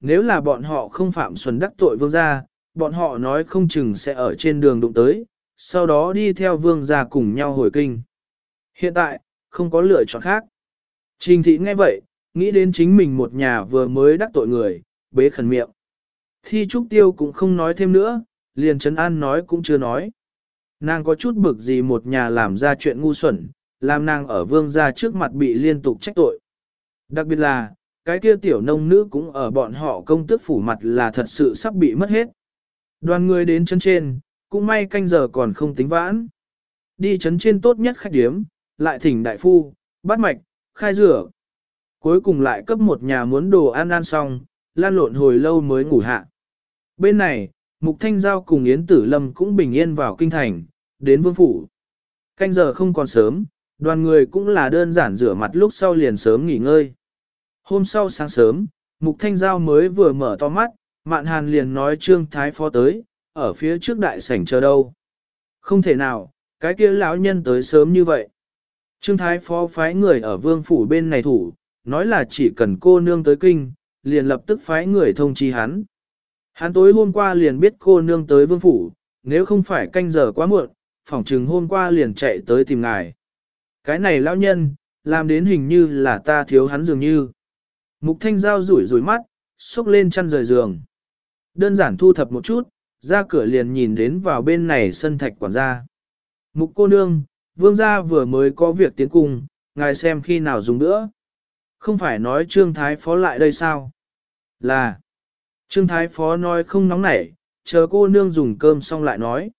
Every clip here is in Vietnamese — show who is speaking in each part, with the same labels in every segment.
Speaker 1: nếu là bọn họ không phạm xuân đắc tội vương gia, bọn họ nói không chừng sẽ ở trên đường đụng tới, sau đó đi theo vương gia cùng nhau hồi kinh. Hiện tại, không có lựa chọn khác. Trình thị nghe vậy, nghĩ đến chính mình một nhà vừa mới đắc tội người, bế khẩn miệng. Thi trúc tiêu cũng không nói thêm nữa, liền trấn an nói cũng chưa nói. Nàng có chút bực gì một nhà làm ra chuyện ngu xuẩn, làm nàng ở vương gia trước mặt bị liên tục trách tội. Đặc biệt là, cái kia tiểu nông nữ cũng ở bọn họ công tước phủ mặt là thật sự sắp bị mất hết. Đoàn người đến chân trên, cũng may canh giờ còn không tính vãn. Đi chấn trên tốt nhất khách điếm, lại thỉnh đại phu, bắt mạch, khai rửa. Cuối cùng lại cấp một nhà muốn đồ ăn ăn xong, lan lộn hồi lâu mới ngủ hạ. Bên này, Mục Thanh Giao cùng Yến Tử Lâm cũng bình yên vào kinh thành, đến vương phủ. Canh giờ không còn sớm, đoàn người cũng là đơn giản rửa mặt lúc sau liền sớm nghỉ ngơi. Hôm sau sáng sớm, Mục Thanh Giao mới vừa mở to mắt, Mạn Hàn liền nói Trương Thái Phó tới, ở phía trước đại sảnh chờ đâu. Không thể nào, cái kia lão nhân tới sớm như vậy. Trương Thái Phó phái người ở vương phủ bên này thủ, nói là chỉ cần cô nương tới kinh, liền lập tức phái người thông chi hắn. Hắn tối hôm qua liền biết cô nương tới vương phủ, nếu không phải canh giờ quá muộn, phỏng chừng hôm qua liền chạy tới tìm ngài. Cái này lão nhân, làm đến hình như là ta thiếu hắn dường như. Mục thanh giao rủi rủi mắt, xúc lên chăn rời giường. Đơn giản thu thập một chút, ra cửa liền nhìn đến vào bên này sân thạch quản gia. Mục cô nương, vương gia vừa mới có việc tiến cung, ngài xem khi nào dùng nữa. Không phải nói trương thái phó lại đây sao? Là, trương thái phó nói không nóng nảy, chờ cô nương dùng cơm xong lại nói.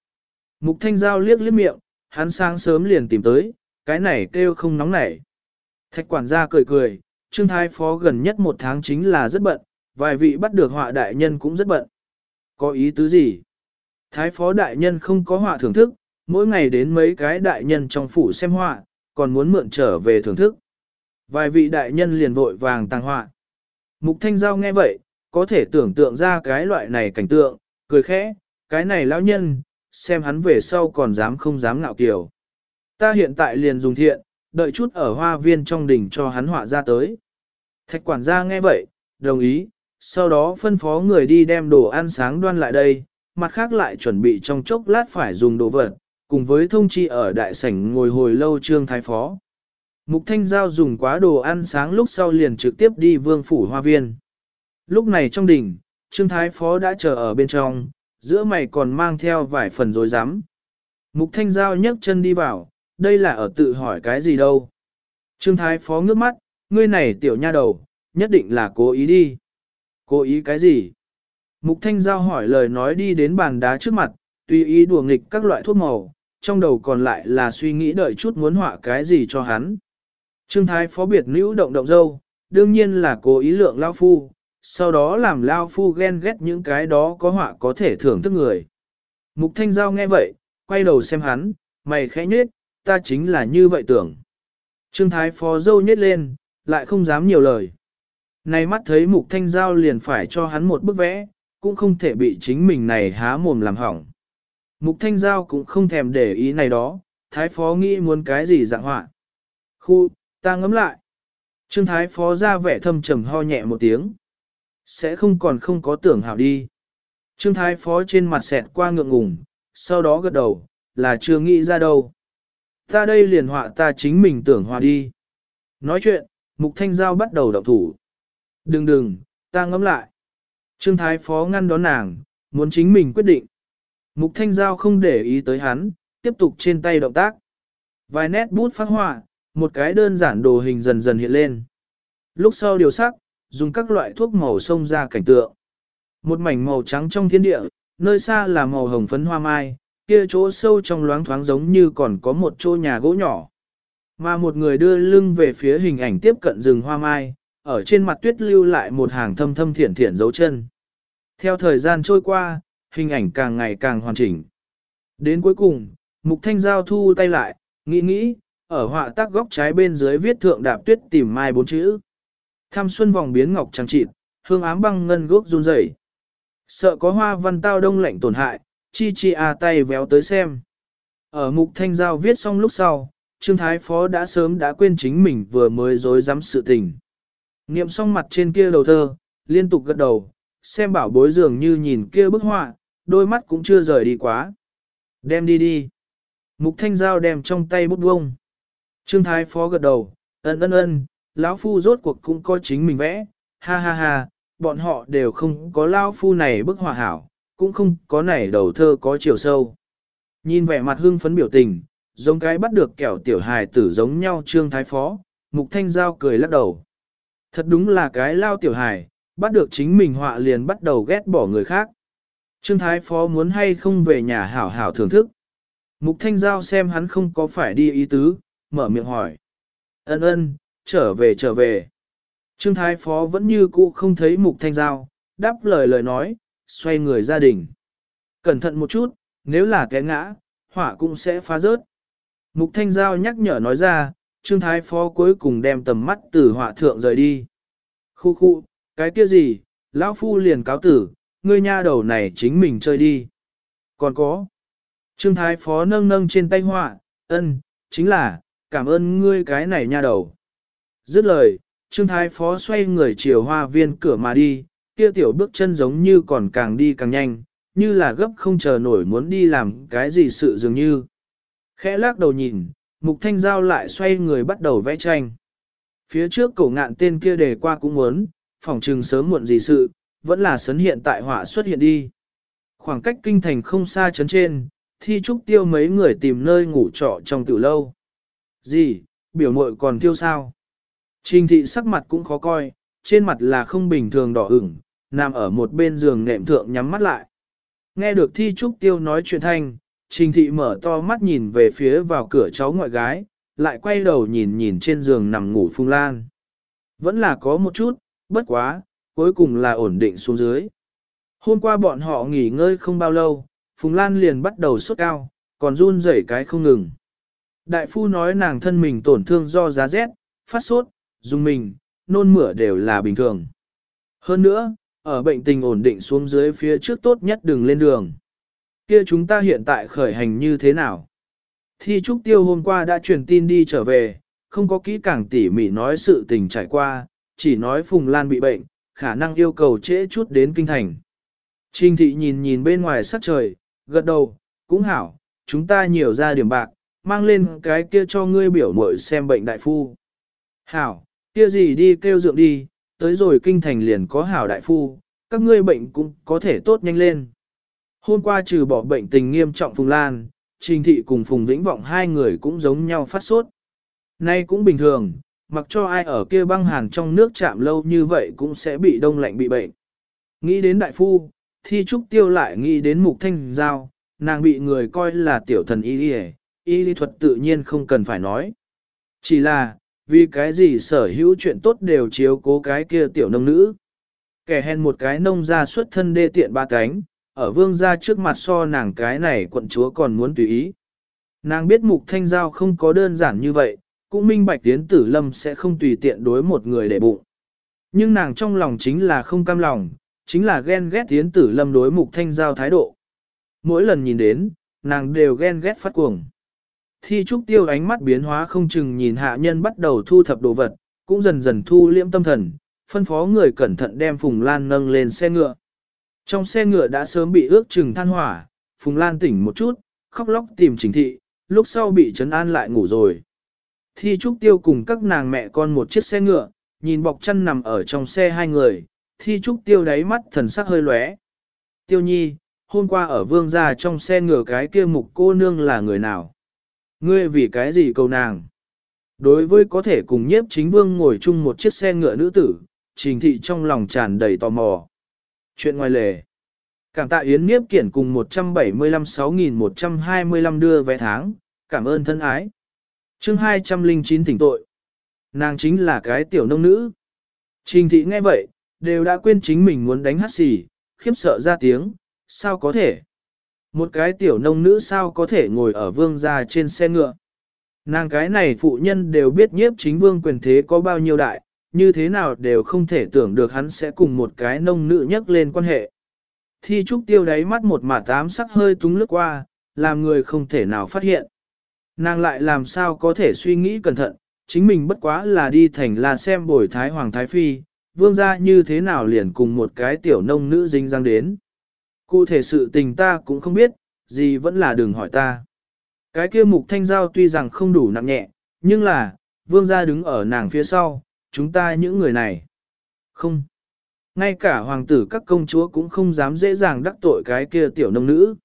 Speaker 1: Mục thanh giao liếc liếc miệng, hắn sáng sớm liền tìm tới, cái này kêu không nóng nảy. Thạch quản gia cười cười, trương thái phó gần nhất một tháng chính là rất bận, vài vị bắt được họa đại nhân cũng rất bận. Có ý tứ gì? Thái phó đại nhân không có họa thưởng thức, mỗi ngày đến mấy cái đại nhân trong phủ xem họa, còn muốn mượn trở về thưởng thức. Vài vị đại nhân liền vội vàng tăng họa. Mục Thanh Giao nghe vậy, có thể tưởng tượng ra cái loại này cảnh tượng, cười khẽ, cái này lão nhân, xem hắn về sau còn dám không dám ngạo kiểu. Ta hiện tại liền dùng thiện, đợi chút ở hoa viên trong đỉnh cho hắn họa ra tới. Thạch quản gia nghe vậy, đồng ý, sau đó phân phó người đi đem đồ ăn sáng đoan lại đây, mặt khác lại chuẩn bị trong chốc lát phải dùng đồ vật, cùng với thông chi ở đại sảnh ngồi hồi lâu trương thái phó. Mục Thanh Giao dùng quá đồ ăn sáng lúc sau liền trực tiếp đi vương phủ hoa viên. Lúc này trong đỉnh, Trương Thái Phó đã chờ ở bên trong, giữa mày còn mang theo vài phần rối rắm. Mục Thanh Giao nhấc chân đi vào, đây là ở tự hỏi cái gì đâu. Trương Thái Phó ngước mắt, ngươi này tiểu nha đầu, nhất định là cố ý đi. Cố ý cái gì? Mục Thanh Giao hỏi lời nói đi đến bàn đá trước mặt, tùy ý đùa nghịch các loại thuốc màu, trong đầu còn lại là suy nghĩ đợi chút muốn họa cái gì cho hắn. Trương Thái Phó biệt nữ động động dâu, đương nhiên là cố ý lượng Lao Phu, sau đó làm Lao Phu ghen ghét những cái đó có họa có thể thưởng thức người. Mục Thanh Giao nghe vậy, quay đầu xem hắn, mày khẽ nhếch, ta chính là như vậy tưởng. Trương Thái Phó dâu nhết lên, lại không dám nhiều lời. Này mắt thấy Mục Thanh Giao liền phải cho hắn một bức vẽ, cũng không thể bị chính mình này há mồm làm hỏng. Mục Thanh Giao cũng không thèm để ý này đó, Thái Phó nghĩ muốn cái gì dạng họa. Khu, Ta ngấm lại. Trương Thái Phó ra vẻ thâm trầm ho nhẹ một tiếng. Sẽ không còn không có tưởng hảo đi. Trương Thái Phó trên mặt xẹt qua ngượng ngùng, sau đó gật đầu, là chưa nghĩ ra đâu. Ta đây liền họa ta chính mình tưởng họa đi. Nói chuyện, Mục Thanh Giao bắt đầu động thủ. Đừng đừng, ta ngấm lại. Trương Thái Phó ngăn đón nàng, muốn chính mình quyết định. Mục Thanh Giao không để ý tới hắn, tiếp tục trên tay động tác. Vài nét bút phát họa, một cái đơn giản đồ hình dần dần hiện lên. Lúc sau điều sắc, dùng các loại thuốc màu xông ra cảnh tượng. Một mảnh màu trắng trong thiên địa, nơi xa là màu hồng phấn hoa mai, kia chỗ sâu trong loáng thoáng giống như còn có một chỗ nhà gỗ nhỏ. Mà một người đưa lưng về phía hình ảnh tiếp cận rừng hoa mai, ở trên mặt tuyết lưu lại một hàng thâm thâm thiển thiển dấu chân. Theo thời gian trôi qua, hình ảnh càng ngày càng hoàn chỉnh. Đến cuối cùng, Mục Thanh Giao thu tay lại, nghĩ nghĩ, ở họa tác góc trái bên dưới viết thượng đạp tuyết tìm mai bốn chữ. Tham xuân vòng biến ngọc trắng trịt, hương ám băng ngân gốc run rẩy. Sợ có hoa văn tao đông lạnh tổn hại, chi chi à tay véo tới xem. Ở mục thanh giao viết xong lúc sau, Trương Thái Phó đã sớm đã quên chính mình vừa mới dối dám sự tình. Niệm xong mặt trên kia đầu thơ, liên tục gật đầu, xem bảo bối dường như nhìn kia bức họa, đôi mắt cũng chưa rời đi quá. Đem đi đi. Mục thanh giao đem trong tay bút vông. Trương Thái Phó gật đầu, ân ân ân, lão phu rốt cuộc cũng có chính mình vẽ, ha ha ha, bọn họ đều không có lão phu này bức họa hảo, cũng không có nảy đầu thơ có chiều sâu. Nhìn vẻ mặt hưng phấn biểu tình, giống cái bắt được kẻo tiểu hài tử giống nhau Trương Thái Phó, Mục Thanh Giao cười lắc đầu. Thật đúng là cái lao tiểu hài, bắt được chính mình họa liền bắt đầu ghét bỏ người khác. Trương Thái Phó muốn hay không về nhà hảo hảo thưởng thức. Mục Thanh Giao xem hắn không có phải đi ý tứ, mở miệng hỏi. Ân ân, trở về trở về. Trương Thái Phó vẫn như cũ không thấy Mục Thanh Giao, đáp lời lời nói, xoay người gia đình. Cẩn thận một chút, nếu là té ngã, hỏa cũng sẽ phá rớt. Mục Thanh Giao nhắc nhở nói ra, Trương Thái Phó cuối cùng đem tầm mắt từ hỏa thượng rời đi. Khu khu, cái kia gì, lão phu liền cáo tử, ngươi nha đầu này chính mình chơi đi. Còn có. Trương Thái Phó nâng nâng trên tay họa, ân, chính là, cảm ơn ngươi cái này nha đầu. Dứt lời, Trương Thái Phó xoay người chiều hoa viên cửa mà đi, kia tiểu bước chân giống như còn càng đi càng nhanh, như là gấp không chờ nổi muốn đi làm cái gì sự dường như. Khẽ lắc đầu nhìn, Mục Thanh Giao lại xoay người bắt đầu vẽ tranh. Phía trước cổ ngạn tên kia đề qua cũng muốn, phòng trừng sớm muộn gì sự, vẫn là sấn hiện tại họa xuất hiện đi. Khoảng cách kinh thành không xa chấn trên, thi trúc tiêu mấy người tìm nơi ngủ trọ trong tiểu lâu. Gì, biểu mội còn tiêu sao? Trình thị sắc mặt cũng khó coi, trên mặt là không bình thường đỏ ửng, nằm ở một bên giường nệm thượng nhắm mắt lại. Nghe được thi trúc tiêu nói chuyện thanh, trình thị mở to mắt nhìn về phía vào cửa cháu ngoại gái, lại quay đầu nhìn nhìn trên giường nằm ngủ Phùng Lan. Vẫn là có một chút, bất quá, cuối cùng là ổn định xuống dưới. Hôm qua bọn họ nghỉ ngơi không bao lâu, Phùng Lan liền bắt đầu sốt cao, còn run rẩy cái không ngừng. Đại phu nói nàng thân mình tổn thương do giá rét, phát sốt, dùng mình, nôn mửa đều là bình thường. Hơn nữa, ở bệnh tình ổn định xuống dưới phía trước tốt nhất đừng lên đường. Kia chúng ta hiện tại khởi hành như thế nào? Thi Trúc Tiêu hôm qua đã truyền tin đi trở về, không có kỹ càng tỉ mỉ nói sự tình trải qua, chỉ nói Phùng Lan bị bệnh, khả năng yêu cầu trễ chút đến kinh thành. Trình thị nhìn nhìn bên ngoài sắc trời, gật đầu, cũng hảo, chúng ta nhiều ra điểm bạc, mang lên cái kia cho ngươi biểu mội xem bệnh đại phu. Hảo, kia gì đi kêu dượng đi, tới rồi kinh thành liền có hảo đại phu, các ngươi bệnh cũng có thể tốt nhanh lên. Hôm qua trừ bỏ bệnh tình nghiêm trọng Phùng Lan, Trình Thị cùng Phùng Vĩnh Vọng hai người cũng giống nhau phát sốt. Nay cũng bình thường, mặc cho ai ở kia băng hàn trong nước chạm lâu như vậy cũng sẽ bị đông lạnh bị bệnh. Nghĩ đến đại phu, thi trúc tiêu lại nghĩ đến mục thanh giao, nàng bị người coi là tiểu thần y y y lý thuật tự nhiên không cần phải nói. Chỉ là, vì cái gì sở hữu chuyện tốt đều chiếu cố cái kia tiểu nông nữ. Kẻ hèn một cái nông ra xuất thân đê tiện ba cánh, ở vương gia trước mặt so nàng cái này quận chúa còn muốn tùy ý. Nàng biết mục thanh giao không có đơn giản như vậy, cũng minh bạch tiến tử lâm sẽ không tùy tiện đối một người để bụng. Nhưng nàng trong lòng chính là không cam lòng, chính là ghen ghét tiến tử lâm đối mục thanh giao thái độ. Mỗi lần nhìn đến, nàng đều ghen ghét phát cuồng. Thi trúc tiêu ánh mắt biến hóa không chừng nhìn hạ nhân bắt đầu thu thập đồ vật, cũng dần dần thu liễm tâm thần, phân phó người cẩn thận đem Phùng Lan nâng lên xe ngựa. Trong xe ngựa đã sớm bị ước chừng than hỏa, Phùng Lan tỉnh một chút, khóc lóc tìm chính thị, lúc sau bị trấn an lại ngủ rồi. Thi Trúc Tiêu cùng các nàng mẹ con một chiếc xe ngựa, nhìn bọc chân nằm ở trong xe hai người, Thi Trúc Tiêu đáy mắt thần sắc hơi lóe. Tiêu nhi, hôm qua ở vương gia trong xe ngựa cái kia mục cô nương là người nào? Ngươi vì cái gì cầu nàng? Đối với có thể cùng nhiếp chính vương ngồi chung một chiếc xe ngựa nữ tử, trình thị trong lòng tràn đầy tò mò. Chuyện ngoài lề. Cảm tạ Yến Niếp Kiển cùng 175-6125 đưa vé tháng, cảm ơn thân ái. chương 209 tỉnh tội. Nàng chính là cái tiểu nông nữ. Trình thị nghe vậy, đều đã quên chính mình muốn đánh hát xì, khiếp sợ ra tiếng, sao có thể? Một cái tiểu nông nữ sao có thể ngồi ở vương gia trên xe ngựa? Nàng cái này phụ nhân đều biết nhiếp chính vương quyền thế có bao nhiêu đại, như thế nào đều không thể tưởng được hắn sẽ cùng một cái nông nữ nhắc lên quan hệ. Thi trúc tiêu đáy mắt một mả tám sắc hơi túng lướt qua, làm người không thể nào phát hiện. Nàng lại làm sao có thể suy nghĩ cẩn thận, chính mình bất quá là đi thành là xem bồi thái hoàng thái phi, vương gia như thế nào liền cùng một cái tiểu nông nữ dính răng đến. Cụ thể sự tình ta cũng không biết, gì vẫn là đừng hỏi ta. Cái kia mục thanh giao tuy rằng không đủ nặng nhẹ, nhưng là, vương gia đứng ở nàng phía sau, chúng ta những người này. Không. Ngay cả hoàng tử các công chúa cũng không dám dễ dàng đắc tội cái kia tiểu nông nữ.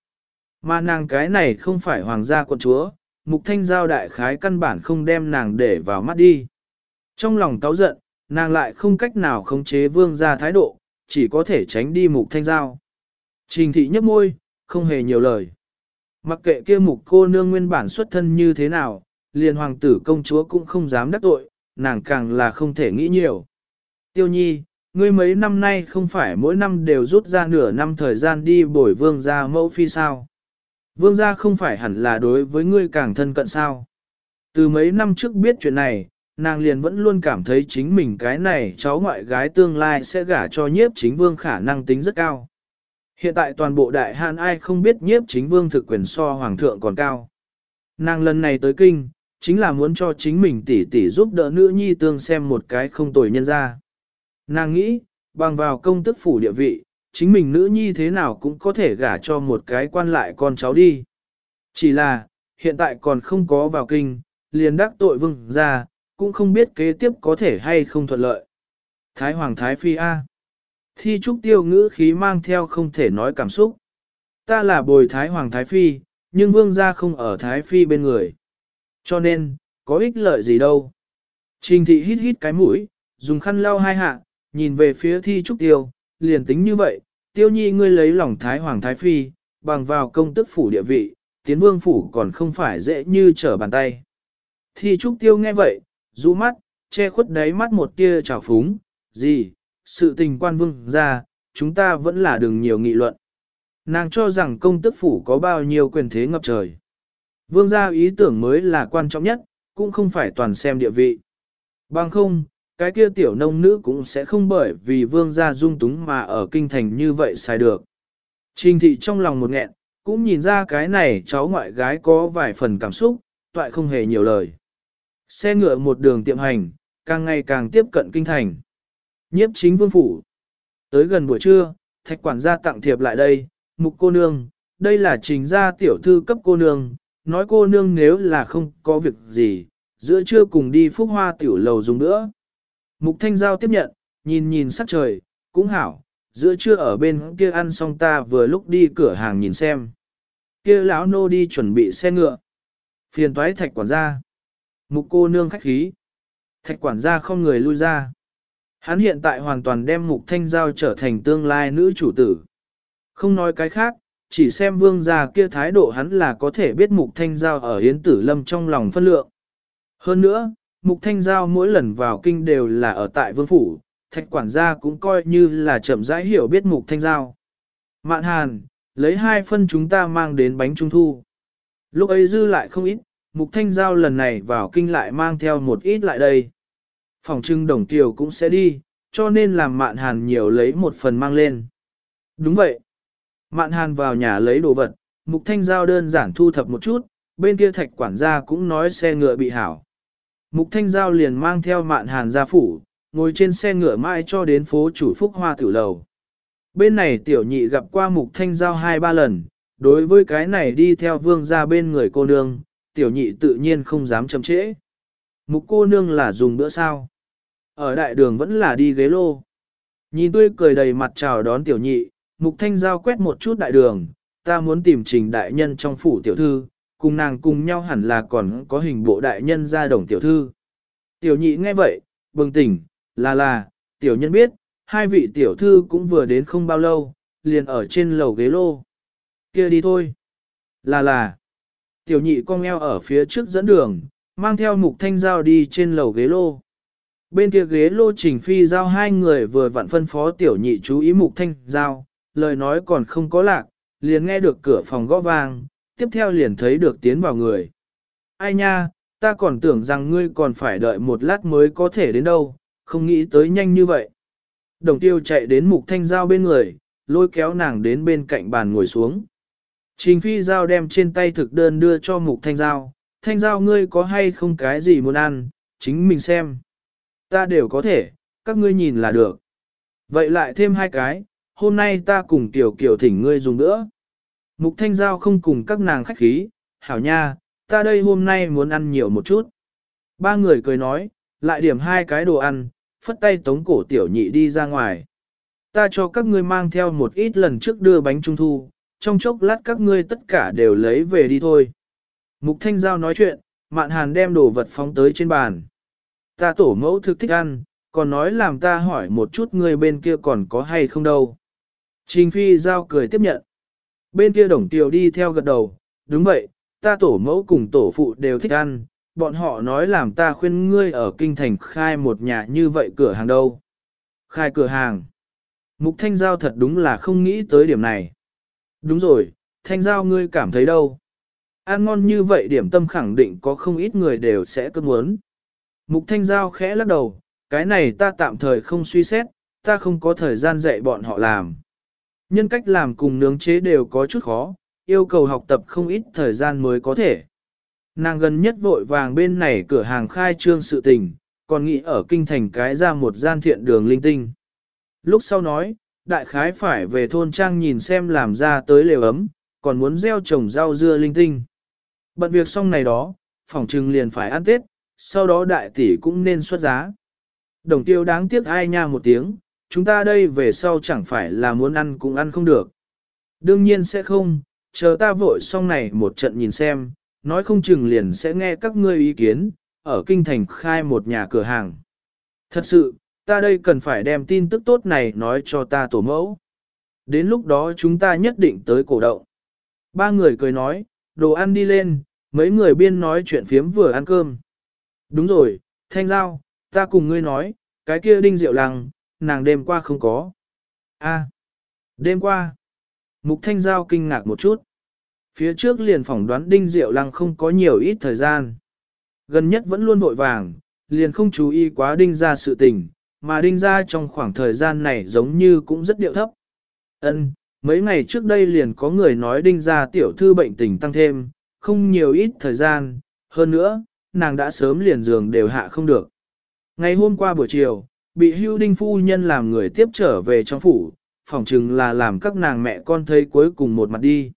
Speaker 1: Mà nàng cái này không phải hoàng gia quận chúa, mục thanh giao đại khái căn bản không đem nàng để vào mắt đi. Trong lòng cáu giận, nàng lại không cách nào khống chế vương gia thái độ, chỉ có thể tránh đi mục thanh giao. Trình thị nhấp môi, không hề nhiều lời. Mặc kệ kia mục cô nương nguyên bản xuất thân như thế nào, liền hoàng tử công chúa cũng không dám đắc tội, nàng càng là không thể nghĩ nhiều. Tiêu nhi, ngươi mấy năm nay không phải mỗi năm đều rút ra nửa năm thời gian đi bồi vương gia mẫu phi sao. Vương gia không phải hẳn là đối với ngươi càng thân cận sao. Từ mấy năm trước biết chuyện này, nàng liền vẫn luôn cảm thấy chính mình cái này cháu ngoại gái tương lai sẽ gả cho nhiếp chính vương khả năng tính rất cao. Hiện tại toàn bộ đại hàn ai không biết nhiếp chính vương thực quyền so hoàng thượng còn cao. Nàng lần này tới kinh, chính là muốn cho chính mình tỷ tỷ giúp đỡ nữ nhi tương xem một cái không tồi nhân ra. Nàng nghĩ, bằng vào công tức phủ địa vị, chính mình nữ nhi thế nào cũng có thể gả cho một cái quan lại con cháu đi. Chỉ là, hiện tại còn không có vào kinh, liền đắc tội vương ra, cũng không biết kế tiếp có thể hay không thuận lợi. Thái Hoàng Thái Phi A. Thi trúc tiêu ngữ khí mang theo không thể nói cảm xúc. Ta là bồi Thái Hoàng Thái Phi, nhưng vương gia không ở Thái Phi bên người. Cho nên, có ích lợi gì đâu. Trình thị hít hít cái mũi, dùng khăn lau hai hạ, nhìn về phía thi trúc tiêu, liền tính như vậy, tiêu nhi ngươi lấy lòng Thái Hoàng Thái Phi, bằng vào công tức phủ địa vị, tiến vương phủ còn không phải dễ như trở bàn tay. Thi trúc tiêu nghe vậy, rũ mắt, che khuất đáy mắt một tia trào phúng, gì, sự tình quan vương ra, chúng ta vẫn là đừng nhiều nghị luận. Nàng cho rằng công tức phủ có bao nhiêu quyền thế ngập trời. Vương gia ý tưởng mới là quan trọng nhất, cũng không phải toàn xem địa vị. Bằng không, cái kia tiểu nông nữ cũng sẽ không bởi vì vương gia dung túng mà ở kinh thành như vậy sai được. Trình thị trong lòng một nghẹn, cũng nhìn ra cái này cháu ngoại gái có vài phần cảm xúc, toại không hề nhiều lời. Xe ngựa một đường tiệm hành, càng ngày càng tiếp cận kinh thành. Nhiếp chính vương phủ. Tới gần buổi trưa, thạch quản gia tặng thiệp lại đây, mục cô nương, đây là trình gia tiểu thư cấp cô nương, nói cô nương nếu là không có việc gì, giữa trưa cùng đi phúc hoa tiểu lầu dùng nữa. Mục thanh giao tiếp nhận, nhìn nhìn sắc trời, cũng hảo, giữa trưa ở bên kia ăn xong ta vừa lúc đi cửa hàng nhìn xem. Kia lão nô đi chuẩn bị xe ngựa. Phiền toái thạch quản gia. Mục cô nương khách khí. Thạch quản gia không người lui ra. Hắn hiện tại hoàn toàn đem mục thanh giao trở thành tương lai nữ chủ tử. Không nói cái khác, chỉ xem vương gia kia thái độ hắn là có thể biết mục thanh giao ở hiến tử lâm trong lòng phân lượng. Hơn nữa, mục thanh giao mỗi lần vào kinh đều là ở tại vương phủ, thạch quản gia cũng coi như là chậm rãi hiểu biết mục thanh giao. Mạn hàn, lấy hai phân chúng ta mang đến bánh trung thu. Lúc ấy dư lại không ít, mục thanh giao lần này vào kinh lại mang theo một ít lại đây. Phòng trưng đồng tiểu cũng sẽ đi, cho nên làm mạn hàn nhiều lấy một phần mang lên. Đúng vậy. Mạn hàn vào nhà lấy đồ vật, mục thanh giao đơn giản thu thập một chút, bên kia thạch quản gia cũng nói xe ngựa bị hảo. Mục thanh giao liền mang theo mạn hàn ra phủ, ngồi trên xe ngựa mãi cho đến phố chủ phúc hoa tử lầu. Bên này tiểu nhị gặp qua mục thanh giao hai ba lần, đối với cái này đi theo vương ra bên người cô nương, tiểu nhị tự nhiên không dám chậm trễ. Mục cô nương là dùng bữa sao? Ở đại đường vẫn là đi ghế lô. Nhìn tươi cười đầy mặt chào đón tiểu nhị, mục thanh giao quét một chút đại đường, ta muốn tìm trình đại nhân trong phủ tiểu thư, cùng nàng cùng nhau hẳn là còn có hình bộ đại nhân ra đồng tiểu thư. Tiểu nhị nghe vậy, bừng tỉnh, là là, tiểu nhân biết, hai vị tiểu thư cũng vừa đến không bao lâu, liền ở trên lầu ghế lô. kia đi thôi. Là là, tiểu nhị cong eo ở phía trước dẫn đường, mang theo mục thanh giao đi trên lầu ghế lô. Bên kia ghế lô trình phi giao hai người vừa vặn phân phó tiểu nhị chú ý mục thanh giao, lời nói còn không có lạc, liền nghe được cửa phòng gõ vang, tiếp theo liền thấy được tiến vào người. Ai nha, ta còn tưởng rằng ngươi còn phải đợi một lát mới có thể đến đâu, không nghĩ tới nhanh như vậy. Đồng tiêu chạy đến mục thanh giao bên người, lôi kéo nàng đến bên cạnh bàn ngồi xuống. Trình phi giao đem trên tay thực đơn đưa cho mục thanh giao, thanh giao ngươi có hay không cái gì muốn ăn, chính mình xem. Ta đều có thể, các ngươi nhìn là được. Vậy lại thêm hai cái, hôm nay ta cùng tiểu kiểu thỉnh ngươi dùng nữa. Mục thanh giao không cùng các nàng khách khí, hảo nha, ta đây hôm nay muốn ăn nhiều một chút. Ba người cười nói, lại điểm hai cái đồ ăn, phất tay tống cổ tiểu nhị đi ra ngoài. Ta cho các ngươi mang theo một ít lần trước đưa bánh trung thu, trong chốc lát các ngươi tất cả đều lấy về đi thôi. Mục Thanh Giao nói chuyện, Mạn Hàn đem đồ vật phóng tới trên bàn. Ta tổ mẫu thực thích ăn, còn nói làm ta hỏi một chút người bên kia còn có hay không đâu. Trình Phi Giao cười tiếp nhận. Bên kia đồng tiểu đi theo gật đầu, đúng vậy, ta tổ mẫu cùng tổ phụ đều thích ăn, bọn họ nói làm ta khuyên ngươi ở kinh thành khai một nhà như vậy cửa hàng đâu. Khai cửa hàng. Mục Thanh Giao thật đúng là không nghĩ tới điểm này. Đúng rồi, Thanh Giao ngươi cảm thấy đâu? Ăn ngon như vậy điểm tâm khẳng định có không ít người đều sẽ cơn muốn. Mục Thanh Giao khẽ lắc đầu, cái này ta tạm thời không suy xét, ta không có thời gian dạy bọn họ làm. Nhân cách làm cùng nướng chế đều có chút khó, yêu cầu học tập không ít thời gian mới có thể. Nàng gần nhất vội vàng bên này cửa hàng khai trương sự tình, còn nghĩ ở kinh thành cái ra một gian thiện đường linh tinh. Lúc sau nói, đại khái phải về thôn trang nhìn xem làm ra tới lều ấm, còn muốn gieo trồng rau dưa linh tinh. Bận việc xong này đó, phòng trừng liền phải ăn Tết, sau đó đại tỷ cũng nên xuất giá. Đồng tiêu đáng tiếc ai nha một tiếng, chúng ta đây về sau chẳng phải là muốn ăn cũng ăn không được. Đương nhiên sẽ không, chờ ta vội xong này một trận nhìn xem, nói không chừng liền sẽ nghe các ngươi ý kiến, ở kinh thành khai một nhà cửa hàng. Thật sự, ta đây cần phải đem tin tức tốt này nói cho ta tổ mẫu. Đến lúc đó chúng ta nhất định tới cổ động. Ba người cười nói, đồ ăn đi lên, mấy người biên nói chuyện phiếm vừa ăn cơm. Đúng rồi, Thanh Giao, ta cùng ngươi nói, cái kia đinh rượu lăng, nàng đêm qua không có. a đêm qua. Mục Thanh Giao kinh ngạc một chút. Phía trước liền phỏng đoán đinh rượu lăng không có nhiều ít thời gian. Gần nhất vẫn luôn vội vàng, liền không chú ý quá đinh ra sự tình, mà đinh ra trong khoảng thời gian này giống như cũng rất điệu thấp. Ân, mấy ngày trước đây liền có người nói đinh ra tiểu thư bệnh tình tăng thêm, không nhiều ít thời gian, hơn nữa, nàng đã sớm liền giường đều hạ không được. Ngày hôm qua buổi chiều, bị hưu đinh phu nhân làm người tiếp trở về trong phủ, phỏng chừng là làm các nàng mẹ con thấy cuối cùng một mặt đi.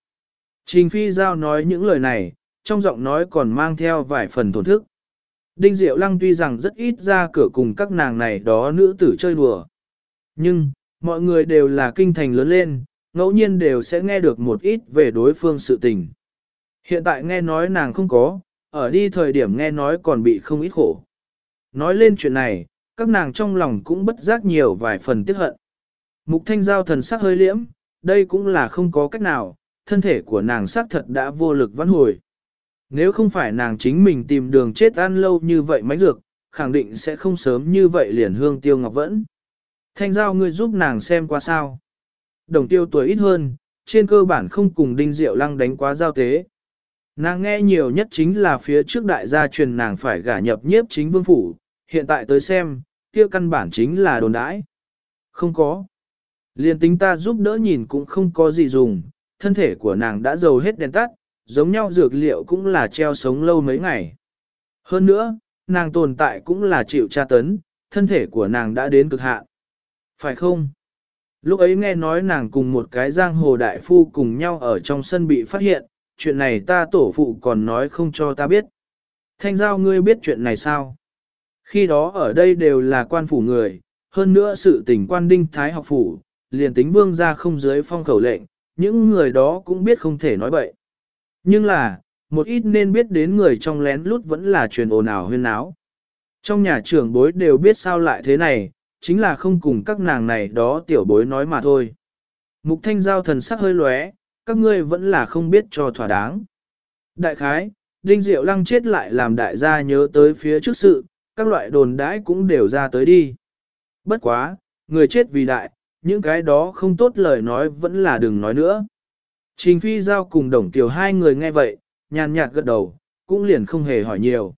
Speaker 1: Trình Phi Giao nói những lời này, trong giọng nói còn mang theo vài phần thổn thức. Đinh Diệu Lăng tuy rằng rất ít ra cửa cùng các nàng này đó nữ tử chơi đùa. Nhưng, mọi người đều là kinh thành lớn lên, ngẫu nhiên đều sẽ nghe được một ít về đối phương sự tình. Hiện tại nghe nói nàng không có, ở đi thời điểm nghe nói còn bị không ít khổ. Nói lên chuyện này, các nàng trong lòng cũng bất giác nhiều vài phần tiếc hận. Mục thanh giao thần sắc hơi liễm, đây cũng là không có cách nào, thân thể của nàng xác thật đã vô lực vãn hồi. Nếu không phải nàng chính mình tìm đường chết ăn lâu như vậy mánh dược, khẳng định sẽ không sớm như vậy liền hương tiêu ngọc vẫn. Thanh giao ngươi giúp nàng xem qua sao. Đồng tiêu tuổi ít hơn, trên cơ bản không cùng đinh diệu lăng đánh quá giao tế. Nàng nghe nhiều nhất chính là phía trước đại gia truyền nàng phải gả nhập nhiếp chính vương phủ, hiện tại tới xem, kia căn bản chính là đồn đãi. Không có. Liên tính ta giúp đỡ nhìn cũng không có gì dùng, thân thể của nàng đã dầu hết đèn tắt, giống nhau dược liệu cũng là treo sống lâu mấy ngày. Hơn nữa, nàng tồn tại cũng là chịu tra tấn, thân thể của nàng đã đến cực hạn. Phải không? Lúc ấy nghe nói nàng cùng một cái giang hồ đại phu cùng nhau ở trong sân bị phát hiện, chuyện này ta tổ phụ còn nói không cho ta biết. Thanh giao ngươi biết chuyện này sao? Khi đó ở đây đều là quan phủ người, hơn nữa sự tình quan đinh thái học phủ, liền tính vương ra không dưới phong khẩu lệnh, những người đó cũng biết không thể nói bậy. Nhưng là, một ít nên biết đến người trong lén lút vẫn là truyền ồn ào huyên náo. Trong nhà trưởng bối đều biết sao lại thế này, chính là không cùng các nàng này đó tiểu bối nói mà thôi. Mục thanh giao thần sắc hơi lóe, các ngươi vẫn là không biết cho thỏa đáng. Đại khái, Đinh Diệu Lăng chết lại làm đại gia nhớ tới phía trước sự, các loại đồn đãi cũng đều ra tới đi. Bất quá, người chết vì đại, những cái đó không tốt lời nói vẫn là đừng nói nữa. Trình Phi Giao cùng Đồng Tiểu hai người nghe vậy, nhàn nhạt gật đầu, cũng liền không hề hỏi nhiều.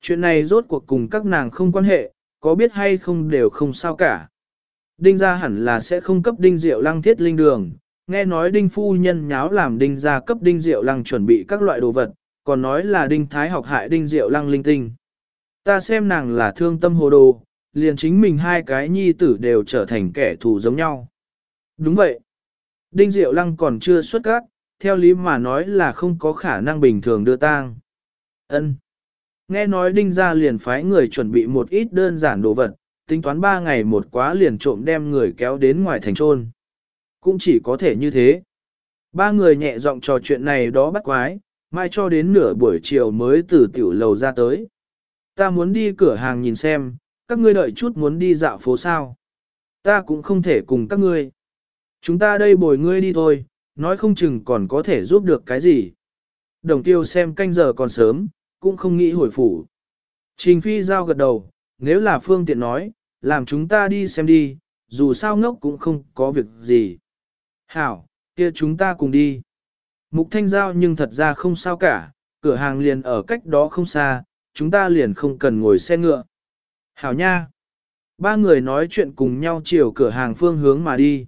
Speaker 1: Chuyện này rốt cuộc cùng các nàng không quan hệ, có biết hay không đều không sao cả. Đinh gia hẳn là sẽ không cấp đinh diệu lăng thiết linh đường, nghe nói đinh phu nhân nháo làm đinh gia cấp đinh diệu lăng chuẩn bị các loại đồ vật, còn nói là đinh thái học hại đinh diệu lăng linh tinh. Ta xem nàng là thương tâm hồ đồ, liền chính mình hai cái nhi tử đều trở thành kẻ thù giống nhau. Đúng vậy. Đinh Diệu Lăng còn chưa xuất cát, theo lý mà nói là không có khả năng bình thường đưa tang. Ân. Nghe nói Đinh Gia liền phái người chuẩn bị một ít đơn giản đồ vật, tính toán ba ngày một quá liền trộm đem người kéo đến ngoài thành trôn. Cũng chỉ có thể như thế. Ba người nhẹ giọng trò chuyện này đó bắt quái, mai cho đến nửa buổi chiều mới từ tiểu lầu ra tới. Ta muốn đi cửa hàng nhìn xem, các ngươi đợi chút muốn đi dạo phố sao. Ta cũng không thể cùng các ngươi. Chúng ta đây bồi ngươi đi thôi, nói không chừng còn có thể giúp được cái gì. Đồng tiêu xem canh giờ còn sớm, cũng không nghĩ hồi phủ. Trình phi giao gật đầu, nếu là phương tiện nói, làm chúng ta đi xem đi, dù sao ngốc cũng không có việc gì. Hảo, kia chúng ta cùng đi. Mục thanh giao nhưng thật ra không sao cả, cửa hàng liền ở cách đó không xa, chúng ta liền không cần ngồi xe ngựa. Hảo nha. Ba người nói chuyện cùng nhau chiều cửa hàng phương hướng mà đi.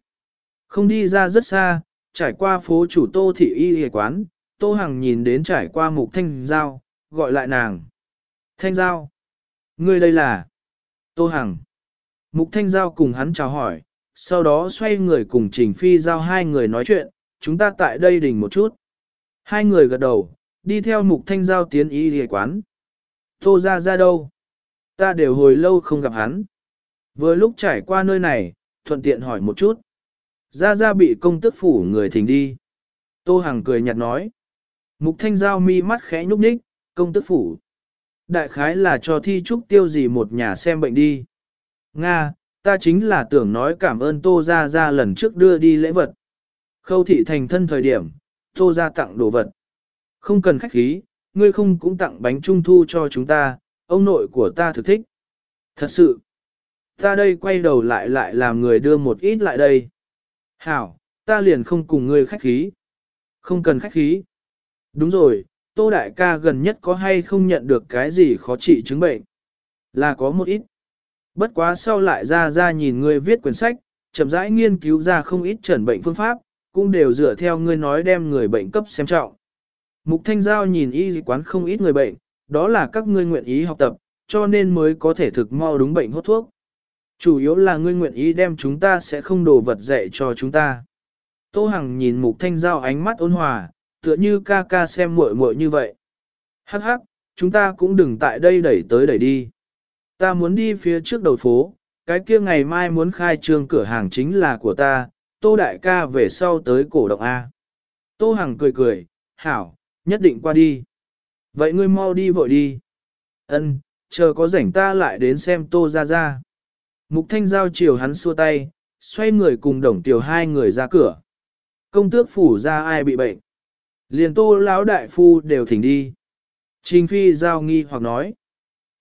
Speaker 1: Không đi ra rất xa, trải qua phố chủ tô thị y Y quán, tô hằng nhìn đến trải qua mục thanh giao, gọi lại nàng. Thanh giao. Ngươi đây là. Tô hằng. Mục thanh giao cùng hắn chào hỏi, sau đó xoay người cùng trình phi giao hai người nói chuyện, chúng ta tại đây đình một chút. Hai người gật đầu, đi theo mục thanh giao tiến y hề quán. Tô ra ra đâu? Ta đều hồi lâu không gặp hắn. Vừa lúc trải qua nơi này, thuận tiện hỏi một chút. Ra ra bị công tức phủ người thỉnh đi. Tô Hằng cười nhạt nói. Mục thanh giao mi mắt khẽ nhúc nhích, công tức phủ. Đại khái là cho thi trúc tiêu gì một nhà xem bệnh đi. Nga, ta chính là tưởng nói cảm ơn Tô Gia Gia lần trước đưa đi lễ vật. Khâu thị thành thân thời điểm, Tô Gia tặng đồ vật. Không cần khách khí, ngươi không cũng tặng bánh trung thu cho chúng ta, ông nội của ta thực thích. Thật sự, ta đây quay đầu lại lại làm người đưa một ít lại đây. Hảo, ta liền không cùng ngươi khách khí. Không cần khách khí. Đúng rồi, Tô Đại ca gần nhất có hay không nhận được cái gì khó trị chứng bệnh? Là có một ít. Bất quá sau lại ra ra nhìn ngươi viết quyển sách, chậm rãi nghiên cứu ra không ít chẩn bệnh phương pháp, cũng đều dựa theo ngươi nói đem người bệnh cấp xem trọng. Mục Thanh Giao nhìn y quán không ít người bệnh, đó là các ngươi nguyện ý học tập, cho nên mới có thể thực mau đúng bệnh hốt thuốc. Chủ yếu là ngươi nguyện ý đem chúng ta sẽ không đồ vật dạy cho chúng ta. Tô Hằng nhìn Mục Thanh Giao ánh mắt ôn hòa, tựa như ca ca xem muội muội như vậy. Hắc hắc, chúng ta cũng đừng tại đây đẩy tới đẩy đi. Ta muốn đi phía trước đầu phố, cái kia ngày mai muốn khai trương cửa hàng chính là của ta, Tô Đại ca về sau tới cổ động A. Tô Hằng cười cười, hảo, nhất định qua đi. Vậy ngươi mau đi vội đi. Ân, chờ có rảnh ta lại đến xem Tô Ra Ra. Mục Thanh Giao chiều hắn xua tay, xoay người cùng đồng tiểu hai người ra cửa. Công tước phủ ra ai bị bệnh. Liền Tô lão đại phu đều thỉnh đi. Trình Phi Giao nghi hoặc nói.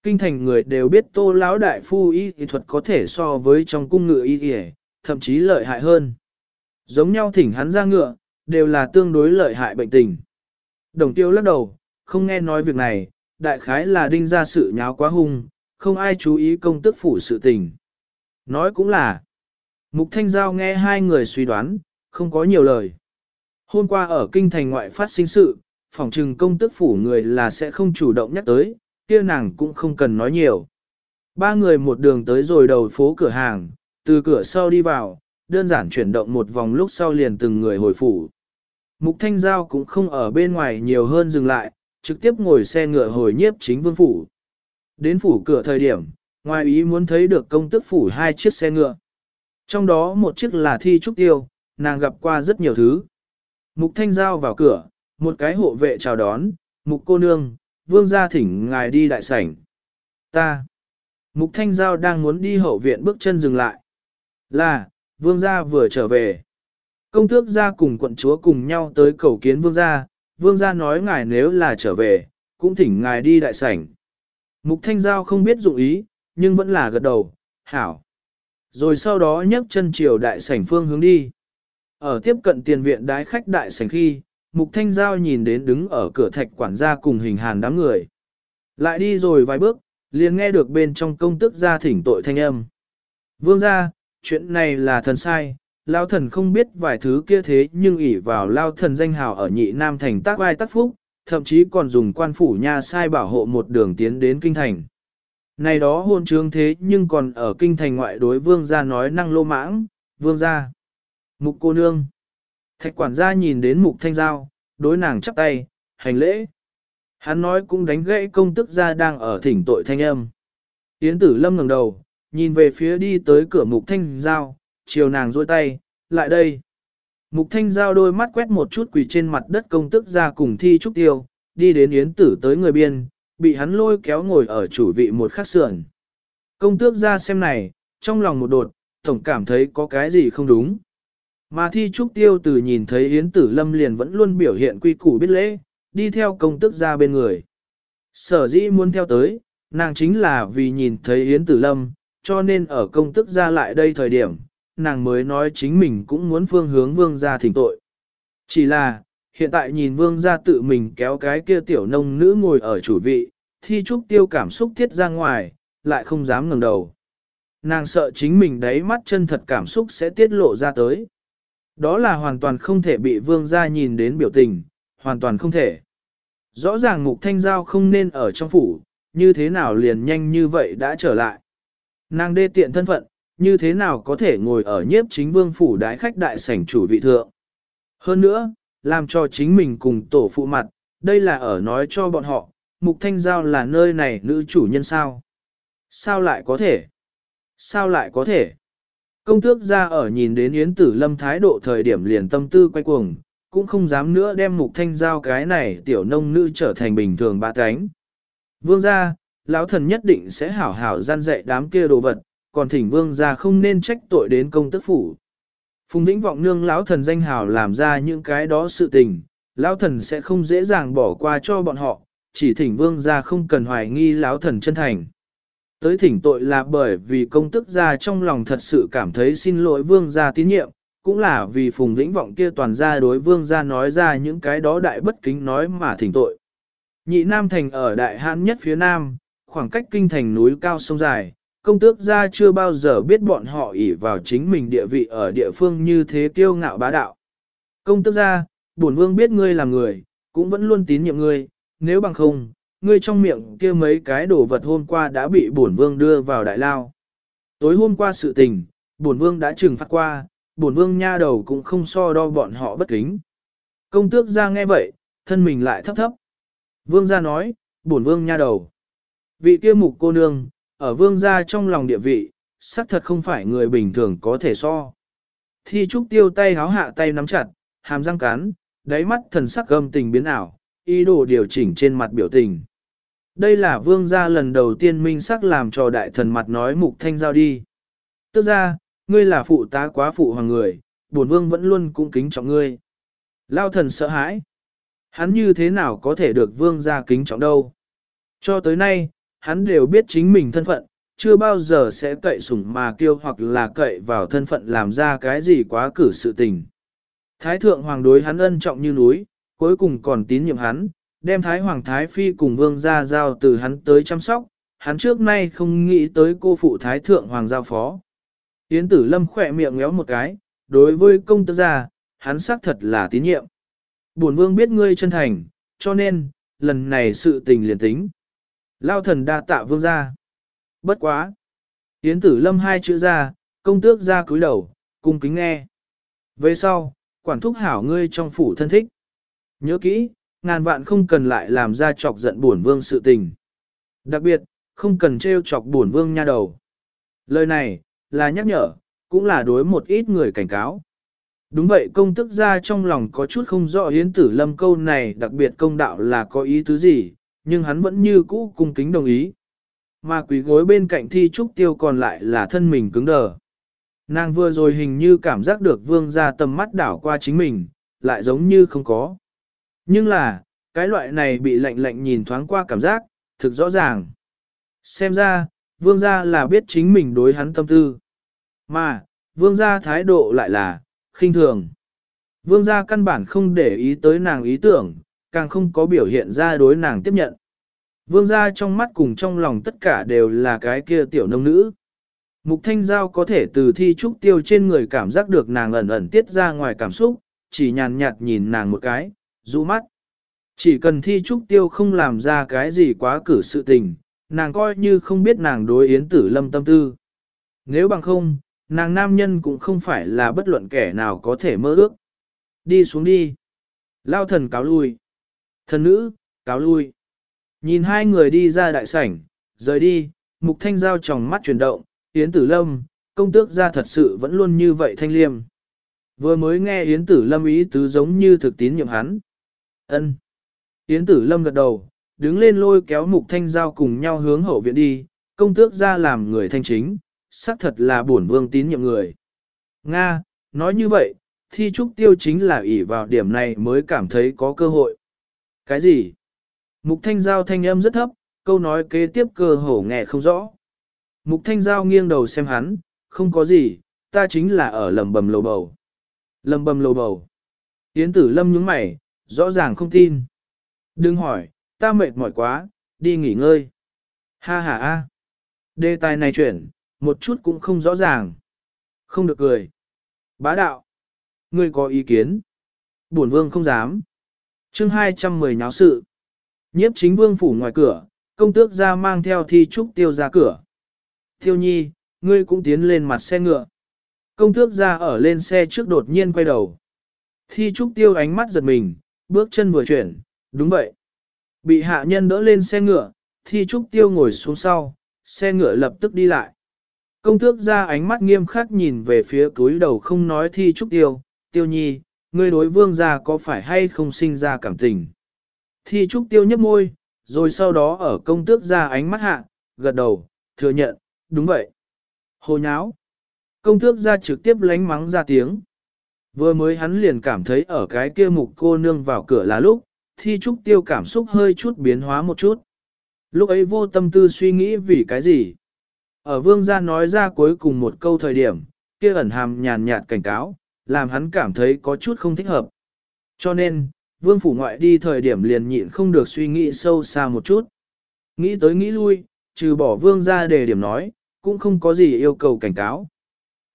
Speaker 1: Kinh thành người đều biết Tô lão đại phu y y thuật có thể so với trong cung ngựa y y, thậm chí lợi hại hơn. Giống nhau thỉnh hắn ra ngựa, đều là tương đối lợi hại bệnh tình. Đồng tiêu lắc đầu, không nghe nói việc này, đại khái là đinh ra sự nháo quá hung, không ai chú ý công tức phủ sự tình. Nói cũng là, Mục Thanh Giao nghe hai người suy đoán, không có nhiều lời. Hôm qua ở kinh thành ngoại phát sinh sự, phòng trừng công tức phủ người là sẽ không chủ động nhắc tới, kia nàng cũng không cần nói nhiều. Ba người một đường tới rồi đầu phố cửa hàng, từ cửa sau đi vào, đơn giản chuyển động một vòng lúc sau liền từng người hồi phủ. Mục Thanh Giao cũng không ở bên ngoài nhiều hơn dừng lại, trực tiếp ngồi xe ngựa hồi nhiếp chính vương phủ. Đến phủ cửa thời điểm, ngoài ý muốn thấy được công tức phủ hai chiếc xe ngựa. Trong đó một chiếc là thi trúc tiêu, nàng gặp qua rất nhiều thứ. Mục Thanh Giao vào cửa, một cái hộ vệ chào đón, mục cô nương, vương gia thỉnh ngài đi đại sảnh. Ta. Mục Thanh Giao đang muốn đi hậu viện bước chân dừng lại. Là, vương gia vừa trở về. Công tước gia cùng quận chúa cùng nhau tới cầu kiến vương gia, vương gia nói ngài nếu là trở về, cũng thỉnh ngài đi đại sảnh. Mục Thanh Giao không biết dụng ý, nhưng vẫn là gật đầu, hảo. Rồi sau đó nhấc chân chiều đại sảnh phương hướng đi. Ở tiếp cận tiền viện đái khách đại sảnh khi, Mục Thanh Giao nhìn đến đứng ở cửa thạch quản gia cùng hình hàn đám người. Lại đi rồi vài bước, liền nghe được bên trong công tức gia thỉnh tội thanh âm. Vương gia, chuyện này là thần sai, lao thần không biết vài thứ kia thế nhưng ỷ vào lao thần danh hào ở nhị nam thành tác vai tác phúc, thậm chí còn dùng quan phủ nha sai bảo hộ một đường tiến đến kinh thành. Này đó hôn trướng thế nhưng còn ở kinh thành ngoại đối vương gia nói năng lô mãng, vương gia. Mục cô nương. Thạch quản gia nhìn đến mục thanh giao, đối nàng chắp tay, hành lễ. Hắn nói cũng đánh gãy công tức gia đang ở thỉnh tội thanh âm. Yến tử lâm ngẩng đầu, nhìn về phía đi tới cửa mục thanh giao, chiều nàng dôi tay, lại đây. Mục thanh giao đôi mắt quét một chút quỳ trên mặt đất công tức gia cùng thi trúc tiêu, đi đến yến tử tới người biên, bị hắn lôi kéo ngồi ở chủ vị một khắc sườn. Công tước ra xem này, trong lòng một đột, tổng cảm thấy có cái gì không đúng. Mà thi trúc tiêu từ nhìn thấy Yến Tử Lâm liền vẫn luôn biểu hiện quy củ biết lễ, đi theo công tước ra bên người. Sở dĩ muốn theo tới, nàng chính là vì nhìn thấy Yến Tử Lâm, cho nên ở công tước ra lại đây thời điểm, nàng mới nói chính mình cũng muốn phương hướng vương gia thỉnh tội. Chỉ là, hiện tại nhìn vương gia tự mình kéo cái kia tiểu nông nữ ngồi ở chủ vị, thi trúc tiêu cảm xúc tiết ra ngoài, lại không dám ngẩng đầu. Nàng sợ chính mình đáy mắt chân thật cảm xúc sẽ tiết lộ ra tới. Đó là hoàn toàn không thể bị vương gia nhìn đến biểu tình, hoàn toàn không thể. Rõ ràng mục thanh giao không nên ở trong phủ, như thế nào liền nhanh như vậy đã trở lại. Nàng đê tiện thân phận, như thế nào có thể ngồi ở nhiếp chính vương phủ đái khách đại sảnh chủ vị thượng. Hơn nữa, làm cho chính mình cùng tổ phụ mặt, đây là ở nói cho bọn họ, mục thanh giao là nơi này nữ chủ nhân sao. Sao lại có thể? Sao lại có thể? Công tước ra ở nhìn đến Yến Tử Lâm thái độ thời điểm liền tâm tư quay cuồng, cũng không dám nữa đem mục thanh giao cái này tiểu nông nữ trở thành bình thường ba cánh. Vương gia, lão thần nhất định sẽ hảo hảo gian dạy đám kia đồ vật, còn thỉnh vương gia không nên trách tội đến công tước phủ. Phùng Vĩnh vọng nương lão thần danh hảo làm ra những cái đó sự tình, lão thần sẽ không dễ dàng bỏ qua cho bọn họ, chỉ thỉnh vương gia không cần hoài nghi lão thần chân thành. Tới thỉnh tội là bởi vì công tức gia trong lòng thật sự cảm thấy xin lỗi vương gia tín nhiệm, cũng là vì phùng vĩnh vọng kia toàn gia đối vương gia nói ra những cái đó đại bất kính nói mà thỉnh tội. Nhị Nam Thành ở đại hãn nhất phía Nam, khoảng cách kinh thành núi cao sông dài, công tước gia chưa bao giờ biết bọn họ ỷ vào chính mình địa vị ở địa phương như thế kiêu ngạo bá đạo. Công tước gia, bổn vương biết ngươi là người, cũng vẫn luôn tín nhiệm ngươi, nếu bằng không, ngươi trong miệng kia mấy cái đồ vật hôm qua đã bị bổn vương đưa vào đại lao. Tối hôm qua sự tình, bổn vương đã trừng phạt qua, bổn vương nha đầu cũng không so đo bọn họ bất kính. Công tước ra nghe vậy, thân mình lại thấp thấp. Vương gia nói, bổn vương nha đầu. Vị kia mục cô nương, ở vương gia trong lòng địa vị, xác thật không phải người bình thường có thể so. Thi trúc tiêu tay háo hạ tay nắm chặt, hàm răng cắn, đáy mắt thần sắc gâm tình biến ảo, ý đồ điều chỉnh trên mặt biểu tình. Đây là vương gia lần đầu tiên minh sắc làm cho đại thần mặt nói mục thanh giao đi. Tức ra, ngươi là phụ tá quá phụ hoàng người, bổn vương vẫn luôn cung kính trọng ngươi. Lao thần sợ hãi. Hắn như thế nào có thể được vương gia kính trọng đâu. Cho tới nay, hắn đều biết chính mình thân phận, chưa bao giờ sẽ cậy sủng mà kêu hoặc là cậy vào thân phận làm ra cái gì quá cử sự tình. Thái thượng hoàng đối hắn ân trọng như núi, cuối cùng còn tín nhiệm hắn, đem Thái Hoàng Thái Phi cùng Vương gia giao từ hắn tới chăm sóc, hắn trước nay không nghĩ tới cô phụ Thái Thượng Hoàng giao phó. Yến tử lâm khỏe miệng ngéo một cái, đối với công tử gia, hắn xác thật là tín nhiệm. Bổn vương biết ngươi chân thành, cho nên, lần này sự tình liền tính. Lao thần đa tạ vương gia. Bất quá. Yến tử lâm hai chữ ra, công tước ra cúi đầu, cung kính nghe. Về sau, quản thúc hảo ngươi trong phủ thân thích. Nhớ kỹ, ngàn vạn không cần lại làm ra chọc giận bổn vương sự tình. Đặc biệt, không cần trêu chọc bổn vương nha đầu. Lời này, là nhắc nhở, cũng là đối một ít người cảnh cáo. Đúng vậy công tức ra trong lòng có chút không rõ hiến tử lâm câu này đặc biệt công đạo là có ý tứ gì, nhưng hắn vẫn như cũ cung kính đồng ý. Mà quý gối bên cạnh thi trúc tiêu còn lại là thân mình cứng đờ. Nàng vừa rồi hình như cảm giác được vương ra tầm mắt đảo qua chính mình, lại giống như không có. Nhưng là, cái loại này bị lạnh lạnh nhìn thoáng qua cảm giác, thực rõ ràng. Xem ra, vương gia là biết chính mình đối hắn tâm tư. Mà, vương gia thái độ lại là, khinh thường. Vương gia căn bản không để ý tới nàng ý tưởng, càng không có biểu hiện ra đối nàng tiếp nhận. Vương gia trong mắt cùng trong lòng tất cả đều là cái kia tiểu nông nữ. Mục thanh giao có thể từ thi trúc tiêu trên người cảm giác được nàng ẩn ẩn tiết ra ngoài cảm xúc, chỉ nhàn nhạt nhìn nàng một cái, rũ mắt. Chỉ cần thi trúc tiêu không làm ra cái gì quá cử sự tình, nàng coi như không biết nàng đối Yến Tử Lâm tâm tư. Nếu bằng không, nàng nam nhân cũng không phải là bất luận kẻ nào có thể mơ ước. Đi xuống đi. Lao thần cáo lui. Thần nữ, cáo lui. Nhìn hai người đi ra đại sảnh, rời đi, mục thanh giao tròng mắt chuyển động, Yến Tử Lâm, công tước ra thật sự vẫn luôn như vậy thanh liêm. Vừa mới nghe Yến Tử Lâm ý tứ giống như thực tín nhiệm hắn ân Yến Tử Lâm gật đầu, đứng lên lôi kéo mục thanh giao cùng nhau hướng hậu viện đi, công tước ra làm người thanh chính, xác thật là bổn vương tín nhiệm người. Nga, nói như vậy, thi trúc tiêu chính là ỷ vào điểm này mới cảm thấy có cơ hội. Cái gì? Mục thanh giao thanh âm rất thấp, câu nói kế tiếp cơ hồ nghe không rõ. Mục thanh giao nghiêng đầu xem hắn, không có gì, ta chính là ở lầm bầm lầu bầu. Lầm bầm lầu bầu. Yến tử lâm nhướng mày, rõ ràng không tin. Đừng hỏi, ta mệt mỏi quá, đi nghỉ ngơi. Ha ha ha. Đề tài này chuyển, một chút cũng không rõ ràng. Không được cười. Bá đạo. Ngươi có ý kiến. Bổn vương không dám. chương 210 nháo sự. Nhiếp chính vương phủ ngoài cửa, công tước ra mang theo thi trúc tiêu ra cửa. Tiêu nhi, ngươi cũng tiến lên mặt xe ngựa. Công tước ra ở lên xe trước đột nhiên quay đầu. Thi trúc tiêu ánh mắt giật mình, bước chân vừa chuyển, đúng vậy. Bị hạ nhân đỡ lên xe ngựa, thi trúc tiêu ngồi xuống sau, xe ngựa lập tức đi lại. Công tước ra ánh mắt nghiêm khắc nhìn về phía túi đầu không nói thi trúc tiêu, tiêu nhi, ngươi đối vương gia có phải hay không sinh ra cảm tình. Thi trúc tiêu nhấp môi, rồi sau đó ở công tước ra ánh mắt hạ, gật đầu, thừa nhận, đúng vậy. Hồ nháo. Công tước ra trực tiếp lánh mắng ra tiếng. Vừa mới hắn liền cảm thấy ở cái kia mục cô nương vào cửa là lúc, thi trúc tiêu cảm xúc hơi chút biến hóa một chút. Lúc ấy vô tâm tư suy nghĩ vì cái gì. Ở vương gia nói ra cuối cùng một câu thời điểm, kia ẩn hàm nhàn nhạt cảnh cáo, làm hắn cảm thấy có chút không thích hợp. Cho nên, vương phủ ngoại đi thời điểm liền nhịn không được suy nghĩ sâu xa một chút. Nghĩ tới nghĩ lui, trừ bỏ vương gia để điểm nói, cũng không có gì yêu cầu cảnh cáo.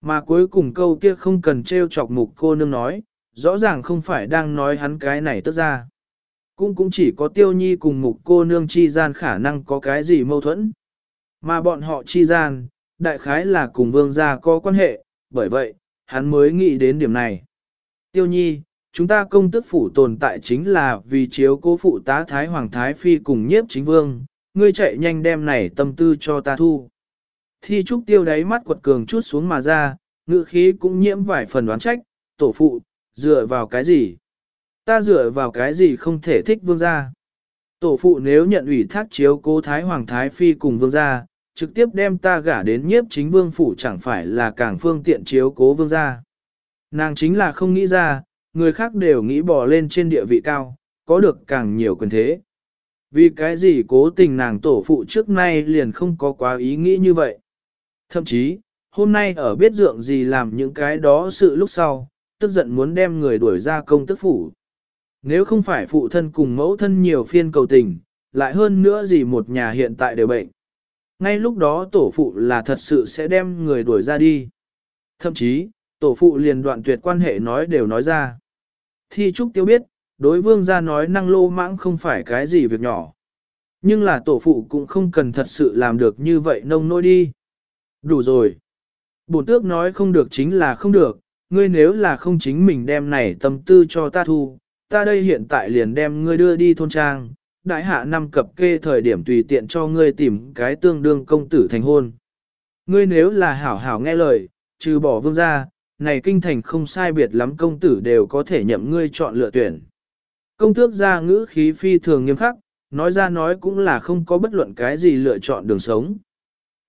Speaker 1: Mà cuối cùng câu kia không cần treo chọc mục cô nương nói, rõ ràng không phải đang nói hắn cái này tức ra. Cũng cũng chỉ có tiêu nhi cùng mục cô nương chi gian khả năng có cái gì mâu thuẫn. Mà bọn họ chi gian, đại khái là cùng vương gia có quan hệ, bởi vậy, hắn mới nghĩ đến điểm này. Tiêu nhi, chúng ta công tức phủ tồn tại chính là vì chiếu cố phụ tá Thái Hoàng Thái Phi cùng nhiếp chính vương, ngươi chạy nhanh đem này tâm tư cho ta thu. Thi trúc tiêu đáy mắt quật cường chút xuống mà ra, ngự khí cũng nhiễm vài phần đoán trách, tổ phụ, dựa vào cái gì? Ta dựa vào cái gì không thể thích vương gia? Tổ phụ nếu nhận ủy thác chiếu cố Thái Hoàng Thái Phi cùng vương gia, trực tiếp đem ta gả đến nhiếp chính vương phủ chẳng phải là càng phương tiện chiếu cố vương gia. Nàng chính là không nghĩ ra, người khác đều nghĩ bỏ lên trên địa vị cao, có được càng nhiều quyền thế. Vì cái gì cố tình nàng tổ phụ trước nay liền không có quá ý nghĩ như vậy. Thậm chí, hôm nay ở biết dượng gì làm những cái đó sự lúc sau, tức giận muốn đem người đuổi ra công tức phủ. Nếu không phải phụ thân cùng mẫu thân nhiều phiên cầu tình, lại hơn nữa gì một nhà hiện tại đều bệnh. Ngay lúc đó tổ phụ là thật sự sẽ đem người đuổi ra đi. Thậm chí, tổ phụ liền đoạn tuyệt quan hệ nói đều nói ra. Thi Trúc Tiêu biết, đối vương gia nói năng lô mãng không phải cái gì việc nhỏ. Nhưng là tổ phụ cũng không cần thật sự làm được như vậy nông nỗi đi. Đủ rồi. Bổn tước nói không được chính là không được, ngươi nếu là không chính mình đem này tâm tư cho ta thu, ta đây hiện tại liền đem ngươi đưa đi thôn trang, đại hạ năm cập kê thời điểm tùy tiện cho ngươi tìm cái tương đương công tử thành hôn. Ngươi nếu là hảo hảo nghe lời, trừ bỏ vương gia, này kinh thành không sai biệt lắm công tử đều có thể nhậm ngươi chọn lựa tuyển. Công tước ra ngữ khí phi thường nghiêm khắc, nói ra nói cũng là không có bất luận cái gì lựa chọn đường sống.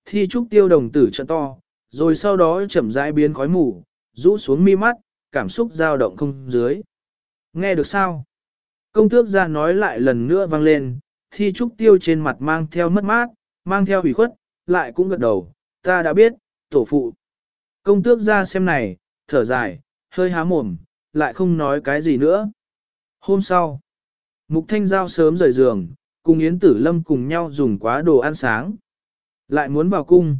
Speaker 1: Thi trúc tiêu đồng tử trận to, rồi sau đó chậm rãi biến khói mù, rũ xuống mi mắt, cảm xúc dao động không dưới. Nghe được sao? Công tước ra nói lại lần nữa vang lên, thi trúc tiêu trên mặt mang theo mất mát, mang theo hủy khuất, lại cũng gật đầu, ta đã biết, tổ phụ. Công tước ra xem này, thở dài, hơi há mồm, lại không nói cái gì nữa. Hôm sau, Mục Thanh Giao sớm rời giường, cùng Yến Tử Lâm cùng nhau dùng quá đồ ăn sáng. Lại muốn vào cung.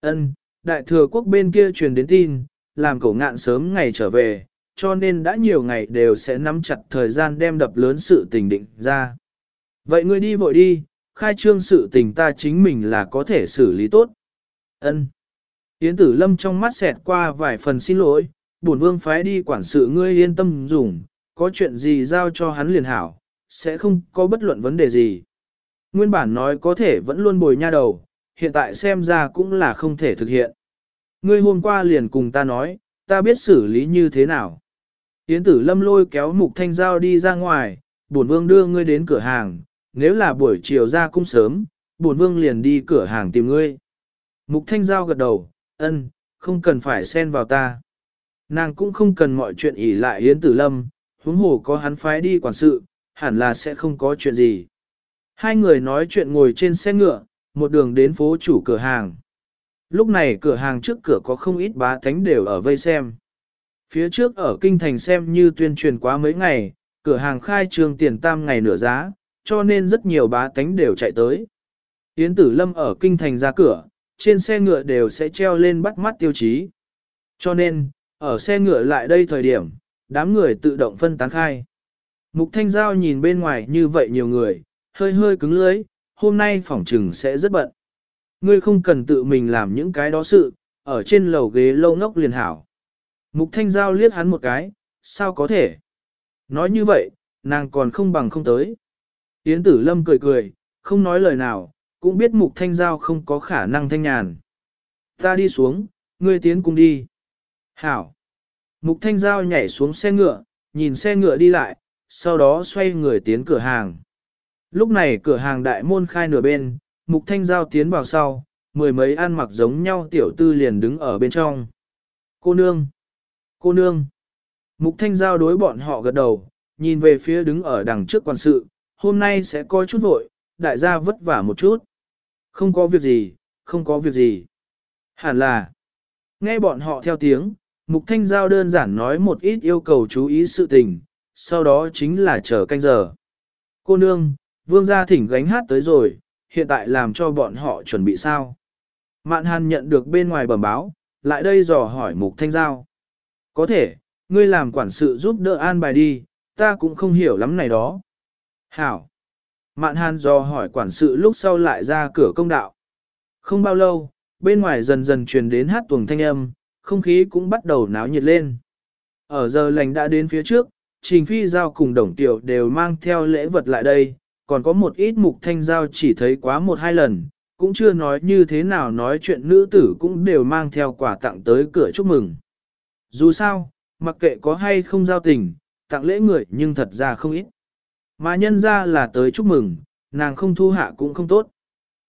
Speaker 1: Ân, đại thừa quốc bên kia truyền đến tin, làm cổ ngạn sớm ngày trở về, cho nên đã nhiều ngày đều sẽ nắm chặt thời gian đem đập lớn sự tình định ra. Vậy ngươi đi vội đi, khai trương sự tình ta chính mình là có thể xử lý tốt. Ân. Yến tử lâm trong mắt xẹt qua vài phần xin lỗi, bổn vương phái đi quản sự ngươi yên tâm dùng, có chuyện gì giao cho hắn liền hảo, sẽ không có bất luận vấn đề gì. Nguyên bản nói có thể vẫn luôn bồi nha đầu, hiện tại xem ra cũng là không thể thực hiện. Ngươi hôm qua liền cùng ta nói, ta biết xử lý như thế nào. Yến tử lâm lôi kéo mục thanh giao đi ra ngoài, bổn vương đưa ngươi đến cửa hàng, nếu là buổi chiều ra cung sớm, bổn vương liền đi cửa hàng tìm ngươi. Mục thanh giao gật đầu, ân, không cần phải xen vào ta. Nàng cũng không cần mọi chuyện ỉ lại Yến tử lâm, huống hồ có hắn phái đi quản sự, hẳn là sẽ không có chuyện gì. Hai người nói chuyện ngồi trên xe ngựa, một đường đến phố chủ cửa hàng. Lúc này cửa hàng trước cửa có không ít bá thánh đều ở vây xem. Phía trước ở kinh thành xem như tuyên truyền quá mấy ngày, cửa hàng khai trương tiền tam ngày nửa giá, cho nên rất nhiều bá tánh đều chạy tới. Yến tử lâm ở kinh thành ra cửa, trên xe ngựa đều sẽ treo lên bắt mắt tiêu chí. Cho nên, ở xe ngựa lại đây thời điểm, đám người tự động phân tán khai. Mục Thanh Giao nhìn bên ngoài như vậy nhiều người, hơi hơi cứng lưới, hôm nay phỏng trừng sẽ rất bận. Ngươi không cần tự mình làm những cái đó sự, ở trên lầu ghế lâu ngốc liền hảo. Mục Thanh Giao liếc hắn một cái, sao có thể? Nói như vậy, nàng còn không bằng không tới. Yến Tử Lâm cười cười, không nói lời nào, cũng biết Mục Thanh Giao không có khả năng thanh nhàn. Ta đi xuống, ngươi tiến cùng đi. Hảo. Mục Thanh Giao nhảy xuống xe ngựa, nhìn xe ngựa đi lại, sau đó xoay người tiến cửa hàng. Lúc này cửa hàng đại môn khai nửa bên, Mục Thanh Giao tiến vào sau, mười mấy ăn mặc giống nhau tiểu tư liền đứng ở bên trong. Cô nương! Cô nương! Mục Thanh Giao đối bọn họ gật đầu, nhìn về phía đứng ở đằng trước quan sự, hôm nay sẽ coi chút vội, đại gia vất vả một chút. Không có việc gì, không có việc gì. Hẳn là, nghe bọn họ theo tiếng, Mục Thanh Giao đơn giản nói một ít yêu cầu chú ý sự tình, sau đó chính là chờ canh giờ. Cô nương, vương gia thỉnh gánh hát tới rồi, hiện tại làm cho bọn họ chuẩn bị sao? Mạn hàn nhận được bên ngoài bẩm báo, lại đây dò hỏi Mục Thanh Giao. Có thể, ngươi làm quản sự giúp đỡ an bài đi, ta cũng không hiểu lắm này đó. Hảo. Mạn hàn dò hỏi quản sự lúc sau lại ra cửa công đạo. Không bao lâu, bên ngoài dần dần truyền đến hát tuồng thanh âm, không khí cũng bắt đầu náo nhiệt lên. Ở giờ lành đã đến phía trước, Trình Phi Giao cùng Đồng Tiểu đều mang theo lễ vật lại đây, còn có một ít mục thanh giao chỉ thấy quá một hai lần, cũng chưa nói như thế nào nói chuyện nữ tử cũng đều mang theo quà tặng tới cửa chúc mừng. Dù sao, mặc kệ có hay không giao tình, tặng lễ người nhưng thật ra không ít. Mà nhân ra là tới chúc mừng, nàng không thu hạ cũng không tốt.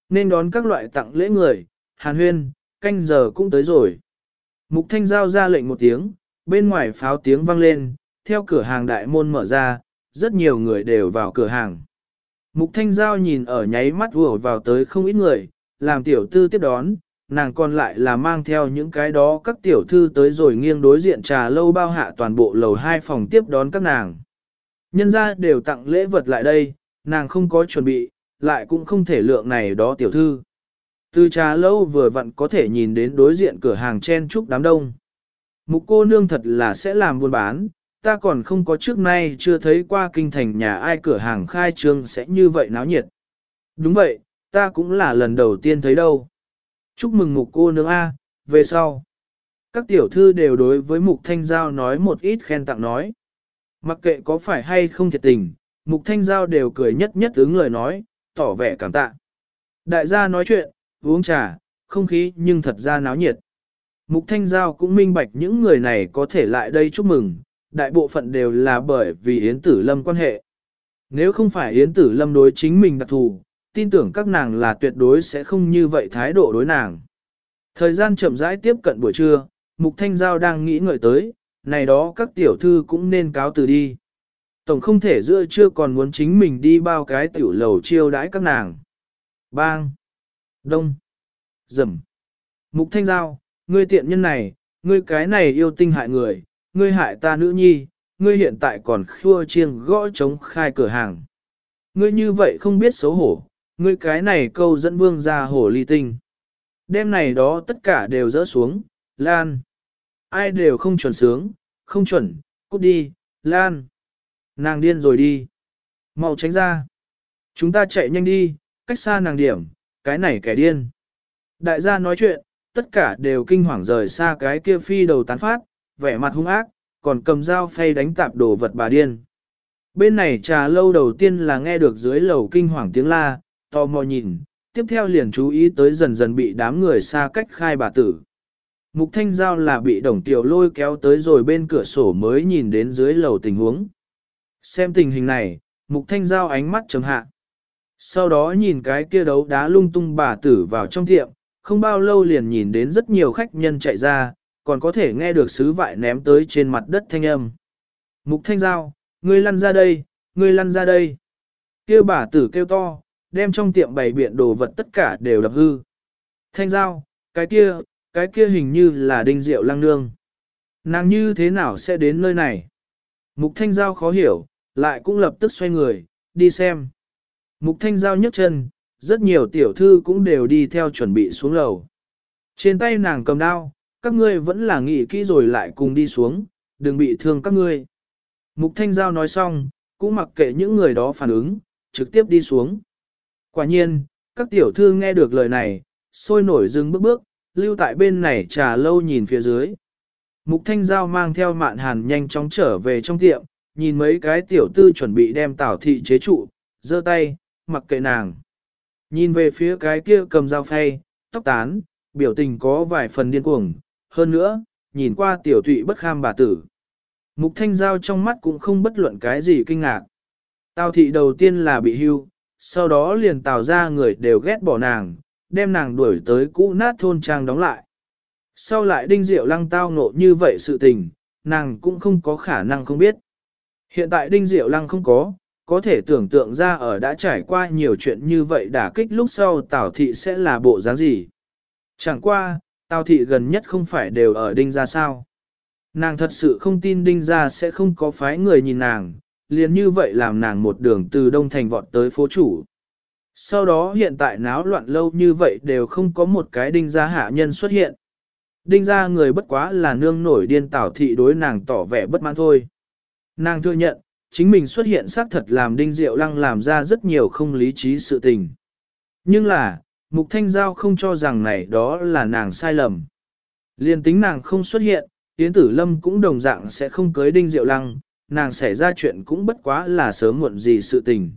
Speaker 1: Nên đón các loại tặng lễ người, hàn huyên, canh giờ cũng tới rồi. Mục thanh giao ra lệnh một tiếng, bên ngoài pháo tiếng vang lên, theo cửa hàng đại môn mở ra, rất nhiều người đều vào cửa hàng. Mục thanh giao nhìn ở nháy mắt vừa vào tới không ít người, làm tiểu tư tiếp đón, nàng còn lại là mang theo những cái đó các tiểu thư tới rồi nghiêng đối diện trà lâu bao hạ toàn bộ lầu hai phòng tiếp đón các nàng. Nhân ra đều tặng lễ vật lại đây, nàng không có chuẩn bị, lại cũng không thể lượng này đó tiểu thư. Từ trà lâu vừa vặn có thể nhìn đến đối diện cửa hàng chen trúc đám đông. Mục cô nương thật là sẽ làm buôn bán, ta còn không có trước nay chưa thấy qua kinh thành nhà ai cửa hàng khai trương sẽ như vậy náo nhiệt. Đúng vậy, ta cũng là lần đầu tiên thấy đâu. Chúc mừng mục cô nương A, về sau. Các tiểu thư đều đối với mục thanh giao nói một ít khen tặng nói. Mặc kệ có phải hay không thiệt tình, mục thanh giao đều cười nhất nhất ứng lời nói, tỏ vẻ cảm tạ. Đại gia nói chuyện, uống trà, không khí nhưng thật ra náo nhiệt. Mục thanh giao cũng minh bạch những người này có thể lại đây chúc mừng, đại bộ phận đều là bởi vì Yến Tử Lâm quan hệ. Nếu không phải Yến Tử Lâm đối chính mình đặc thù, tin tưởng các nàng là tuyệt đối sẽ không như vậy thái độ đối nàng. Thời gian chậm rãi tiếp cận buổi trưa, Mục Thanh Giao đang nghĩ ngợi tới, này đó các tiểu thư cũng nên cáo từ đi. Tổng không thể giữa trưa còn muốn chính mình đi bao cái tiểu lầu chiêu đãi các nàng. Bang! Đông! Dầm! Mục Thanh Giao, ngươi tiện nhân này, ngươi cái này yêu tinh hại người, ngươi hại ta nữ nhi, ngươi hiện tại còn khua chiêng gõ chống khai cửa hàng. Ngươi như vậy không biết xấu hổ, ngươi cái này câu dẫn vương ra hổ ly tinh. Đêm này đó tất cả đều rỡ xuống, Lan. Ai đều không chuẩn sướng, không chuẩn, cút đi, Lan. Nàng điên rồi đi. Mau tránh ra. Chúng ta chạy nhanh đi, cách xa nàng điểm, cái này kẻ điên. Đại gia nói chuyện, tất cả đều kinh hoàng rời xa cái kia phi đầu tán phát, vẻ mặt hung ác, còn cầm dao phay đánh tạp đồ vật bà điên. Bên này trà lâu đầu tiên là nghe được dưới lầu kinh hoàng tiếng la, to mò nhìn, tiếp theo liền chú ý tới dần dần bị đám người xa cách khai bà tử. Mục thanh giao là bị đồng tiểu lôi kéo tới rồi bên cửa sổ mới nhìn đến dưới lầu tình huống. Xem tình hình này, mục thanh giao ánh mắt chấm hạ. Sau đó nhìn cái kia đấu đá lung tung bà tử vào trong tiệm, không bao lâu liền nhìn đến rất nhiều khách nhân chạy ra, còn có thể nghe được sứ vại ném tới trên mặt đất thanh âm. Mục thanh giao, ngươi lăn ra đây, ngươi lăn ra đây. Kêu bà tử kêu to, đem trong tiệm bày biện đồ vật tất cả đều đập hư. Thanh giao, cái kia, cái kia hình như là đinh diệu lăng nương. Nàng như thế nào sẽ đến nơi này? Mục thanh giao khó hiểu, lại cũng lập tức xoay người, đi xem. Mục thanh giao nhấc chân, rất nhiều tiểu thư cũng đều đi theo chuẩn bị xuống lầu. Trên tay nàng cầm đao, các ngươi vẫn là nghĩ kỹ rồi lại cùng đi xuống, đừng bị thương các ngươi. Mục thanh giao nói xong, cũng mặc kệ những người đó phản ứng, trực tiếp đi xuống. Quả nhiên, các tiểu thư nghe được lời này, sôi nổi dừng bước bước, lưu tại bên này trà lâu nhìn phía dưới. Mục thanh giao mang theo mạn hàn nhanh chóng trở về trong tiệm, nhìn mấy cái tiểu tư chuẩn bị đem tảo thị chế trụ, giơ tay, mặc kệ nàng. Nhìn về phía cái kia cầm dao phay, tóc tán, biểu tình có vài phần điên cuồng, hơn nữa, nhìn qua tiểu tụy bất kham bà tử. Mục thanh giao trong mắt cũng không bất luận cái gì kinh ngạc. Tào thị đầu tiên là bị hưu, sau đó liền tào ra người đều ghét bỏ nàng, đem nàng đuổi tới cũ nát thôn trang đóng lại. Sau lại đinh diệu lăng tao nộ như vậy sự tình, nàng cũng không có khả năng không biết. Hiện tại đinh diệu lăng không có, có thể tưởng tượng ra ở đã trải qua nhiều chuyện như vậy đả kích lúc sau Tào thị sẽ là bộ dáng gì. Chẳng qua, Tào thị gần nhất không phải đều ở đinh ra sao. Nàng thật sự không tin đinh ra sẽ không có phái người nhìn nàng, liền như vậy làm nàng một đường từ Đông Thành vọt tới phố chủ. Sau đó hiện tại náo loạn lâu như vậy đều không có một cái đinh gia hạ nhân xuất hiện. Đinh gia người bất quá là nương nổi điên tảo thị đối nàng tỏ vẻ bất mãn thôi. Nàng thừa nhận, chính mình xuất hiện xác thật làm đinh diệu lăng làm ra rất nhiều không lý trí sự tình. Nhưng là, mục thanh giao không cho rằng này đó là nàng sai lầm. Liên tính nàng không xuất hiện, Yến Tử Lâm cũng đồng dạng sẽ không cưới đinh diệu lăng, nàng xảy ra chuyện cũng bất quá là sớm muộn gì sự tình.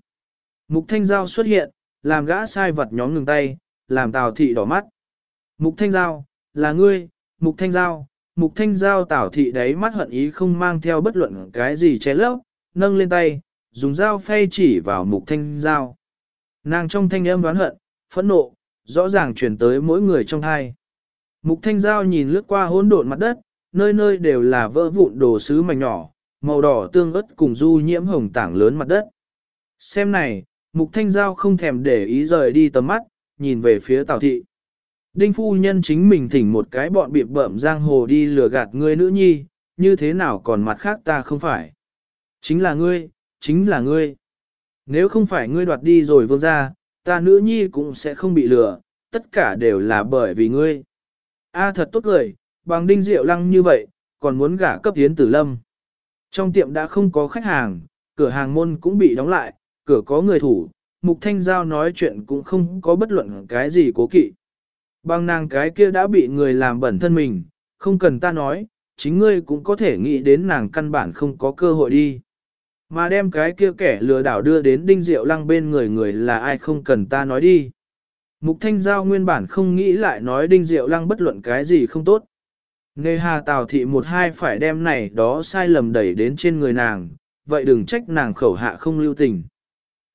Speaker 1: Mục thanh giao xuất hiện, làm gã sai vật nhóm ngừng tay, làm tào thị đỏ mắt. Mục thanh giao, là ngươi, mục thanh giao, mục thanh giao tào thị đáy mắt hận ý không mang theo bất luận cái gì che lấp, nâng lên tay, dùng dao phay chỉ vào mục thanh giao. Nàng trong thanh âm đoán hận, phẫn nộ, rõ ràng chuyển tới mỗi người trong hai. Mục thanh giao nhìn lướt qua hỗn độn mặt đất, nơi nơi đều là vỡ vụn đồ sứ mảnh nhỏ, màu đỏ tương ớt cùng du nhiễm hồng tảng lớn mặt đất. Xem này, mục thanh giao không thèm để ý rời đi tầm mắt, nhìn về phía tào thị. Đinh phu nhân chính mình thỉnh một cái bọn bị bợm giang hồ đi lừa gạt ngươi nữ nhi, như thế nào còn mặt khác ta không phải. Chính là ngươi, chính là ngươi. Nếu không phải ngươi đoạt đi rồi vương ra, ta nữ nhi cũng sẽ không bị lừa, tất cả đều là bởi vì ngươi. A thật tốt cười, bằng đinh rượu lăng như vậy, còn muốn gả cấp tiến tử lâm. Trong tiệm đã không có khách hàng, cửa hàng môn cũng bị đóng lại, cửa có người thủ, mục thanh giao nói chuyện cũng không có bất luận cái gì cố kỵ. Bằng nàng cái kia đã bị người làm bẩn thân mình, không cần ta nói, chính ngươi cũng có thể nghĩ đến nàng căn bản không có cơ hội đi. Mà đem cái kia kẻ lừa đảo đưa đến đinh diệu lăng bên người người là ai không cần ta nói đi. Mục thanh giao nguyên bản không nghĩ lại nói đinh diệu lăng bất luận cái gì không tốt. Nề hà tào thị một hai phải đem này đó sai lầm đẩy đến trên người nàng, vậy đừng trách nàng khẩu hạ không lưu tình.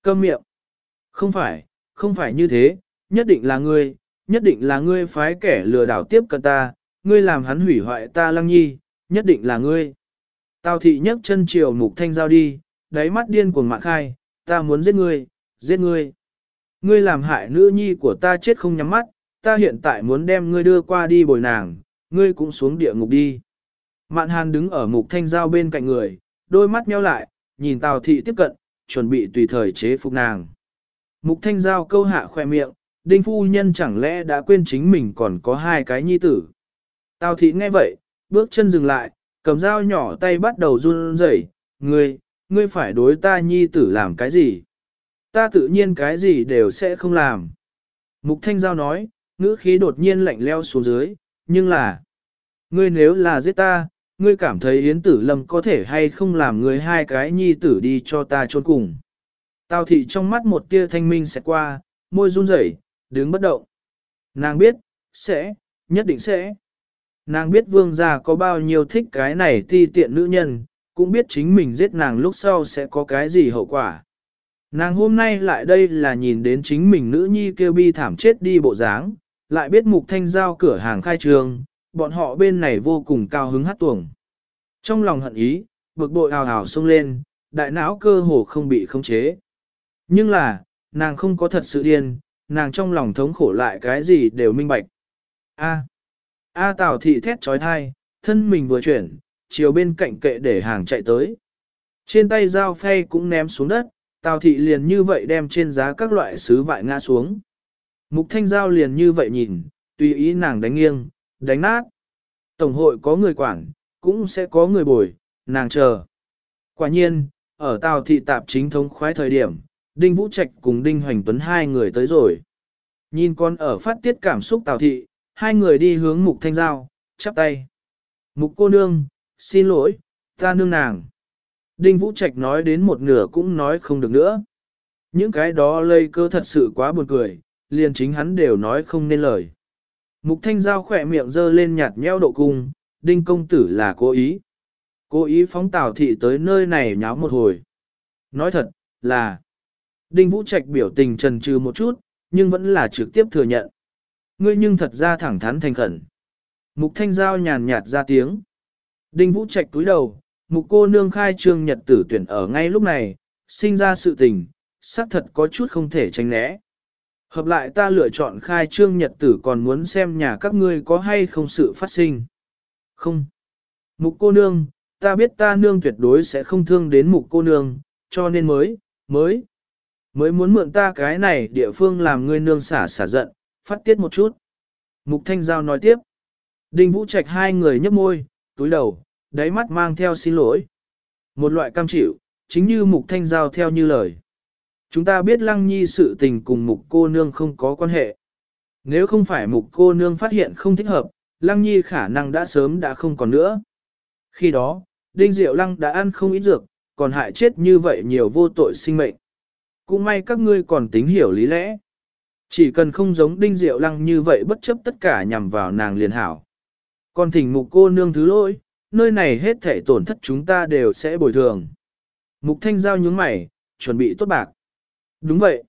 Speaker 1: Câm miệng. Không phải, không phải như thế, nhất định là ngươi, nhất định là ngươi phái kẻ lừa đảo tiếp cận ta, ngươi làm hắn hủy hoại ta lăng nhi, nhất định là ngươi. Tào thị nhấc chân chiều mục thanh giao đi, đáy mắt điên cuồng mạng khai, ta muốn giết ngươi, giết ngươi. Ngươi làm hại nữ nhi của ta chết không nhắm mắt, ta hiện tại muốn đem ngươi đưa qua đi bồi nàng, ngươi cũng xuống địa ngục đi. Mạn hàn đứng ở mục thanh giao bên cạnh người, đôi mắt nheo lại, nhìn tào thị tiếp cận, chuẩn bị tùy thời chế phục nàng. Mục thanh giao câu hạ khoe miệng, đinh phu nhân chẳng lẽ đã quên chính mình còn có hai cái nhi tử. Tào thị nghe vậy, bước chân dừng lại, cầm dao nhỏ tay bắt đầu run rẩy, ngươi, ngươi phải đối ta nhi tử làm cái gì? Ta tự nhiên cái gì đều sẽ không làm. Mục Thanh Giao nói, ngữ khí đột nhiên lạnh leo xuống dưới, nhưng là, ngươi nếu là giết ta, ngươi cảm thấy Yến Tử Lâm có thể hay không làm ngươi hai cái nhi tử đi cho ta trốn cùng. Tào thị trong mắt một tia thanh minh sẽ qua, môi run rẩy, đứng bất động. Nàng biết, sẽ, nhất định sẽ. Nàng biết vương gia có bao nhiêu thích cái này ti tiện nữ nhân, cũng biết chính mình giết nàng lúc sau sẽ có cái gì hậu quả. Nàng hôm nay lại đây là nhìn đến chính mình nữ nhi kêu bi thảm chết đi bộ dáng, lại biết mục thanh giao cửa hàng khai trường, bọn họ bên này vô cùng cao hứng hát tuồng. Trong lòng hận ý, bực bội hào hào sung lên, đại não cơ hồ không bị khống chế. Nhưng là, nàng không có thật sự điên, nàng trong lòng thống khổ lại cái gì đều minh bạch. A. A Tào thị thét trói thai, thân mình vừa chuyển, chiều bên cạnh kệ để hàng chạy tới. Trên tay dao phay cũng ném xuống đất, Tào thị liền như vậy đem trên giá các loại sứ vại ngã xuống. Mục thanh dao liền như vậy nhìn, tùy ý nàng đánh nghiêng, đánh nát. Tổng hội có người quản, cũng sẽ có người bồi, nàng chờ. Quả nhiên, ở Tào thị tạp chính thống khoái thời điểm, Đinh Vũ Trạch cùng Đinh Hoành Tuấn hai người tới rồi. Nhìn con ở phát tiết cảm xúc Tào thị, hai người đi hướng mục thanh giao, chắp tay. Mục cô nương, xin lỗi, ta nương nàng. Đinh Vũ Trạch nói đến một nửa cũng nói không được nữa. Những cái đó lây cơ thật sự quá buồn cười, liền chính hắn đều nói không nên lời. Mục thanh giao khỏe miệng dơ lên nhạt nheo độ cung, đinh công tử là cố ý. Cố ý phóng tào thị tới nơi này nháo một hồi. Nói thật, là... Đinh Vũ Trạch biểu tình trần trừ một chút, nhưng vẫn là trực tiếp thừa nhận. Ngươi nhưng thật ra thẳng thắn thành khẩn. Mục thanh giao nhàn nhạt ra tiếng. Đinh Vũ Trạch túi đầu, mục cô nương khai trương nhật tử tuyển ở ngay lúc này, sinh ra sự tình, xác thật có chút không thể tránh né. Hợp lại ta lựa chọn khai trương nhật tử còn muốn xem nhà các ngươi có hay không sự phát sinh. Không. Mục cô nương, ta biết ta nương tuyệt đối sẽ không thương đến mục cô nương, cho nên mới, mới, mới muốn mượn ta cái này địa phương làm ngươi nương xả xả giận, phát tiết một chút. Mục Thanh Giao nói tiếp. Đinh Vũ Trạch hai người nhấp môi, túi đầu, đáy mắt mang theo xin lỗi. Một loại cam chịu, chính như Mục Thanh Giao theo như lời. Chúng ta biết Lăng Nhi sự tình cùng Mục cô nương không có quan hệ. Nếu không phải Mục cô nương phát hiện không thích hợp, Lăng Nhi khả năng đã sớm đã không còn nữa. Khi đó, Đinh Diệu Lăng đã ăn không ít dược, còn hại chết như vậy nhiều vô tội sinh mệnh. Cũng may các ngươi còn tính hiểu lý lẽ. Chỉ cần không giống đinh diệu lăng như vậy bất chấp tất cả nhằm vào nàng liền hảo. Còn thỉnh mục cô nương thứ lỗi, nơi này hết thể tổn thất chúng ta đều sẽ bồi thường. Mục thanh giao nhướng mày, chuẩn bị tốt bạc. Đúng vậy.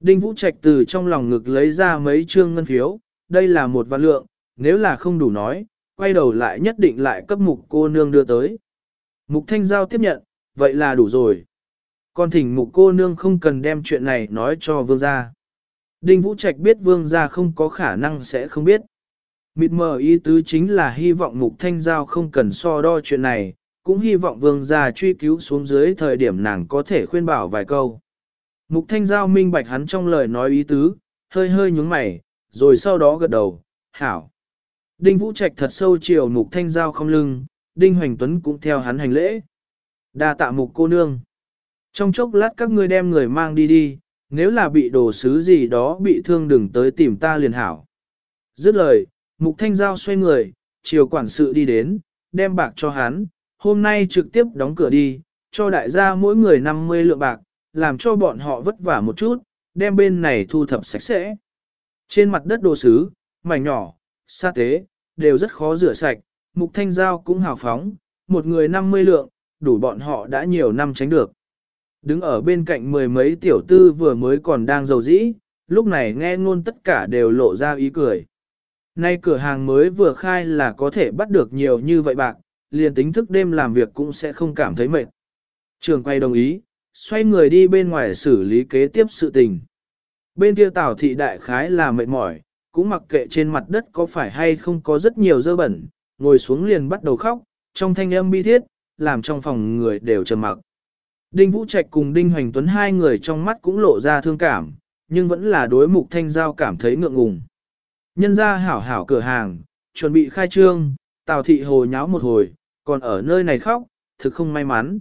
Speaker 1: Đinh Vũ Trạch từ trong lòng ngực lấy ra mấy trương ngân phiếu, đây là một vạn lượng, nếu là không đủ nói, quay đầu lại nhất định lại cấp mục cô nương đưa tới. Mục Thanh Giao tiếp nhận, vậy là đủ rồi. Còn thỉnh mục cô nương không cần đem chuyện này nói cho vương gia. Đinh Vũ Trạch biết vương gia không có khả năng sẽ không biết. Mịt mờ ý tứ chính là hy vọng mục thanh giao không cần so đo chuyện này, cũng hy vọng vương gia truy cứu xuống dưới thời điểm nàng có thể khuyên bảo vài câu. Mục thanh giao minh bạch hắn trong lời nói ý tứ, hơi hơi nhúng mày, rồi sau đó gật đầu, hảo. Đinh Vũ Trạch thật sâu chiều mục thanh giao không lưng, Đinh Hoành Tuấn cũng theo hắn hành lễ. đa tạ mục cô nương. Trong chốc lát các ngươi đem người mang đi đi, nếu là bị đồ sứ gì đó bị thương đừng tới tìm ta liền hảo. Dứt lời, Mục Thanh Giao xoay người, chiều quản sự đi đến, đem bạc cho hắn, hôm nay trực tiếp đóng cửa đi, cho đại gia mỗi người 50 lượng bạc, làm cho bọn họ vất vả một chút, đem bên này thu thập sạch sẽ. Trên mặt đất đồ sứ, mảnh nhỏ, sa tế, đều rất khó rửa sạch, Mục Thanh Giao cũng hào phóng, một người 50 lượng, đủ bọn họ đã nhiều năm tránh được. Đứng ở bên cạnh mười mấy tiểu tư vừa mới còn đang giàu dĩ, lúc này nghe ngôn tất cả đều lộ ra ý cười. Nay cửa hàng mới vừa khai là có thể bắt được nhiều như vậy bạc, liền tính thức đêm làm việc cũng sẽ không cảm thấy mệt. Trường quay đồng ý, xoay người đi bên ngoài xử lý kế tiếp sự tình. Bên kia tảo thị đại khái là mệt mỏi, cũng mặc kệ trên mặt đất có phải hay không có rất nhiều dơ bẩn, ngồi xuống liền bắt đầu khóc, trong thanh âm bi thiết, làm trong phòng người đều trầm mặc. Đinh Vũ Trạch cùng Đinh Hoành Tuấn hai người trong mắt cũng lộ ra thương cảm, nhưng vẫn là đối mục thanh giao cảm thấy ngượng ngùng. Nhân ra hảo hảo cửa hàng, chuẩn bị khai trương, Tào thị hồ nháo một hồi, còn ở nơi này khóc, thực không may mắn.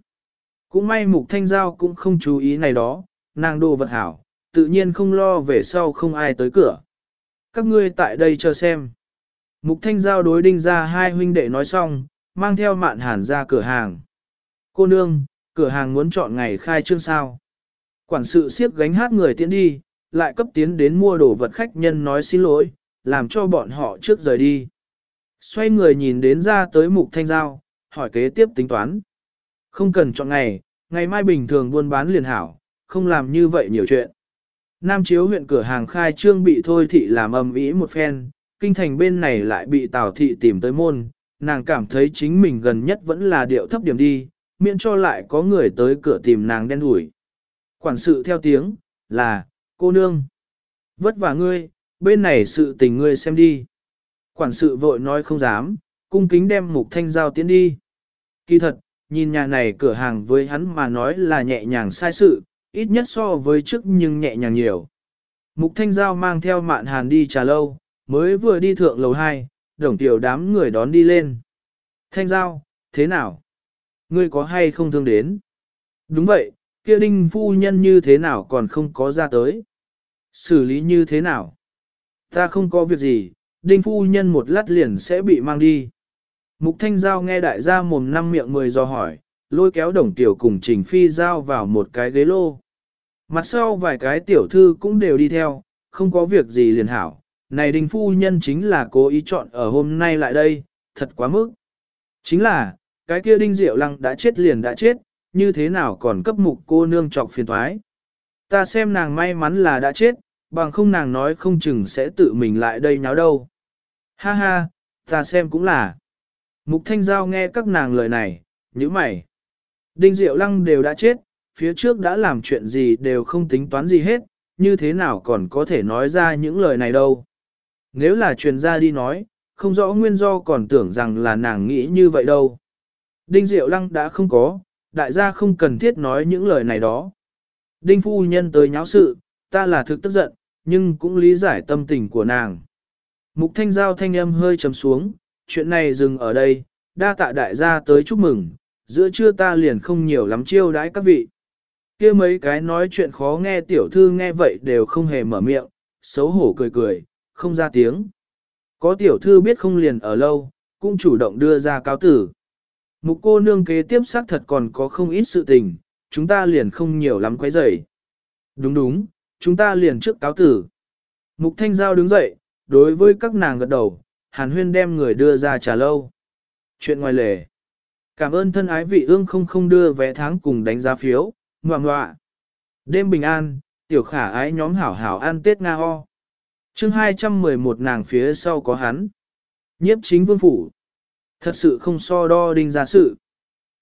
Speaker 1: Cũng may mục thanh giao cũng không chú ý này đó, nàng đồ vật hảo, tự nhiên không lo về sau không ai tới cửa. Các ngươi tại đây chờ xem. Mục Thanh Giao đối đinh ra hai huynh đệ nói xong, mang theo mạn hàn ra cửa hàng. Cô nương, cửa hàng muốn chọn ngày khai trương sao. Quản sự siếp gánh hát người tiến đi, lại cấp tiến đến mua đồ vật khách nhân nói xin lỗi, làm cho bọn họ trước rời đi. Xoay người nhìn đến ra tới mục thanh giao, hỏi kế tiếp tính toán. Không cần chọn ngày, ngày mai bình thường buôn bán liền hảo, không làm như vậy nhiều chuyện. Nam Chiếu huyện cửa hàng khai trương bị thôi thị làm ầm ĩ một phen, kinh thành bên này lại bị Tào thị tìm tới môn, nàng cảm thấy chính mình gần nhất vẫn là điệu thấp điểm đi, miễn cho lại có người tới cửa tìm nàng đen đuổi. Quản sự theo tiếng, là, cô nương. Vất vả ngươi, bên này sự tình ngươi xem đi. Quản sự vội nói không dám, cung kính đem mục thanh giao tiến đi. Kỳ thật, nhìn nhà này cửa hàng với hắn mà nói là nhẹ nhàng sai sự, ít nhất so với trước nhưng nhẹ nhàng nhiều. Mục thanh giao mang theo mạn hàn đi trà lâu, mới vừa đi thượng lầu 2, đồng tiểu đám người đón đi lên. Thanh giao, thế nào? Ngươi có hay không thương đến? Đúng vậy, kia đinh phu nhân như thế nào còn không có ra tới? Xử lý như thế nào? Ta không có việc gì, đinh phu nhân một lát liền sẽ bị mang đi. Mục Thanh Giao nghe đại gia mồm năm miệng mười do hỏi, lôi kéo đồng tiểu cùng Trình Phi Giao vào một cái ghế lô. Mặt sau vài cái tiểu thư cũng đều đi theo, không có việc gì liền hảo. Này đinh phu nhân chính là cố ý chọn ở hôm nay lại đây, thật quá mức. Chính là, cái kia đinh diệu lăng đã chết liền đã chết, như thế nào còn cấp mục cô nương trọc phiền thoái. Ta xem nàng may mắn là đã chết, bằng không nàng nói không chừng sẽ tự mình lại đây nháo đâu. Ha ha, ta xem cũng là. Mục Thanh Giao nghe các nàng lời này, như mày. Đinh Diệu Lăng đều đã chết, phía trước đã làm chuyện gì đều không tính toán gì hết, như thế nào còn có thể nói ra những lời này đâu. Nếu là truyền ra đi nói, không rõ nguyên do còn tưởng rằng là nàng nghĩ như vậy đâu. Đinh Diệu Lăng đã không có, đại gia không cần thiết nói những lời này đó. Đinh Phu Nhân tới nháo sự, ta là thực tức giận, nhưng cũng lý giải tâm tình của nàng. Mục thanh giao thanh âm hơi trầm xuống, chuyện này dừng ở đây, đa tạ đại gia tới chúc mừng, giữa trưa ta liền không nhiều lắm chiêu đãi các vị. kia mấy cái nói chuyện khó nghe tiểu thư nghe vậy đều không hề mở miệng, xấu hổ cười cười, không ra tiếng. Có tiểu thư biết không liền ở lâu, cũng chủ động đưa ra cáo tử. Mục cô nương kế tiếp xác thật còn có không ít sự tình, chúng ta liền không nhiều lắm quấy rầy. Đúng đúng, chúng ta liền trước cáo tử. Mục thanh giao đứng dậy, đối với các nàng gật đầu, hàn huyên đem người đưa ra trà lâu. Chuyện ngoài lề. Cảm ơn thân ái vị ương không không đưa vé tháng cùng đánh giá phiếu, ngoạm ngoạ. Đêm bình an, tiểu khả ái nhóm hảo hảo ăn Tết Nga ho. chương 211 nàng phía sau có hắn. Nhiếp chính vương phủ. Thật sự không so đo đinh ra sự.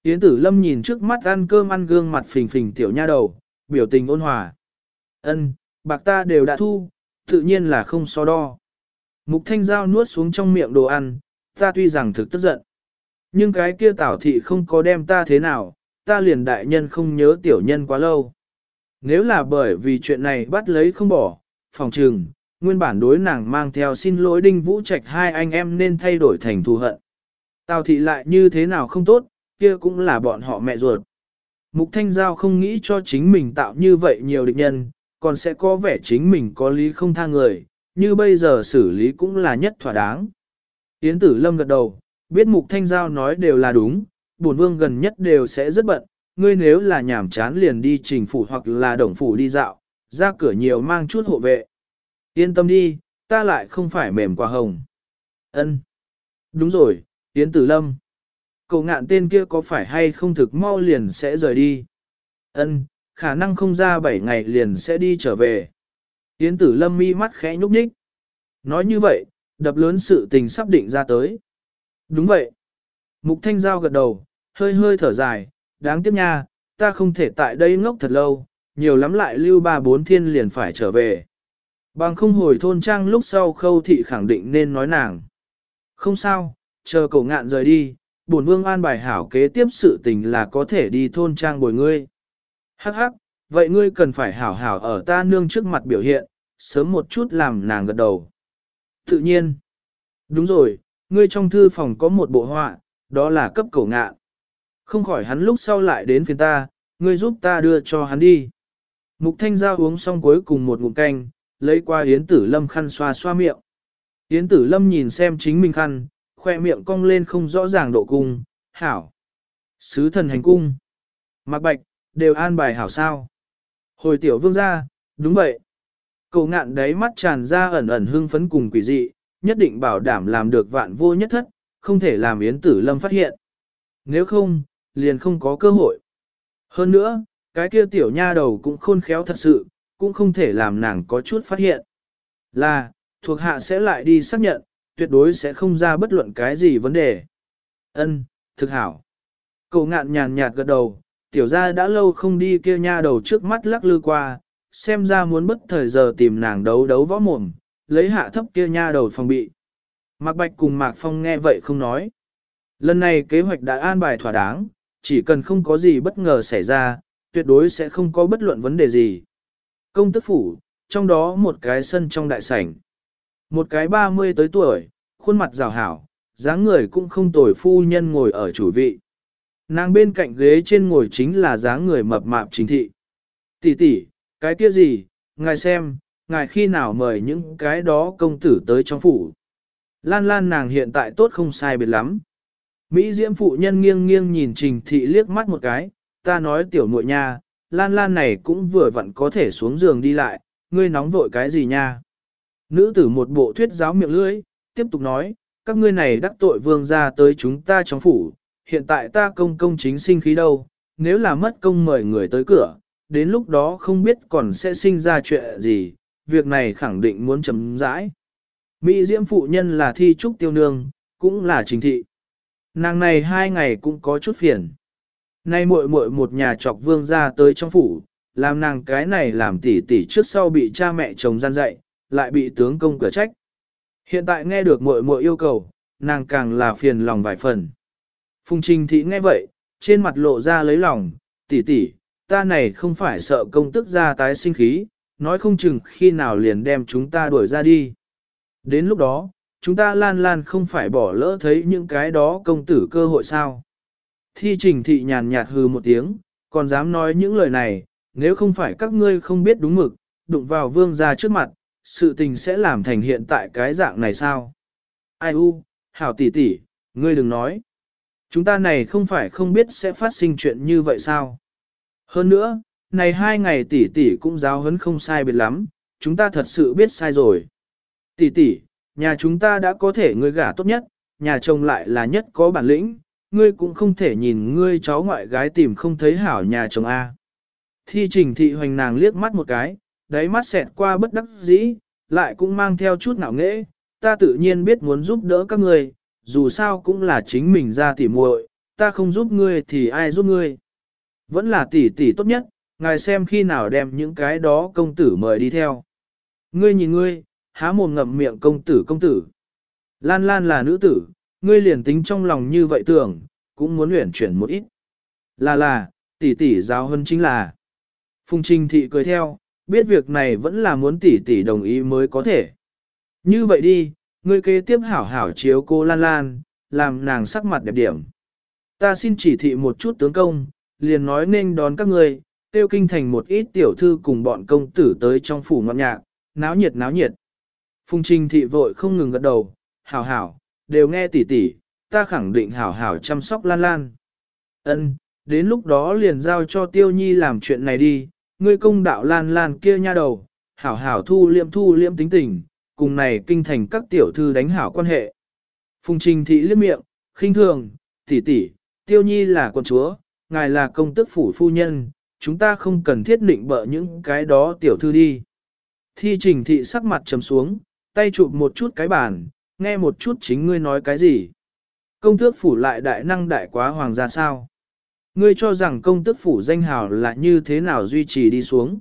Speaker 1: Yến tử lâm nhìn trước mắt ăn cơm ăn gương mặt phình phình tiểu nha đầu, biểu tình ôn hòa. Ân, bạc ta đều đã thu, tự nhiên là không so đo. Mục thanh giao nuốt xuống trong miệng đồ ăn, ta tuy rằng thực tức giận. Nhưng cái kia tảo thị không có đem ta thế nào, ta liền đại nhân không nhớ tiểu nhân quá lâu. Nếu là bởi vì chuyện này bắt lấy không bỏ, phòng trừng, nguyên bản đối nàng mang theo xin lỗi đinh vũ trạch hai anh em nên thay đổi thành thù hận. Tào thị lại như thế nào không tốt, kia cũng là bọn họ mẹ ruột. Mục Thanh Giao không nghĩ cho chính mình tạo như vậy nhiều địch nhân, còn sẽ có vẻ chính mình có lý không tha người, như bây giờ xử lý cũng là nhất thỏa đáng. Yến tử lâm gật đầu, biết mục thanh giao nói đều là đúng, bổn vương gần nhất đều sẽ rất bận, ngươi nếu là nhảm chán liền đi trình phủ hoặc là đồng phủ đi dạo, ra cửa nhiều mang chút hộ vệ. Yên tâm đi, ta lại không phải mềm quả hồng. Ân, Đúng rồi, Yến tử lâm. Cậu ngạn tên kia có phải hay không thực mau liền sẽ rời đi? Ân, khả năng không ra 7 ngày liền sẽ đi trở về. Yến tử lâm mi mắt khẽ nhúc nhích. Nói như vậy, đập lớn sự tình sắp định ra tới. Đúng vậy. Mục thanh giao gật đầu, hơi hơi thở dài, đáng tiếc nha, ta không thể tại đây ngốc thật lâu, nhiều lắm lại lưu ba bốn thiên liền phải trở về. Bằng không hồi thôn trang lúc sau khâu thị khẳng định nên nói nàng. Không sao, chờ cậu ngạn rời đi, bổn vương an bài hảo kế tiếp sự tình là có thể đi thôn trang bồi ngươi. Hắc hắc, vậy ngươi cần phải hảo hảo ở ta nương trước mặt biểu hiện, sớm một chút làm nàng gật đầu. Tự nhiên. Đúng rồi, ngươi trong thư phòng có một bộ họa, đó là cấp cổ ngạn. Không khỏi hắn lúc sau lại đến phiền ta, ngươi giúp ta đưa cho hắn đi. Mục thanh giao uống xong cuối cùng một ngụm canh, lấy qua Yến Tử Lâm khăn xoa xoa miệng. Yến Tử Lâm nhìn xem chính mình khăn, khoe miệng cong lên không rõ ràng độ cung, hảo. Sứ thần hành cung. Mạc Bạch, đều an bài hảo sao. Hồi tiểu vương ra, đúng vậy. Cậu ngạn đấy mắt tràn ra ẩn ẩn hưng phấn cùng quỷ dị, nhất định bảo đảm làm được vạn vô nhất thất, không thể làm Yến Tử Lâm phát hiện. Nếu không, liền không có cơ hội. Hơn nữa, cái kia tiểu nha đầu cũng khôn khéo thật sự, cũng không thể làm nàng có chút phát hiện. Là, thuộc hạ sẽ lại đi xác nhận, tuyệt đối sẽ không ra bất luận cái gì vấn đề. Ân, thực hảo. Cậu ngạn nhàn nhạt gật đầu, tiểu gia đã lâu không đi kia nha đầu trước mắt lắc lư qua, xem ra muốn bất thời giờ tìm nàng đấu đấu võ mồm, lấy hạ thấp kia nha đầu phòng bị. Mạc Bạch cùng Mạc Phong nghe vậy không nói. Lần này kế hoạch đã an bài thỏa đáng, chỉ cần không có gì bất ngờ xảy ra, tuyệt đối sẽ không có bất luận vấn đề gì. Công tức phủ, trong đó một cái sân trong đại sảnh. Một cái 30 tới tuổi, khuôn mặt rào hảo, dáng người cũng không tồi phu nhân ngồi ở chủ vị. Nàng bên cạnh ghế trên ngồi chính là dáng người mập mạp chính thị. Tỷ tỷ, cái kia gì, ngài xem, ngài khi nào mời những cái đó công tử tới trong phủ. Lan lan nàng hiện tại tốt không sai biệt lắm. Mỹ diễm phụ nhân nghiêng nghiêng nhìn trình thị liếc mắt một cái, ta nói tiểu muội nha, lan lan này cũng vừa vặn có thể xuống giường đi lại, ngươi nóng vội cái gì nha. Nữ tử một bộ thuyết giáo miệng lưỡi, tiếp tục nói, các ngươi này đắc tội vương ra tới chúng ta trong phủ, hiện tại ta công công chính sinh khí đâu, nếu là mất công mời người tới cửa, đến lúc đó không biết còn sẽ sinh ra chuyện gì, việc này khẳng định muốn chấm dãi. Mỹ diễm phụ nhân là thi trúc tiêu nương, cũng là trình thị. Nàng này hai ngày cũng có chút phiền. Nay muội muội một nhà trọc vương ra tới trong phủ, làm nàng cái này làm tỉ tỉ trước sau bị cha mẹ chồng gian dạy, lại bị tướng công cửa trách. Hiện tại nghe được muội muội yêu cầu, nàng càng là phiền lòng vài phần. Phùng Trình Thị nghe vậy, trên mặt lộ ra lấy lòng, tỷ tỷ, ta này không phải sợ công tức ra tái sinh khí, nói không chừng khi nào liền đem chúng ta đuổi ra đi. Đến lúc đó, chúng ta lan lan không phải bỏ lỡ thấy những cái đó công tử cơ hội sao. Thi trình thị nhàn nhạt hừ một tiếng, còn dám nói những lời này, nếu không phải các ngươi không biết đúng mực, đụng vào vương ra trước mặt, sự tình sẽ làm thành hiện tại cái dạng này sao? Ai u, hảo tỷ tỷ, ngươi đừng nói. Chúng ta này không phải không biết sẽ phát sinh chuyện như vậy sao? Hơn nữa, này hai ngày tỷ tỷ cũng giáo huấn không sai biệt lắm, chúng ta thật sự biết sai rồi. Tỷ tỷ, nhà chúng ta đã có thể ngươi gả tốt nhất, nhà chồng lại là nhất có bản lĩnh, ngươi cũng không thể nhìn ngươi cháu ngoại gái tìm không thấy hảo nhà chồng A. Thi trình thị hoành nàng liếc mắt một cái, đáy mắt xẹt qua bất đắc dĩ, lại cũng mang theo chút ngạo nghễ, ta tự nhiên biết muốn giúp đỡ các người, dù sao cũng là chính mình ra tỉ muội, ta không giúp ngươi thì ai giúp ngươi. Vẫn là tỷ tỷ tốt nhất, ngài xem khi nào đem những cái đó công tử mời đi theo. Ngươi nhìn ngươi, há mồm ngậm miệng công tử công tử. Lan Lan là nữ tử, ngươi liền tính trong lòng như vậy tưởng, cũng muốn luyện chuyển một ít. Là là, tỷ tỷ giáo hơn chính là. Phùng Trinh Thị cười theo, biết việc này vẫn là muốn tỷ tỷ đồng ý mới có thể. Như vậy đi, ngươi kế tiếp hảo hảo chiếu cô Lan Lan, làm nàng sắc mặt đẹp điểm. Ta xin chỉ thị một chút tướng công, liền nói nên đón các ngươi, tiêu kinh thành một ít tiểu thư cùng bọn công tử tới trong phủ ngọn nhạc, náo nhiệt náo nhiệt. Phùng trinh thị vội không ngừng gật đầu, hảo hảo, đều nghe tỷ tỷ ta khẳng định hảo hảo chăm sóc Lan Lan. Ân, đến lúc đó liền giao cho Tiêu Nhi làm chuyện này đi, ngươi công đạo Lan Lan kia nha đầu, hảo hảo thu liệm thu liệm tính tình, cùng này kinh thành các tiểu thư đánh hảo quan hệ. Phùng Trình thị liếc miệng, khinh thường, tỷ tỷ, Tiêu Nhi là con chúa, ngài là công tức phủ phu nhân, chúng ta không cần thiết định bợ những cái đó tiểu thư đi. Thi trình thị sắc mặt trầm xuống, tay chụp một chút cái bàn, nghe một chút chính ngươi nói cái gì. Công tước phủ lại đại năng đại quá hoàng gia sao? Ngươi cho rằng công tước phủ danh hào là như thế nào duy trì đi xuống?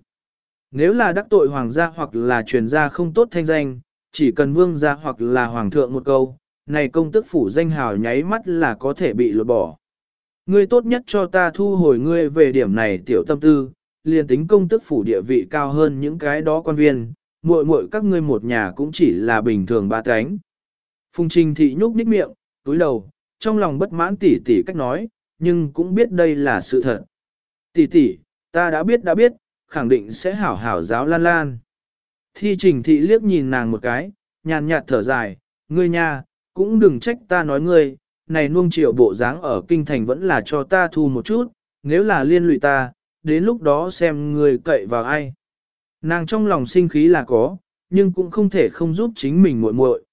Speaker 1: Nếu là đắc tội hoàng gia hoặc là truyền gia không tốt thanh danh, chỉ cần vương gia hoặc là hoàng thượng một câu, này công tước phủ danh hào nháy mắt là có thể bị lột bỏ. Ngươi tốt nhất cho ta thu hồi ngươi về điểm này tiểu tâm tư, liền tính công tước phủ địa vị cao hơn những cái đó quan viên, muội muội các ngươi một nhà cũng chỉ là bình thường ba cánh. Phùng Trình thị nhúc nhích miệng, túi đầu, trong lòng bất mãn tỉ tỉ cách nói, nhưng cũng biết đây là sự thật. Tỷ tỷ, ta đã biết đã biết, khẳng định sẽ hảo hảo giáo lan lan. Thi trình thị liếc nhìn nàng một cái, nhàn nhạt thở dài, ngươi nha, cũng đừng trách ta nói ngươi, này nuông triệu bộ dáng ở kinh thành vẫn là cho ta thu một chút, nếu là liên lụy ta, đến lúc đó xem ngươi cậy vào ai. Nàng trong lòng sinh khí là có, nhưng cũng không thể không giúp chính mình muội muội.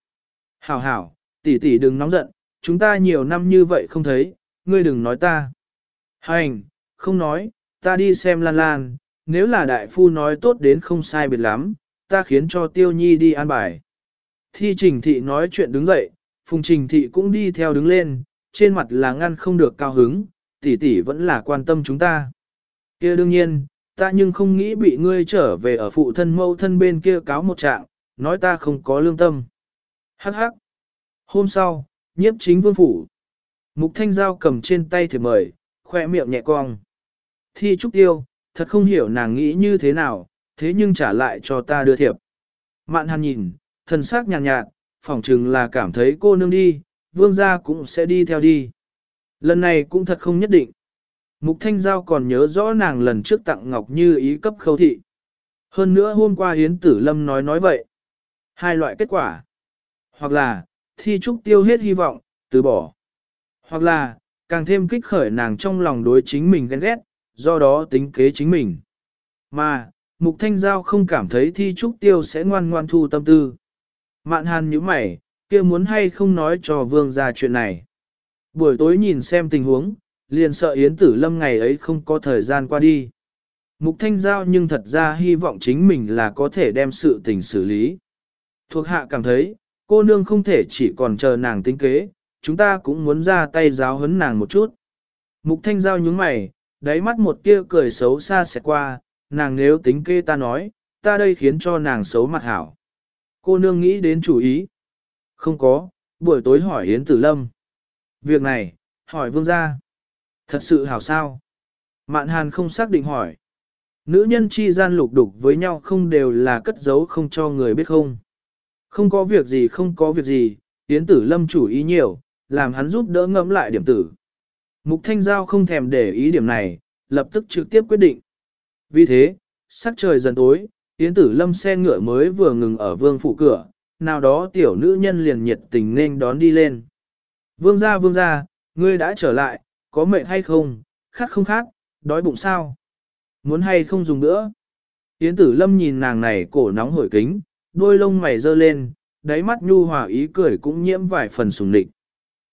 Speaker 1: Hảo hảo, tỷ tỷ đừng nóng giận, chúng ta nhiều năm như vậy không thấy, ngươi đừng nói ta. Hành, không nói, ta đi xem lan lan, nếu là đại phu nói tốt đến không sai biệt lắm, ta khiến cho tiêu nhi đi an bài. Thi trình thị nói chuyện đứng dậy, phùng trình thị cũng đi theo đứng lên, trên mặt là ngăn không được cao hứng, tỷ tỷ vẫn là quan tâm chúng ta. kia đương nhiên, ta nhưng không nghĩ bị ngươi trở về ở phụ thân mâu thân bên kia cáo một trạng, nói ta không có lương tâm. Hắc hắc. Hôm sau, nhiếp chính vương phủ. Mục thanh giao cầm trên tay thì mời, khoe miệng nhẹ cong. Thi trúc tiêu, thật không hiểu nàng nghĩ như thế nào, thế nhưng trả lại cho ta đưa thiệp. Mạn hàn nhìn, thần sắc nhàn nhạt, nhạt phỏng chừng là cảm thấy cô nương đi, vương gia cũng sẽ đi theo đi. Lần này cũng thật không nhất định. Mục Thanh Giao còn nhớ rõ nàng lần trước tặng Ngọc Như ý cấp khâu thị. Hơn nữa hôm qua Hiến Tử Lâm nói nói vậy. Hai loại kết quả. Hoặc là, thi trúc tiêu hết hy vọng, từ bỏ. Hoặc là, càng thêm kích khởi nàng trong lòng đối chính mình ghen ghét, do đó tính kế chính mình. Mà, Mục Thanh Giao không cảm thấy thi trúc tiêu sẽ ngoan ngoan thu tâm tư. Mạn hàn như mày, kia muốn hay không nói cho vương ra chuyện này. Buổi tối nhìn xem tình huống, liền sợ Yến Tử Lâm ngày ấy không có thời gian qua đi. Mục Thanh Giao nhưng thật ra hy vọng chính mình là có thể đem sự tình xử lý. Thuộc hạ cảm thấy, cô nương không thể chỉ còn chờ nàng tính kế, chúng ta cũng muốn ra tay giáo huấn nàng một chút. Mục Thanh Giao nhướng mày, đáy mắt một tia cười xấu xa sẽ qua, nàng nếu tính kê ta nói, ta đây khiến cho nàng xấu mặt hảo. Cô nương nghĩ đến chủ ý. Không có, buổi tối hỏi Yến Tử Lâm. Việc này, hỏi vương gia. Thật sự hảo sao? Mạn hàn không xác định hỏi. Nữ nhân chi gian lục đục với nhau không đều là cất giấu không cho người biết không. Không có việc gì không có việc gì, Yến Tử Lâm chủ ý nhiều, làm hắn giúp đỡ ngẫm lại điểm tử. Mục Thanh Giao không thèm để ý điểm này, lập tức trực tiếp quyết định. Vì thế, sắc trời dần tối, Yến Tử Lâm xe ngựa mới vừa ngừng ở vương phủ cửa, nào đó tiểu nữ nhân liền nhiệt tình nên đón đi lên. Vương gia vương gia, ngươi đã trở lại, có mệt hay không, khát không khát, đói bụng sao? Muốn hay không dùng nữa? Yến Tử Lâm nhìn nàng này cổ nóng hổi kính, đôi lông mày dơ lên, đáy mắt nhu hòa ý cười cũng nhiễm vài phần sùng địch.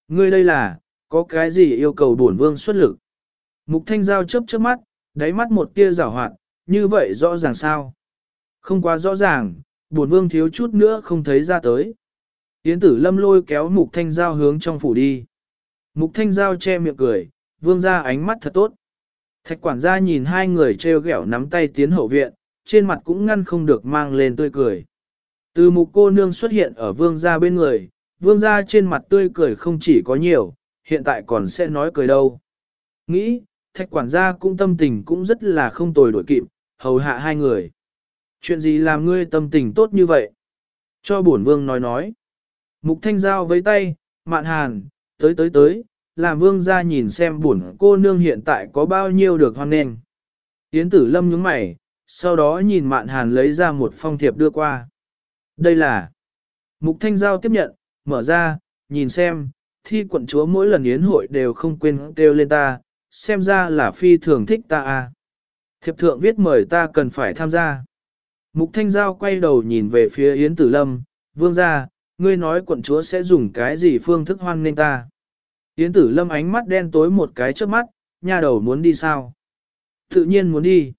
Speaker 1: Ngươi đây là, có cái gì yêu cầu bổn vương xuất lực? Mục Thanh Giao chớp chớp mắt, đáy mắt một tia rào hoạt, như vậy rõ ràng sao? Không quá rõ ràng, bổn vương thiếu chút nữa không thấy ra tới. Yến tử lâm lôi kéo mục thanh giao hướng trong phủ đi. Mục thanh giao che miệng cười, vương ra ánh mắt thật tốt. Thạch quản gia nhìn hai người treo gẻo nắm tay tiến hậu viện, trên mặt cũng ngăn không được mang lên tươi cười. Từ mục cô nương xuất hiện ở vương gia bên người, vương gia trên mặt tươi cười không chỉ có nhiều, hiện tại còn sẽ nói cười đâu. Nghĩ, thạch quản gia cũng tâm tình cũng rất là không tồi đổi kịp, hầu hạ hai người. Chuyện gì làm ngươi tâm tình tốt như vậy? Cho bổn vương nói nói. Mục thanh giao với tay, mạn hàn, tới tới tới, làm vương ra nhìn xem bổn cô nương hiện tại có bao nhiêu được hoan nghênh. Yến tử lâm nhướng mày, sau đó nhìn mạn hàn lấy ra một phong thiệp đưa qua. Đây là Mục thanh giao tiếp nhận, mở ra, nhìn xem, thi quận chúa mỗi lần yến hội đều không quên kêu lên ta, xem ra là phi thường thích ta à. Thiệp thượng viết mời ta cần phải tham gia. Mục Thanh Giao quay đầu nhìn về phía Yến Tử Lâm, vương gia, ngươi nói quận chúa sẽ dùng cái gì phương thức hoan nên ta. Yến Tử Lâm ánh mắt đen tối một cái trước mắt, nha đầu muốn đi sao? Tự nhiên muốn đi.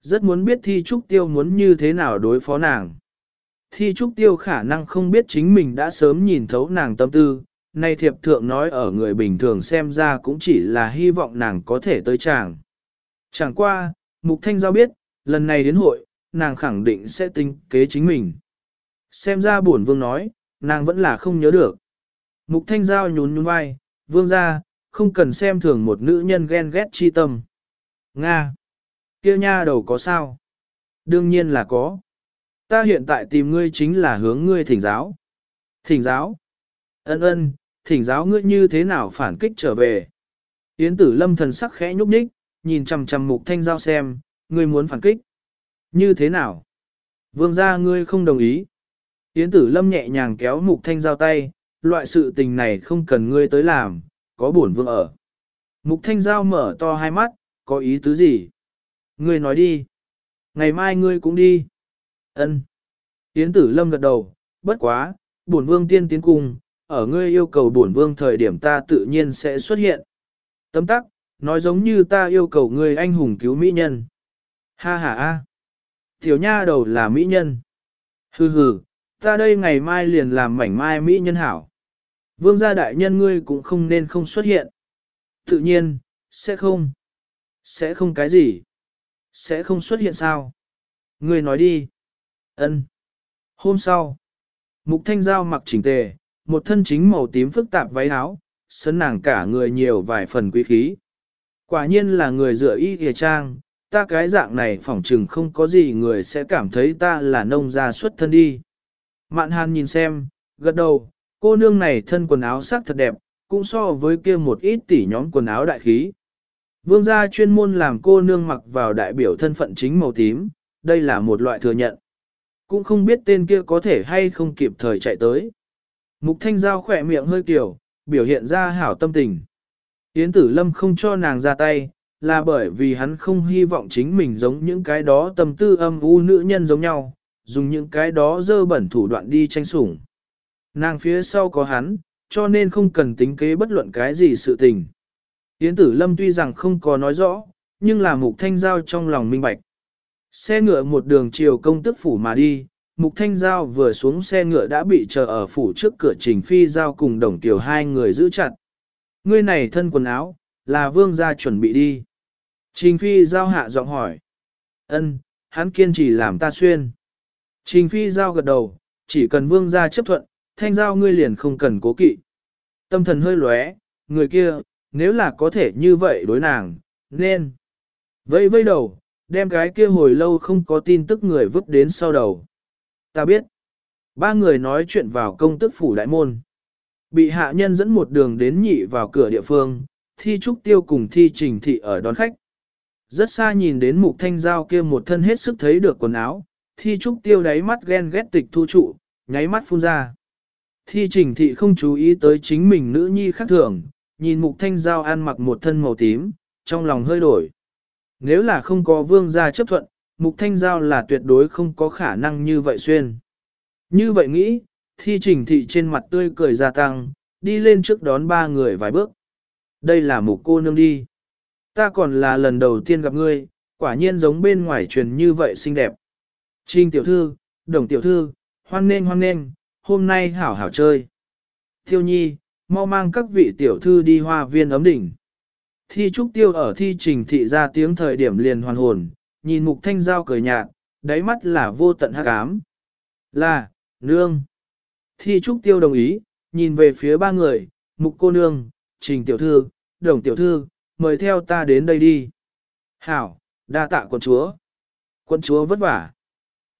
Speaker 1: Rất muốn biết Thi Trúc Tiêu muốn như thế nào đối phó nàng. Thi Trúc Tiêu khả năng không biết chính mình đã sớm nhìn thấu nàng tâm tư, nay thiệp thượng nói ở người bình thường xem ra cũng chỉ là hy vọng nàng có thể tới chàng. Chẳng qua, Mục Thanh Giao biết, lần này đến hội, nàng khẳng định sẽ tính kế chính mình. Xem ra buồn vương nói, nàng vẫn là không nhớ được. Mục thanh giao nhún nhún vai, vương ra, không cần xem thường một nữ nhân ghen ghét chi tâm. Nga! kia nha đầu có sao? Đương nhiên là có. Ta hiện tại tìm ngươi chính là hướng ngươi thỉnh giáo. Thỉnh giáo? Ân ân, thỉnh giáo ngươi như thế nào phản kích trở về? Yến tử lâm thần sắc khẽ nhúc nhích, nhìn chằm chằm mục thanh giao xem, ngươi muốn phản kích. Như thế nào? Vương gia ngươi không đồng ý. Yến tử lâm nhẹ nhàng kéo mục thanh giao tay, loại sự tình này không cần ngươi tới làm, có bổn vương ở. Mục thanh giao mở to hai mắt, có ý tứ gì? Ngươi nói đi. Ngày mai ngươi cũng đi. Ân. Yến tử lâm gật đầu, bất quá, bổn vương tiên tiến cung, ở ngươi yêu cầu bổn vương thời điểm ta tự nhiên sẽ xuất hiện. Tấm tắc, nói giống như ta yêu cầu ngươi anh hùng cứu mỹ nhân. Ha ha ha. Tiểu nha đầu là mỹ nhân. Hừ hừ, ta đây ngày mai liền làm mảnh mai mỹ nhân hảo. Vương gia đại nhân ngươi cũng không nên không xuất hiện. Tự nhiên, sẽ không. Sẽ không cái gì. Sẽ không xuất hiện sao. Ngươi nói đi. Ân. Hôm sau, Mục Thanh Giao mặc chỉnh tề, một thân chính màu tím phức tạp váy áo, sấn nàng cả người nhiều vài phần quý khí. Quả nhiên là người dựa y kìa trang, ta cái dạng này phỏng chừng không có gì người sẽ cảm thấy ta là nông gia xuất thân đi. Mạn hàn nhìn xem, gật đầu, cô nương này thân quần áo sắc thật đẹp, cũng so với kia một ít tỷ nhóm quần áo đại khí. Vương gia chuyên môn làm cô nương mặc vào đại biểu thân phận chính màu tím, đây là một loại thừa nhận. Cũng không biết tên kia có thể hay không kịp thời chạy tới. Mục thanh giao khỏe miệng hơi kiểu, biểu hiện ra hảo tâm tình. Yến tử lâm không cho nàng ra tay, là bởi vì hắn không hy vọng chính mình giống những cái đó tâm tư âm u nữ nhân giống nhau, dùng những cái đó dơ bẩn thủ đoạn đi tranh sủng. Nàng phía sau có hắn, cho nên không cần tính kế bất luận cái gì sự tình. Yến tử lâm tuy rằng không có nói rõ, nhưng là mục thanh giao trong lòng minh bạch. Xe ngựa một đường chiều công tức phủ mà đi, Mục Thanh Giao vừa xuống xe ngựa đã bị chờ ở phủ trước cửa Trình Phi Giao cùng Đồng Tiểu hai người giữ chặt. Ngươi này thân quần áo, là vương gia chuẩn bị đi. Trình Phi Giao hạ giọng hỏi. Ân, hắn kiên trì làm ta xuyên. Trình Phi Giao gật đầu, chỉ cần vương gia chấp thuận, Thanh Giao ngươi liền không cần cố kỵ. Tâm thần hơi lóe, người kia, nếu là có thể như vậy đối nàng, nên. Vây vây đầu, đem cái kia hồi lâu không có tin tức người vứt đến sau đầu. Ta biết. Ba người nói chuyện vào công tức phủ đại môn. Bị hạ nhân dẫn một đường đến nhị vào cửa địa phương, thi trúc tiêu cùng thi trình thị ở đón khách. Rất xa nhìn đến mục thanh giao kia một thân hết sức thấy được quần áo, thi trúc tiêu đáy mắt ghen ghét tịch thu trụ, nháy mắt phun ra. Thi trình thị không chú ý tới chính mình nữ nhi khác thường, nhìn mục thanh giao ăn mặc một thân màu tím, trong lòng hơi đổi. Nếu là không có vương gia chấp thuận, mục thanh giao là tuyệt đối không có khả năng như vậy xuyên. Như vậy nghĩ, thi trình thị trên mặt tươi cười gia tăng, đi lên trước đón ba người vài bước. Đây là mục cô nương đi. Ta còn là lần đầu tiên gặp ngươi, quả nhiên giống bên ngoài truyền như vậy xinh đẹp. Trình tiểu thư, đồng tiểu thư, hoan nên hoan nên, hôm nay hảo hảo chơi. Thiêu nhi, mau mang các vị tiểu thư đi hoa viên ấm đỉnh. Thi trúc tiêu ở thi trình thị ra tiếng thời điểm liền hoàn hồn, nhìn mục thanh giao cười nhạt, đáy mắt là vô tận hắc ám. Là, nương. Thi trúc tiêu đồng ý, nhìn về phía ba người, mục cô nương, trình tiểu thư, đồng tiểu thư, mời theo ta đến đây đi. Hảo, đa tạ quận chúa. Quận chúa vất vả.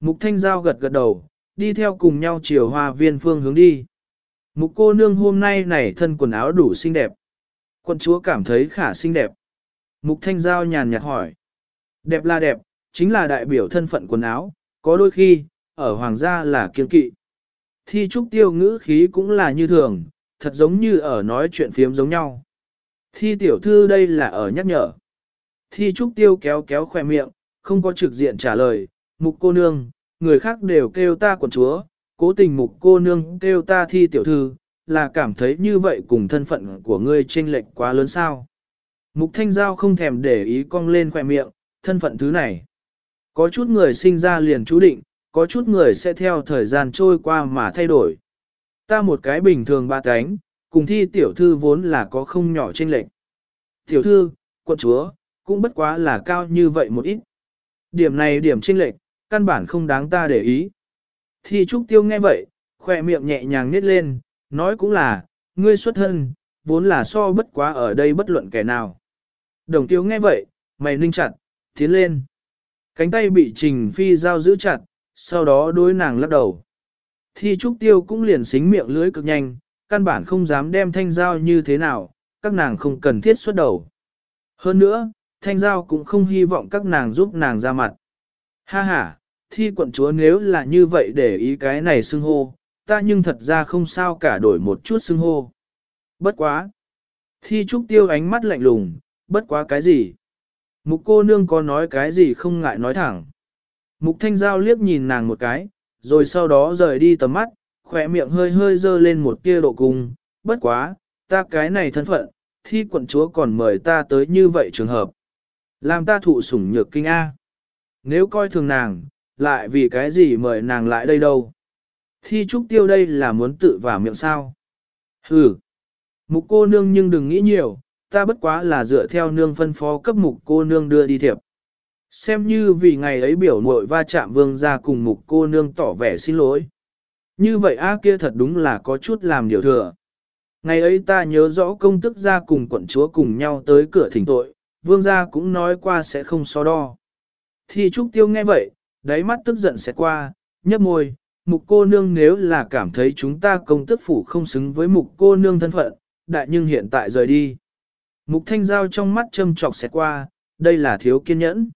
Speaker 1: Mục thanh giao gật gật đầu, đi theo cùng nhau chiều hoa viên phương hướng đi. Mục cô nương hôm nay này thân quần áo đủ xinh đẹp. Quận chúa cảm thấy khả xinh đẹp. Mục thanh giao nhàn nhạt hỏi. Đẹp là đẹp, chính là đại biểu thân phận quần áo, có đôi khi, ở hoàng gia là kiên kỵ. Thi trúc tiêu ngữ khí cũng là như thường, thật giống như ở nói chuyện phiếm giống nhau. Thi tiểu thư đây là ở nhắc nhở. Thi trúc tiêu kéo kéo khoe miệng, không có trực diện trả lời, mục cô nương, người khác đều kêu ta quần chúa, cố tình mục cô nương kêu ta thi tiểu thư, là cảm thấy như vậy cùng thân phận của ngươi chênh lệch quá lớn sao. Mục thanh giao không thèm để ý cong lên khỏe miệng, thân phận thứ này. Có chút người sinh ra liền chú định, có chút người sẽ theo thời gian trôi qua mà thay đổi. Ta một cái bình thường ba cánh, cùng thi tiểu thư vốn là có không nhỏ chênh lệch. Tiểu thư, quận chúa, cũng bất quá là cao như vậy một ít. Điểm này điểm chênh lệch, căn bản không đáng ta để ý. Thi trúc tiêu nghe vậy, khỏe miệng nhẹ nhàng nít lên, nói cũng là, ngươi xuất thân, vốn là so bất quá ở đây bất luận kẻ nào. Đồng tiêu nghe vậy, mày ninh chặt, tiến lên. Cánh tay bị Trình Phi giao giữ chặt, sau đó đối nàng lắc đầu. Thi trúc tiêu cũng liền xính miệng lưới cực nhanh, căn bản không dám đem thanh giao như thế nào, các nàng không cần thiết xuất đầu. Hơn nữa, thanh giao cũng không hy vọng các nàng giúp nàng ra mặt. Ha ha, thi quận chúa nếu là như vậy để ý cái này xưng hô, ta nhưng thật ra không sao cả đổi một chút xưng hô. Bất quá. Thi trúc tiêu ánh mắt lạnh lùng, bất quá cái gì? Mục cô nương có nói cái gì không ngại nói thẳng. Mục thanh giao liếc nhìn nàng một cái, rồi sau đó rời đi tầm mắt, khỏe miệng hơi hơi dơ lên một tia độ cung, bất quá, ta cái này thân phận, thi quận chúa còn mời ta tới như vậy trường hợp. Làm ta thụ sủng nhược kinh A. Nếu coi thường nàng, lại vì cái gì mời nàng lại đây đâu? Thi trúc tiêu đây là muốn tự vào miệng sao? Hừ. Mục cô nương nhưng đừng nghĩ nhiều, ta bất quá là dựa theo nương phân phó cấp mục cô nương đưa đi thiệp. Xem như vì ngày ấy biểu muội va chạm vương ra cùng mục cô nương tỏ vẻ xin lỗi. Như vậy A kia thật đúng là có chút làm điều thừa. Ngày ấy ta nhớ rõ công tức ra cùng quận chúa cùng nhau tới cửa thỉnh tội, vương gia cũng nói qua sẽ không so đo. Thi trúc tiêu nghe vậy, đáy mắt tức giận sẽ qua, nhấp môi, mục cô nương nếu là cảm thấy chúng ta công tức phủ không xứng với mục cô nương thân phận, đại nhưng hiện tại rời đi. Mục thanh giao trong mắt châm trọc xẹt qua, đây là thiếu kiên nhẫn.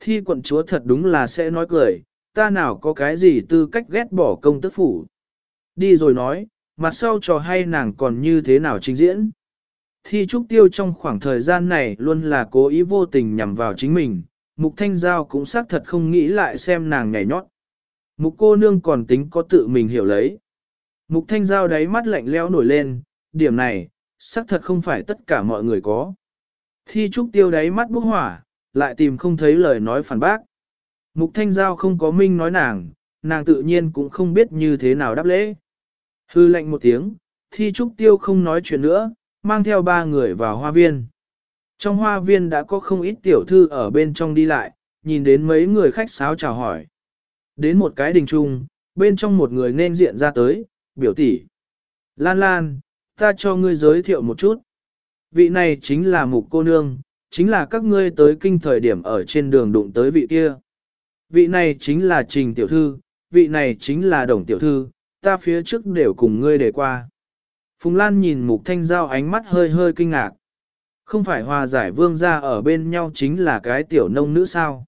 Speaker 1: Thi quận chúa thật đúng là sẽ nói cười, ta nào có cái gì tư cách ghét bỏ công tức phủ. Đi rồi nói, mặt sau trò hay nàng còn như thế nào trình diễn. Thi trúc tiêu trong khoảng thời gian này luôn là cố ý vô tình nhằm vào chính mình, mục thanh giao cũng xác thật không nghĩ lại xem nàng nhảy nhót. Mục cô nương còn tính có tự mình hiểu lấy. Mục thanh giao đáy mắt lạnh leo nổi lên, điểm này, xác thật không phải tất cả mọi người có. Thi trúc tiêu đáy mắt bốc hỏa, lại tìm không thấy lời nói phản bác. Mục thanh giao không có minh nói nàng, nàng tự nhiên cũng không biết như thế nào đáp lễ. Hư lệnh một tiếng, thi trúc tiêu không nói chuyện nữa, mang theo ba người vào hoa viên. Trong hoa viên đã có không ít tiểu thư ở bên trong đi lại, nhìn đến mấy người khách sáo chào hỏi. Đến một cái đình trung, bên trong một người nên diện ra tới, biểu tỷ. Lan Lan, ta cho ngươi giới thiệu một chút. Vị này chính là mục cô nương, chính là các ngươi tới kinh thời điểm ở trên đường đụng tới vị kia. Vị này chính là trình tiểu thư, vị này chính là đồng tiểu thư, ta phía trước đều cùng ngươi để qua. Phùng Lan nhìn mục thanh giao ánh mắt hơi hơi kinh ngạc. Không phải hòa giải vương gia ở bên nhau chính là cái tiểu nông nữ sao?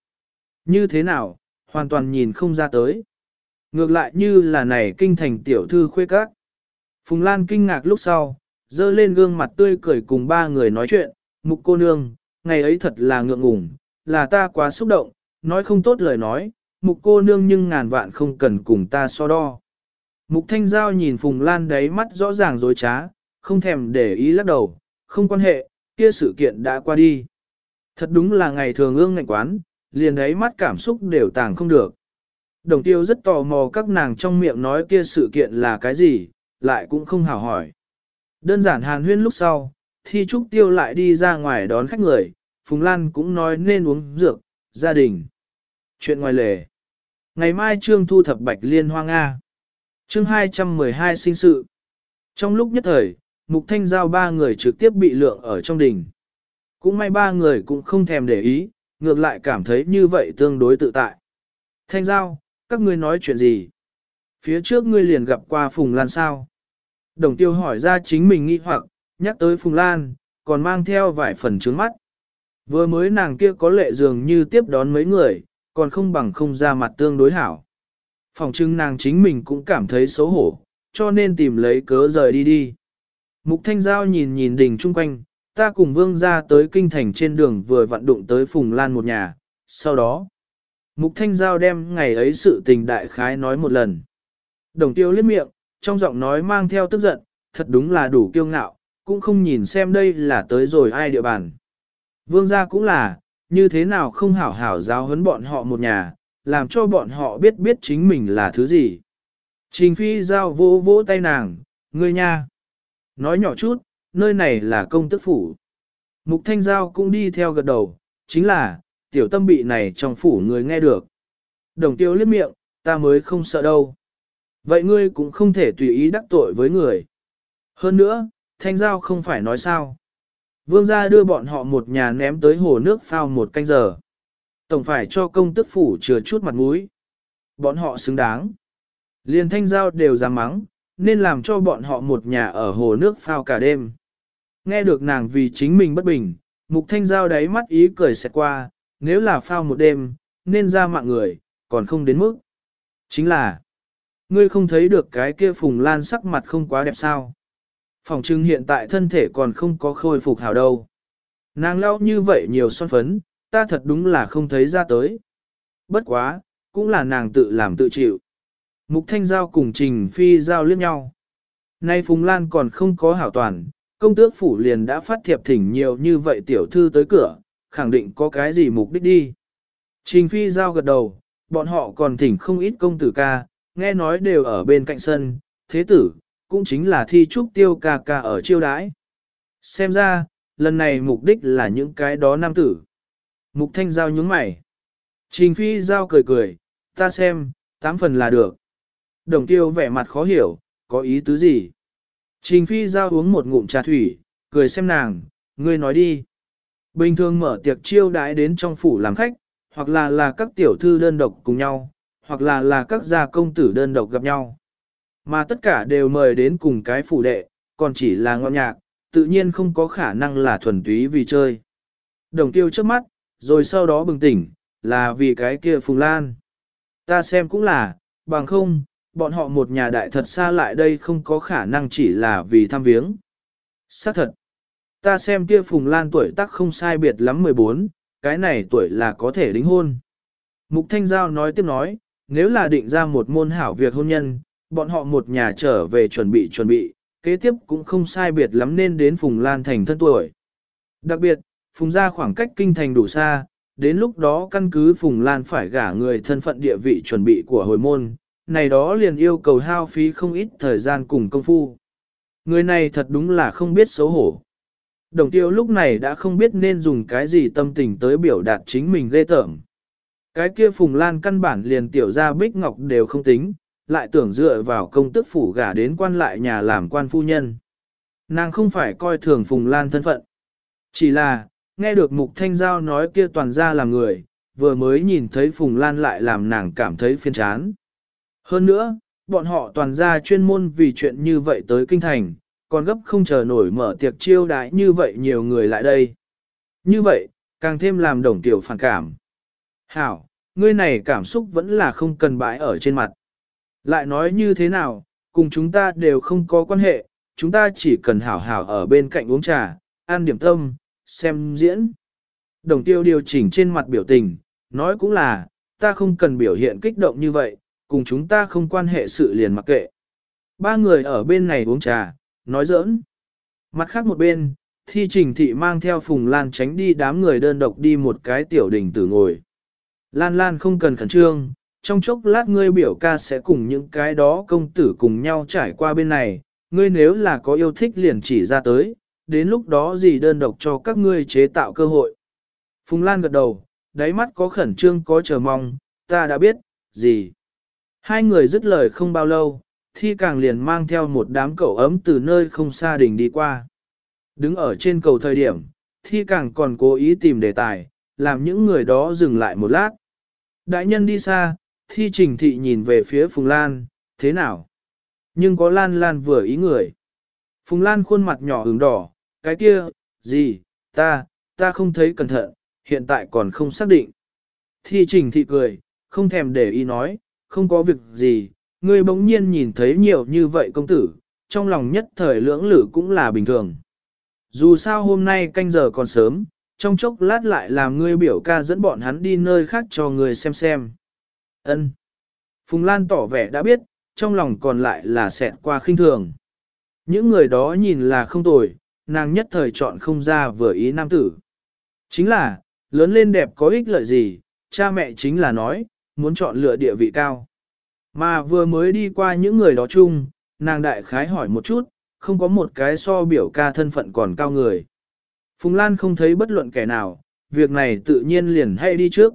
Speaker 1: Như thế nào, hoàn toàn nhìn không ra tới. Ngược lại như là này kinh thành tiểu thư khuê các. Phùng Lan kinh ngạc lúc sau, dơ lên gương mặt tươi cười cùng ba người nói chuyện, mục cô nương, ngày ấy thật là ngượng ngùng, là ta quá xúc động, nói không tốt lời nói, mục cô nương nhưng ngàn vạn không cần cùng ta so đo. Mục Thanh Giao nhìn Phùng Lan đáy mắt rõ ràng dối trá, không thèm để ý lắc đầu, không quan hệ, kia sự kiện đã qua đi. Thật đúng là ngày thường ương ngạnh quán, liền ấy mắt cảm xúc đều tàng không được. Đồng tiêu rất tò mò các nàng trong miệng nói kia sự kiện là cái gì, lại cũng không hào hỏi. Đơn giản hàn huyên lúc sau, thi trúc tiêu lại đi ra ngoài đón khách người, Phùng Lan cũng nói nên uống dược, gia đình. Chuyện ngoài lề. Ngày mai trương thu thập bạch liên hoa Nga. Chương 212 sinh sự. Trong lúc nhất thời, Mục Thanh Giao ba người trực tiếp bị lượng ở trong đỉnh. Cũng may ba người cũng không thèm để ý, ngược lại cảm thấy như vậy tương đối tự tại. Thanh Giao, các ngươi nói chuyện gì? Phía trước ngươi liền gặp qua Phùng Lan sao? Đồng tiêu hỏi ra chính mình nghi hoặc, nhắc tới Phùng Lan, còn mang theo vài phần trướng mắt. Vừa mới nàng kia có lệ dường như tiếp đón mấy người, còn không bằng không ra mặt tương đối hảo. Phòng trưng nàng chính mình cũng cảm thấy xấu hổ, cho nên tìm lấy cớ rời đi đi. Mục Thanh Giao nhìn nhìn đỉnh chung quanh, ta cùng vương ra tới kinh thành trên đường vừa vận đụng tới Phùng Lan một nhà, sau đó. Mục Thanh Giao đem ngày ấy sự tình đại khái nói một lần. Đồng tiêu liếc miệng, trong giọng nói mang theo tức giận, thật đúng là đủ kiêu ngạo, cũng không nhìn xem đây là tới rồi ai địa bàn. Vương gia cũng là, như thế nào không hảo hảo giáo huấn bọn họ một nhà, làm cho bọn họ biết biết chính mình là thứ gì. Trình phi giao vỗ vỗ tay nàng, ngươi nha. Nói nhỏ chút, nơi này là công tức phủ. Mục thanh giao cũng đi theo gật đầu, chính là, tiểu tâm bị này trong phủ người nghe được. Đồng tiêu liếc miệng, ta mới không sợ đâu. Vậy ngươi cũng không thể tùy ý đắc tội với người. Hơn nữa, thanh giao không phải nói sao. Vương gia đưa bọn họ một nhà ném tới hồ nước phao một canh giờ. Tổng phải cho công tức phủ chừa chút mặt mũi. Bọn họ xứng đáng. Liên thanh giao đều dám mắng, nên làm cho bọn họ một nhà ở hồ nước phao cả đêm. Nghe được nàng vì chính mình bất bình, mục thanh giao đáy mắt ý cười xẹt qua, nếu là phao một đêm, nên ra mạng người, còn không đến mức. Chính là, ngươi không thấy được cái kia Phùng Lan sắc mặt không quá đẹp sao. Phòng trưng hiện tại thân thể còn không có khôi phục hảo đâu. Nàng lau như vậy nhiều son phấn, ta thật đúng là không thấy ra tới. Bất quá, cũng là nàng tự làm tự chịu. Mục Thanh Giao cùng Trình Phi Giao liếc nhau. Nay Phùng Lan còn không có hảo toàn, công tước phủ liền đã phát thiệp thỉnh nhiều như vậy tiểu thư tới cửa, khẳng định có cái gì mục đích đi. Trình Phi Giao gật đầu, bọn họ còn thỉnh không ít công tử ca, nghe nói đều ở bên cạnh sân, thế tử, cũng chính là thi trúc tiêu ca ca ở chiêu đãi. Xem ra, lần này mục đích là những cái đó nam tử. Mục Thanh Giao nhướng mày. Trình Phi Giao cười cười, ta xem, tám phần là được. Đồng tiêu vẻ mặt khó hiểu, có ý tứ gì? Trình Phi Giao uống một ngụm trà thủy, cười xem nàng, ngươi nói đi. Bình thường mở tiệc chiêu đãi đến trong phủ làm khách, hoặc là là các tiểu thư đơn độc cùng nhau, hoặc là là các gia công tử đơn độc gặp nhau. Mà tất cả đều mời đến cùng cái phủ đệ, còn chỉ là ngọn nhạc, tự nhiên không có khả năng là thuần túy vì chơi. Đồng tiêu trước mắt, rồi sau đó bừng tỉnh, là vì cái kia Phùng Lan. Ta xem cũng là, bằng không, bọn họ một nhà đại thật xa lại đây không có khả năng chỉ là vì thăm viếng. Xác thật, ta xem kia Phùng Lan tuổi tác không sai biệt lắm 14, cái này tuổi là có thể đính hôn. Mục Thanh Giao nói tiếp nói, nếu là định ra một môn hảo việc hôn nhân, bọn họ một nhà trở về chuẩn bị chuẩn bị, kế tiếp cũng không sai biệt lắm nên đến Phùng Lan thành thân tuổi. Đặc biệt, Phùng Gia khoảng cách kinh thành đủ xa, đến lúc đó căn cứ Phùng Lan phải gả người thân phận địa vị chuẩn bị của hồi môn, này đó liền yêu cầu hao phí không ít thời gian cùng công phu. Người này thật đúng là không biết xấu hổ. Đồng tiêu lúc này đã không biết nên dùng cái gì tâm tình tới biểu đạt chính mình ghê tởm. Cái kia Phùng Lan căn bản liền tiểu ra bích ngọc đều không tính, lại tưởng dựa vào công tức phủ gả đến quan lại nhà làm quan phu nhân. Nàng không phải coi thường Phùng Lan thân phận. Chỉ là, nghe được Mục Thanh Giao nói kia toàn ra làm người, vừa mới nhìn thấy Phùng Lan lại làm nàng cảm thấy phiền chán. Hơn nữa, bọn họ toàn ra chuyên môn vì chuyện như vậy tới kinh thành, còn gấp không chờ nổi mở tiệc chiêu đãi như vậy nhiều người lại đây. Như vậy, càng thêm làm đồng tiểu phản cảm. Hảo, ngươi này cảm xúc vẫn là không cần bãi ở trên mặt. Lại nói như thế nào, cùng chúng ta đều không có quan hệ, chúng ta chỉ cần hảo hảo ở bên cạnh uống trà, ăn điểm tâm, xem diễn. Đồng tiêu điều chỉnh trên mặt biểu tình, nói cũng là, ta không cần biểu hiện kích động như vậy, cùng chúng ta không quan hệ sự liền mặc kệ. Ba người ở bên này uống trà, nói giỡn. Mặt khác một bên, thi trình thị mang theo Phùng Lan tránh đi đám người đơn độc đi một cái tiểu đình tử ngồi. Lan Lan không cần khẩn trương, trong chốc lát ngươi biểu ca sẽ cùng những cái đó công tử cùng nhau trải qua bên này, ngươi nếu là có yêu thích liền chỉ ra tới, đến lúc đó gì đơn độc cho các ngươi chế tạo cơ hội. Phùng Lan gật đầu, đáy mắt có khẩn trương có chờ mong, ta đã biết, gì. Hai người dứt lời không bao lâu, thi càng liền mang theo một đám cậu ấm từ nơi không xa đỉnh đi qua. Đứng ở trên cầu thời điểm, thi càng còn cố ý tìm đề tài, làm những người đó dừng lại một lát. Đại nhân đi xa, thi trình thị nhìn về phía Phùng Lan, thế nào? Nhưng có Lan Lan vừa ý người. Phùng Lan khuôn mặt nhỏ ửng đỏ, cái kia, gì, ta, ta không thấy cẩn thận, hiện tại còn không xác định. Thi trình thị cười, không thèm để ý nói, không có việc gì, ngươi bỗng nhiên nhìn thấy nhiều như vậy công tử, trong lòng nhất thời lưỡng lử cũng là bình thường. Dù sao hôm nay canh giờ còn sớm, trong chốc lát lại làm ngươi biểu ca dẫn bọn hắn đi nơi khác cho ngươi xem xem. Ân. Phùng Lan tỏ vẻ đã biết, trong lòng còn lại là xẹt qua khinh thường. Những người đó nhìn là không tồi, nàng nhất thời chọn không ra vừa ý nam tử. Chính là, lớn lên đẹp có ích lợi gì, cha mẹ chính là nói, muốn chọn lựa địa vị cao. Mà vừa mới đi qua những người đó chung, nàng đại khái hỏi một chút, không có một cái so biểu ca thân phận còn cao người. Phùng Lan không thấy bất luận kẻ nào, việc này tự nhiên liền hay đi trước.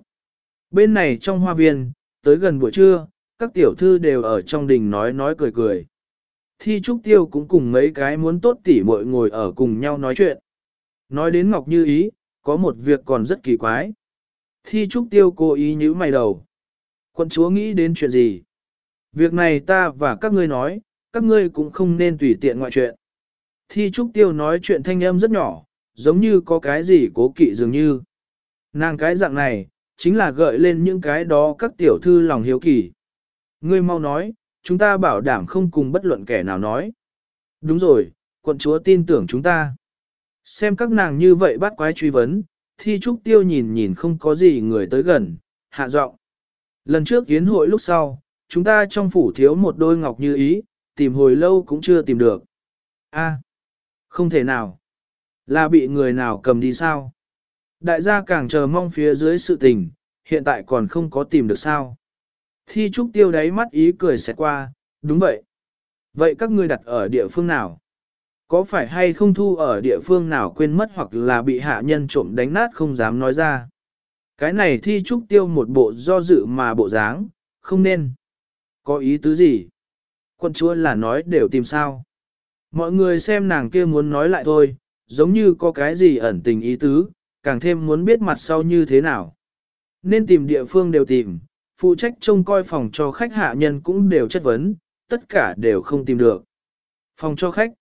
Speaker 1: Bên này trong hoa viên, tới gần buổi trưa, các tiểu thư đều ở trong đình nói nói cười cười. Thi Trúc Tiêu cũng cùng mấy cái muốn tốt tỉ muội ngồi ở cùng nhau nói chuyện. Nói đến Ngọc Như Ý, có một việc còn rất kỳ quái. Thi Trúc Tiêu cố ý nhíu mày đầu. Quân chúa nghĩ đến chuyện gì? Việc này ta và các ngươi nói, các ngươi cũng không nên tùy tiện ngoại chuyện. Thi Trúc Tiêu nói chuyện thanh âm rất nhỏ, giống như có cái gì cố kỵ dường như. Nàng cái dạng này, chính là gợi lên những cái đó các tiểu thư lòng hiếu kỳ. Ngươi mau nói, chúng ta bảo đảm không cùng bất luận kẻ nào nói. Đúng rồi, quận chúa tin tưởng chúng ta. Xem các nàng như vậy bắt quái truy vấn, thi trúc tiêu nhìn nhìn không có gì người tới gần, hạ giọng. Lần trước yến hội lúc sau, chúng ta trong phủ thiếu một đôi ngọc như ý, tìm hồi lâu cũng chưa tìm được. A, không thể nào. Là bị người nào cầm đi sao? Đại gia càng chờ mong phía dưới sự tình, hiện tại còn không có tìm được sao. Thi trúc tiêu đáy mắt ý cười xẹt qua, đúng vậy. Vậy các ngươi đặt ở địa phương nào? Có phải hay không thu ở địa phương nào quên mất hoặc là bị hạ nhân trộm đánh nát không dám nói ra? Cái này thi trúc tiêu một bộ do dự mà bộ dáng, không nên. Có ý tứ gì? Quân chúa là nói đều tìm sao? Mọi người xem nàng kia muốn nói lại thôi, giống như có cái gì ẩn tình ý tứ, càng thêm muốn biết mặt sau như thế nào. Nên tìm địa phương đều tìm, phụ trách trông coi phòng cho khách hạ nhân cũng đều chất vấn, tất cả đều không tìm được. Phòng cho khách.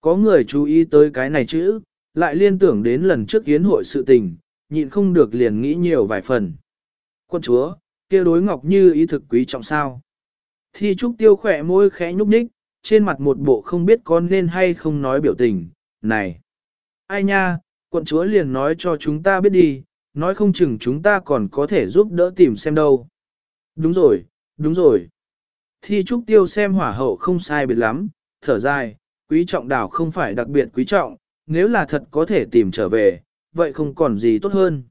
Speaker 1: Có người chú ý tới cái này chữ, lại liên tưởng đến lần trước yến hội sự tình, nhịn không được liền nghĩ nhiều vài phần. Quân chúa, kia đối ngọc như ý thực quý trọng sao. Thi trúc tiêu khỏe môi khẽ nhúc nhích, trên mặt một bộ không biết con nên hay không nói biểu tình, này. Ai nha, quận chúa liền nói cho chúng ta biết đi, nói không chừng chúng ta còn có thể giúp đỡ tìm xem đâu. Đúng rồi, đúng rồi. Thi trúc tiêu xem hỏa hậu không sai biệt lắm, thở dài, quý trọng đảo không phải đặc biệt quý trọng, nếu là thật có thể tìm trở về, vậy không còn gì tốt hơn.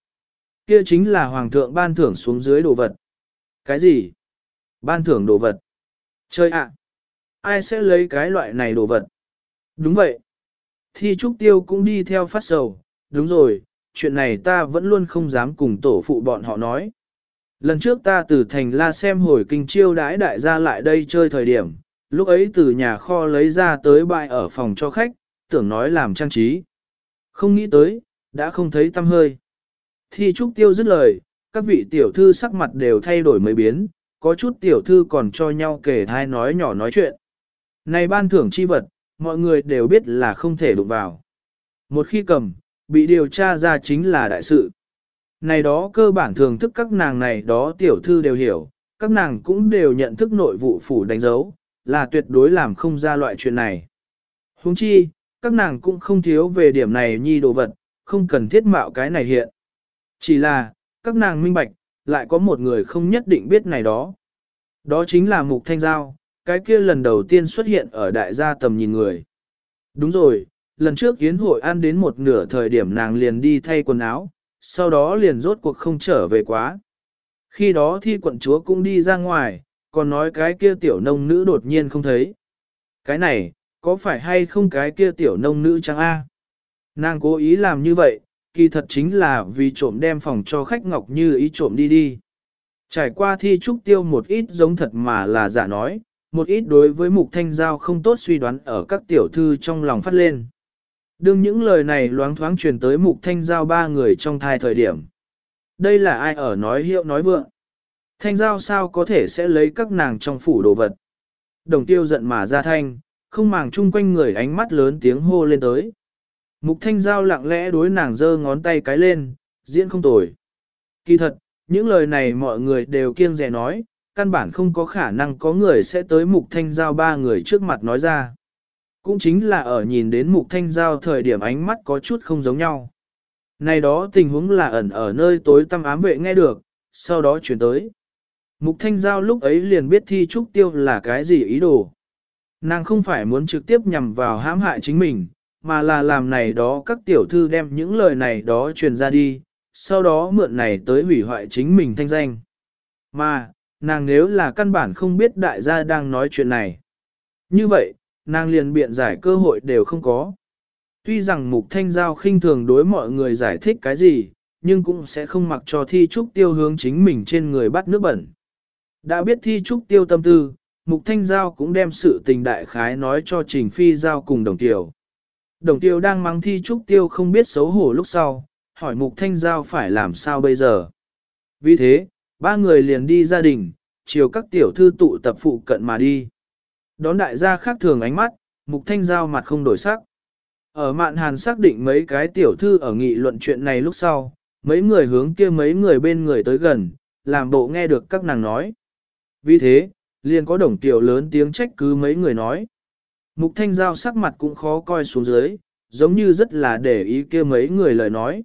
Speaker 1: Kia chính là hoàng thượng ban thưởng xuống dưới đồ vật. Cái gì? Ban thưởng đồ vật. Chơi ạ! Ai sẽ lấy cái loại này đồ vật? Đúng vậy. Thi trúc tiêu cũng đi theo phát sầu. Đúng rồi, chuyện này ta vẫn luôn không dám cùng tổ phụ bọn họ nói. Lần trước ta từ thành la xem hồi kinh chiêu đãi đại gia lại đây chơi thời điểm, lúc ấy từ nhà kho lấy ra tới bại ở phòng cho khách, tưởng nói làm trang trí. Không nghĩ tới, đã không thấy tâm hơi. Thi trúc tiêu dứt lời, các vị tiểu thư sắc mặt đều thay đổi mấy biến, có chút tiểu thư còn cho nhau kể thai nói nhỏ nói chuyện. Này ban thưởng chi vật, mọi người đều biết là không thể đụng vào. Một khi cầm, bị điều tra ra chính là đại sự. Này đó cơ bản thường thức các nàng này đó tiểu thư đều hiểu, các nàng cũng đều nhận thức nội vụ phủ đánh dấu, là tuyệt đối làm không ra loại chuyện này. Huống chi, các nàng cũng không thiếu về điểm này nhi đồ vật, không cần thiết mạo cái này hiện. Chỉ là, các nàng minh bạch, lại có một người không nhất định biết này đó. Đó chính là Mục Thanh Giao, cái kia lần đầu tiên xuất hiện ở đại gia tầm nhìn người. Đúng rồi, lần trước yến hội ăn đến một nửa thời điểm nàng liền đi thay quần áo, sau đó liền rốt cuộc không trở về quá. Khi đó thi quận chúa cũng đi ra ngoài, còn nói cái kia tiểu nông nữ đột nhiên không thấy. Cái này, có phải hay không cái kia tiểu nông nữ chăng a? Nàng cố ý làm như vậy, kỳ thật chính là vì trộm đem phòng cho khách ngọc như ý trộm đi đi. Trải qua thi trúc tiêu một ít giống thật mà là giả nói, một ít đối với mục thanh giao không tốt suy đoán ở các tiểu thư trong lòng phát lên. Đương những lời này loáng thoáng truyền tới mục thanh giao ba người trong thai thời điểm. Đây là ai ở nói hiệu nói vượng. Thanh giao sao có thể sẽ lấy các nàng trong phủ đồ vật. Đồng tiêu giận mà ra thanh, không màng chung quanh người ánh mắt lớn tiếng hô lên tới. Mục thanh giao lặng lẽ đối nàng giơ ngón tay cái lên, diễn không tồi. Kỳ thật, những lời này mọi người đều kiêng dè nói, căn bản không có khả năng có người sẽ tới mục thanh giao ba người trước mặt nói ra. Cũng chính là ở nhìn đến mục thanh giao thời điểm ánh mắt có chút không giống nhau. Này đó tình huống là ẩn ở nơi tối tăm ám vệ nghe được, sau đó chuyển tới. Mục thanh giao lúc ấy liền biết thi trúc tiêu là cái gì ý đồ. Nàng không phải muốn trực tiếp nhằm vào hãm hại chính mình, mà là làm này đó các tiểu thư đem những lời này đó truyền ra đi, sau đó mượn này tới hủy hoại chính mình thanh danh. Mà, nàng nếu là căn bản không biết đại gia đang nói chuyện này. Như vậy, nàng liền biện giải cơ hội đều không có. Tuy rằng mục thanh giao khinh thường đối mọi người giải thích cái gì, nhưng cũng sẽ không mặc cho thi trúc tiêu hướng chính mình trên người bắt nước bẩn. Đã biết thi trúc tiêu tâm tư, mục thanh giao cũng đem sự tình đại khái nói cho trình phi giao cùng đồng tiểu. Đồng tiêu đang mắng thi trúc tiêu không biết xấu hổ lúc sau, hỏi mục thanh giao phải làm sao bây giờ. Vì thế, ba người liền đi gia đình, chiều các tiểu thư tụ tập phụ cận mà đi. Đón đại gia khác thường ánh mắt, mục thanh giao mặt không đổi sắc. Ở mạn hàn xác định mấy cái tiểu thư ở nghị luận chuyện này lúc sau, mấy người hướng kia mấy người bên người tới gần, làm bộ nghe được các nàng nói. Vì thế, liền có đồng tiểu lớn tiếng trách cứ mấy người nói. Mục thanh giao sắc mặt cũng khó coi xuống dưới, giống như rất là để ý kia mấy người lời nói.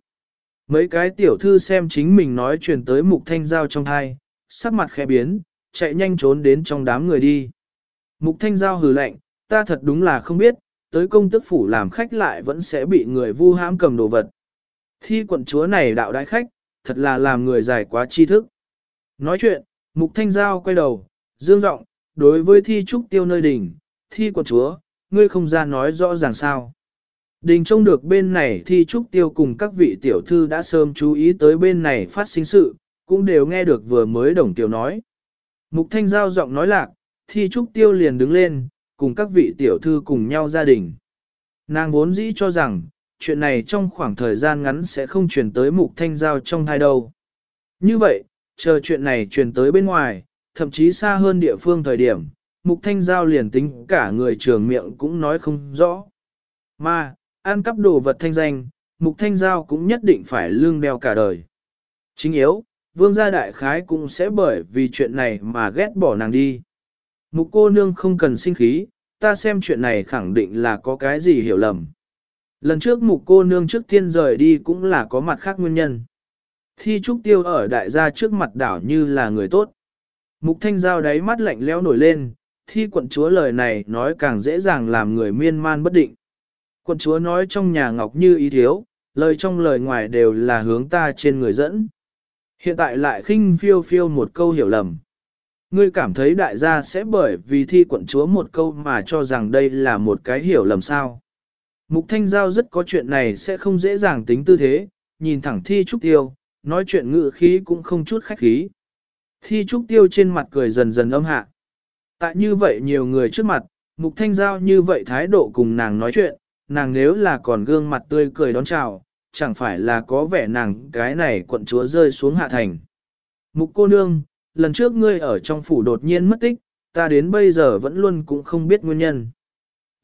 Speaker 1: Mấy cái tiểu thư xem chính mình nói truyền tới mục thanh giao trong thai, sắc mặt khẽ biến, chạy nhanh trốn đến trong đám người đi. Mục thanh giao hừ lạnh, ta thật đúng là không biết, tới công tức phủ làm khách lại vẫn sẽ bị người vu hãm cầm đồ vật. Thi quận chúa này đạo đại khách, thật là làm người dài quá tri thức. Nói chuyện, mục thanh giao quay đầu, dương giọng đối với thi trúc tiêu nơi đỉnh, thi quận chúa, ngươi không ra nói rõ ràng sao. Đình trông được bên này thi trúc tiêu cùng các vị tiểu thư đã sớm chú ý tới bên này phát sinh sự, cũng đều nghe được vừa mới đồng tiểu nói. Mục thanh giao giọng nói lạc, thi trúc tiêu liền đứng lên, cùng các vị tiểu thư cùng nhau gia đình. Nàng vốn dĩ cho rằng, chuyện này trong khoảng thời gian ngắn sẽ không truyền tới mục thanh giao trong hai đâu. Như vậy, chờ chuyện này truyền tới bên ngoài, thậm chí xa hơn địa phương thời điểm, mục thanh giao liền tính cả người trường miệng cũng nói không rõ. Mà, ăn cắp đồ vật thanh danh, mục thanh giao cũng nhất định phải lương đeo cả đời. Chính yếu, vương gia đại khái cũng sẽ bởi vì chuyện này mà ghét bỏ nàng đi. Mục cô nương không cần sinh khí, ta xem chuyện này khẳng định là có cái gì hiểu lầm. Lần trước mục cô nương trước tiên rời đi cũng là có mặt khác nguyên nhân. Thi trúc tiêu ở đại gia trước mặt đảo như là người tốt. Mục thanh giao đáy mắt lạnh lẽo nổi lên, thi quận chúa lời này nói càng dễ dàng làm người miên man bất định. Quận chúa nói trong nhà ngọc như ý thiếu, lời trong lời ngoài đều là hướng ta trên người dẫn. Hiện tại lại khinh phiêu phiêu một câu hiểu lầm. Ngươi cảm thấy đại gia sẽ bởi vì thi quận chúa một câu mà cho rằng đây là một cái hiểu lầm sao. Mục Thanh Giao rất có chuyện này sẽ không dễ dàng tính tư thế, nhìn thẳng thi trúc tiêu, nói chuyện ngự khí cũng không chút khách khí. Thi trúc tiêu trên mặt cười dần dần âm hạ. Tại như vậy nhiều người trước mặt, Mục Thanh Giao như vậy thái độ cùng nàng nói chuyện, nàng nếu là còn gương mặt tươi cười đón chào, chẳng phải là có vẻ nàng cái này quận chúa rơi xuống hạ thành. Mục cô nương, lần trước ngươi ở trong phủ đột nhiên mất tích, ta đến bây giờ vẫn luôn cũng không biết nguyên nhân.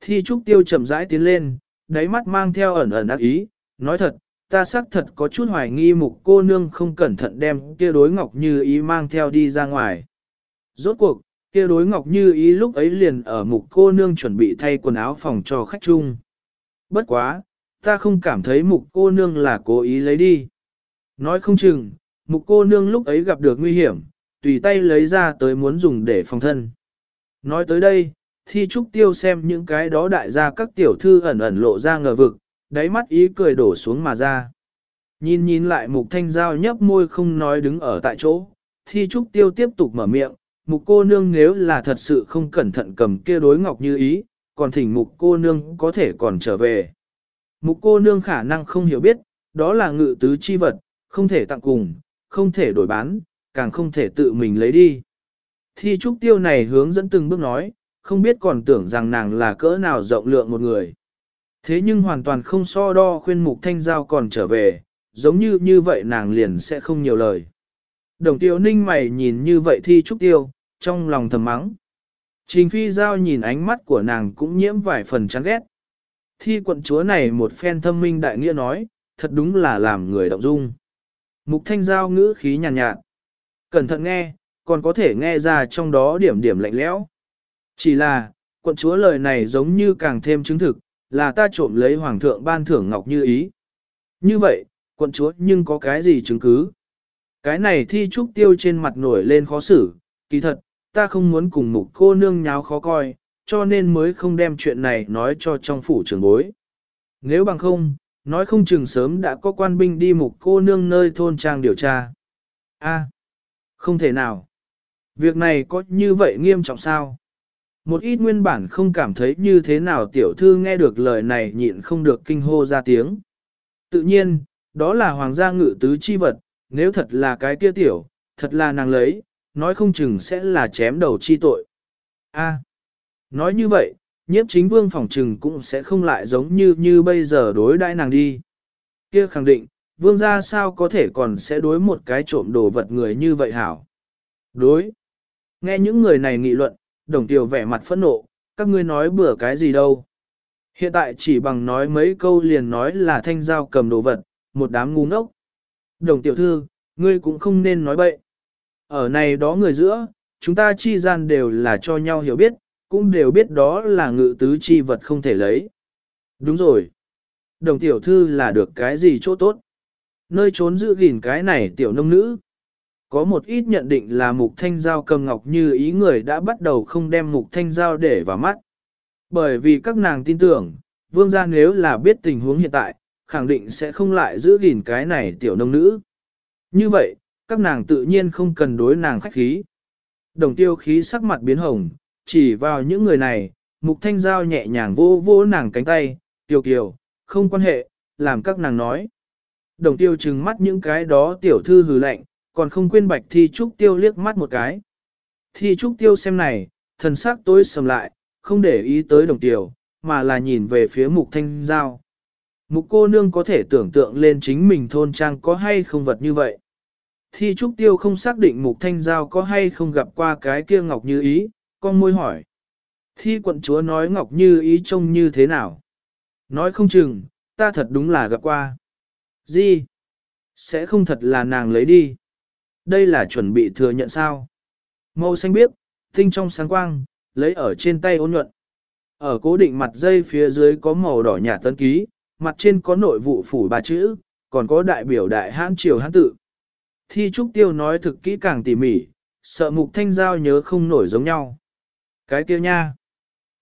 Speaker 1: Thi trúc tiêu chậm rãi tiến lên, đáy mắt mang theo ẩn ẩn ác ý, nói thật, ta xác thật có chút hoài nghi mục cô nương không cẩn thận đem kia đối ngọc như ý mang theo đi ra ngoài. Rốt cuộc, kia đối ngọc như ý lúc ấy liền ở mục cô nương chuẩn bị thay quần áo phòng cho khách chung. Bất quá, ta không cảm thấy mục cô nương là cố ý lấy đi. Nói không chừng, mục cô nương lúc ấy gặp được nguy hiểm, tùy tay lấy ra tới muốn dùng để phòng thân. Nói tới đây, thi trúc tiêu xem những cái đó đại gia các tiểu thư ẩn ẩn lộ ra ngờ vực, đáy mắt ý cười đổ xuống mà ra. Nhìn nhìn lại mục thanh giao nhấp môi không nói đứng ở tại chỗ, thi trúc tiêu tiếp tục mở miệng, mục cô nương nếu là thật sự không cẩn thận cầm kia đối ngọc như ý, còn thỉnh mục cô nương có thể còn trở về. Mục cô nương khả năng không hiểu biết, đó là ngự tứ chi vật, không thể tặng cùng, không thể đổi bán, càng không thể tự mình lấy đi. Thi trúc tiêu này hướng dẫn từng bước nói, không biết còn tưởng rằng nàng là cỡ nào rộng lượng một người. Thế nhưng hoàn toàn không so đo khuyên mục thanh giao còn trở về, giống như như vậy nàng liền sẽ không nhiều lời. Đồng tiêu ninh mày nhìn như vậy thi trúc tiêu, trong lòng thầm mắng. Trình phi giao nhìn ánh mắt của nàng cũng nhiễm vài phần chán ghét. Thi quận chúa này một phen thâm minh đại nghĩa nói, thật đúng là làm người động dung. Mục thanh giao ngữ khí nhàn nhạt, nhạt. Cẩn thận nghe, còn có thể nghe ra trong đó điểm điểm lạnh lẽo. Chỉ là, quận chúa lời này giống như càng thêm chứng thực, là ta trộm lấy hoàng thượng ban thưởng ngọc như ý. Như vậy, quận chúa nhưng có cái gì chứng cứ? Cái này thi trúc tiêu trên mặt nổi lên khó xử, kỳ thật, ta không muốn cùng mục cô nương nháo khó coi, cho nên mới không đem chuyện này nói cho trong phủ trưởng bối. Nếu bằng không, nói không chừng sớm đã có quan binh đi mục cô nương nơi thôn trang điều tra. A, không thể nào. Việc này có như vậy nghiêm trọng sao? Một ít nguyên bản không cảm thấy như thế nào tiểu thư nghe được lời này nhịn không được kinh hô ra tiếng. Tự nhiên, đó là hoàng gia ngự tứ chi vật, nếu thật là cái kia tiểu, thật là nàng lấy, nói không chừng sẽ là chém đầu chi tội. A. À, nói như vậy, nhiếp chính vương phòng trừng cũng sẽ không lại giống như như bây giờ đối đãi nàng đi. Kia khẳng định, vương gia sao có thể còn sẽ đối một cái trộm đồ vật người như vậy hảo. Đối. Nghe những người này nghị luận, đồng tiểu vẻ mặt phẫn nộ, các ngươi nói bừa cái gì đâu. Hiện tại chỉ bằng nói mấy câu liền nói là thanh giao cầm đồ vật, một đám ngu ngốc. Đồng tiểu thư, ngươi cũng không nên nói bậy. Ở này đó người giữa, chúng ta chi gian đều là cho nhau hiểu biết, cũng đều biết đó là ngự tứ chi vật không thể lấy. Đúng rồi. Đồng tiểu thư là được cái gì chỗ tốt? Nơi trốn giữ gìn cái này tiểu nông nữ. Có một ít nhận định là mục thanh giao cầm ngọc như ý người đã bắt đầu không đem mục thanh giao để vào mắt. Bởi vì các nàng tin tưởng, vương gia nếu là biết tình huống hiện tại, khẳng định sẽ không lại giữ gìn cái này tiểu nông nữ. Như vậy, các nàng tự nhiên không cần đối nàng khách khí. Đồng tiêu khí sắc mặt biến hồng, chỉ vào những người này, mục thanh giao nhẹ nhàng vô vô nàng cánh tay, tiểu kiều, không quan hệ, làm các nàng nói. Đồng tiêu trừng mắt những cái đó tiểu thư hừ lạnh, còn không quên bạch thi trúc tiêu liếc mắt một cái. Thi trúc tiêu xem này, thần sắc tối sầm lại, không để ý tới đồng tiêu, mà là nhìn về phía mục thanh giao. Mục cô nương có thể tưởng tượng lên chính mình thôn trang có hay không vật như vậy. Thi trúc tiêu không xác định mục thanh giao có hay không gặp qua cái kia ngọc như ý, con môi hỏi. Thi quận chúa nói ngọc như ý trông như thế nào? Nói không chừng, ta thật đúng là gặp qua. Gì? Sẽ không thật là nàng lấy đi. Đây là chuẩn bị thừa nhận sao? Màu xanh biếc, tinh trong sáng quang, lấy ở trên tay ôn nhuận. Ở cố định mặt dây phía dưới có màu đỏ nhạt tân ký, mặt trên có nội vụ phủ ba chữ, còn có đại biểu đại hãn triều hãn tự. Thi Trúc Tiêu nói thực kỹ càng tỉ mỉ, sợ Mục Thanh Giao nhớ không nổi giống nhau. Cái kia nha.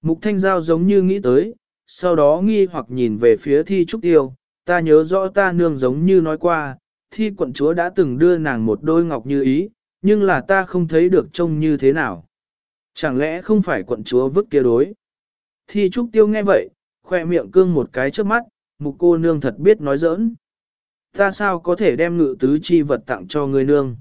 Speaker 1: Mục Thanh Giao giống như nghĩ tới, sau đó nghi hoặc nhìn về phía Thi Trúc Tiêu, ta nhớ rõ ta nương giống như nói qua, Thi quận chúa đã từng đưa nàng một đôi ngọc như ý, nhưng là ta không thấy được trông như thế nào. Chẳng lẽ không phải quận chúa vứt kia đối? Thi Trúc Tiêu nghe vậy, khoe miệng cương một cái trước mắt, mục cô nương thật biết nói giỡn. Ta sao có thể đem ngự tứ chi vật tặng cho ngươi nương?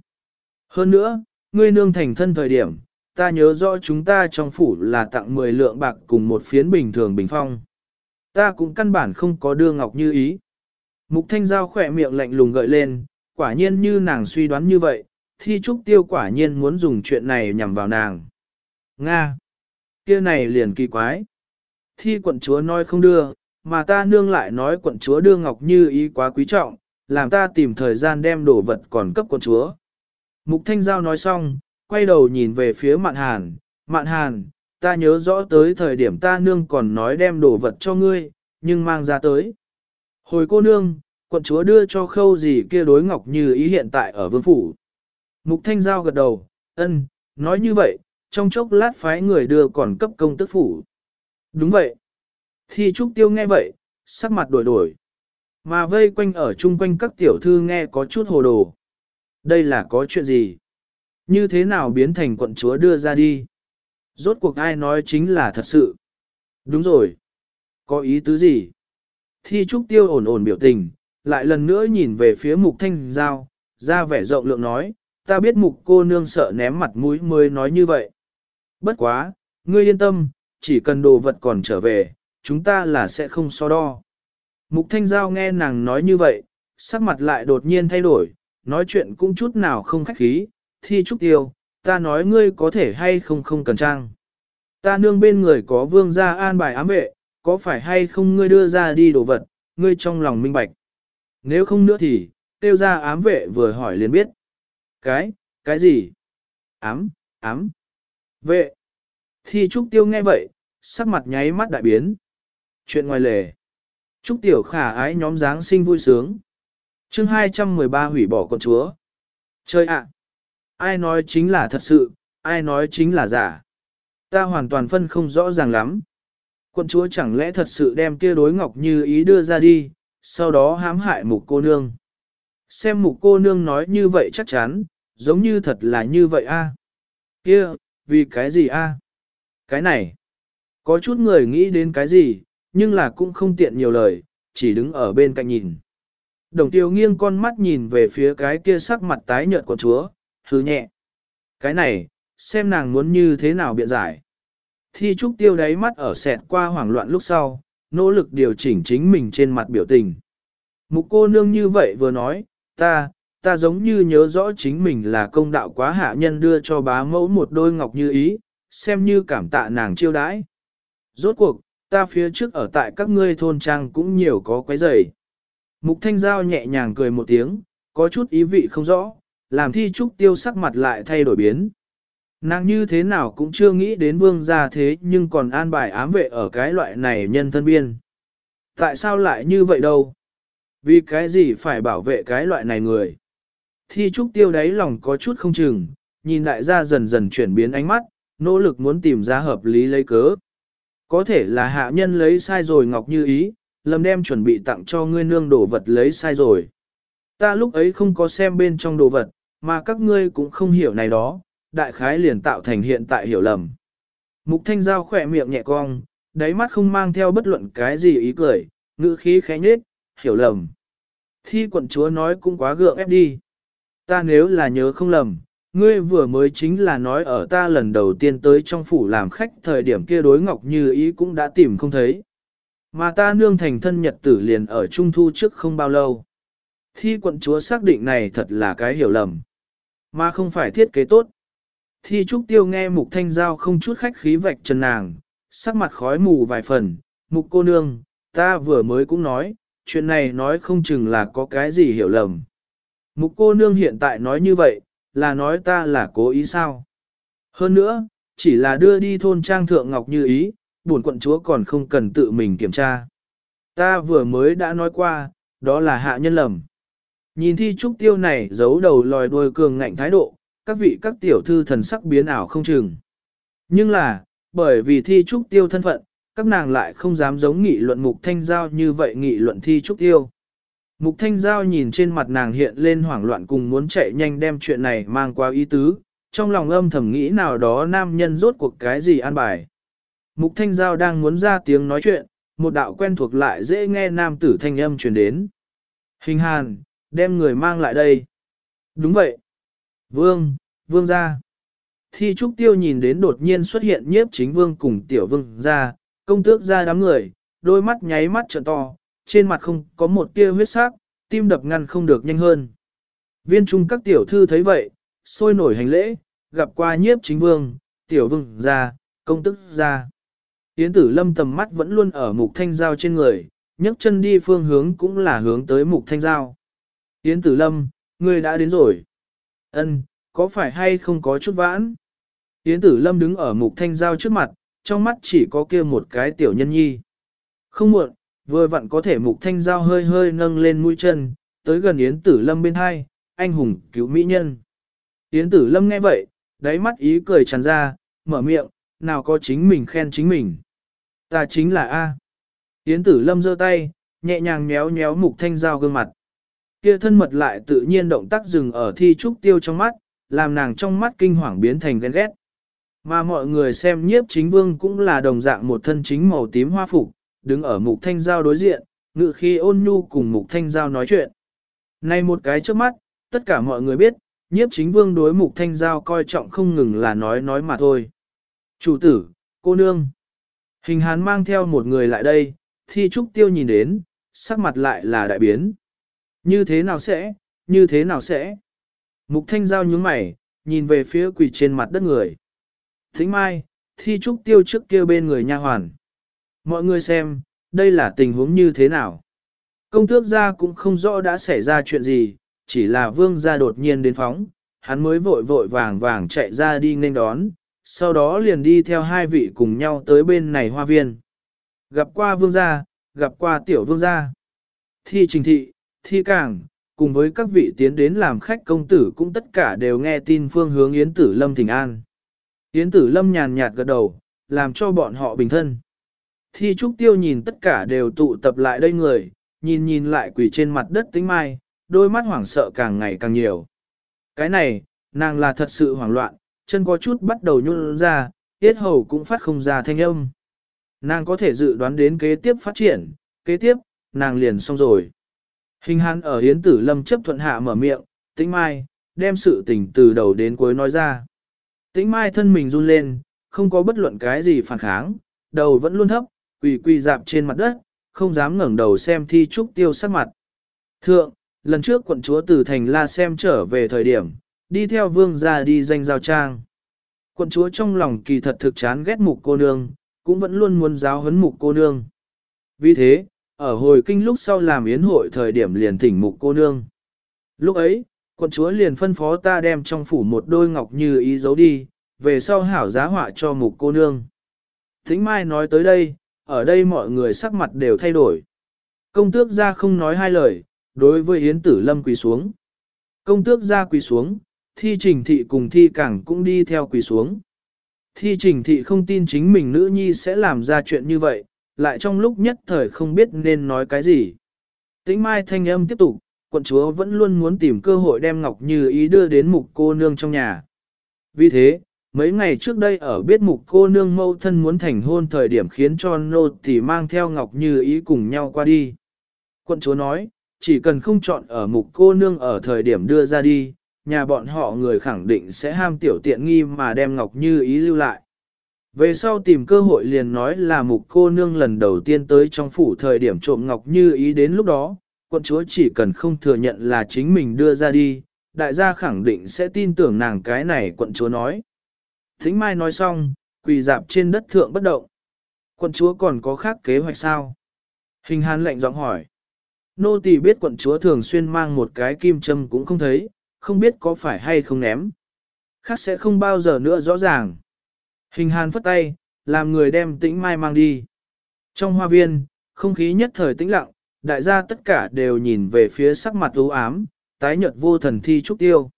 Speaker 1: Hơn nữa, ngươi nương thành thân thời điểm, ta nhớ rõ chúng ta trong phủ là tặng 10 lượng bạc cùng một phiến bình thường bình phong. Ta cũng căn bản không có đưa ngọc như ý. Mục thanh giao khỏe miệng lạnh lùng gợi lên, quả nhiên như nàng suy đoán như vậy, thi trúc tiêu quả nhiên muốn dùng chuyện này nhằm vào nàng. Nga! kia này liền kỳ quái. Thi quận chúa nói không đưa, mà ta nương lại nói quận chúa đưa ngọc như ý quá quý trọng, làm ta tìm thời gian đem đồ vật còn cấp quận chúa. Mục Thanh Giao nói xong, quay đầu nhìn về phía Mạn Hàn, Mạn Hàn, ta nhớ rõ tới thời điểm ta nương còn nói đem đồ vật cho ngươi, nhưng mang ra tới. Hồi cô nương, quận chúa đưa cho khâu gì kia đối ngọc như ý hiện tại ở vương phủ. Mục Thanh Giao gật đầu, ân, nói như vậy, trong chốc lát phái người đưa còn cấp công tức phủ. Đúng vậy. Thi Trúc Tiêu nghe vậy, sắc mặt đổi đổi. Mà vây quanh ở chung quanh các tiểu thư nghe có chút hồ đồ. Đây là có chuyện gì? Như thế nào biến thành quận chúa đưa ra đi? Rốt cuộc ai nói chính là thật sự? Đúng rồi. Có ý tứ gì? Thi Trúc Tiêu ổn ổn biểu tình, lại lần nữa nhìn về phía mục thanh giao, ra vẻ rộng lượng nói, ta biết mục cô nương sợ ném mặt mũi mới nói như vậy. Bất quá, ngươi yên tâm, chỉ cần đồ vật còn trở về, chúng ta là sẽ không so đo. Mục Thanh Giao nghe nàng nói như vậy, sắc mặt lại đột nhiên thay đổi, nói chuyện cũng chút nào không khách khí, thi trúc tiêu, ta nói ngươi có thể hay không không cần trang. Ta nương bên người có vương gia an bài ám vệ, có phải hay không ngươi đưa ra đi đồ vật, ngươi trong lòng minh bạch. Nếu không nữa thì, tiêu ra ám vệ vừa hỏi liền biết. Cái, cái gì? Ám, ám, vệ. Thi trúc tiêu nghe vậy, sắc mặt nháy mắt đại biến. Chuyện ngoài lề. Trúc tiểu khả ái nhóm Giáng sinh vui sướng. chương 213 hủy bỏ con chúa. Chơi ạ! Ai nói chính là thật sự, ai nói chính là giả. Ta hoàn toàn phân không rõ ràng lắm. Quân chúa chẳng lẽ thật sự đem kia đối ngọc như ý đưa ra đi, sau đó hãm hại mục cô nương. Xem mục cô nương nói như vậy chắc chắn, giống như thật là như vậy a. Kia, vì cái gì a? Cái này, có chút người nghĩ đến cái gì, nhưng là cũng không tiện nhiều lời, chỉ đứng ở bên cạnh nhìn. Đồng tiêu nghiêng con mắt nhìn về phía cái kia sắc mặt tái nhợt của chúa, hứ nhẹ. Cái này, xem nàng muốn như thế nào biện giải. Thi trúc tiêu đáy mắt ở sẹt qua hoảng loạn lúc sau, nỗ lực điều chỉnh chính mình trên mặt biểu tình. Mục cô nương như vậy vừa nói, ta, ta giống như nhớ rõ chính mình là công đạo quá hạ nhân đưa cho bá mẫu một đôi ngọc như ý, xem như cảm tạ nàng chiêu đãi. Rốt cuộc, ta phía trước ở tại các ngươi thôn trang cũng nhiều có quấy rầy. Mục Thanh Giao nhẹ nhàng cười một tiếng, có chút ý vị không rõ, làm thi trúc tiêu sắc mặt lại thay đổi biến. Nàng như thế nào cũng chưa nghĩ đến vương gia thế nhưng còn an bài ám vệ ở cái loại này nhân thân biên. Tại sao lại như vậy đâu? Vì cái gì phải bảo vệ cái loại này người? Thi trúc tiêu đáy lòng có chút không chừng, nhìn đại gia dần dần chuyển biến ánh mắt, nỗ lực muốn tìm ra hợp lý lấy cớ. Có thể là hạ nhân lấy sai rồi ngọc như ý, lầm đem chuẩn bị tặng cho ngươi nương đồ vật lấy sai rồi. Ta lúc ấy không có xem bên trong đồ vật, mà các ngươi cũng không hiểu này đó, đại khái liền tạo thành hiện tại hiểu lầm. Mục thanh giao khỏe miệng nhẹ cong, đáy mắt không mang theo bất luận cái gì ý cười, ngữ khí khẽ nhết, hiểu lầm. Thi quận chúa nói cũng quá gượng ép đi. Ta nếu là nhớ không lầm, ngươi vừa mới chính là nói ở ta lần đầu tiên tới trong phủ làm khách thời điểm kia đối ngọc như ý cũng đã tìm không thấy. Mà ta nương thành thân nhật tử liền ở trung thu trước không bao lâu. Thi quận chúa xác định này thật là cái hiểu lầm, mà không phải thiết kế tốt. Thi trúc tiêu nghe mục thanh giao không chút khách khí vạch trần nàng, sắc mặt khói mù vài phần, mục cô nương, ta vừa mới cũng nói, chuyện này nói không chừng là có cái gì hiểu lầm. Mục cô nương hiện tại nói như vậy, là nói ta là cố ý sao? Hơn nữa, chỉ là đưa đi thôn trang thượng ngọc như ý, buồn quận chúa còn không cần tự mình kiểm tra. Ta vừa mới đã nói qua, đó là hạ nhân lầm. Nhìn thi trúc tiêu này giấu đầu lòi đuôi cường ngạnh thái độ, các vị các tiểu thư thần sắc biến ảo không chừng. Nhưng là, bởi vì thi trúc tiêu thân phận, các nàng lại không dám giống nghị luận mục thanh giao như vậy nghị luận thi trúc tiêu. Mục thanh giao nhìn trên mặt nàng hiện lên hoảng loạn cùng muốn chạy nhanh đem chuyện này mang qua ý tứ, trong lòng âm thầm nghĩ nào đó nam nhân rốt cuộc cái gì an bài. Mục thanh giao đang muốn ra tiếng nói chuyện, một đạo quen thuộc lại dễ nghe nam tử thanh âm truyền đến. Hình hàn, đem người mang lại đây. Đúng vậy. Vương, vương ra. Thi trúc tiêu nhìn đến đột nhiên xuất hiện nhiếp chính vương cùng tiểu vương ra, công tước ra đám người, đôi mắt nháy mắt trợn to, trên mặt không có một tia huyết sắc, tim đập ngăn không được nhanh hơn. Viên trung các tiểu thư thấy vậy, sôi nổi hành lễ, gặp qua nhiếp chính vương, tiểu vương ra, công tức ra. Yến tử lâm tầm mắt vẫn luôn ở mục thanh giao trên người, nhấc chân đi phương hướng cũng là hướng tới mục thanh giao. Yến tử lâm, ngươi đã đến rồi. Ân, có phải hay không có chút vãn? Yến tử lâm đứng ở mục thanh giao trước mặt, trong mắt chỉ có kia một cái tiểu nhân nhi. Không muộn, vừa vặn có thể mục thanh giao hơi hơi nâng lên mũi chân, tới gần Yến tử lâm bên hai, anh hùng cứu mỹ nhân. Yến tử lâm nghe vậy, đáy mắt ý cười tràn ra, mở miệng, nào có chính mình khen chính mình. Ta chính là A. Yến tử lâm giơ tay, nhẹ nhàng méo méo mục thanh giao gương mặt. Kia thân mật lại tự nhiên động tác dừng ở thi trúc tiêu trong mắt, làm nàng trong mắt kinh hoàng biến thành ghen ghét. Mà mọi người xem nhiếp chính vương cũng là đồng dạng một thân chính màu tím hoa phục, đứng ở mục thanh giao đối diện, ngự khi ôn nhu cùng mục thanh giao nói chuyện. Này một cái trước mắt, tất cả mọi người biết, nhiếp chính vương đối mục thanh giao coi trọng không ngừng là nói nói mà thôi. Chủ tử, cô nương. Hình hán mang theo một người lại đây, thi trúc tiêu nhìn đến, sắc mặt lại là đại biến. Như thế nào sẽ, như thế nào sẽ? Mục thanh giao nhướng mày, nhìn về phía quỳ trên mặt đất người. Thính mai, thi trúc tiêu trước kia bên người nha hoàn. Mọi người xem, đây là tình huống như thế nào? Công tước gia cũng không rõ đã xảy ra chuyện gì, chỉ là vương gia đột nhiên đến phóng, hắn mới vội vội vàng vàng chạy ra đi nên đón, sau đó liền đi theo hai vị cùng nhau tới bên này hoa viên. Gặp qua vương gia, gặp qua tiểu vương gia. Thi trình thị, thi cảng cùng với các vị tiến đến làm khách công tử cũng tất cả đều nghe tin phương hướng Yến Tử Lâm thỉnh an. Yến Tử Lâm nhàn nhạt gật đầu, làm cho bọn họ bình thân. Thi Trúc Tiêu nhìn tất cả đều tụ tập lại đây người, nhìn nhìn lại quỷ trên mặt đất tính mai, đôi mắt hoảng sợ càng ngày càng nhiều. Cái này, nàng là thật sự hoảng loạn, chân có chút bắt đầu nhún ra, tiết hầu cũng phát không ra thanh âm. Nàng có thể dự đoán đến kế tiếp phát triển, kế tiếp, nàng liền xong rồi. Hình hắn ở hiến tử lâm chấp thuận hạ mở miệng, tĩnh mai, đem sự tình từ đầu đến cuối nói ra. Tĩnh mai thân mình run lên, không có bất luận cái gì phản kháng, đầu vẫn luôn thấp, quỳ quỳ dạp trên mặt đất, không dám ngẩng đầu xem thi trúc tiêu sắc mặt. Thượng, lần trước quận chúa từ thành la xem trở về thời điểm, đi theo vương ra đi danh giao trang. Quận chúa trong lòng kỳ thật thực chán ghét mục cô nương, cũng vẫn luôn muốn giáo huấn mục cô nương. Vì thế, ở hồi kinh lúc sau làm yến hội thời điểm liền thỉnh mục cô nương. Lúc ấy, quận chúa liền phân phó ta đem trong phủ một đôi ngọc như ý giấu đi, về sau hảo giá họa cho mục cô nương. Thính Mai nói tới đây, ở đây mọi người sắc mặt đều thay đổi. Công tước ra không nói hai lời, đối với Yến Tử Lâm quỳ xuống. Công tước ra quỳ xuống, thi trình thị cùng thi cảng cũng đi theo quỳ xuống. Thi trình thị không tin chính mình nữ nhi sẽ làm ra chuyện như vậy, lại trong lúc nhất thời không biết nên nói cái gì. Tĩnh mai thanh âm tiếp tục, quận chúa vẫn luôn muốn tìm cơ hội đem Ngọc Như ý đưa đến mục cô nương trong nhà. Vì thế, mấy ngày trước đây ở biết mục cô nương mâu thân muốn thành hôn thời điểm khiến cho nô tỳ mang theo Ngọc Như ý cùng nhau qua đi. Quận chúa nói, chỉ cần không chọn ở mục cô nương ở thời điểm đưa ra đi, nhà bọn họ người khẳng định sẽ ham tiểu tiện nghi mà đem Ngọc Như ý lưu lại. Về sau tìm cơ hội liền nói là mục cô nương lần đầu tiên tới trong phủ thời điểm trộm Ngọc Như ý đến lúc đó, quận chúa chỉ cần không thừa nhận là chính mình đưa ra đi, đại gia khẳng định sẽ tin tưởng nàng cái này quận chúa nói. Thính Mai nói xong, quỳ dạp trên đất thượng bất động. Quận chúa còn có khác kế hoạch sao? Hình hàn lệnh giọng hỏi. Nô tỳ biết quận chúa thường xuyên mang một cái kim châm cũng không thấy, không biết có phải hay không ném. Khác sẽ không bao giờ nữa rõ ràng. Hình hàn phất tay, làm người đem tĩnh mai mang đi. Trong hoa viên, không khí nhất thời tĩnh lặng, đại gia tất cả đều nhìn về phía sắc mặt u ám, tái nhợt vô thần thi trúc tiêu.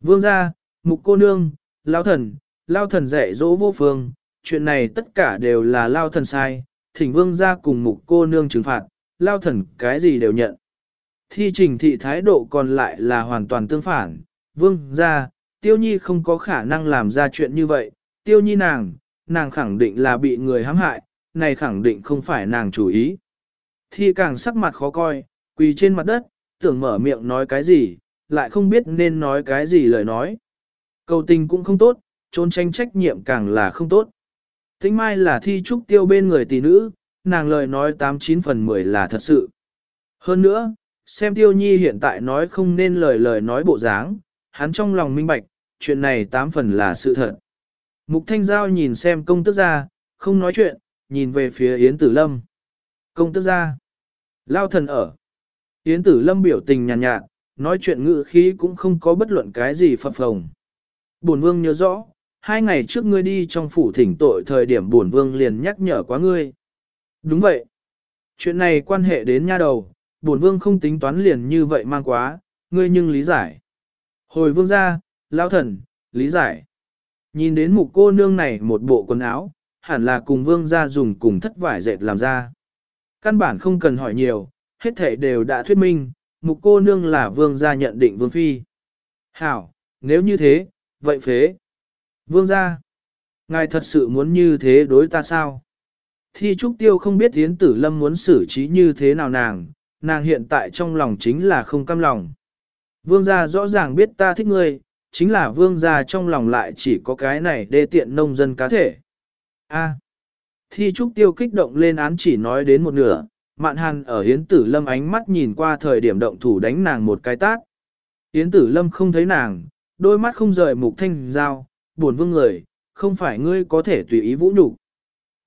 Speaker 1: Vương gia, mục cô nương, lão thần, lao thần dạy dỗ vô phương, chuyện này tất cả đều là lao thần sai, thỉnh vương gia cùng mục cô nương trừng phạt, lao thần cái gì đều nhận. Thi trình thị thái độ còn lại là hoàn toàn tương phản, vương gia, tiêu nhi không có khả năng làm ra chuyện như vậy, tiêu nhi nàng, nàng khẳng định là bị người hãm hại, này khẳng định không phải nàng chủ ý. Thi càng sắc mặt khó coi, quỳ trên mặt đất, tưởng mở miệng nói cái gì, lại không biết nên nói cái gì lời nói. Cầu tình cũng không tốt, trốn tranh trách nhiệm càng là không tốt. Thính mai là thi trúc tiêu bên người tỷ nữ, nàng lời nói 89 phần 10 là thật sự. Hơn nữa, xem tiêu nhi hiện tại nói không nên lời lời nói bộ dáng, hắn trong lòng minh bạch, chuyện này 8 phần là sự thật. Mục Thanh Giao nhìn xem công tức Gia, không nói chuyện, nhìn về phía Yến Tử Lâm. Công tức Gia, Lao thần ở. Yến Tử Lâm biểu tình nhàn nhạt, nhạt, nói chuyện ngự khí cũng không có bất luận cái gì phập phồng. Bổn vương nhớ rõ, hai ngày trước ngươi đi trong phủ thỉnh tội thời điểm buồn vương liền nhắc nhở quá ngươi. Đúng vậy. Chuyện này quan hệ đến nha đầu, buồn vương không tính toán liền như vậy mang quá, ngươi nhưng lý giải. Hồi vương ra, lao thần, lý giải. Nhìn đến mục cô nương này một bộ quần áo, hẳn là cùng vương gia dùng cùng thất vải dệt làm ra. Căn bản không cần hỏi nhiều, hết thể đều đã thuyết minh, mục cô nương là vương gia nhận định vương phi. Hảo, nếu như thế, vậy phế. Vương gia, ngài thật sự muốn như thế đối ta sao? Thi trúc tiêu không biết Yến Tử Lâm muốn xử trí như thế nào nàng, nàng hiện tại trong lòng chính là không cam lòng. Vương gia rõ ràng biết ta thích ngươi, chính là vương gia trong lòng lại chỉ có cái này đê tiện nông dân cá thể. A. Thi trúc tiêu kích động lên án chỉ nói đến một nửa, mạn hàn ở hiến tử lâm ánh mắt nhìn qua thời điểm động thủ đánh nàng một cái tát. Hiến tử lâm không thấy nàng, đôi mắt không rời mục thanh giao, buồn vương người, không phải ngươi có thể tùy ý vũ nhục.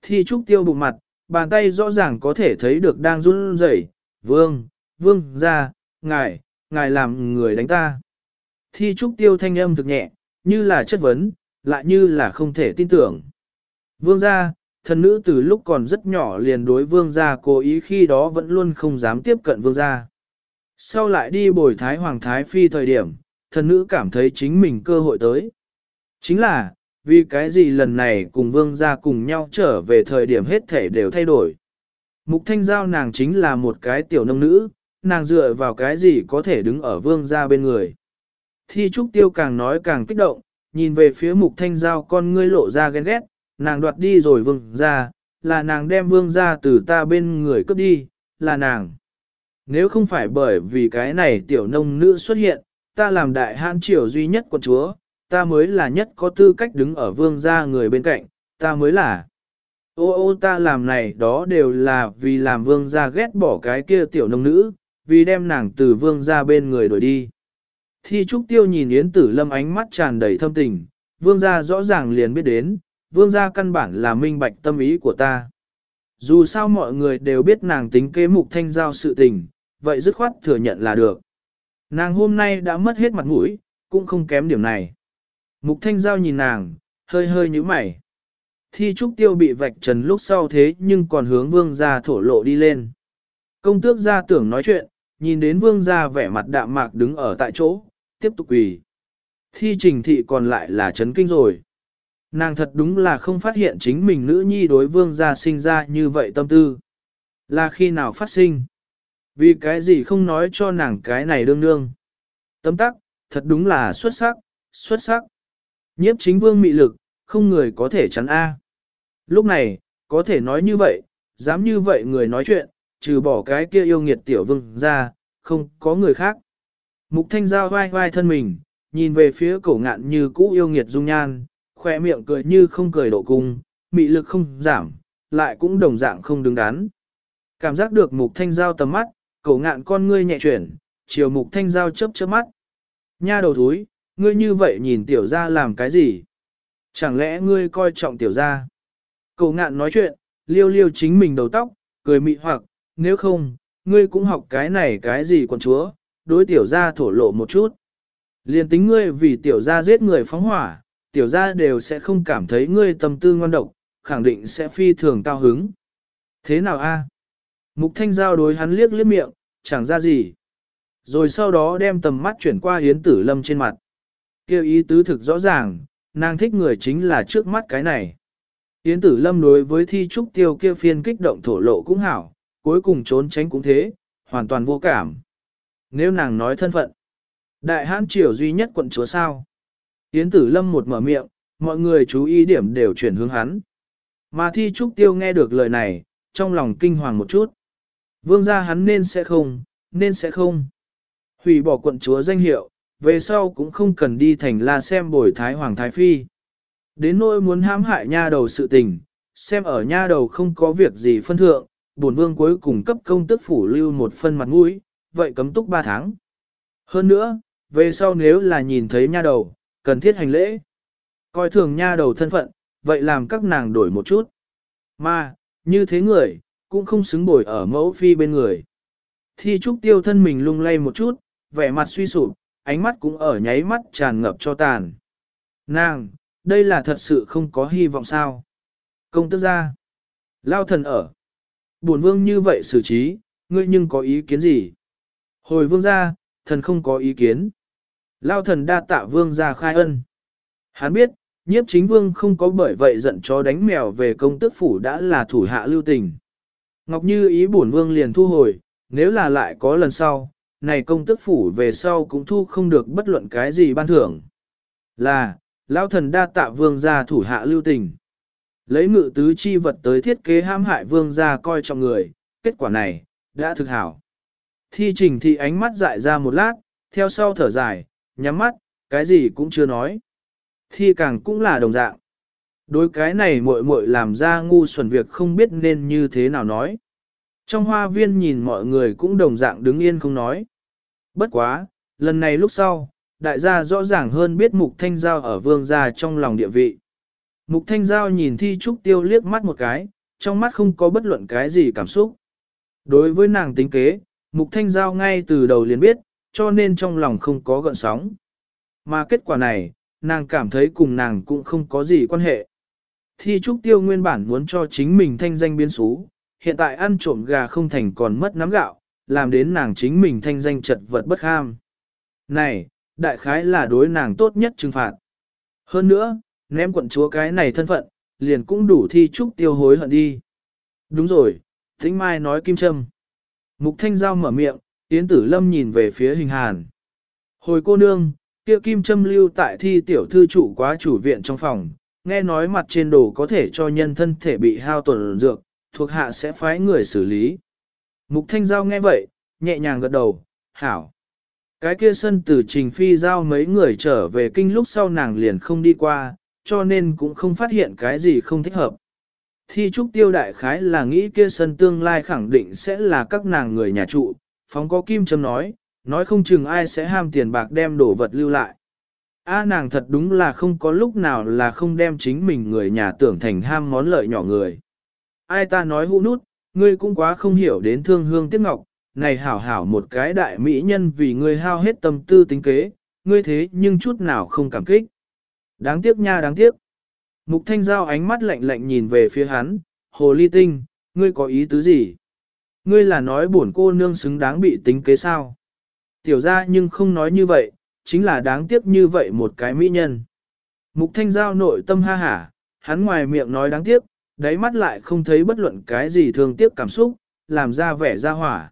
Speaker 1: Thi trúc tiêu bụng mặt, bàn tay rõ ràng có thể thấy được đang run rẩy. vương, vương ra, ngài, ngài làm người đánh ta. Thi trúc tiêu thanh âm thực nhẹ, như là chất vấn, lại như là không thể tin tưởng. Vương gia, thần nữ từ lúc còn rất nhỏ liền đối vương gia cố ý khi đó vẫn luôn không dám tiếp cận vương gia. Sau lại đi bồi thái hoàng thái phi thời điểm, thần nữ cảm thấy chính mình cơ hội tới. Chính là, vì cái gì lần này cùng vương gia cùng nhau trở về thời điểm hết thể đều thay đổi. Mục thanh giao nàng chính là một cái tiểu nông nữ, nàng dựa vào cái gì có thể đứng ở vương gia bên người. Thi trúc tiêu càng nói càng kích động, nhìn về phía mục thanh giao con ngươi lộ ra ghen ghét, nàng đoạt đi rồi vương gia là nàng đem vương gia từ ta bên người cướp đi, là nàng. Nếu không phải bởi vì cái này tiểu nông nữ xuất hiện, ta làm đại hãn triều duy nhất quận chúa, ta mới là nhất có tư cách đứng ở vương gia người bên cạnh, ta mới là. Ô ô ta làm này đó đều là vì làm vương gia ghét bỏ cái kia tiểu nông nữ, vì đem nàng từ vương gia bên người đuổi đi. Thi trúc tiêu nhìn Yến tử lâm ánh mắt tràn đầy thâm tình, vương gia rõ ràng liền biết đến, vương gia căn bản là minh bạch tâm ý của ta. Dù sao mọi người đều biết nàng tính kế mục thanh giao sự tình, vậy dứt khoát thừa nhận là được. Nàng hôm nay đã mất hết mặt mũi, cũng không kém điểm này. Mục Thanh Giao nhìn nàng, hơi hơi nhíu mày. Thi trúc tiêu bị vạch trần lúc sau thế nhưng còn hướng vương gia thổ lộ đi lên. Công tước gia tưởng nói chuyện, nhìn đến vương gia vẻ mặt đạm mạc đứng ở tại chỗ, tiếp tục quỳ. Thi trình thị còn lại là chấn kinh rồi. Nàng thật đúng là không phát hiện chính mình nữ nhi đối vương gia sinh ra như vậy tâm tư. Là khi nào phát sinh? Vì cái gì không nói cho nàng cái này đương đương? Tấm tắc, thật đúng là xuất sắc, xuất sắc. Nhiếp chính vương mị lực, không người có thể chắn A. Lúc này, có thể nói như vậy, dám như vậy người nói chuyện, trừ bỏ cái kia yêu nghiệt tiểu vương ra, không có người khác. Mục thanh giao vai vai thân mình, nhìn về phía cổ ngạn như cũ yêu nghiệt dung nhan, khoe miệng cười như không cười độ cung, mị lực không giảm, lại cũng đồng dạng không đứng đắn. Cảm giác được mục thanh giao tầm mắt, cổ ngạn con ngươi nhẹ chuyển, chiều mục thanh giao chớp chớp mắt. Nha đầu thúi, ngươi như vậy nhìn tiểu ra làm cái gì? Chẳng lẽ ngươi coi trọng tiểu ra? Cậu ngạn nói chuyện, liêu liêu chính mình đầu tóc, cười mị hoặc, nếu không, ngươi cũng học cái này cái gì quần chúa, đối tiểu ra thổ lộ một chút. Liên tính ngươi vì tiểu ra giết người phóng hỏa, tiểu ra đều sẽ không cảm thấy ngươi tâm tư ngon độc, khẳng định sẽ phi thường cao hứng. Thế nào a? Mục thanh giao đối hắn liếc liếc miệng, chẳng ra gì. Rồi sau đó đem tầm mắt chuyển qua hiến tử lâm trên mặt. Kêu ý tứ thực rõ ràng, nàng thích người chính là trước mắt cái này. Yến tử lâm đối với thi trúc tiêu kia phiên kích động thổ lộ cũng hảo, cuối cùng trốn tránh cũng thế, hoàn toàn vô cảm. Nếu nàng nói thân phận, đại hãn triều duy nhất quận chúa sao. Yến tử lâm một mở miệng, mọi người chú ý điểm đều chuyển hướng hắn. Mà thi trúc tiêu nghe được lời này, trong lòng kinh hoàng một chút. Vương gia hắn nên sẽ không, nên sẽ không. Hủy bỏ quận chúa danh hiệu, về sau cũng không cần đi thành la xem bồi thái hoàng thái phi. Đến nỗi muốn hãm hại nha đầu sự tình, xem ở nha đầu không có việc gì phân thượng, bổn vương cuối cùng cấp công tức phủ lưu một phân mặt mũi, vậy cấm túc ba tháng. Hơn nữa, về sau nếu là nhìn thấy nha đầu, cần thiết hành lễ. Coi thường nha đầu thân phận, vậy làm các nàng đổi một chút. Mà, như thế người, cũng không xứng bồi ở mẫu phi bên người. Thi trúc tiêu thân mình lung lay một chút, vẻ mặt suy sụp, ánh mắt cũng ở nháy mắt tràn ngập cho tàn. Nàng, đây là thật sự không có hy vọng sao. Công tước ra. Lao thần ở. Buồn vương như vậy xử trí, ngươi nhưng có ý kiến gì? Hồi vương ra, thần không có ý kiến. Lao thần đa tạ vương ra khai ân. Hắn biết, nhiếp chính vương không có bởi vậy giận cho đánh mèo về công tước phủ đã là thủ hạ lưu tình. Ngọc Như ý bổn vương liền thu hồi, nếu là lại có lần sau, này công tước phủ về sau cũng thu không được bất luận cái gì ban thưởng. Là, lão thần đa tạ vương gia thủ hạ lưu tình. Lấy ngự tứ chi vật tới thiết kế hãm hại vương gia coi trọng người, kết quả này, đã thực hảo. Thi trình thị ánh mắt dại ra một lát, theo sau thở dài, nhắm mắt, cái gì cũng chưa nói. Thi càng cũng là đồng dạng. Đối cái này muội muội làm ra ngu xuẩn việc không biết nên như thế nào nói. Trong hoa viên nhìn mọi người cũng đồng dạng đứng yên không nói. Bất quá, lần này lúc sau, đại gia rõ ràng hơn biết Mục Thanh Giao ở vương gia trong lòng địa vị. Mục Thanh Giao nhìn Thi Trúc Tiêu liếc mắt một cái, trong mắt không có bất luận cái gì cảm xúc. Đối với nàng tính kế, Mục Thanh Giao ngay từ đầu liền biết, cho nên trong lòng không có gợn sóng. Mà kết quả này, nàng cảm thấy cùng nàng cũng không có gì quan hệ. Thi Trúc Tiêu nguyên bản muốn cho chính mình thanh danh biến xú, hiện tại ăn trộm gà không thành còn mất nắm gạo, làm đến nàng chính mình thanh danh chật vật bất ham. Này, đại khái là đối nàng tốt nhất trừng phạt. Hơn nữa, ném quận chúa cái này thân phận, liền cũng đủ thi trúc tiêu hối hận đi. Đúng rồi, Thính Mai nói kim châm. Mục Thanh Giao mở miệng, Yến Tử Lâm nhìn về phía hình hàn. Hồi cô nương, kia kim châm lưu tại thi tiểu thư trụ quá chủ viện trong phòng, nghe nói mặt trên đồ có thể cho nhân thân thể bị hao tổn dược, thuộc hạ sẽ phái người xử lý. Mục Thanh Giao nghe vậy, nhẹ nhàng gật đầu, hảo. Cái kia sân từ trình phi giao mấy người trở về kinh lúc sau nàng liền không đi qua, cho nên cũng không phát hiện cái gì không thích hợp. Thi trúc tiêu đại khái là nghĩ kia sân tương lai khẳng định sẽ là các nàng người nhà trụ, phóng có kim châm nói, nói không chừng ai sẽ ham tiền bạc đem đồ vật lưu lại. A nàng thật đúng là không có lúc nào là không đem chính mình người nhà tưởng thành ham món lợi nhỏ người. Ai ta nói hũ nút, ngươi cũng quá không hiểu đến thương hương tiếc ngọc, này hảo hảo một cái đại mỹ nhân vì ngươi hao hết tâm tư tính kế, ngươi thế nhưng chút nào không cảm kích. Đáng tiếc nha đáng tiếc. Mục thanh giao ánh mắt lạnh lạnh nhìn về phía hắn, hồ ly tinh, ngươi có ý tứ gì? Ngươi là nói bổn cô nương xứng đáng bị tính kế sao? Tiểu ra nhưng không nói như vậy, chính là đáng tiếc như vậy một cái mỹ nhân. Mục thanh giao nội tâm ha hả, hắn ngoài miệng nói đáng tiếc, đáy mắt lại không thấy bất luận cái gì thương tiếc cảm xúc, làm ra vẻ ra hỏa.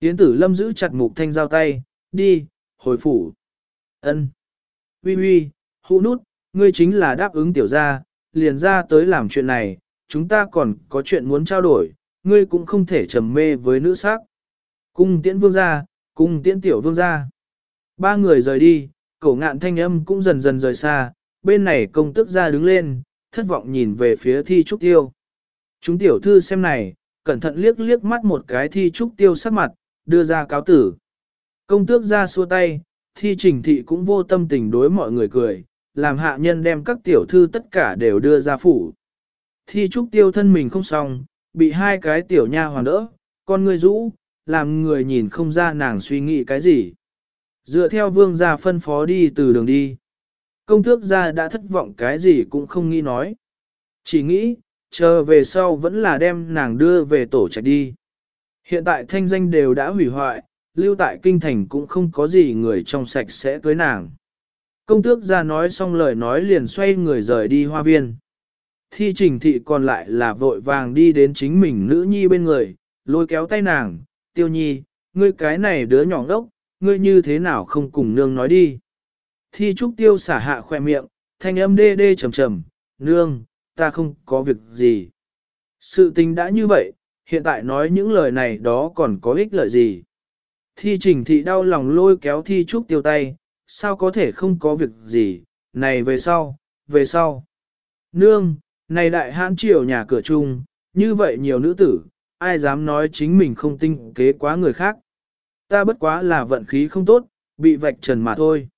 Speaker 1: Yến tử lâm giữ chặt mục thanh giao tay, đi, hồi phủ. ân Ui ui, hũ nút, ngươi chính là đáp ứng tiểu gia, liền ra tới làm chuyện này, chúng ta còn có chuyện muốn trao đổi, ngươi cũng không thể trầm mê với nữ sắc. Cung tiễn vương gia, cung tiễn tiểu vương gia. Ba người rời đi, cổ ngạn thanh âm cũng dần dần rời xa, bên này công tước gia đứng lên, thất vọng nhìn về phía thi trúc tiêu. Chúng tiểu thư xem này, cẩn thận liếc liếc mắt một cái thi trúc tiêu sắc mặt, đưa ra cáo tử. Công tước ra xua tay, thi trình thị cũng vô tâm tình đối mọi người cười, làm hạ nhân đem các tiểu thư tất cả đều đưa ra phủ. Thi trúc tiêu thân mình không xong, bị hai cái tiểu nha hoàn đỡ, con người rũ, làm người nhìn không ra nàng suy nghĩ cái gì. Dựa theo vương gia phân phó đi từ đường đi. Công tước gia đã thất vọng cái gì cũng không nghĩ nói. Chỉ nghĩ, chờ về sau vẫn là đem nàng đưa về tổ trạch đi. Hiện tại thanh danh đều đã hủy hoại, lưu tại kinh thành cũng không có gì người trong sạch sẽ cưới nàng. Công tước ra nói xong lời nói liền xoay người rời đi hoa viên. Thi trình thị còn lại là vội vàng đi đến chính mình nữ nhi bên người, lôi kéo tay nàng, tiêu nhi, ngươi cái này đứa nhỏ đốc, ngươi như thế nào không cùng nương nói đi. Thi trúc tiêu xả hạ khoe miệng, thanh âm đê đê trầm trầm, nương, ta không có việc gì. Sự tình đã như vậy, hiện tại nói những lời này đó còn có ích lợi gì. Thi trình thị đau lòng lôi kéo thi trúc tiêu tay, sao có thể không có việc gì, này về sau, về sau. Nương, này đại hãn triều nhà cửa chung, như vậy nhiều nữ tử, ai dám nói chính mình không tinh kế quá người khác. Ta bất quá là vận khí không tốt, bị vạch trần mà thôi.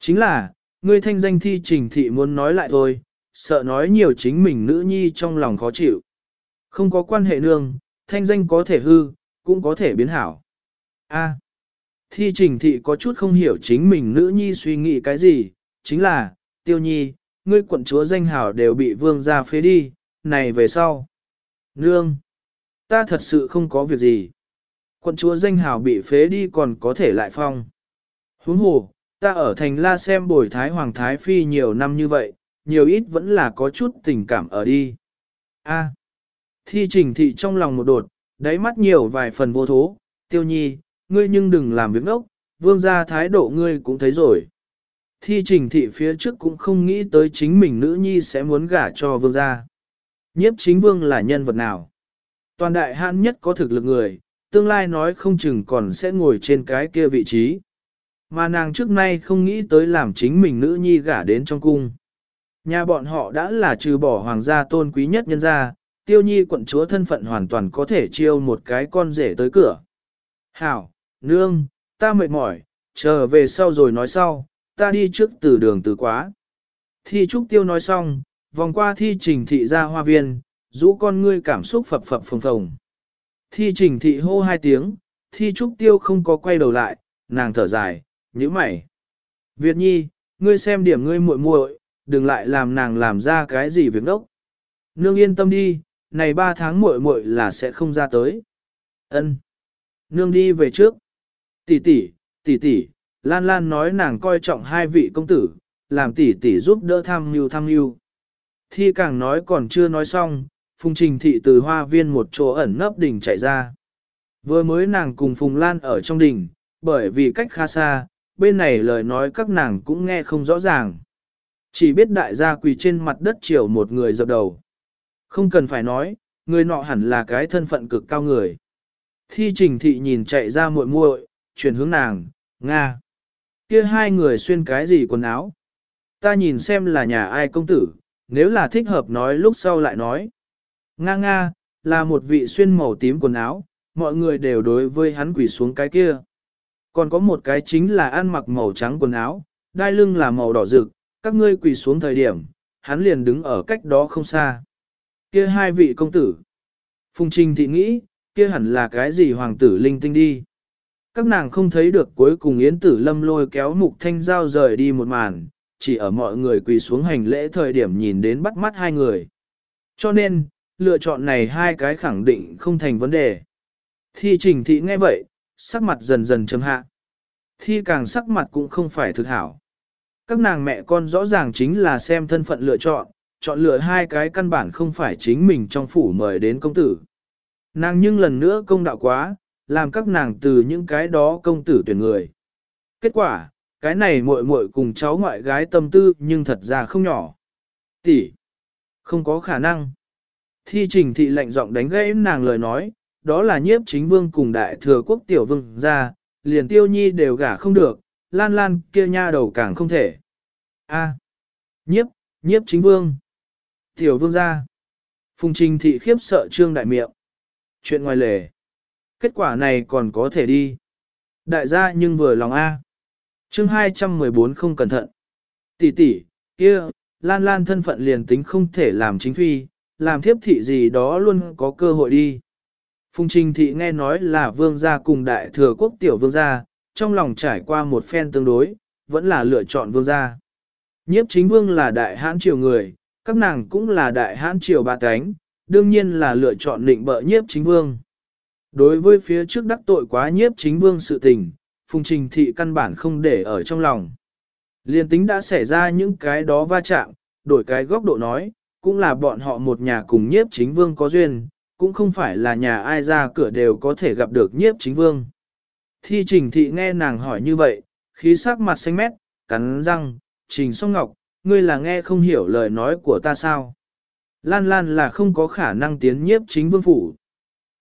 Speaker 1: Chính là, ngươi thanh danh thi trình thị muốn nói lại thôi, sợ nói nhiều chính mình nữ nhi trong lòng khó chịu. Không có quan hệ nương, thanh danh có thể hư, cũng có thể biến hảo. A. thi trình thị có chút không hiểu chính mình nữ nhi suy nghĩ cái gì, chính là, tiêu nhi, ngươi quận chúa danh hảo đều bị vương gia phế đi, này về sau. Nương, ta thật sự không có việc gì. Quận chúa danh hảo bị phế đi còn có thể lại phong. Huống hồ, ta ở thành la xem bồi thái hoàng thái phi nhiều năm như vậy, nhiều ít vẫn là có chút tình cảm ở đi. A. Thi trình thị trong lòng một đột, đáy mắt nhiều vài phần vô thố, tiêu nhi, ngươi nhưng đừng làm việc ốc, vương gia thái độ ngươi cũng thấy rồi. Thi trình thị phía trước cũng không nghĩ tới chính mình nữ nhi sẽ muốn gả cho vương gia. Nhiếp chính vương là nhân vật nào? Toàn đại hạn nhất có thực lực người, tương lai nói không chừng còn sẽ ngồi trên cái kia vị trí. Mà nàng trước nay không nghĩ tới làm chính mình nữ nhi gả đến trong cung. Nhà bọn họ đã là trừ bỏ hoàng gia tôn quý nhất nhân gia, tiêu nhi quận chúa thân phận hoàn toàn có thể chiêu một cái con rể tới cửa. Hảo, nương, ta mệt mỏi, chờ về sau rồi nói sau, ta đi trước từ đường từ quá. Thi trúc tiêu nói xong, vòng qua thi trình thị ra hoa viên, rũ con ngươi cảm xúc phập phập phồng phồng. Thi trình thị hô hai tiếng, thi trúc tiêu không có quay đầu lại, nàng thở dài, nhíu mày. Việt nhi, ngươi xem điểm ngươi muội muội, đừng lại làm nàng làm ra cái gì việc đốc. Nương yên tâm đi, này ba tháng muội muội là sẽ không ra tới. Ân. Nương đi về trước. Tỷ tỷ, tỷ tỷ, Lan Lan nói nàng coi trọng hai vị công tử, làm tỷ tỷ giúp đỡ tham mưu tham mưu. Thi càng nói còn chưa nói xong, Phùng Trình Thị từ hoa viên một chỗ ẩn nấp đỉnh chạy ra. Vừa mới nàng cùng Phùng Lan ở trong đỉnh, bởi vì cách khá xa, bên này lời nói các nàng cũng nghe không rõ ràng. Chỉ biết đại gia quỳ trên mặt đất chiều một người dập đầu. Không cần phải nói, người nọ hẳn là cái thân phận cực cao người. Thi trình thị nhìn chạy ra muội muội, chuyển hướng nàng, Nga. Kia hai người xuyên cái gì quần áo? Ta nhìn xem là nhà ai công tử, nếu là thích hợp nói lúc sau lại nói. Nga nga, là một vị xuyên màu tím quần áo, mọi người đều đối với hắn quỳ xuống cái kia. Còn có một cái chính là ăn mặc màu trắng quần áo, đai lưng là màu đỏ rực, các ngươi quỳ xuống thời điểm, hắn liền đứng ở cách đó không xa. Kia hai vị công tử. Phùng trinh thị nghĩ, kia hẳn là cái gì hoàng tử linh tinh đi. Các nàng không thấy được cuối cùng Yến Tử Lâm lôi kéo mục thanh giao rời đi một màn, chỉ ở mọi người quỳ xuống hành lễ thời điểm nhìn đến bắt mắt hai người. Cho nên, lựa chọn này hai cái khẳng định không thành vấn đề. Thi trình thị nghe vậy, sắc mặt dần dần chấm hạ. Thi càng sắc mặt cũng không phải thực hảo. Các nàng mẹ con rõ ràng chính là xem thân phận lựa chọn, chọn lựa hai cái căn bản không phải chính mình trong phủ mời đến công tử. Nàng nhưng lần nữa công đạo quá, làm các nàng từ những cái đó công tử tuyển người. Kết quả, cái này muội muội cùng cháu ngoại gái tâm tư nhưng thật ra không nhỏ. Tỷ, không có khả năng. Thi trình thị lạnh giọng đánh gãy nàng lời nói, đó là nhiếp chính vương cùng đại thừa quốc tiểu vương ra, liền tiêu nhi đều gả không được, lan lan kia nha đầu càng không thể. A, nhiếp, nhiếp chính vương, tiểu vương ra. Phùng trình thị khiếp sợ trương đại miệng. Chuyện ngoài lề. Kết quả này còn có thể đi. Đại gia nhưng vừa lòng A. chương 214 không cẩn thận. Tỷ tỷ, kia, lan lan thân phận liền tính không thể làm chính phi, làm thiếp thị gì đó luôn có cơ hội đi. Phùng Trình Thị nghe nói là vương gia cùng đại thừa quốc tiểu vương gia, trong lòng trải qua một phen tương đối, vẫn là lựa chọn vương gia. Nhiếp chính vương là đại hãn triều người, các nàng cũng là đại hãn triều ba cánh, đương nhiên là lựa chọn định bợ nhiếp chính vương. Đối với phía trước đắc tội quá nhiếp chính vương sự tình, Phùng Trình Thị căn bản không để ở trong lòng. Liên tính đã xảy ra những cái đó va chạm, đổi cái góc độ nói, cũng là bọn họ một nhà cùng nhiếp chính vương có duyên, cũng không phải là nhà ai ra cửa đều có thể gặp được nhiếp chính vương. Thi trình thị nghe nàng hỏi như vậy, khí sắc mặt xanh mét, cắn răng, trình song ngọc, ngươi là nghe không hiểu lời nói của ta sao. Lan Lan là không có khả năng tiến nhiếp chính vương phủ.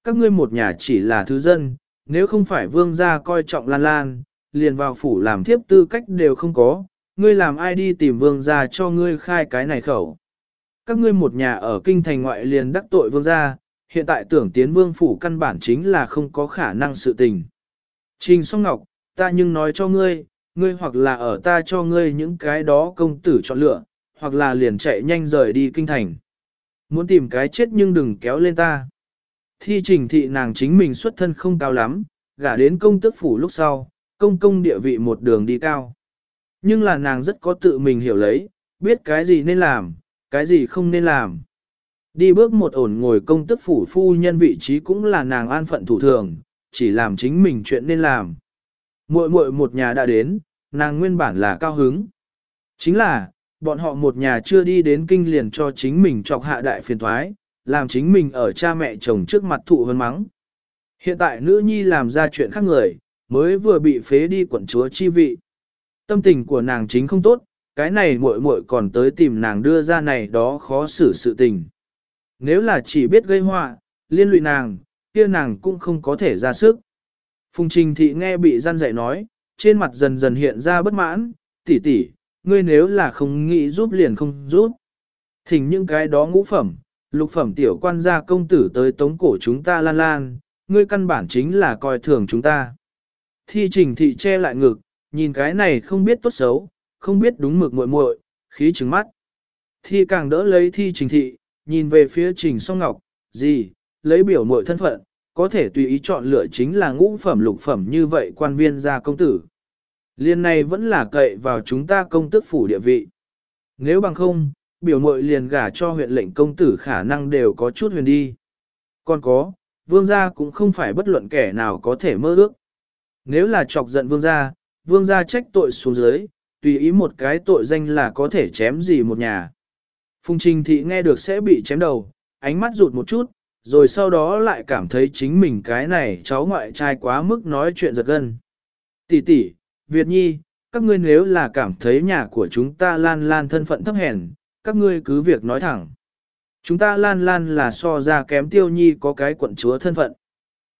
Speaker 1: Các ngươi một nhà chỉ là thứ dân, nếu không phải vương gia coi trọng Lan Lan, liền vào phủ làm thiếp tư cách đều không có, ngươi làm ai đi tìm vương gia cho ngươi khai cái này khẩu. Các ngươi một nhà ở kinh thành ngoại liền đắc tội vương gia, hiện tại tưởng tiến vương phủ căn bản chính là không có khả năng sự tình. Trình song ngọc, ta nhưng nói cho ngươi, ngươi hoặc là ở ta cho ngươi những cái đó công tử chọn lựa, hoặc là liền chạy nhanh rời đi kinh thành. Muốn tìm cái chết nhưng đừng kéo lên ta. Thi trình thị nàng chính mình xuất thân không cao lắm, gả đến công tước phủ lúc sau, công công địa vị một đường đi cao. Nhưng là nàng rất có tự mình hiểu lấy, biết cái gì nên làm, cái gì không nên làm. Đi bước một ổn ngồi công tức phủ phu nhân vị trí cũng là nàng an phận thủ thường, chỉ làm chính mình chuyện nên làm. Muội muội một nhà đã đến, nàng nguyên bản là cao hứng. Chính là, bọn họ một nhà chưa đi đến kinh liền cho chính mình trọc hạ đại phiền thoái, làm chính mình ở cha mẹ chồng trước mặt thụ hơn mắng. Hiện tại nữ nhi làm ra chuyện khác người, mới vừa bị phế đi quận chúa chi vị. Tâm tình của nàng chính không tốt, cái này muội muội còn tới tìm nàng đưa ra này đó khó xử sự tình. Nếu là chỉ biết gây họa, liên lụy nàng, kia nàng cũng không có thể ra sức. Phùng Trình Thị nghe bị gian dạy nói, trên mặt dần dần hiện ra bất mãn, tỷ tỷ, ngươi nếu là không nghĩ giúp liền không giúp. Thỉnh những cái đó ngũ phẩm, lục phẩm tiểu quan gia công tử tới tống cổ chúng ta lan lan, ngươi căn bản chính là coi thường chúng ta. Thi trình thị che lại ngực, nhìn cái này không biết tốt xấu, không biết đúng mực muội muội, khí trừng mắt. Thi càng đỡ lấy thi trình thị, nhìn về phía trình song ngọc, gì, lấy biểu muội thân phận, có thể tùy ý chọn lựa chính là ngũ phẩm lục phẩm như vậy quan viên gia công tử. Liên này vẫn là cậy vào chúng ta công tước phủ địa vị. Nếu bằng không, biểu muội liền gả cho huyện lệnh công tử khả năng đều có chút huyền đi. Còn có, vương gia cũng không phải bất luận kẻ nào có thể mơ ước. Nếu là chọc giận vương gia, vương gia trách tội xuống dưới, tùy ý một cái tội danh là có thể chém gì một nhà. Phùng Trình Thị nghe được sẽ bị chém đầu, ánh mắt rụt một chút, rồi sau đó lại cảm thấy chính mình cái này cháu ngoại trai quá mức nói chuyện giật gân. Tỷ tỷ, Việt Nhi, các ngươi nếu là cảm thấy nhà của chúng ta lan lan thân phận thấp hèn, các ngươi cứ việc nói thẳng. Chúng ta lan lan là so ra kém tiêu nhi có cái quận chúa thân phận.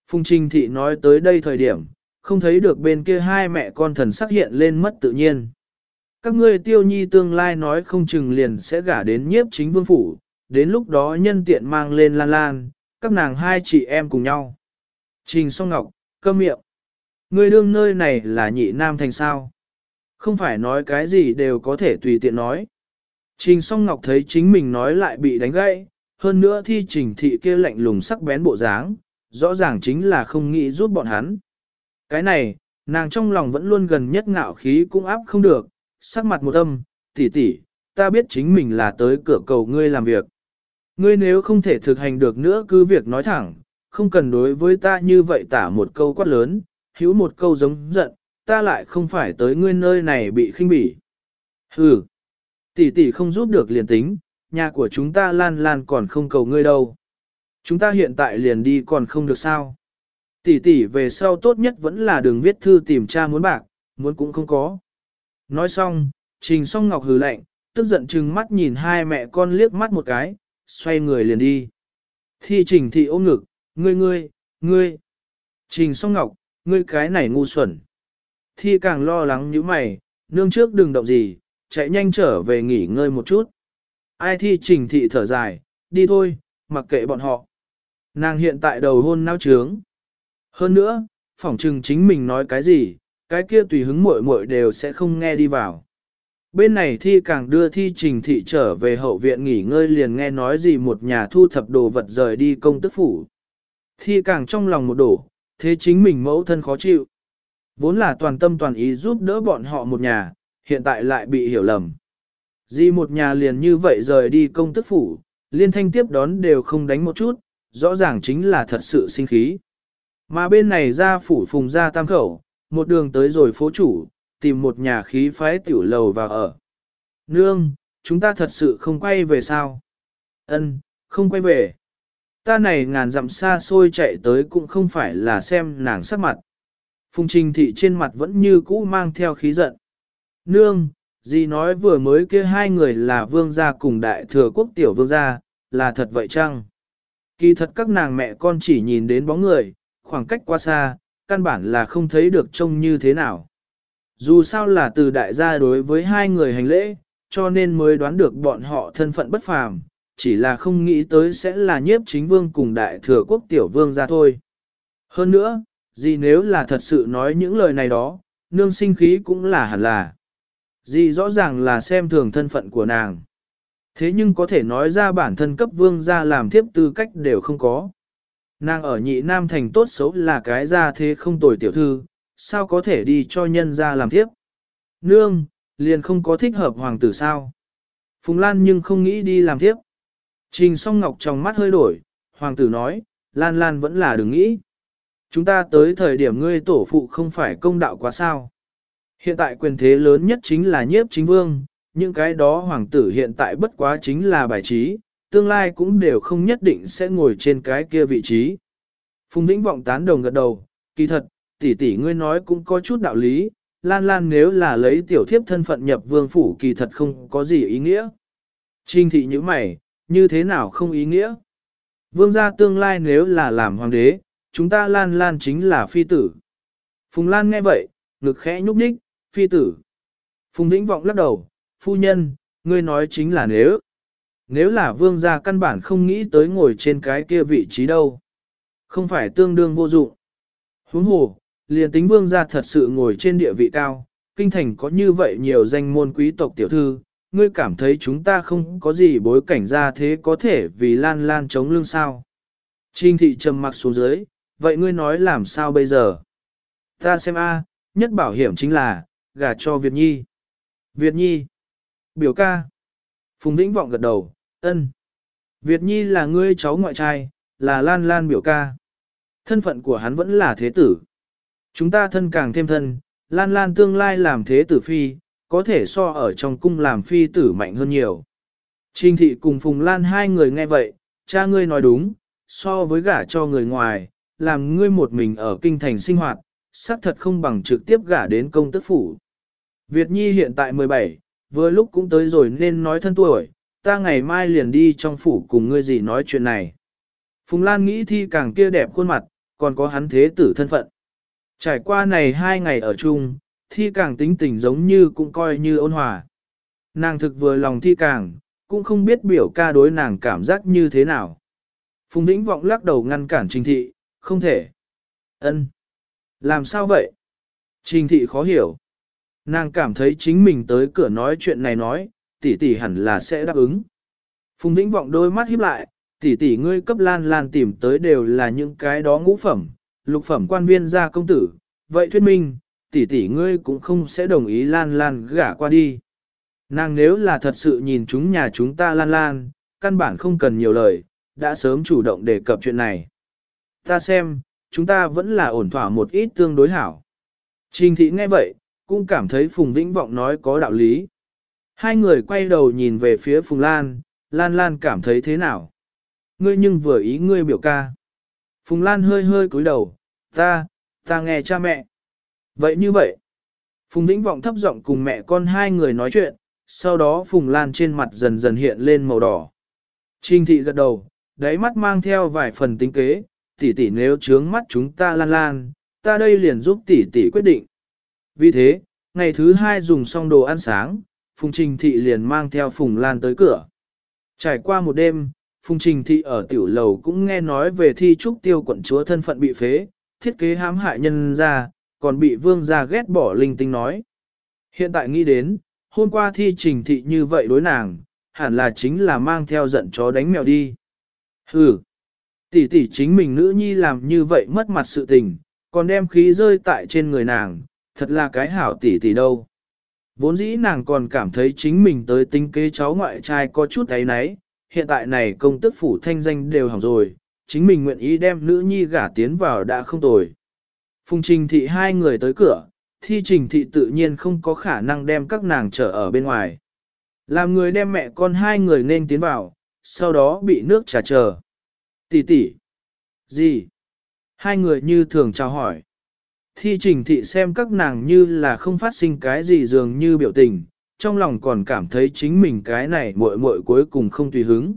Speaker 1: Phùng Trình Thị nói tới đây thời điểm, không thấy được bên kia hai mẹ con thần sắc hiện lên mất tự nhiên. Các ngươi tiêu nhi tương lai nói không chừng liền sẽ gả đến nhiếp chính vương phủ, đến lúc đó nhân tiện mang lên lan lan, các nàng hai chị em cùng nhau. Trình song ngọc, cơ miệng. Ngươi đương nơi này là nhị nam thành sao. Không phải nói cái gì đều có thể tùy tiện nói. Trình song ngọc thấy chính mình nói lại bị đánh gãy, hơn nữa thi trình thị kia lạnh lùng sắc bén bộ dáng, rõ ràng chính là không nghĩ giúp bọn hắn. Cái này, nàng trong lòng vẫn luôn gần nhất ngạo khí cũng áp không được, sắc mặt một âm, tỷ tỷ, ta biết chính mình là tới cửa cầu ngươi làm việc. Ngươi nếu không thể thực hành được nữa cứ việc nói thẳng, không cần đối với ta như vậy tả một câu quát lớn, hữu một câu giống giận, ta lại không phải tới ngươi nơi này bị khinh bỉ. Hừ, tỷ tỷ không giúp được liền tính, nhà của chúng ta lan lan còn không cầu ngươi đâu. Chúng ta hiện tại liền đi còn không được sao. Tỷ tỷ về sau tốt nhất vẫn là đường viết thư tìm cha muốn bạc, muốn cũng không có. Nói xong, trình song ngọc hừ lạnh, tức giận chừng mắt nhìn hai mẹ con liếc mắt một cái, xoay người liền đi. Thi trình thị ôm ngực, ngươi ngươi, ngươi. Trình song ngọc, ngươi cái này ngu xuẩn. Thi càng lo lắng như mày, nương trước đừng động gì, chạy nhanh trở về nghỉ ngơi một chút. Ai thi trình thị thở dài, đi thôi, mặc kệ bọn họ. Nàng hiện tại đầu hôn nao trướng. Hơn nữa, phỏng chừng chính mình nói cái gì, cái kia tùy hứng muội muội đều sẽ không nghe đi vào. Bên này thi càng đưa thi trình thị trở về hậu viện nghỉ ngơi liền nghe nói gì một nhà thu thập đồ vật rời đi công tức phủ. Thi càng trong lòng một đổ, thế chính mình mẫu thân khó chịu. Vốn là toàn tâm toàn ý giúp đỡ bọn họ một nhà, hiện tại lại bị hiểu lầm. Di một nhà liền như vậy rời đi công tức phủ, liên thanh tiếp đón đều không đánh một chút, rõ ràng chính là thật sự sinh khí. Mà bên này ra phủ phùng ra tam khẩu, một đường tới rồi phố chủ, tìm một nhà khí phái tiểu lầu vào ở. Nương, chúng ta thật sự không quay về sao? Ân, không quay về. Ta này ngàn dặm xa xôi chạy tới cũng không phải là xem nàng sắc mặt. Phùng trình thị trên mặt vẫn như cũ mang theo khí giận. Nương, gì nói vừa mới kia hai người là vương gia cùng đại thừa quốc tiểu vương gia, là thật vậy chăng? Kỳ thật các nàng mẹ con chỉ nhìn đến bóng người, khoảng cách quá xa, căn bản là không thấy được trông như thế nào. Dù sao là từ đại gia đối với hai người hành lễ, cho nên mới đoán được bọn họ thân phận bất phàm, chỉ là không nghĩ tới sẽ là nhiếp chính vương cùng đại thừa quốc tiểu vương ra thôi. Hơn nữa, gì nếu là thật sự nói những lời này đó, nương sinh khí cũng là hẳn là. Gì rõ ràng là xem thường thân phận của nàng. Thế nhưng có thể nói ra bản thân cấp vương ra làm thiếp tư cách đều không có. Nàng ở nhị nam thành tốt xấu là cái ra thế không tồi tiểu thư, sao có thể đi cho nhân ra làm tiếp. Nương, liền không có thích hợp hoàng tử sao. Phùng Lan nhưng không nghĩ đi làm tiếp. Trình song ngọc trong mắt hơi đổi, hoàng tử nói, Lan Lan vẫn là đừng nghĩ. Chúng ta tới thời điểm ngươi tổ phụ không phải công đạo quá sao. Hiện tại quyền thế lớn nhất chính là nhiếp chính vương, những cái đó hoàng tử hiện tại bất quá chính là bài trí, tương lai cũng đều không nhất định sẽ ngồi trên cái kia vị trí. Phùng Vĩnh Vọng tán đồng gật đầu, kỳ thật, tỷ tỷ ngươi nói cũng có chút đạo lý, Lan Lan nếu là lấy tiểu thiếp thân phận nhập vương phủ kỳ thật không có gì ý nghĩa. Trinh thị như mày, như thế nào không ý nghĩa? Vương gia tương lai nếu là làm hoàng đế, chúng ta Lan Lan chính là phi tử. Phùng Lan nghe vậy, ngực khẽ nhúc nhích, phi tử. Phùng Vĩnh Vọng lắc đầu, phu nhân, ngươi nói chính là nếu. Nếu là vương gia căn bản không nghĩ tới ngồi trên cái kia vị trí đâu. Không phải tương đương vô dụng. Huống hồ, liền tính vương gia thật sự ngồi trên địa vị cao, kinh thành có như vậy nhiều danh môn quý tộc tiểu thư, ngươi cảm thấy chúng ta không có gì bối cảnh ra thế có thể vì lan lan chống lưng sao. Trinh thị trầm mặc xuống dưới, vậy ngươi nói làm sao bây giờ? Ta xem a, nhất bảo hiểm chính là, gả cho Việt Nhi. Việt Nhi. Biểu ca. Phùng Vĩnh Vọng gật đầu, ân. Việt Nhi là ngươi cháu ngoại trai, là Lan Lan biểu ca. Thân phận của hắn vẫn là thế tử. Chúng ta thân càng thêm thân, Lan Lan tương lai làm thế tử phi, có thể so ở trong cung làm phi tử mạnh hơn nhiều. Trình thị cùng Phùng Lan hai người nghe vậy, cha ngươi nói đúng, so với gả cho người ngoài, làm ngươi một mình ở kinh thành sinh hoạt, xác thật không bằng trực tiếp gả đến công tức phủ. Việt Nhi hiện tại 17, vừa lúc cũng tới rồi nên nói thân tuổi, ta ngày mai liền đi trong phủ cùng ngươi gì nói chuyện này. Phùng Lan nghĩ thi càng kia đẹp khuôn mặt, còn có hắn thế tử thân phận. Trải qua này hai ngày ở chung, thi càng tính tình giống như cũng coi như ôn hòa. Nàng thực vừa lòng thi càng, cũng không biết biểu ca đối nàng cảm giác như thế nào. Phùng Vĩnh Vọng lắc đầu ngăn cản Trình Thị, không thể. ân Làm sao vậy? Trình Thị khó hiểu. Nàng cảm thấy chính mình tới cửa nói chuyện này nói, tỷ tỷ hẳn là sẽ đáp ứng. Phùng Vĩnh Vọng đôi mắt híp lại, tỷ tỷ ngươi cấp lan lan tìm tới đều là những cái đó ngũ phẩm, lục phẩm quan viên gia công tử, vậy thuyết minh, tỷ tỷ ngươi cũng không sẽ đồng ý lan lan gả qua đi. Nàng nếu là thật sự nhìn chúng nhà chúng ta lan lan, căn bản không cần nhiều lời, đã sớm chủ động đề cập chuyện này. Ta xem, chúng ta vẫn là ổn thỏa một ít tương đối hảo. Trình thị nghe vậy, cũng cảm thấy Phùng Vĩnh Vọng nói có đạo lý. Hai người quay đầu nhìn về phía Phùng Lan, Lan Lan cảm thấy thế nào? Ngươi nhưng vừa ý ngươi biểu ca. Phùng Lan hơi hơi cúi đầu, ta, ta nghe cha mẹ. Vậy như vậy, Phùng Vĩnh Vọng thấp giọng cùng mẹ con hai người nói chuyện, sau đó Phùng Lan trên mặt dần dần hiện lên màu đỏ. Trinh thị gật đầu, đáy mắt mang theo vài phần tính kế, tỷ tỷ nếu trướng mắt chúng ta lan lan, ta đây liền giúp tỷ tỷ quyết định. Vì thế, ngày thứ hai dùng xong đồ ăn sáng, Phùng Trình Thị liền mang theo Phùng Lan tới cửa. Trải qua một đêm, Phùng Trình Thị ở tiểu lầu cũng nghe nói về thi trúc tiêu quận chúa thân phận bị phế, thiết kế hãm hại nhân ra, còn bị vương gia ghét bỏ linh tinh nói. Hiện tại nghĩ đến, hôm qua thi trình thị như vậy đối nàng, hẳn là chính là mang theo giận chó đánh mèo đi. Hừ, tỷ tỷ chính mình nữ nhi làm như vậy mất mặt sự tình, còn đem khí rơi tại trên người nàng, thật là cái hảo tỷ tỷ đâu. Vốn dĩ nàng còn cảm thấy chính mình tới tính kế cháu ngoại trai có chút ấy nấy, hiện tại này công tức phủ thanh danh đều hỏng rồi, chính mình nguyện ý đem nữ nhi gả tiến vào đã không tồi. Phùng trình thị hai người tới cửa, thi trình thị tự nhiên không có khả năng đem các nàng trở ở bên ngoài. Làm người đem mẹ con hai người nên tiến vào, sau đó bị nước trà chờ. Tỷ tỷ. Gì? Hai người như thường chào hỏi. Thi trình thị xem các nàng như là không phát sinh cái gì dường như biểu tình, trong lòng còn cảm thấy chính mình cái này muội muội cuối cùng không tùy hứng.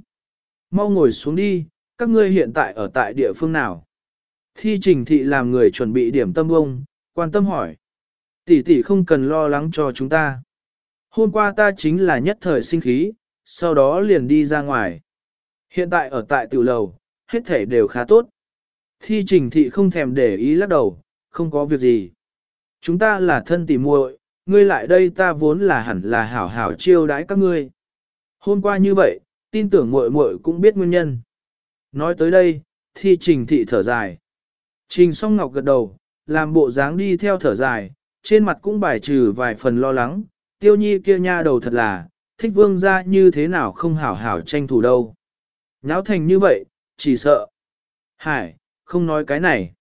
Speaker 1: Mau ngồi xuống đi, các ngươi hiện tại ở tại địa phương nào? Thi trình thị làm người chuẩn bị điểm tâm ông, quan tâm hỏi. Tỷ tỷ không cần lo lắng cho chúng ta. Hôm qua ta chính là nhất thời sinh khí, sau đó liền đi ra ngoài. Hiện tại ở tại tiểu lầu, hết thể đều khá tốt. Thi trình thị không thèm để ý lắc đầu, không có việc gì. Chúng ta là thân tỉ muội, ngươi lại đây ta vốn là hẳn là hảo hảo chiêu đãi các ngươi. Hôm qua như vậy, tin tưởng muội muội cũng biết nguyên nhân. Nói tới đây, thi trình thị thở dài. Trình song ngọc gật đầu, làm bộ dáng đi theo thở dài, trên mặt cũng bài trừ vài phần lo lắng, tiêu nhi kia nha đầu thật là, thích vương ra như thế nào không hảo hảo tranh thủ đâu. Nháo thành như vậy, chỉ sợ. Hải, không nói cái này.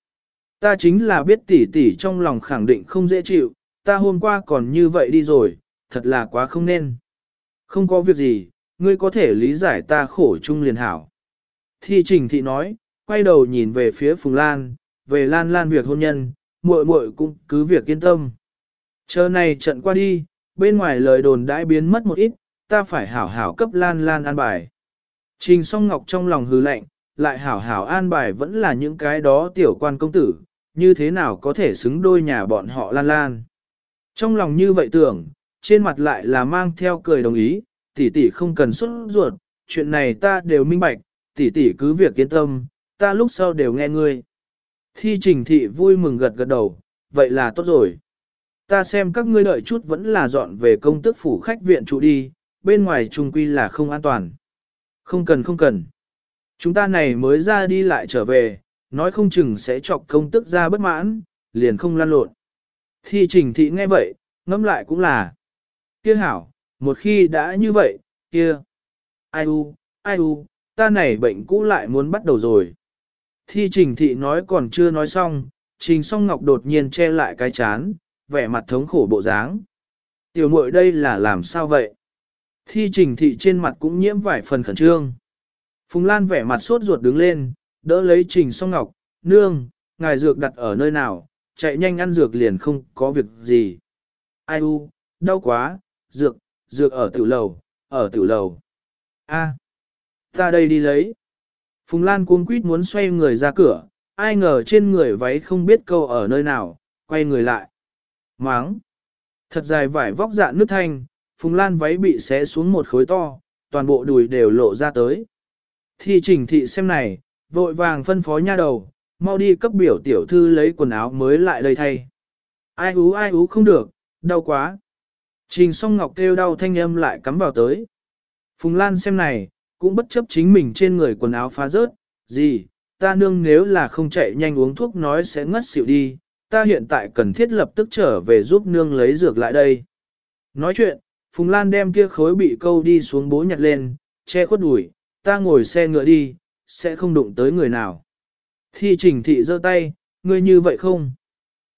Speaker 1: Ta chính là biết tỷ tỷ trong lòng khẳng định không dễ chịu, ta hôm qua còn như vậy đi rồi, thật là quá không nên. Không có việc gì, ngươi có thể lý giải ta khổ chung liền hảo. Thi trình thị nói, quay đầu nhìn về phía Phùng Lan, về Lan Lan việc hôn nhân, muội muội cũng cứ việc yên tâm. Chờ này trận qua đi, bên ngoài lời đồn đãi biến mất một ít, ta phải hảo hảo cấp Lan Lan an bài. Trình song ngọc trong lòng hư lạnh, lại hảo hảo an bài vẫn là những cái đó tiểu quan công tử, như thế nào có thể xứng đôi nhà bọn họ Lan Lan. Trong lòng như vậy tưởng, trên mặt lại là mang theo cười đồng ý, tỷ tỷ không cần xuất ruột, chuyện này ta đều minh bạch, tỷ tỷ cứ việc yên tâm, ta lúc sau đều nghe ngươi. Thi trình thị vui mừng gật gật đầu, vậy là tốt rồi. Ta xem các ngươi đợi chút vẫn là dọn về công tức phủ khách viện trụ đi, bên ngoài trung quy là không an toàn. Không cần không cần. Chúng ta này mới ra đi lại trở về, nói không chừng sẽ chọc công tức ra bất mãn, liền không lan lộn. Thi trình thị nghe vậy, ngẫm lại cũng là. Kia hảo, một khi đã như vậy, kia. Ai u, ai u, ta này bệnh cũ lại muốn bắt đầu rồi. Thi trình thị nói còn chưa nói xong, trình song ngọc đột nhiên che lại cái chán, vẻ mặt thống khổ bộ dáng. Tiểu muội đây là làm sao vậy? Thi trình thị trên mặt cũng nhiễm vài phần khẩn trương. Phùng Lan vẻ mặt sốt ruột đứng lên, đỡ lấy trình song ngọc, nương, ngài dược đặt ở nơi nào, chạy nhanh ăn dược liền không có việc gì. Ai u, đau quá, dược, dược ở tiểu lầu, ở tiểu lầu. A, ta đây đi lấy. Phùng Lan cuống quýt muốn xoay người ra cửa, ai ngờ trên người váy không biết câu ở nơi nào, quay người lại. Máng! Thật dài vải vóc dạ nước thanh, Phùng Lan váy bị xé xuống một khối to, toàn bộ đùi đều lộ ra tới. Thi trình thị xem này, vội vàng phân phó nha đầu, mau đi cấp biểu tiểu thư lấy quần áo mới lại đây thay. Ai ú ai ú không được, đau quá. Trình song ngọc kêu đau thanh âm lại cắm vào tới. Phùng Lan xem này, cũng bất chấp chính mình trên người quần áo phá rớt, gì, ta nương nếu là không chạy nhanh uống thuốc nói sẽ ngất xỉu đi, ta hiện tại cần thiết lập tức trở về giúp nương lấy dược lại đây. Nói chuyện, Phùng Lan đem kia khối bị câu đi xuống bố nhặt lên, che khuất đuổi, ta ngồi xe ngựa đi, sẽ không đụng tới người nào. Thi trình thị giơ tay, ngươi như vậy không?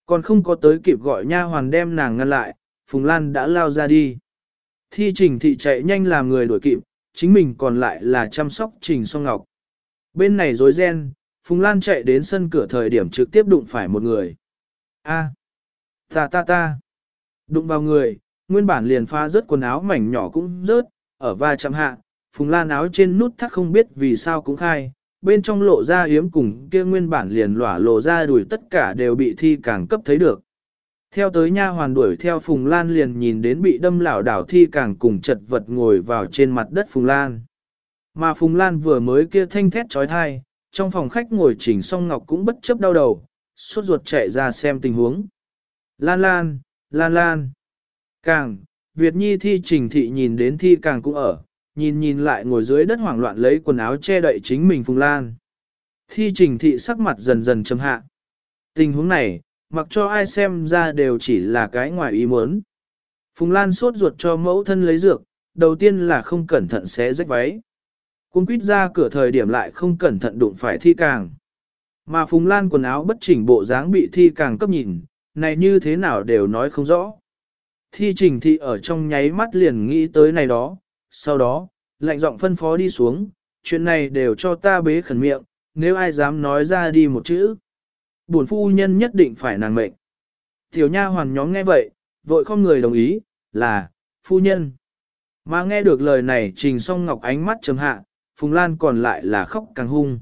Speaker 1: Còn không có tới kịp gọi nha hoàn đem nàng ngăn lại, Phùng Lan đã lao ra đi. Thi trình thị chạy nhanh làm người đuổi kịp, chính mình còn lại là chăm sóc trình song ngọc. Bên này rối ren, Phùng Lan chạy đến sân cửa thời điểm trực tiếp đụng phải một người. A, ta ta ta, đụng vào người, nguyên bản liền pha rớt quần áo mảnh nhỏ cũng rớt, ở va chạm hạ, Phùng Lan áo trên nút thắt không biết vì sao cũng khai, bên trong lộ ra yếm cùng kia nguyên bản liền lỏa lộ ra đuổi tất cả đều bị thi càng cấp thấy được. Theo tới nha hoàn đuổi theo Phùng Lan liền nhìn đến bị đâm lảo đảo thi càng cùng chật vật ngồi vào trên mặt đất Phùng Lan. Mà Phùng Lan vừa mới kia thanh thét trói thai, trong phòng khách ngồi chỉnh song ngọc cũng bất chấp đau đầu, suốt ruột chạy ra xem tình huống. Lan Lan, Lan Lan. Càng, Việt Nhi thi trình thị nhìn đến thi càng cũng ở, nhìn nhìn lại ngồi dưới đất hoảng loạn lấy quần áo che đậy chính mình Phùng Lan. Thi trình thị sắc mặt dần dần châm hạ. Tình huống này, mặc cho ai xem ra đều chỉ là cái ngoài ý muốn. Phùng Lan suốt ruột cho mẫu thân lấy dược, đầu tiên là không cẩn thận xé rách váy. Cung quýt ra cửa thời điểm lại không cẩn thận đụng phải thi càng. Mà Phùng Lan quần áo bất chỉnh bộ dáng bị thi càng cấp nhìn, này như thế nào đều nói không rõ. Thi trình thị ở trong nháy mắt liền nghĩ tới này đó, sau đó, lạnh giọng phân phó đi xuống, chuyện này đều cho ta bế khẩn miệng, nếu ai dám nói ra đi một chữ. Buồn phu nhân nhất định phải nàng mệnh. Tiểu nha hoàn nhóm nghe vậy, vội không người đồng ý, là, phu nhân. Mà nghe được lời này trình song ngọc ánh mắt trầm hạ, Phùng Lan còn lại là khóc càng hung.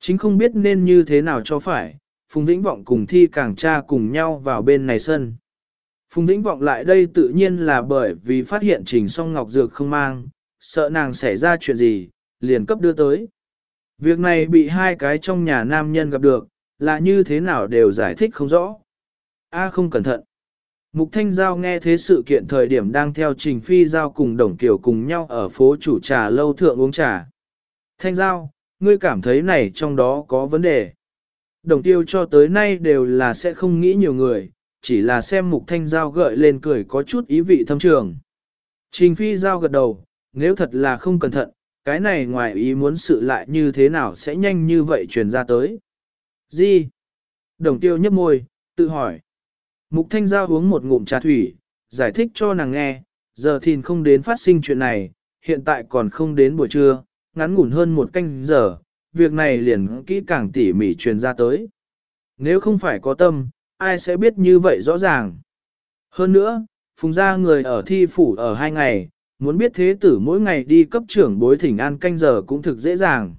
Speaker 1: Chính không biết nên như thế nào cho phải, Phùng Vĩnh Vọng cùng thi càng cha cùng nhau vào bên này sân. Phùng Vĩnh Vọng lại đây tự nhiên là bởi vì phát hiện Trình Song Ngọc Dược không mang, sợ nàng xảy ra chuyện gì, liền cấp đưa tới. Việc này bị hai cái trong nhà nam nhân gặp được, là như thế nào đều giải thích không rõ. A không cẩn thận. Mục Thanh Giao nghe thế sự kiện thời điểm đang theo Trình Phi Giao cùng Đồng Kiều cùng nhau ở phố chủ trà lâu thượng uống trà. Thanh Giao, ngươi cảm thấy này trong đó có vấn đề. Đồng tiêu cho tới nay đều là sẽ không nghĩ nhiều người, chỉ là xem mục thanh giao gợi lên cười có chút ý vị thâm trường. Trình phi giao gật đầu, nếu thật là không cẩn thận, cái này ngoài ý muốn sự lại như thế nào sẽ nhanh như vậy truyền ra tới. Gì? Đồng tiêu nhấp môi, tự hỏi. Mục thanh giao uống một ngụm trà thủy, giải thích cho nàng nghe, giờ thìn không đến phát sinh chuyện này, hiện tại còn không đến buổi trưa, ngắn ngủn hơn một canh giờ, việc này liền kỹ càng tỉ mỉ truyền ra tới. Nếu không phải có tâm, ai sẽ biết như vậy rõ ràng. Hơn nữa, phùng gia người ở thi phủ ở hai ngày, muốn biết thế tử mỗi ngày đi cấp trưởng bối thỉnh an canh giờ cũng thực dễ dàng.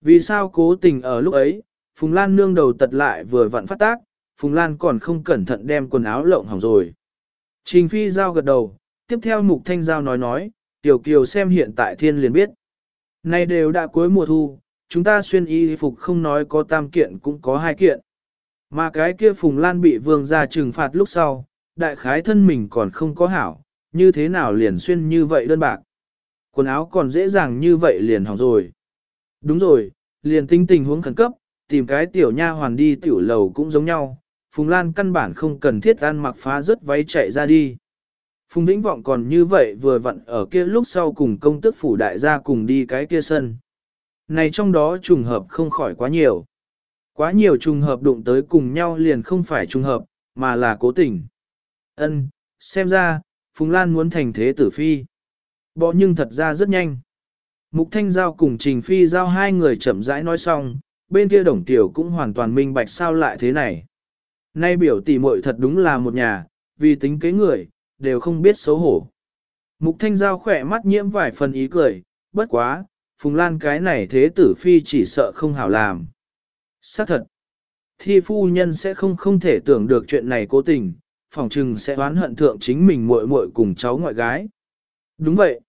Speaker 1: Vì sao cố tình ở lúc ấy, Phùng Lan nương đầu tật lại vừa vặn phát tác, Phùng Lan còn không cẩn thận đem quần áo lộng hỏng rồi. Trình Phi Giao gật đầu, tiếp theo Mục Thanh Giao nói nói, Tiểu Kiều xem hiện tại thiên liền biết. Nay đều đã cuối mùa thu, chúng ta xuyên y phục không nói có tam kiện cũng có hai kiện. Mà cái kia Phùng Lan bị vương gia trừng phạt lúc sau, đại khái thân mình còn không có hảo, như thế nào liền xuyên như vậy đơn bạc. Quần áo còn dễ dàng như vậy liền hỏng rồi. Đúng rồi, liền tinh tình huống khẩn cấp, tìm cái tiểu nha hoàn đi tiểu lầu cũng giống nhau. Phùng Lan căn bản không cần thiết ăn mặc phá rớt váy chạy ra đi. Phùng Vĩnh Vọng còn như vậy vừa vặn ở kia lúc sau cùng công tức phủ đại gia cùng đi cái kia sân. Này trong đó trùng hợp không khỏi quá nhiều. Quá nhiều trùng hợp đụng tới cùng nhau liền không phải trùng hợp, mà là cố tình. Ân, xem ra, Phùng Lan muốn thành thế tử phi. Bỏ nhưng thật ra rất nhanh. Mục Thanh Giao cùng Trình Phi Giao hai người chậm rãi nói xong, bên kia đồng tiểu cũng hoàn toàn minh bạch sao lại thế này. Nay biểu tỷ muội thật đúng là một nhà, vì tính kế người, đều không biết xấu hổ. Mục Thanh Giao khỏe mắt nhiễm vài phần ý cười, bất quá, Phùng Lan cái này thế tử phi chỉ sợ không hảo làm. Xác thật, thi phu nhân sẽ không không thể tưởng được chuyện này cố tình, phòng trừng sẽ oán hận thượng chính mình muội muội cùng cháu ngoại gái. Đúng vậy.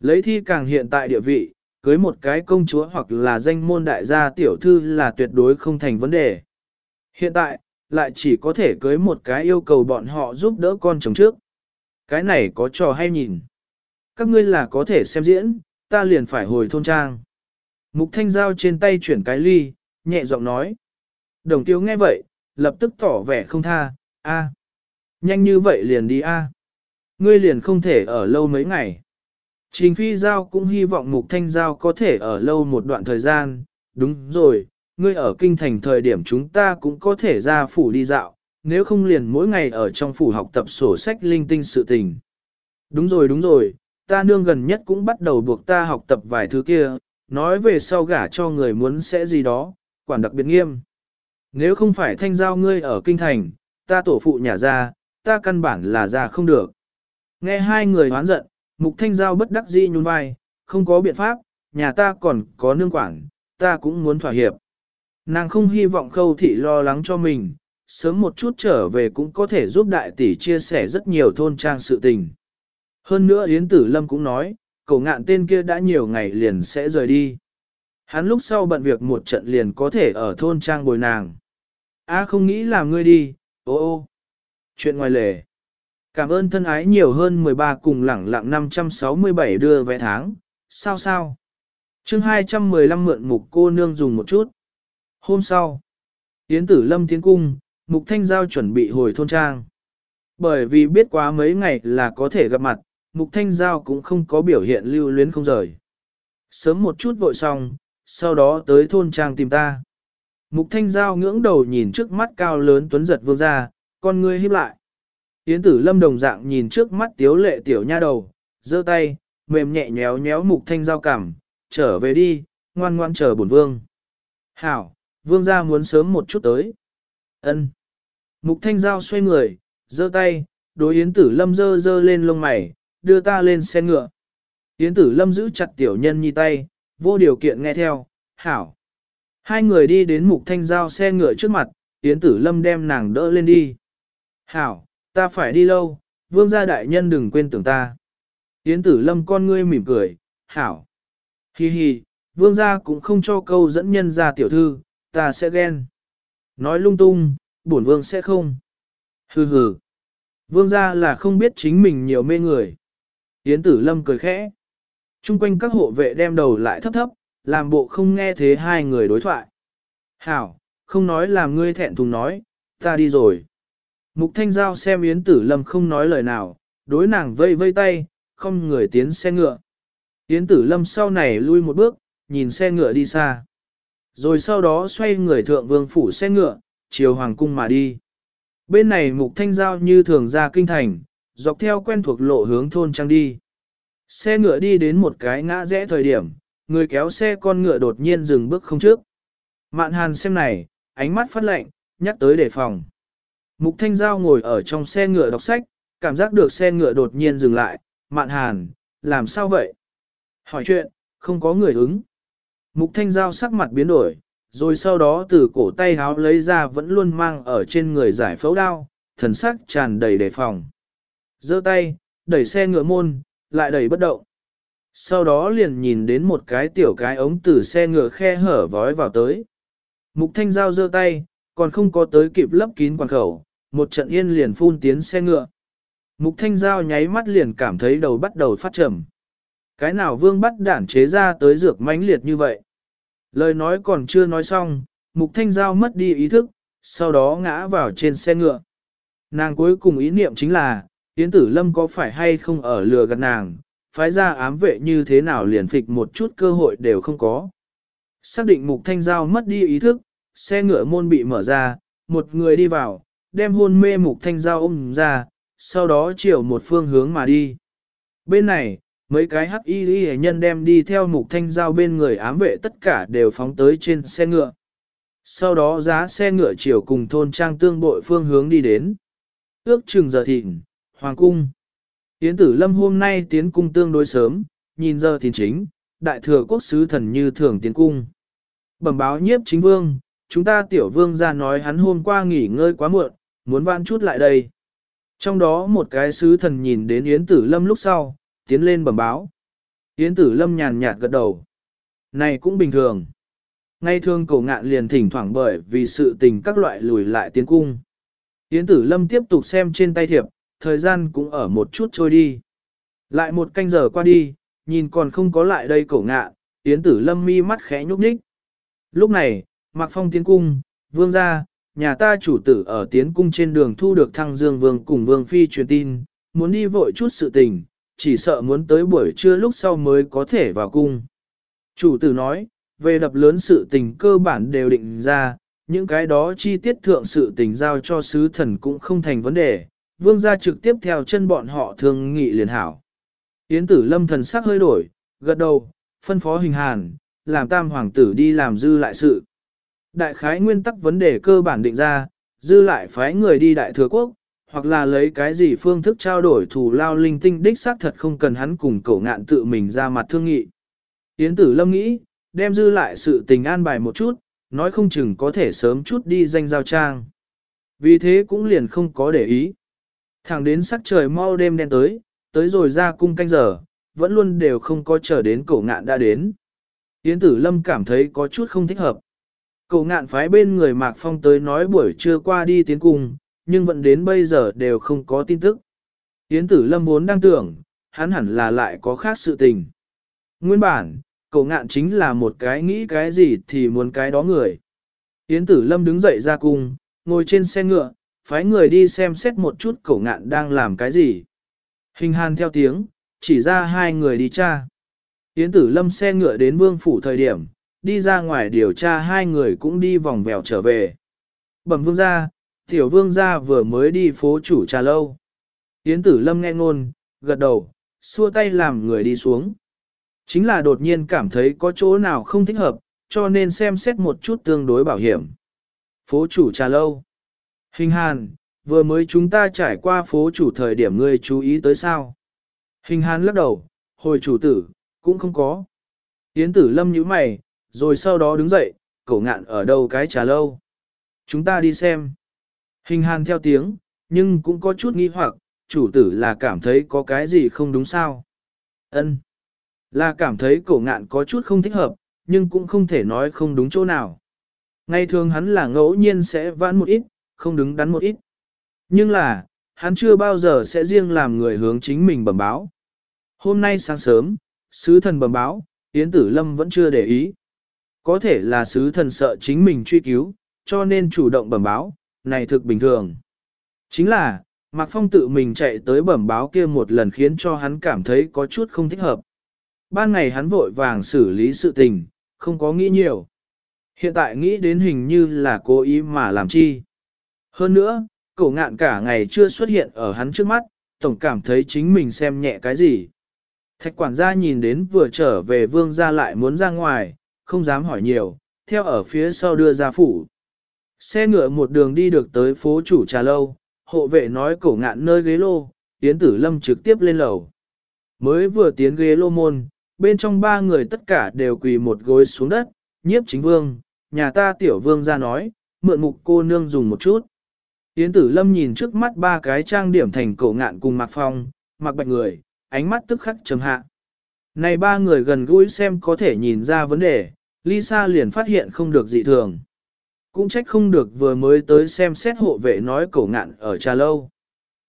Speaker 1: Lấy thi càng hiện tại địa vị, cưới một cái công chúa hoặc là danh môn đại gia tiểu thư là tuyệt đối không thành vấn đề. Hiện tại, lại chỉ có thể cưới một cái yêu cầu bọn họ giúp đỡ con chồng trước. Cái này có trò hay nhìn. Các ngươi là có thể xem diễn, ta liền phải hồi thôn trang. Mục thanh giao trên tay chuyển cái ly, nhẹ giọng nói. Đồng tiêu nghe vậy, lập tức tỏ vẻ không tha, a, nhanh như vậy liền đi a, ngươi liền không thể ở lâu mấy ngày. Trình phi giao cũng hy vọng mục thanh giao có thể ở lâu một đoạn thời gian, đúng rồi, ngươi ở kinh thành thời điểm chúng ta cũng có thể ra phủ đi dạo, nếu không liền mỗi ngày ở trong phủ học tập sổ sách linh tinh sự tình. Đúng rồi đúng rồi, ta nương gần nhất cũng bắt đầu buộc ta học tập vài thứ kia, nói về sau gả cho người muốn sẽ gì đó, quản đặc biệt nghiêm. Nếu không phải thanh giao ngươi ở kinh thành, ta tổ phụ nhà ra, ta căn bản là ra không được. Nghe hai người hoán giận, mục thanh giao bất đắc dĩ nhún vai, không có biện pháp, nhà ta còn có nương quản, ta cũng muốn thỏa hiệp. Nàng không hy vọng khâu thị lo lắng cho mình, sớm một chút trở về cũng có thể giúp đại tỷ chia sẻ rất nhiều thôn trang sự tình. Hơn nữa Yến Tử Lâm cũng nói, cậu ngạn tên kia đã nhiều ngày liền sẽ rời đi. Hắn lúc sau bận việc một trận liền có thể ở thôn trang bồi nàng. A không nghĩ làm ngươi đi, ô ô. Chuyện ngoài lề. Cảm ơn thân ái nhiều hơn 13 cùng lẳng lặng 567 đưa vé tháng. Sao sao? chương 215 mượn mục cô nương dùng một chút. Hôm sau, Yến Tử Lâm tiến cung, Mục Thanh Giao chuẩn bị hồi thôn trang. Bởi vì biết quá mấy ngày là có thể gặp mặt, Mục Thanh Giao cũng không có biểu hiện lưu luyến không rời. Sớm một chút vội xong, sau đó tới thôn trang tìm ta. Mục Thanh Giao ngưỡng đầu nhìn trước mắt cao lớn tuấn giật vương ra, con ngươi híp lại. Yến tử lâm đồng dạng nhìn trước mắt tiếu lệ tiểu nha đầu, giơ tay, mềm nhẹ nhéo nhéo Mục Thanh Giao cảm, trở về đi, ngoan ngoan chờ bổn vương. Hảo, vương gia muốn sớm một chút tới. Ân. Mục Thanh Giao xoay người, giơ tay, đối Yến Tử Lâm giơ giơ lên lông mày, đưa ta lên xe ngựa. Yến Tử Lâm giữ chặt tiểu nhân nhi tay, vô điều kiện nghe theo, hảo. Hai người đi đến Mục Thanh Giao xe ngựa trước mặt, Yến Tử Lâm đem nàng đỡ lên đi. Hảo, ta phải đi lâu, vương gia đại nhân đừng quên tưởng ta. Yến Tử Lâm con ngươi mỉm cười, hảo. Hi hi, vương gia cũng không cho câu dẫn nhân ra tiểu thư, ta sẽ ghen. Nói lung tung, bổn vương sẽ không. Hừ hừ. Vương gia là không biết chính mình nhiều mê người. Yến tử lâm cười khẽ. Trung quanh các hộ vệ đem đầu lại thấp thấp, làm bộ không nghe thế hai người đối thoại. Hảo, không nói làm ngươi thẹn thùng nói, ta đi rồi. Mục thanh giao xem Yến tử lâm không nói lời nào, đối nàng vây vây tay, không người tiến xe ngựa. Yến tử lâm sau này lui một bước, nhìn xe ngựa đi xa. Rồi sau đó xoay người thượng vương phủ xe ngựa, chiều hoàng cung mà đi. Bên này mục thanh giao như thường ra kinh thành, dọc theo quen thuộc lộ hướng thôn trang đi. Xe ngựa đi đến một cái ngã rẽ thời điểm, người kéo xe con ngựa đột nhiên dừng bước không trước. Mạn hàn xem này, ánh mắt phát lạnh, nhắc tới đề phòng. Mục thanh giao ngồi ở trong xe ngựa đọc sách, cảm giác được xe ngựa đột nhiên dừng lại, mạn hàn, làm sao vậy? Hỏi chuyện, không có người ứng. Mục thanh giao sắc mặt biến đổi, rồi sau đó từ cổ tay háo lấy ra vẫn luôn mang ở trên người giải phẫu đao, thần sắc tràn đầy đề phòng. giơ tay, đẩy xe ngựa môn, lại đầy bất động. Sau đó liền nhìn đến một cái tiểu cái ống từ xe ngựa khe hở vói vào tới. Mục thanh giao giơ tay, còn không có tới kịp lấp kín quan khẩu, một trận yên liền phun tiến xe ngựa. Mục thanh giao nháy mắt liền cảm thấy đầu bắt đầu phát trầm. Cái nào vương bắt đản chế ra tới dược mãnh liệt như vậy? Lời nói còn chưa nói xong, mục thanh giao mất đi ý thức, sau đó ngã vào trên xe ngựa. Nàng cuối cùng ý niệm chính là, Yến Tử Lâm có phải hay không ở lừa gạt nàng, phái ra ám vệ như thế nào liền phịch một chút cơ hội đều không có. Xác định mục thanh giao mất đi ý thức, xe ngựa môn bị mở ra, một người đi vào, đem hôn mê mục thanh giao ôm ra, sau đó chiều một phương hướng mà đi. Bên này, mấy cái hắc y y nhân đem đi theo mục thanh giao bên người ám vệ tất cả đều phóng tới trên xe ngựa. Sau đó giá xe ngựa chiều cùng thôn trang tương bội phương hướng đi đến. Ước chừng giờ thịnh, hoàng cung. Yến tử lâm hôm nay tiến cung tương đối sớm, nhìn giờ thì chính, đại thừa quốc sứ thần như thường tiến cung. Bẩm báo nhiếp chính vương, chúng ta tiểu vương ra nói hắn hôm qua nghỉ ngơi quá muộn, muốn van chút lại đây. Trong đó một cái sứ thần nhìn đến Yến tử lâm lúc sau, tiến lên bẩm báo. Yến tử lâm nhàn nhạt gật đầu. Này cũng bình thường. Ngay thường cổ ngạn liền thỉnh thoảng bởi vì sự tình các loại lùi lại tiến cung. Yến tử lâm tiếp tục xem trên tay thiệp, thời gian cũng ở một chút trôi đi. Lại một canh giờ qua đi, nhìn còn không có lại đây cổ ngạ, Yến Tử Lâm mi mắt khẽ nhúc nhích. Lúc này, Mạc Phong tiến cung, vương gia, nhà ta chủ tử ở tiến cung trên đường thu được thăng dương vương cùng vương phi truyền tin, muốn đi vội chút sự tình, chỉ sợ muốn tới buổi trưa lúc sau mới có thể vào cung. Chủ tử nói, về đập lớn sự tình cơ bản đều định ra, những cái đó chi tiết thượng sự tình giao cho sứ thần cũng không thành vấn đề, vương gia trực tiếp theo chân bọn họ thương nghị liền hảo. Yến tử lâm thần sắc hơi đổi, gật đầu, phân phó hình hàn, làm tam hoàng tử đi làm dư lại sự. Đại khái nguyên tắc vấn đề cơ bản định ra, dư lại phái người đi đại thừa quốc, hoặc là lấy cái gì phương thức trao đổi thù lao linh tinh đích xác thật không cần hắn cùng cậu ngạn tự mình ra mặt thương nghị. Yến tử lâm nghĩ, đem dư lại sự tình an bài một chút, nói không chừng có thể sớm chút đi danh giao trang. Vì thế cũng liền không có để ý. Thẳng đến sắc trời mau đêm đen tới, tới rồi ra cung canh giờ, vẫn luôn đều không có chờ đến cổ ngạn đã đến. Yến tử lâm cảm thấy có chút không thích hợp. Cổ ngạn phái bên người Mạc Phong tới nói buổi trưa qua đi tiến cung, nhưng vẫn đến bây giờ đều không có tin tức. Yến tử lâm vốn đang tưởng, hắn hẳn là lại có khác sự tình. Nguyên bản, cậu ngạn chính là một cái nghĩ cái gì thì muốn cái đó người. Yến tử lâm đứng dậy ra cung, ngồi trên xe ngựa, phái người đi xem xét một chút cậu ngạn đang làm cái gì. Hình hàn theo tiếng, chỉ ra hai người đi tra. Yến tử lâm xe ngựa đến vương phủ thời điểm, đi ra ngoài điều tra hai người cũng đi vòng vèo trở về. Bẩm vương gia, tiểu vương gia vừa mới đi phố chủ trà lâu. Yến tử lâm nghe ngôn, gật đầu, xua tay làm người đi xuống. Chính là đột nhiên cảm thấy có chỗ nào không thích hợp, cho nên xem xét một chút tương đối bảo hiểm. Phố chủ trà lâu. Hình hàn, vừa mới chúng ta trải qua phố chủ thời điểm ngươi chú ý tới sao. Hình hàn lắc đầu, hồi chủ tử, cũng không có. Yến tử lâm nhíu mày, rồi sau đó đứng dậy, cổ ngạn ở đâu cái trà lâu. Chúng ta đi xem. Hình hàn theo tiếng, nhưng cũng có chút nghi hoặc, chủ tử là cảm thấy có cái gì không đúng sao. Ân. Là cảm thấy cổ ngạn có chút không thích hợp, nhưng cũng không thể nói không đúng chỗ nào. Ngày thường hắn là ngẫu nhiên sẽ vãn một ít, không đứng đắn một ít. Nhưng là, hắn chưa bao giờ sẽ riêng làm người hướng chính mình bẩm báo. Hôm nay sáng sớm, sứ thần bẩm báo, Yến Tử Lâm vẫn chưa để ý. Có thể là sứ thần sợ chính mình truy cứu, cho nên chủ động bẩm báo, này thực bình thường. Chính là, Mạc Phong tự mình chạy tới bẩm báo kia một lần khiến cho hắn cảm thấy có chút không thích hợp. Ban ngày hắn vội vàng xử lý sự tình, không có nghĩ nhiều. Hiện tại nghĩ đến hình như là cố ý mà làm chi. Hơn nữa, cổ ngạn cả ngày chưa xuất hiện ở hắn trước mắt, tổng cảm thấy chính mình xem nhẹ cái gì. Thạch quản gia nhìn đến vừa trở về vương gia lại muốn ra ngoài, không dám hỏi nhiều, theo ở phía sau đưa ra phủ. Xe ngựa một đường đi được tới phố chủ trà lâu, hộ vệ nói cổ ngạn nơi ghế lô, tiến tử lâm trực tiếp lên lầu. Mới vừa tiến ghế lô môn, bên trong ba người tất cả đều quỳ một gối xuống đất, nhiếp chính vương, nhà ta tiểu vương ra nói, mượn mục cô nương dùng một chút. Yến tử lâm nhìn trước mắt ba cái trang điểm thành cổ ngạn cùng mặc phong, mặc bạch người, ánh mắt tức khắc trầm hạ. Này ba người gần gũi xem có thể nhìn ra vấn đề, Lisa liền phát hiện không được dị thường. Cũng trách không được vừa mới tới xem xét hộ vệ nói cổ ngạn ở trà lâu.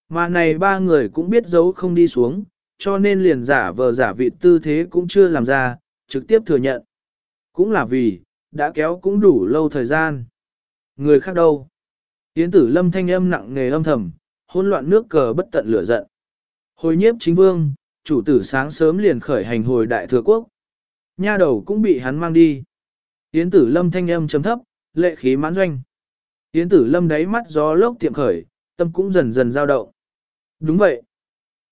Speaker 1: Mà này ba người cũng biết giấu không đi xuống, cho nên liền giả vờ giả vị tư thế cũng chưa làm ra, trực tiếp thừa nhận. Cũng là vì, đã kéo cũng đủ lâu thời gian. Người khác đâu? Yến tử lâm thanh âm nặng nề âm thầm, hỗn loạn nước cờ bất tận lửa giận. Hồi nhiếp chính vương, chủ tử sáng sớm liền khởi hành hồi đại thừa quốc. Nha đầu cũng bị hắn mang đi. Yến tử lâm thanh âm chấm thấp, lệ khí mãn doanh. Yến tử lâm đáy mắt gió lốc tiệm khởi, tâm cũng dần dần dao động. Đúng vậy.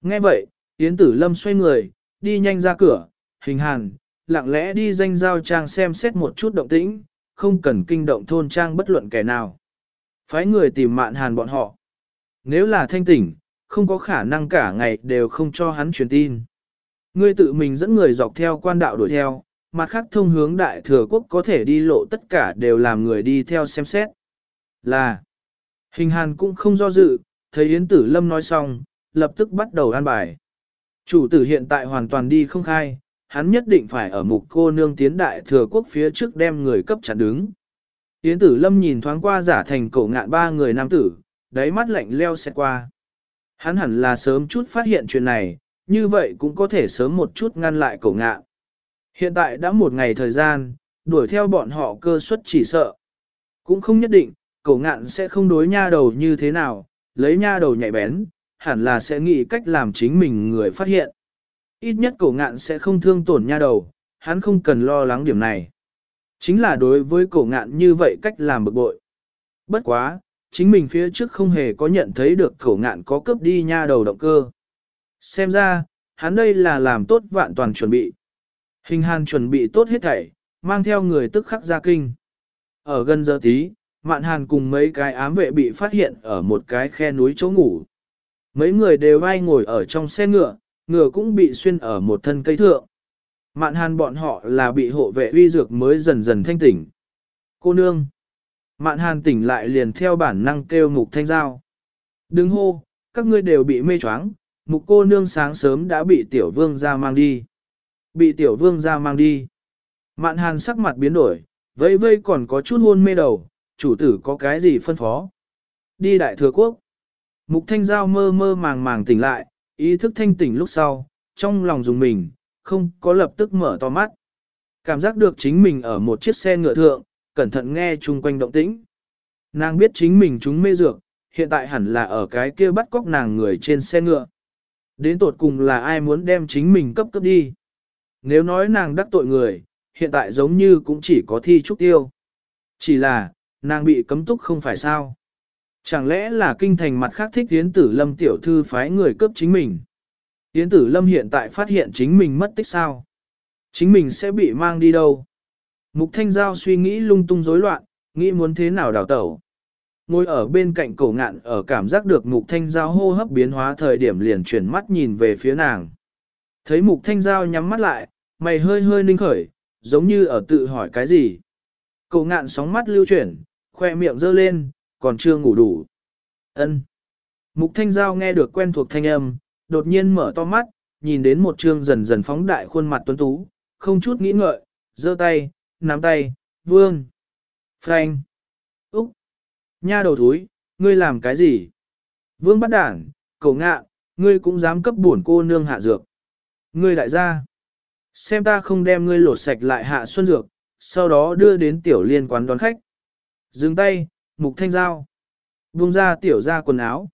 Speaker 1: Nghe vậy, Yến tử lâm xoay người, đi nhanh ra cửa, hình hàn, lặng lẽ đi danh giao trang xem xét một chút động tĩnh, không cần kinh động thôn trang bất luận kẻ nào. Phái người tìm mạn hàn bọn họ. Nếu là thanh tỉnh, không có khả năng cả ngày đều không cho hắn truyền tin. Ngươi tự mình dẫn người dọc theo quan đạo đuổi theo, mặt khác thông hướng đại thừa quốc có thể đi lộ tất cả đều làm người đi theo xem xét. Là, hình hàn cũng không do dự, thấy Yến Tử Lâm nói xong, lập tức bắt đầu an bài. Chủ tử hiện tại hoàn toàn đi không khai, hắn nhất định phải ở mục cô nương tiến đại thừa quốc phía trước đem người cấp chặn đứng. Yến Tử Lâm nhìn thoáng qua giả thành cổ ngạn ba người nam tử, đáy mắt lạnh leo xét qua. Hắn hẳn là sớm chút phát hiện chuyện này, như vậy cũng có thể sớm một chút ngăn lại cổ ngạn. Hiện tại đã một ngày thời gian, đuổi theo bọn họ cơ suất chỉ sợ. Cũng không nhất định, cổ ngạn sẽ không đối nha đầu như thế nào, lấy nha đầu nhạy bén, hẳn là sẽ nghĩ cách làm chính mình người phát hiện. Ít nhất cổ ngạn sẽ không thương tổn nha đầu, hắn không cần lo lắng điểm này. Chính là đối với cổ ngạn như vậy cách làm bực bội. Bất quá, chính mình phía trước không hề có nhận thấy được cổ ngạn có cướp đi nha đầu động cơ. Xem ra, hắn đây là làm tốt vạn toàn chuẩn bị. Hình hàn chuẩn bị tốt hết thảy, mang theo người tức khắc ra kinh. Ở gần giờ tí, mạn hàn cùng mấy cái ám vệ bị phát hiện ở một cái khe núi chỗ ngủ. Mấy người đều vai ngồi ở trong xe ngựa, ngựa cũng bị xuyên ở một thân cây thượng. Mạn hàn bọn họ là bị hộ vệ uy dược mới dần dần thanh tỉnh. Cô nương. Mạn hàn tỉnh lại liền theo bản năng kêu mục thanh giao. Đứng hô, các ngươi đều bị mê choáng, mục cô nương sáng sớm đã bị tiểu vương ra mang đi. Bị tiểu vương ra mang đi. Mạn hàn sắc mặt biến đổi, vây vây còn có chút hôn mê đầu, chủ tử có cái gì phân phó. Đi đại thừa quốc. Mục thanh giao mơ mơ màng màng tỉnh lại, ý thức thanh tỉnh lúc sau, trong lòng dùng mình, không có lập tức mở to mắt. Cảm giác được chính mình ở một chiếc xe ngựa thượng, cẩn thận nghe chung quanh động tĩnh. Nàng biết chính mình chúng mê dược, hiện tại hẳn là ở cái kia bắt cóc nàng người trên xe ngựa. Đến tột cùng là ai muốn đem chính mình cấp cấp đi. Nếu nói nàng đắc tội người, hiện tại giống như cũng chỉ có thi trúc tiêu. Chỉ là, nàng bị cấm túc không phải sao. Chẳng lẽ là kinh thành mặt khác thích tiến tử lâm tiểu thư phái người cấp chính mình. Tiến tử lâm hiện tại phát hiện chính mình mất tích sao. Chính mình sẽ bị mang đi đâu. Mục thanh giao suy nghĩ lung tung rối loạn, nghĩ muốn thế nào đào tẩu. Ngồi ở bên cạnh cổ ngạn ở cảm giác được mục thanh giao hô hấp biến hóa thời điểm liền chuyển mắt nhìn về phía nàng. Thấy mục thanh giao nhắm mắt lại, mày hơi hơi ninh khởi, giống như ở tự hỏi cái gì. Cổ ngạn sóng mắt lưu chuyển, khoe miệng dơ lên, còn chưa ngủ đủ. Ân. Mục thanh giao nghe được quen thuộc thanh âm, đột nhiên mở to mắt, nhìn đến một trương dần dần phóng đại khuôn mặt tuấn tú, không chút nghĩ ngợi, giơ tay, nắm tay, vương. Frank. Úc. Nha đầu thúi, ngươi làm cái gì? Vương bắt đản, cậu ngạ, ngươi cũng dám cấp bổn cô nương hạ dược. Ngươi đại gia. Xem ta không đem ngươi lột sạch lại hạ xuân dược, sau đó đưa đến tiểu liên quán đón khách. Dừng tay, mục thanh dao. Buông ra tiểu ra quần áo.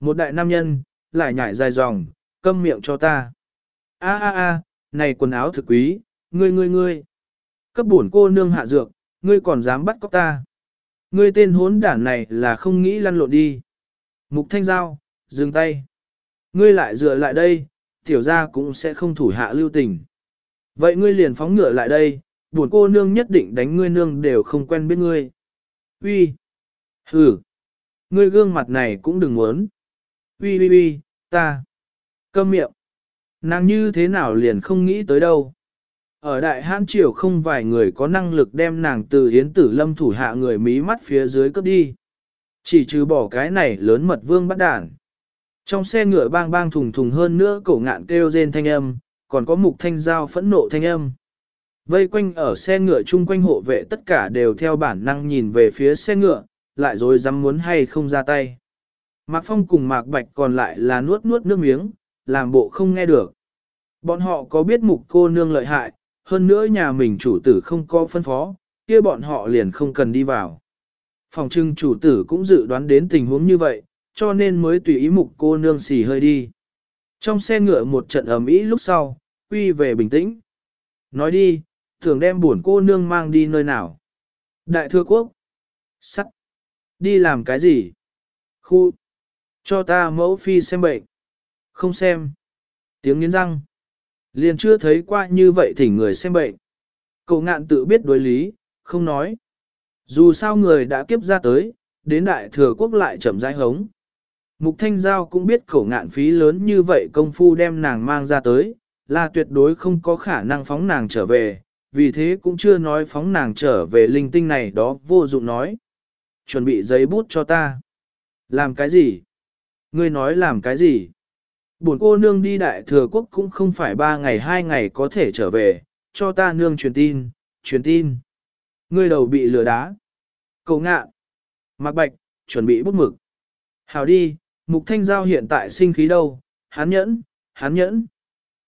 Speaker 1: Một đại nam nhân, lại nhảy dài dòng, câm miệng cho ta. A a a, này quần áo thực quý, ngươi ngươi ngươi. Cấp bổn cô nương hạ dược, ngươi còn dám bắt cóc ta. Ngươi tên hốn đản này là không nghĩ lăn lộn đi. Mục thanh giao, dừng tay. Ngươi lại dựa lại đây, tiểu ra cũng sẽ không thủ hạ lưu tình. Vậy ngươi liền phóng ngựa lại đây, buồn cô nương nhất định đánh ngươi nương đều không quen biết ngươi. Uy, hừ, ngươi gương mặt này cũng đừng muốn. Uy uy uy, ta, câm miệng. Nàng như thế nào liền không nghĩ tới đâu. Ở đại hãn triều không vài người có năng lực đem nàng từ hiến tử lâm thủ hạ người mí mắt phía dưới cấp đi. Chỉ trừ bỏ cái này lớn mật vương bắt đản. Trong xe ngựa bang bang thùng thùng hơn nữa cổ ngạn kêu rên thanh âm, còn có mục thanh giao phẫn nộ thanh âm. Vây quanh ở xe ngựa chung quanh hộ vệ tất cả đều theo bản năng nhìn về phía xe ngựa, lại rồi dám muốn hay không ra tay. Mạc Phong cùng Mạc Bạch còn lại là nuốt nuốt nước miếng, làm bộ không nghe được. Bọn họ có biết mục cô nương lợi hại, hơn nữa nhà mình chủ tử không có phân phó, kia bọn họ liền không cần đi vào. Phòng trưng chủ tử cũng dự đoán đến tình huống như vậy, cho nên mới tùy ý mục cô nương xì hơi đi. Trong xe ngựa một trận ầm ĩ lúc sau, quy về bình tĩnh. Nói đi, thường đem buồn cô nương mang đi nơi nào. Đại thừa quốc. Sắt. Đi làm cái gì? Khu. Cho ta mẫu phi xem bệnh. Không xem. Tiếng nghiến răng. Liền chưa thấy qua như vậy thỉnh người xem bệnh. Cậu ngạn tự biết đối lý, không nói. Dù sao người đã kiếp ra tới, đến đại thừa quốc lại chậm rãi hống. Mục Thanh Giao cũng biết khổ ngạn phí lớn như vậy công phu đem nàng mang ra tới, là tuyệt đối không có khả năng phóng nàng trở về, vì thế cũng chưa nói phóng nàng trở về linh tinh này đó vô dụng nói. Chuẩn bị giấy bút cho ta. Làm cái gì? Ngươi nói làm cái gì? Buồn cô nương đi đại thừa quốc cũng không phải ba ngày hai ngày có thể trở về, cho ta nương truyền tin, truyền tin. Ngươi đầu bị lừa đá. Cầu ngạ. Mạc Bạch, chuẩn bị bút mực. Hào đi, Mục Thanh Giao hiện tại sinh khí đâu, Hán nhẫn, Hán nhẫn.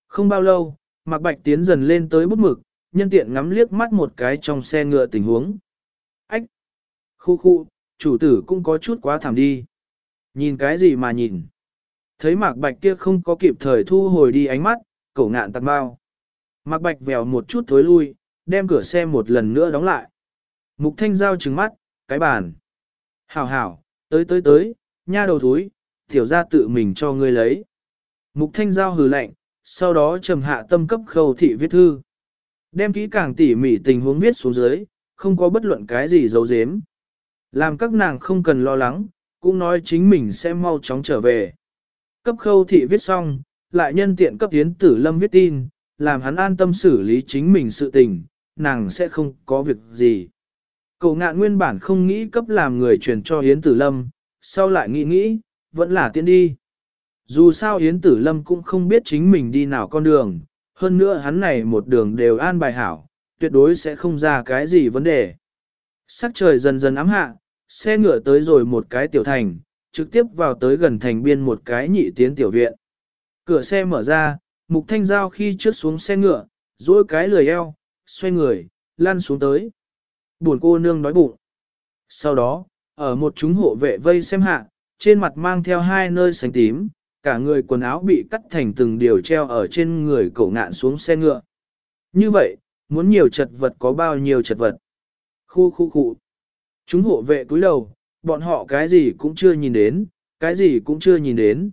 Speaker 1: Không bao lâu, Mạc Bạch tiến dần lên tới bút mực, nhân tiện ngắm liếc mắt một cái trong xe ngựa tình huống. Ách! Khu khu, chủ tử cũng có chút quá thảm đi. Nhìn cái gì mà nhìn? Thấy Mạc Bạch kia không có kịp thời thu hồi đi ánh mắt, cậu ngạn tạc bao. Mạc Bạch vèo một chút thối lui, đem cửa xe một lần nữa đóng lại. Mục Thanh Giao trừng mắt, cái bàn. Hảo hảo, tới tới tới, nha đầu thúi, tiểu ra tự mình cho ngươi lấy. Mục Thanh Giao hừ lạnh, sau đó trầm hạ tâm cấp khâu thị viết thư. Đem kỹ càng tỉ mỉ tình huống viết xuống dưới, không có bất luận cái gì giấu giếm. Làm các nàng không cần lo lắng, cũng nói chính mình sẽ mau chóng trở về. Cấp khâu thị viết xong, lại nhân tiện cấp tiến tử lâm viết tin, làm hắn an tâm xử lý chính mình sự tình, nàng sẽ không có việc gì. Cậu ngạn nguyên bản không nghĩ cấp làm người truyền cho Yến Tử Lâm, sau lại nghĩ nghĩ, vẫn là tiện đi. Dù sao Yến Tử Lâm cũng không biết chính mình đi nào con đường, hơn nữa hắn này một đường đều an bài hảo, tuyệt đối sẽ không ra cái gì vấn đề. Sắc trời dần dần ám hạ, xe ngựa tới rồi một cái tiểu thành, trực tiếp vào tới gần thành biên một cái nhị tiến tiểu viện. Cửa xe mở ra, mục thanh giao khi trước xuống xe ngựa, duỗi cái lười eo, xoay người, lăn xuống tới. Buồn cô nương đói bụng. Sau đó, ở một chúng hộ vệ vây xem hạ, trên mặt mang theo hai nơi sánh tím, cả người quần áo bị cắt thành từng điều treo ở trên người cậu ngạn xuống xe ngựa. Như vậy, muốn nhiều chật vật có bao nhiêu chật vật. Khu khu khu. Chúng hộ vệ cúi đầu, bọn họ cái gì cũng chưa nhìn đến, cái gì cũng chưa nhìn đến.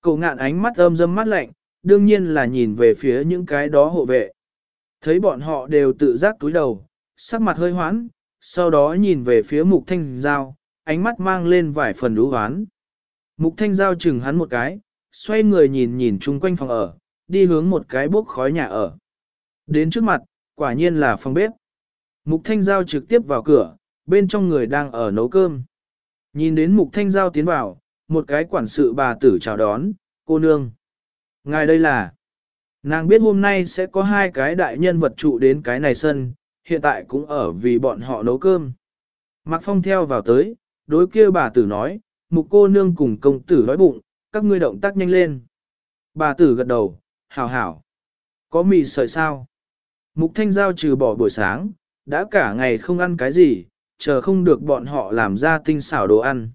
Speaker 1: Cậu ngạn ánh mắt âm dâm mắt lạnh, đương nhiên là nhìn về phía những cái đó hộ vệ. Thấy bọn họ đều tự giác túi đầu, sắc mặt hơi hoán, sau đó nhìn về phía mục thanh giao, ánh mắt mang lên vài phần đú hoán. Mục thanh giao chừng hắn một cái, xoay người nhìn nhìn chung quanh phòng ở, đi hướng một cái bốc khói nhà ở. Đến trước mặt, quả nhiên là phòng bếp. Mục thanh giao trực tiếp vào cửa, bên trong người đang ở nấu cơm. Nhìn đến mục thanh giao tiến vào, một cái quản sự bà tử chào đón, cô nương. Ngài đây là, nàng biết hôm nay sẽ có hai cái đại nhân vật trụ đến cái này sân, hiện tại cũng ở vì bọn họ nấu cơm. Mạc Phong theo vào tới, đối kia bà tử nói, mục cô nương cùng công tử đói bụng, các ngươi động tác nhanh lên. Bà tử gật đầu, hảo hảo. Có mì sợi sao? Mục thanh giao trừ bỏ buổi sáng, đã cả ngày không ăn cái gì, chờ không được bọn họ làm ra tinh xảo đồ ăn.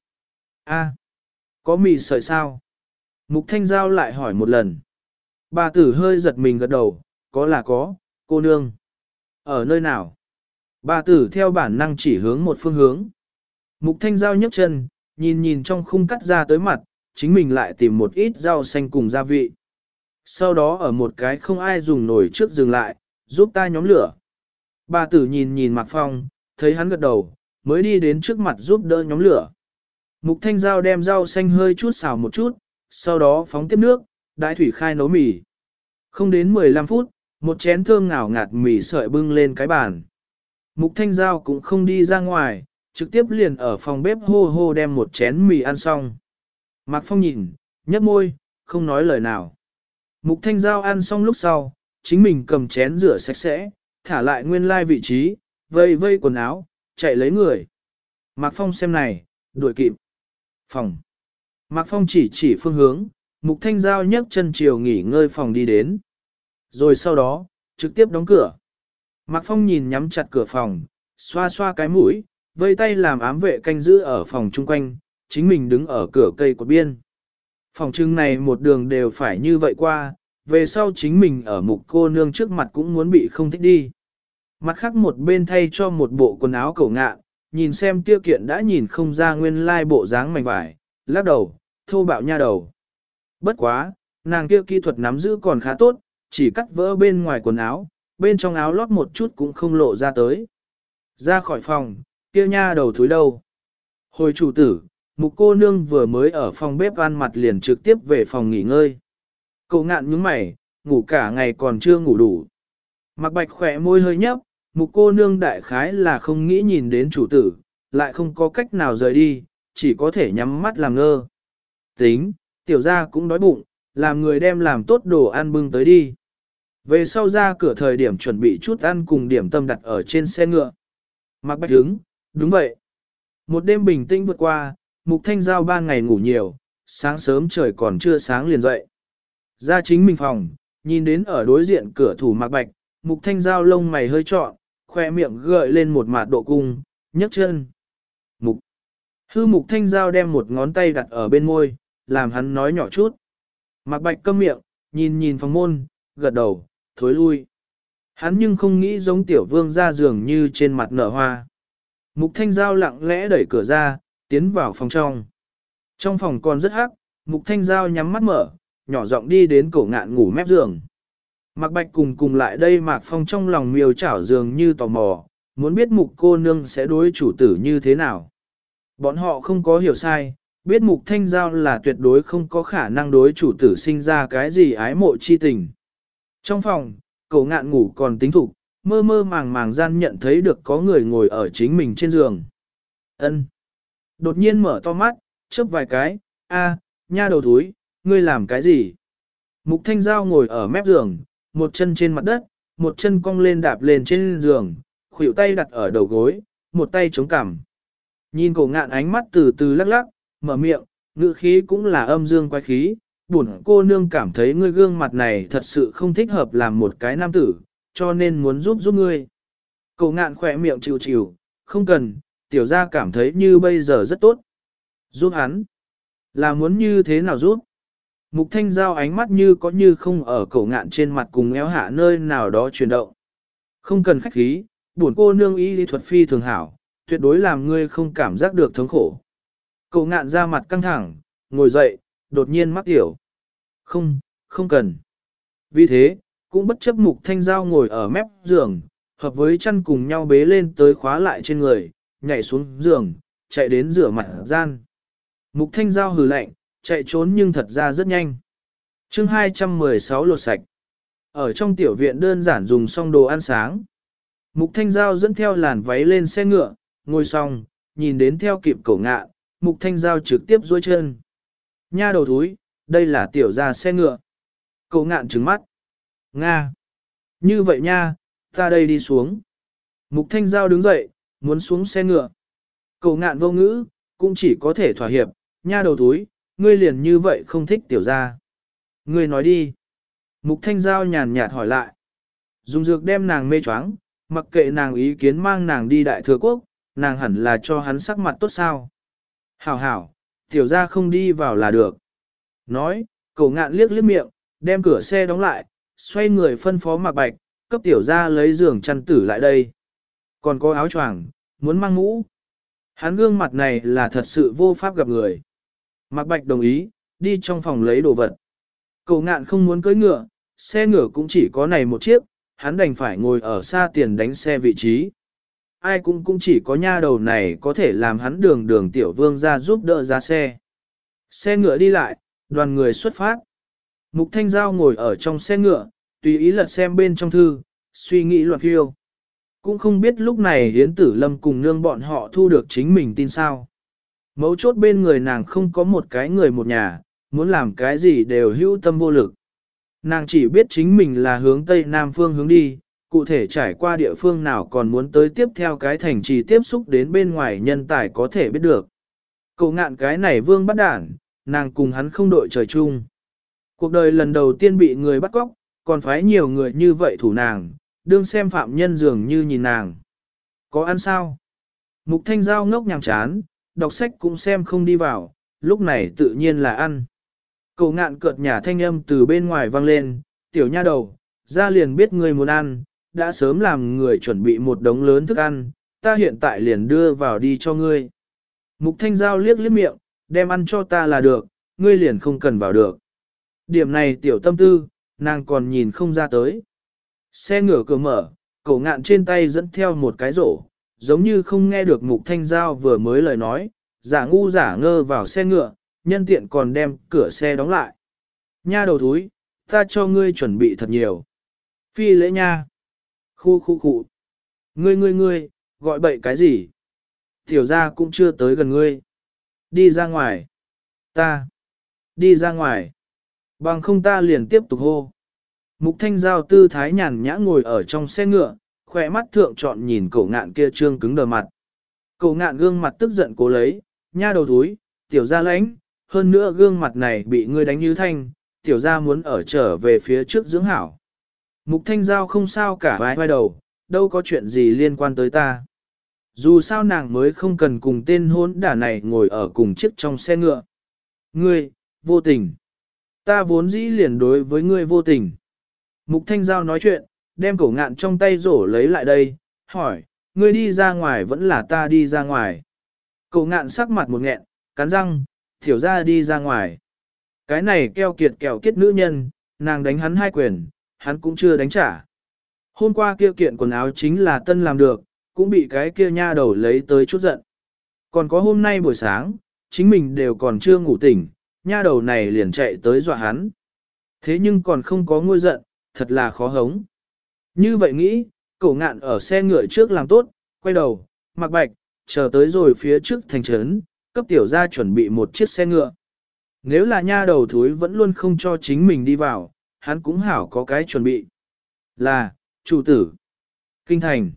Speaker 1: A, à, có mì sợi sao? Mục thanh giao lại hỏi một lần. Bà tử hơi giật mình gật đầu, có là có, cô nương. Ở nơi nào? Bà tử theo bản năng chỉ hướng một phương hướng. Mục thanh giao nhấc chân, nhìn nhìn trong khung cắt ra tới mặt, chính mình lại tìm một ít rau xanh cùng gia vị. Sau đó ở một cái không ai dùng nồi trước dừng lại, giúp ta nhóm lửa. Bà tử nhìn nhìn Mạc Phong, thấy hắn gật đầu, mới đi đến trước mặt giúp đỡ nhóm lửa. Mục thanh giao đem rau xanh hơi chút xào một chút, sau đó phóng tiếp nước, đại thủy khai nấu mì. Không đến 15 phút, một chén thơm ngào ngạt mì sợi bưng lên cái bàn. Mục thanh giao cũng không đi ra ngoài, trực tiếp liền ở phòng bếp hô hô đem một chén mì ăn xong. Mạc Phong nhìn, nhấp môi, không nói lời nào. Mục thanh giao ăn xong lúc sau, chính mình cầm chén rửa sạch sẽ, thả lại nguyên lai vị trí, vây vây quần áo, chạy lấy người. Mạc Phong xem này, đuổi kịp. Phòng. Mạc Phong chỉ chỉ phương hướng, Mục Thanh Giao nhấc chân chiều nghỉ ngơi phòng đi đến. Rồi sau đó, trực tiếp đóng cửa. Mạc Phong nhìn nhắm chặt cửa phòng, xoa xoa cái mũi, vây tay làm ám vệ canh giữ ở phòng chung quanh, chính mình đứng ở cửa cây của biên. Phòng trưng này một đường đều phải như vậy qua, về sau chính mình ở mục cô nương trước mặt cũng muốn bị không thích đi. Mặt khác một bên thay cho một bộ quần áo cổ ngạ, nhìn xem tiêu kiện đã nhìn không ra nguyên lai bộ dáng mảnh vải, lắc đầu, thô bạo nha đầu. Bất quá, nàng kia kỹ thuật nắm giữ còn khá tốt, chỉ cắt vỡ bên ngoài quần áo, bên trong áo lót một chút cũng không lộ ra tới. Ra khỏi phòng, kia nha đầu thúi đâu. Hồi chủ tử, mục cô nương vừa mới ở phòng bếp ăn mặt liền trực tiếp về phòng nghỉ ngơi. Cậu ngạn nhướng mày, ngủ cả ngày còn chưa ngủ đủ. Mặc bạch khỏe môi hơi nhấp, mục cô nương đại khái là không nghĩ nhìn đến chủ tử, lại không có cách nào rời đi, chỉ có thể nhắm mắt làm ngơ. Tính, tiểu gia cũng đói bụng, làm người đem làm tốt đồ ăn bưng tới đi. Về sau ra cửa thời điểm chuẩn bị chút ăn cùng điểm tâm đặt ở trên xe ngựa. Mặc bạch đứng, đúng vậy. Một đêm bình tĩnh vượt qua, mục thanh giao ba ngày ngủ nhiều, sáng sớm trời còn chưa sáng liền dậy. Ra chính mình phòng, nhìn đến ở đối diện cửa thủ mạc bạch, mục thanh giao lông mày hơi trọn, khoe miệng gợi lên một mạt độ cung, nhấc chân. Mục. Hư mục thanh giao đem một ngón tay đặt ở bên môi, làm hắn nói nhỏ chút. Mạc bạch câm miệng, nhìn nhìn phòng môn, gật đầu, thối lui. Hắn nhưng không nghĩ giống tiểu vương ra giường như trên mặt nở hoa. Mục thanh giao lặng lẽ đẩy cửa ra, tiến vào phòng trong. Trong phòng còn rất hắc, mục thanh giao nhắm mắt mở, nhỏ giọng đi đến cổ ngạn ngủ mép giường. Mạc Bạch cùng cùng lại đây Mạc Phong trong lòng miêu chảo giường như tò mò, muốn biết mục cô nương sẽ đối chủ tử như thế nào. Bọn họ không có hiểu sai, biết mục thanh giao là tuyệt đối không có khả năng đối chủ tử sinh ra cái gì ái mộ chi tình. Trong phòng, cậu ngạn ngủ còn tính thục, mơ mơ màng màng gian nhận thấy được có người ngồi ở chính mình trên giường. ân Đột nhiên mở to mắt, chớp vài cái, a, nha đầu túi, ngươi làm cái gì? Mục thanh giao ngồi ở mép giường, một chân trên mặt đất, một chân cong lên đạp lên trên giường, khuỷu tay đặt ở đầu gối, một tay chống cằm. Nhìn cổ ngạn ánh mắt từ từ lắc lắc, mở miệng, ngữ khí cũng là âm dương quái khí, buồn cô nương cảm thấy ngươi gương mặt này thật sự không thích hợp làm một cái nam tử, cho nên muốn giúp giúp ngươi. Cổ ngạn khỏe miệng chịu chịu, không cần, tiểu gia cảm thấy như bây giờ rất tốt. Giúp hắn. Là muốn như thế nào giúp? Mục thanh giao ánh mắt như có như không ở cổ ngạn trên mặt cùng éo hạ nơi nào đó chuyển động. Không cần khách khí, buồn cô nương y lý thuật phi thường hảo, tuyệt đối làm ngươi không cảm giác được thống khổ. Cổ ngạn ra mặt căng thẳng, ngồi dậy, đột nhiên mắc tiểu. Không, không cần. Vì thế, cũng bất chấp mục thanh giao ngồi ở mép giường, hợp với chân cùng nhau bế lên tới khóa lại trên người, nhảy xuống giường, chạy đến rửa mặt gian. Mục thanh giao hừ lạnh, chạy trốn nhưng thật ra rất nhanh. chương 216 lột sạch. Ở trong tiểu viện đơn giản dùng xong đồ ăn sáng. Mục thanh giao dẫn theo làn váy lên xe ngựa, ngồi xong, nhìn đến theo kịp cổ ngạ, mục thanh giao trực tiếp duỗi chân. Nha đầu thúi, đây là tiểu gia xe ngựa. Cổ ngạn trứng mắt. Nga. Như vậy nha, ta đây đi xuống. Mục thanh giao đứng dậy, muốn xuống xe ngựa. Cổ ngạn vô ngữ, cũng chỉ có thể thỏa hiệp, nha đầu thúi ngươi liền như vậy không thích tiểu gia. Ngươi nói đi. Mục thanh giao nhàn nhạt hỏi lại. Dùng dược đem nàng mê choáng, mặc kệ nàng ý kiến mang nàng đi đại thừa quốc, nàng hẳn là cho hắn sắc mặt tốt sao. Hảo hảo, tiểu gia không đi vào là được. Nói, cổ ngạn liếc liếc miệng, đem cửa xe đóng lại, xoay người phân phó mặc bạch, cấp tiểu gia lấy giường chăn tử lại đây. Còn có áo choàng, muốn mang mũ. Hắn gương mặt này là thật sự vô pháp gặp người. Mạc Bạch đồng ý, đi trong phòng lấy đồ vật. Cậu ngạn không muốn cưỡi ngựa, xe ngựa cũng chỉ có này một chiếc, hắn đành phải ngồi ở xa tiền đánh xe vị trí. Ai cũng cũng chỉ có nha đầu này có thể làm hắn đường đường tiểu vương ra giúp đỡ ra xe. Xe ngựa đi lại, đoàn người xuất phát. Mục Thanh Giao ngồi ở trong xe ngựa, tùy ý lật xem bên trong thư, suy nghĩ loạn phiêu. Cũng không biết lúc này Hiến Tử Lâm cùng nương bọn họ thu được chính mình tin sao. Mấu chốt bên người nàng không có một cái người một nhà, muốn làm cái gì đều hữu tâm vô lực. Nàng chỉ biết chính mình là hướng Tây Nam phương hướng đi, cụ thể trải qua địa phương nào còn muốn tới tiếp theo cái thành trì tiếp xúc đến bên ngoài nhân tài có thể biết được. Cậu ngạn cái này vương bắt đản, nàng cùng hắn không đội trời chung. Cuộc đời lần đầu tiên bị người bắt cóc, còn phải nhiều người như vậy thủ nàng, đương xem phạm nhân dường như nhìn nàng. Có ăn sao? Mục thanh giao ngốc nhàng chán, đọc sách cũng xem không đi vào, lúc này tự nhiên là ăn. Cậu ngạn cợt nhà thanh âm từ bên ngoài vang lên, tiểu nha đầu, ra liền biết người muốn ăn, đã sớm làm người chuẩn bị một đống lớn thức ăn, ta hiện tại liền đưa vào đi cho ngươi. Mục thanh giao liếc liếc miệng, đem ăn cho ta là được, ngươi liền không cần vào được. Điểm này tiểu tâm tư, nàng còn nhìn không ra tới. Xe ngửa cửa mở, cổ ngạn trên tay dẫn theo một cái rổ, giống như không nghe được mục thanh giao vừa mới lời nói, giả ngu giả ngơ vào xe ngựa, nhân tiện còn đem cửa xe đóng lại. Nha đầu thúi, ta cho ngươi chuẩn bị thật nhiều. Phi lễ nha. Khu khu khu. Ngươi ngươi ngươi, gọi bậy cái gì? Tiểu ra cũng chưa tới gần ngươi. Đi ra ngoài. Ta. Đi ra ngoài. Bằng không ta liền tiếp tục hô. Mục thanh giao tư thái nhàn nhã ngồi ở trong xe ngựa, khỏe mắt thượng trọn nhìn cổ ngạn kia trương cứng đờ mặt. Cổ ngạn gương mặt tức giận cố lấy, nha đầu túi, tiểu gia lãnh, hơn nữa gương mặt này bị ngươi đánh như thanh, tiểu gia muốn ở trở về phía trước dưỡng hảo. Mục thanh giao không sao cả vai vai đầu, đâu có chuyện gì liên quan tới ta. Dù sao nàng mới không cần cùng tên hôn đả này ngồi ở cùng chiếc trong xe ngựa. Ngươi, vô tình. Ta vốn dĩ liền đối với ngươi vô tình. Mục Thanh Giao nói chuyện, đem cổ ngạn trong tay rổ lấy lại đây, hỏi, ngươi đi ra ngoài vẫn là ta đi ra ngoài. Cổ ngạn sắc mặt một nghẹn, cắn răng, thiểu ra đi ra ngoài. Cái này keo kiệt kẹo kiết nữ nhân, nàng đánh hắn hai quyền, hắn cũng chưa đánh trả. Hôm qua kia kiện quần áo chính là tân làm được, cũng bị cái kia nha đầu lấy tới chút giận. Còn có hôm nay buổi sáng, chính mình đều còn chưa ngủ tỉnh, nha đầu này liền chạy tới dọa hắn. Thế nhưng còn không có ngôi giận, thật là khó hống. Như vậy nghĩ, cổ ngạn ở xe ngựa trước làm tốt, quay đầu, mặc bạch, chờ tới rồi phía trước thành trấn, cấp tiểu ra chuẩn bị một chiếc xe ngựa. Nếu là nha đầu thúi vẫn luôn không cho chính mình đi vào, hắn cũng hảo có cái chuẩn bị. Là, chủ tử. Kinh thành.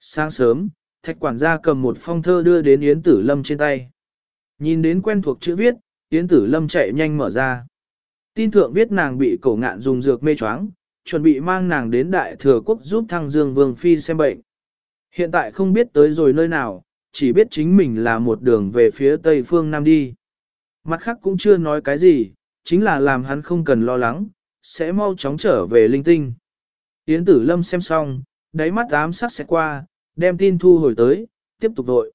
Speaker 1: Sáng sớm, thạch quản gia cầm một phong thơ đưa đến Yến Tử Lâm trên tay. Nhìn đến quen thuộc chữ viết, Yến Tử Lâm chạy nhanh mở ra. Tin thượng viết nàng bị cổ ngạn dùng dược mê choáng, chuẩn bị mang nàng đến đại thừa quốc giúp thăng dương vương phi xem bệnh. Hiện tại không biết tới rồi nơi nào, chỉ biết chính mình là một đường về phía tây phương nam đi. Mặt khác cũng chưa nói cái gì, chính là làm hắn không cần lo lắng, sẽ mau chóng trở về linh tinh. Yến tử lâm xem xong, đáy mắt ám sát sẽ qua, đem tin thu hồi tới, tiếp tục vội.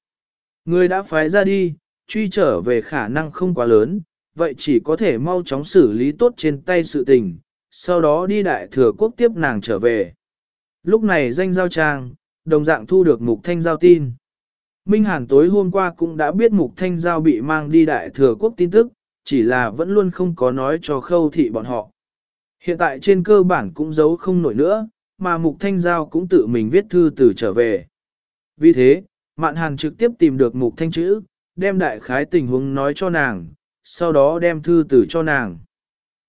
Speaker 1: Người đã phái ra đi, truy trở về khả năng không quá lớn, vậy chỉ có thể mau chóng xử lý tốt trên tay sự tình, sau đó đi đại thừa quốc tiếp nàng trở về. Lúc này danh giao trang, đồng dạng thu được mục thanh giao tin. Minh Hàn tối hôm qua cũng đã biết mục thanh giao bị mang đi đại thừa quốc tin tức, chỉ là vẫn luôn không có nói cho khâu thị bọn họ. Hiện tại trên cơ bản cũng giấu không nổi nữa, mà mục thanh giao cũng tự mình viết thư từ trở về. Vì thế, Mạn Hàn trực tiếp tìm được mục thanh chữ, đem đại khái tình huống nói cho nàng, sau đó đem thư từ cho nàng.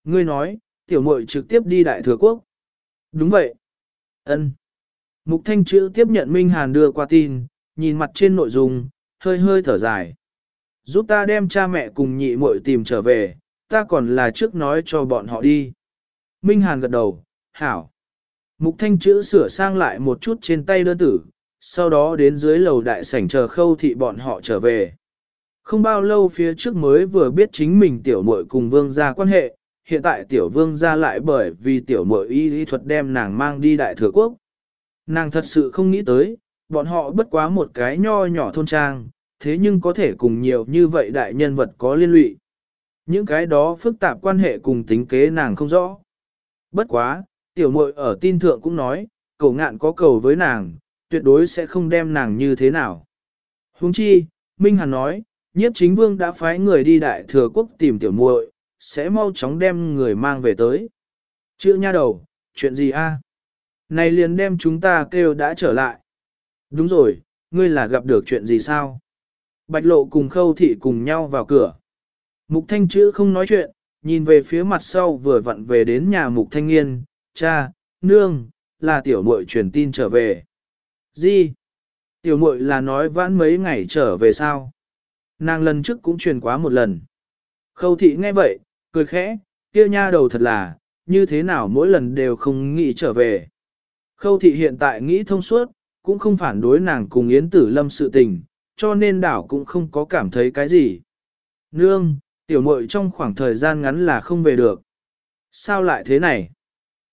Speaker 1: Ngươi nói, tiểu muội trực tiếp đi đại thừa quốc. Đúng vậy. Ân. Mục thanh chữ tiếp nhận Minh Hàn đưa qua tin, nhìn mặt trên nội dung, hơi hơi thở dài. Giúp ta đem cha mẹ cùng nhị muội tìm trở về, ta còn là trước nói cho bọn họ đi. Minh Hàn gật đầu, hảo. Mục thanh chữ sửa sang lại một chút trên tay đơn tử, sau đó đến dưới lầu đại sảnh chờ khâu thị bọn họ trở về. Không bao lâu phía trước mới vừa biết chính mình tiểu muội cùng vương gia quan hệ, hiện tại tiểu vương ra lại bởi vì tiểu muội y lý thuật đem nàng mang đi đại thừa quốc. Nàng thật sự không nghĩ tới, bọn họ bất quá một cái nho nhỏ thôn trang, thế nhưng có thể cùng nhiều như vậy đại nhân vật có liên lụy. Những cái đó phức tạp quan hệ cùng tính kế nàng không rõ. Bất quá, tiểu muội ở tin thượng cũng nói, cầu ngạn có cầu với nàng, tuyệt đối sẽ không đem nàng như thế nào. Huống chi, Minh Hàn nói, nhiếp chính vương đã phái người đi đại thừa quốc tìm tiểu muội, sẽ mau chóng đem người mang về tới. Chữ nha đầu, chuyện gì a? Này liền đem chúng ta kêu đã trở lại. Đúng rồi, ngươi là gặp được chuyện gì sao? Bạch lộ cùng khâu thị cùng nhau vào cửa. Mục thanh chữ không nói chuyện, nhìn về phía mặt sau vừa vặn về đến nhà mục thanh niên, cha, nương, là tiểu muội truyền tin trở về. Gì? Tiểu muội là nói vãn mấy ngày trở về sao? Nàng lần trước cũng truyền quá một lần. Khâu thị nghe vậy, cười khẽ, kia nha đầu thật là, như thế nào mỗi lần đều không nghĩ trở về. Khâu thị hiện tại nghĩ thông suốt, cũng không phản đối nàng cùng Yến Tử Lâm sự tình, cho nên đảo cũng không có cảm thấy cái gì. Nương, tiểu muội trong khoảng thời gian ngắn là không về được. Sao lại thế này?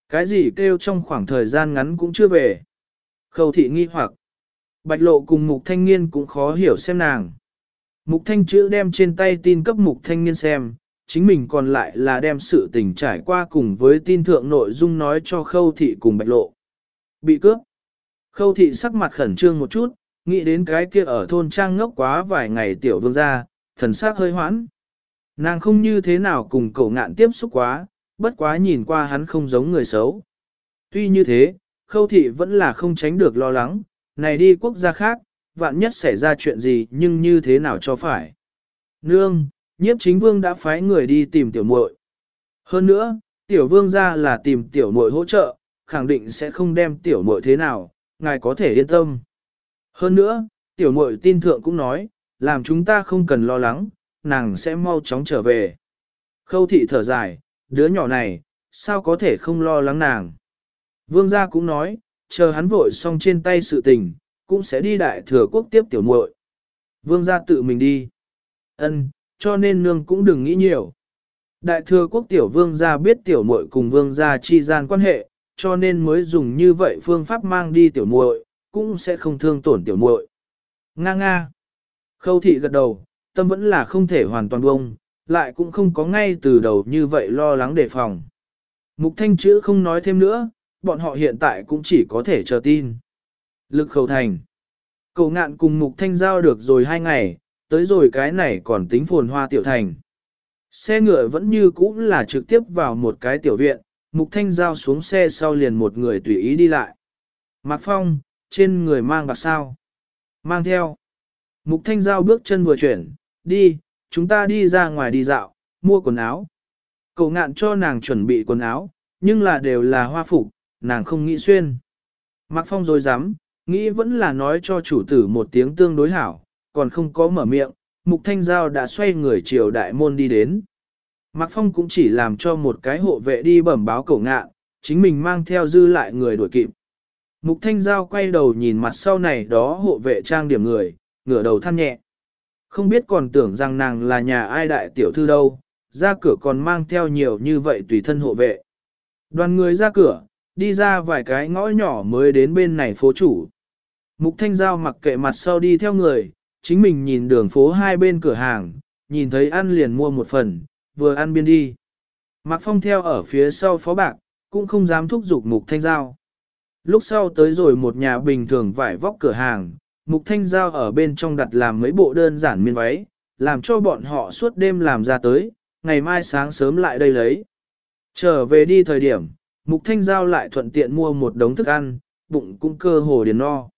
Speaker 1: Cái gì kêu trong khoảng thời gian ngắn cũng chưa về? Khâu thị nghi hoặc. Bạch lộ cùng mục thanh niên cũng khó hiểu xem nàng. Mục thanh chữ đem trên tay tin cấp mục thanh niên xem, chính mình còn lại là đem sự tình trải qua cùng với tin thượng nội dung nói cho khâu thị cùng bạch lộ. Bị cướp. Khâu thị sắc mặt khẩn trương một chút, nghĩ đến cái kia ở thôn trang ngốc quá vài ngày tiểu vương gia, thần sắc hơi hoãn. Nàng không như thế nào cùng cậu ngạn tiếp xúc quá, bất quá nhìn qua hắn không giống người xấu. Tuy như thế, khâu thị vẫn là không tránh được lo lắng, này đi quốc gia khác, vạn nhất xảy ra chuyện gì nhưng như thế nào cho phải. Nương, nhiếp chính vương đã phái người đi tìm tiểu muội. Hơn nữa, tiểu vương ra là tìm tiểu muội hỗ trợ, khẳng định sẽ không đem tiểu muội thế nào, ngài có thể yên tâm. Hơn nữa, tiểu muội tin thượng cũng nói, làm chúng ta không cần lo lắng, nàng sẽ mau chóng trở về. Khâu thị thở dài, đứa nhỏ này, sao có thể không lo lắng nàng. Vương gia cũng nói, chờ hắn vội xong trên tay sự tình, cũng sẽ đi đại thừa quốc tiếp tiểu muội. Vương gia tự mình đi. Ân, cho nên nương cũng đừng nghĩ nhiều. Đại thừa quốc tiểu vương gia biết tiểu muội cùng vương gia chi gian quan hệ, cho nên mới dùng như vậy phương pháp mang đi tiểu muội, cũng sẽ không thương tổn tiểu muội. Nga nga. Khâu thị gật đầu, tâm vẫn là không thể hoàn toàn bông, lại cũng không có ngay từ đầu như vậy lo lắng đề phòng. Mục thanh chữ không nói thêm nữa, bọn họ hiện tại cũng chỉ có thể chờ tin. Lực khẩu thành. Cầu ngạn cùng mục thanh giao được rồi hai ngày, tới rồi cái này còn tính phồn hoa tiểu thành. Xe ngựa vẫn như cũ là trực tiếp vào một cái tiểu viện, mục thanh giao xuống xe sau liền một người tùy ý đi lại. Mạc Phong, trên người mang bạc sao. Mang theo. Mục thanh giao bước chân vừa chuyển, đi, chúng ta đi ra ngoài đi dạo, mua quần áo. Cậu ngạn cho nàng chuẩn bị quần áo, nhưng là đều là hoa phục, nàng không nghĩ xuyên. Mạc Phong rồi dám, nghĩ vẫn là nói cho chủ tử một tiếng tương đối hảo, còn không có mở miệng, Mục Thanh Giao đã xoay người chiều đại môn đi đến. Mạc Phong cũng chỉ làm cho một cái hộ vệ đi bẩm báo cổ ngạ, chính mình mang theo dư lại người đuổi kịp. Mục Thanh Giao quay đầu nhìn mặt sau này đó hộ vệ trang điểm người, ngửa đầu than nhẹ. Không biết còn tưởng rằng nàng là nhà ai đại tiểu thư đâu, ra cửa còn mang theo nhiều như vậy tùy thân hộ vệ. Đoàn người ra cửa, đi ra vài cái ngõ nhỏ mới đến bên này phố chủ. Mục Thanh Giao mặc kệ mặt sau đi theo người, chính mình nhìn đường phố hai bên cửa hàng, nhìn thấy ăn liền mua một phần, vừa ăn biên đi. Mạc Phong theo ở phía sau phó bạc, cũng không dám thúc giục Mục Thanh Giao. Lúc sau tới rồi một nhà bình thường vải vóc cửa hàng, Mục Thanh Giao ở bên trong đặt làm mấy bộ đơn giản miên váy, làm cho bọn họ suốt đêm làm ra tới, ngày mai sáng sớm lại đây lấy. Trở về đi thời điểm, Mục Thanh Giao lại thuận tiện mua một đống thức ăn, bụng cũng cơ hồ điền no.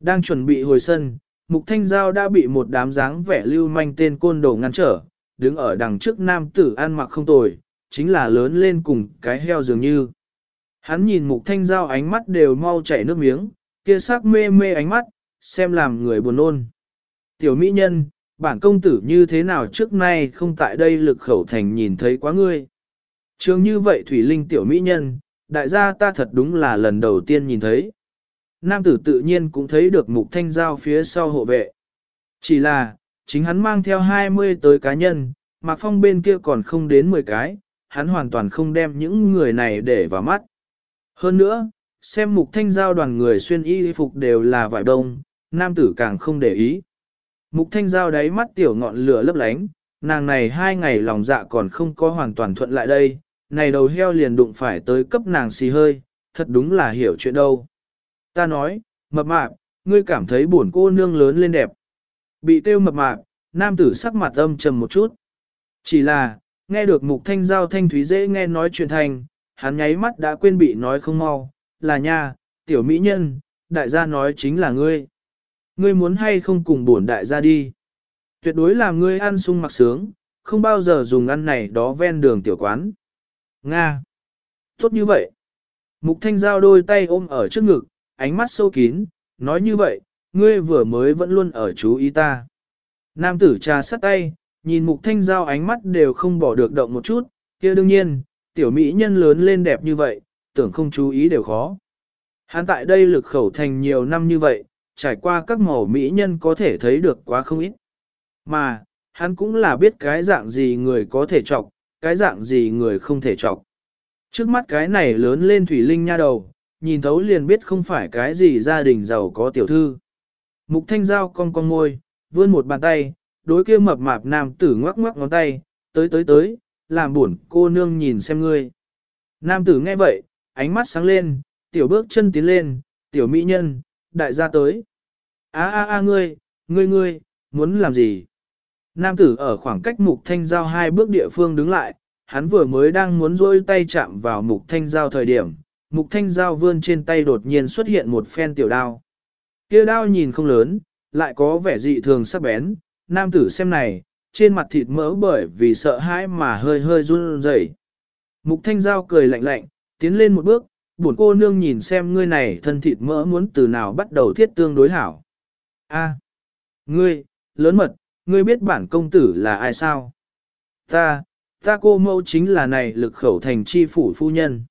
Speaker 1: Đang chuẩn bị hồi sân, Mục Thanh Giao đã bị một đám dáng vẻ lưu manh tên côn đồ ngăn trở, đứng ở đằng trước nam tử ăn mặc không tồi, chính là lớn lên cùng cái heo dường như. Hắn nhìn Mục Thanh Giao ánh mắt đều mau chảy nước miếng, kia sắc mê mê ánh mắt, xem làm người buồn ôn. Tiểu mỹ nhân, bản công tử như thế nào trước nay không tại đây lực khẩu thành nhìn thấy quá ngươi. Trường như vậy Thủy Linh tiểu mỹ nhân, đại gia ta thật đúng là lần đầu tiên nhìn thấy. Nam tử tự nhiên cũng thấy được mục thanh giao phía sau hộ vệ. Chỉ là, chính hắn mang theo 20 tới cá nhân, Mạc Phong bên kia còn không đến 10 cái, hắn hoàn toàn không đem những người này để vào mắt. Hơn nữa, xem mục thanh giao đoàn người xuyên y phục đều là vải đông, nam tử càng không để ý. Mục thanh giao đáy mắt tiểu ngọn lửa lấp lánh, nàng này hai ngày lòng dạ còn không có hoàn toàn thuận lại đây, này đầu heo liền đụng phải tới cấp nàng xì hơi, thật đúng là hiểu chuyện đâu. Ta nói, mập mạp, ngươi cảm thấy buồn cô nương lớn lên đẹp. Bị tiêu mập mạp, nam tử sắc mặt âm trầm một chút. Chỉ là, nghe được mục thanh giao thanh thúy dễ nghe nói chuyện thành, hắn nháy mắt đã quên bị nói không mau, là nha, tiểu mỹ nhân, đại gia nói chính là ngươi. Ngươi muốn hay không cùng buồn đại gia đi. Tuyệt đối là ngươi ăn sung mặc sướng, không bao giờ dùng ăn này đó ven đường tiểu quán. Nga. Tốt như vậy. Mục thanh giao đôi tay ôm ở trước ngực, ánh mắt sâu kín, nói như vậy, ngươi vừa mới vẫn luôn ở chú ý ta. Nam tử trà sắt tay, nhìn mục thanh giao ánh mắt đều không bỏ được động một chút, kia đương nhiên, tiểu mỹ nhân lớn lên đẹp như vậy, tưởng không chú ý đều khó. Hắn tại đây lực khẩu thành nhiều năm như vậy, trải qua các màu mỹ nhân có thể thấy được quá không ít. Mà, hắn cũng là biết cái dạng gì người có thể chọc, cái dạng gì người không thể chọc. Trước mắt cái này lớn lên thủy linh nha đầu, nhìn thấu liền biết không phải cái gì gia đình giàu có tiểu thư. Mục thanh giao cong cong môi, vươn một bàn tay, đối kia mập mạp nam tử ngoắc ngoắc ngón tay, tới tới tới, làm buồn cô nương nhìn xem ngươi. Nam tử nghe vậy, ánh mắt sáng lên, tiểu bước chân tiến lên, tiểu mỹ nhân, đại gia tới. a a a ngươi, ngươi ngươi, muốn làm gì? Nam tử ở khoảng cách mục thanh giao hai bước địa phương đứng lại, hắn vừa mới đang muốn rôi tay chạm vào mục thanh giao thời điểm, mục thanh giao vươn trên tay đột nhiên xuất hiện một phen tiểu đao. kia đao nhìn không lớn, lại có vẻ dị thường sắc bén, nam tử xem này, trên mặt thịt mỡ bởi vì sợ hãi mà hơi hơi run rẩy. Mục thanh giao cười lạnh lạnh, tiến lên một bước, buồn cô nương nhìn xem ngươi này thân thịt mỡ muốn từ nào bắt đầu thiết tương đối hảo. A, ngươi, lớn mật, ngươi biết bản công tử là ai sao? Ta, Ta cô mẫu chính là này lực khẩu thành chi phủ phu nhân.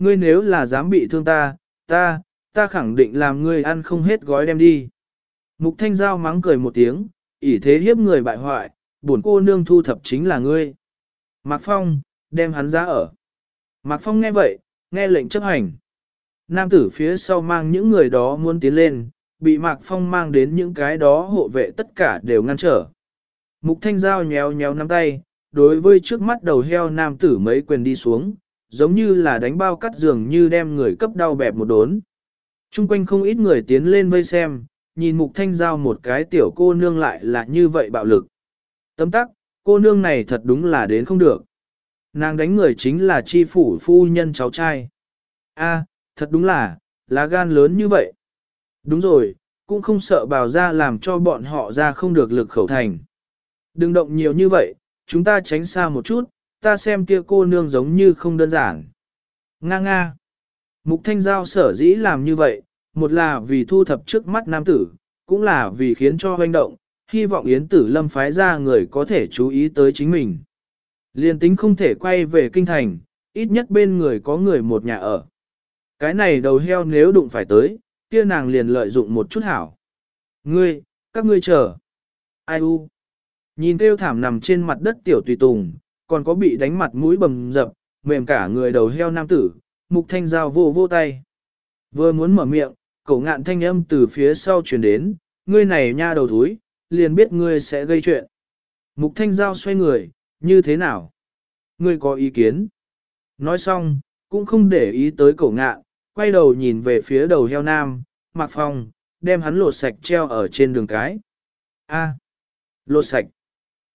Speaker 1: Ngươi nếu là dám bị thương ta, ta, ta khẳng định làm ngươi ăn không hết gói đem đi. Mục thanh giao mắng cười một tiếng, ỷ thế hiếp người bại hoại, buồn cô nương thu thập chính là ngươi. Mạc Phong, đem hắn ra ở. Mạc Phong nghe vậy, nghe lệnh chấp hành. Nam tử phía sau mang những người đó muốn tiến lên, bị Mạc Phong mang đến những cái đó hộ vệ tất cả đều ngăn trở. Mục thanh giao nhéo nhéo nắm tay, đối với trước mắt đầu heo nam tử mấy quyền đi xuống, giống như là đánh bao cắt giường như đem người cấp đau bẹp một đốn. Trung quanh không ít người tiến lên vây xem, nhìn mục thanh giao một cái tiểu cô nương lại là như vậy bạo lực. Tấm tắc, cô nương này thật đúng là đến không được. Nàng đánh người chính là chi phủ phu nhân cháu trai. A, thật đúng là, lá gan lớn như vậy. Đúng rồi, cũng không sợ bào ra làm cho bọn họ ra không được lực khẩu thành. Đừng động nhiều như vậy, chúng ta tránh xa một chút, ta xem kia cô nương giống như không đơn giản. Nga nga. Mục Thanh Giao sở dĩ làm như vậy, một là vì thu thập trước mắt nam tử, cũng là vì khiến cho hoành động, hy vọng Yến Tử Lâm phái ra người có thể chú ý tới chính mình. Liên tính không thể quay về kinh thành, ít nhất bên người có người một nhà ở. Cái này đầu heo nếu đụng phải tới, kia nàng liền lợi dụng một chút hảo. Ngươi, các ngươi chờ. Ai u? Nhìn kêu thảm nằm trên mặt đất tiểu tùy tùng, còn có bị đánh mặt mũi bầm dập, mềm cả người đầu heo nam tử, mục thanh giao vô vô tay. Vừa muốn mở miệng, cậu ngạn thanh âm từ phía sau truyền đến, ngươi này nha đầu thúi, liền biết ngươi sẽ gây chuyện. Mục thanh giao xoay người, như thế nào? Ngươi có ý kiến? Nói xong, cũng không để ý tới cậu ngạn, quay đầu nhìn về phía đầu heo nam, mặc phong, đem hắn lột sạch treo ở trên đường cái. A, lột sạch.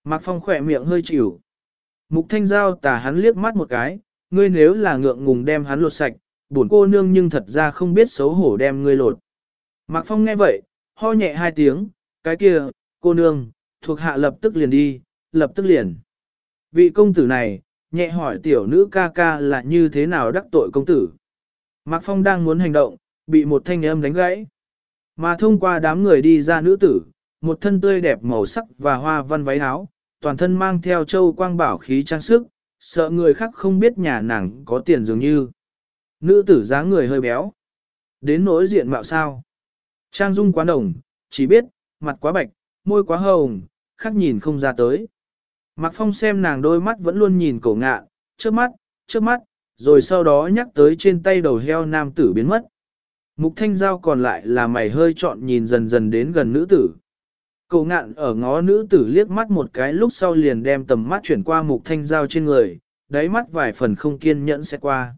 Speaker 1: Mạc Phong khỏe miệng hơi chịu. Mục Thanh Giao tà hắn liếc mắt một cái, ngươi nếu là ngượng ngùng đem hắn lột sạch, bổn cô nương nhưng thật ra không biết xấu hổ đem ngươi lột. Mạc Phong nghe vậy, ho nhẹ hai tiếng, cái kia, cô nương, thuộc hạ lập tức liền đi, lập tức liền. Vị công tử này, nhẹ hỏi tiểu nữ ca ca là như thế nào đắc tội công tử. Mạc Phong đang muốn hành động, bị một thanh âm đánh gãy. Mà thông qua đám người đi ra nữ tử, một thân tươi đẹp màu sắc và hoa văn váy áo, toàn thân mang theo châu quang bảo khí trang sức, sợ người khác không biết nhà nàng có tiền dường như. Nữ tử dáng người hơi béo. Đến nỗi diện mạo sao. Trang dung quá đồng, chỉ biết, mặt quá bạch, môi quá hồng, khác nhìn không ra tới. Mạc Phong xem nàng đôi mắt vẫn luôn nhìn cổ ngạ, trước mắt, trước mắt, rồi sau đó nhắc tới trên tay đầu heo nam tử biến mất. Mục thanh giao còn lại là mày hơi trọn nhìn dần dần đến gần nữ tử. Cậu ngạn ở ngó nữ tử liếc mắt một cái lúc sau liền đem tầm mắt chuyển qua mục thanh giao trên người, đáy mắt vài phần không kiên nhẫn sẽ qua.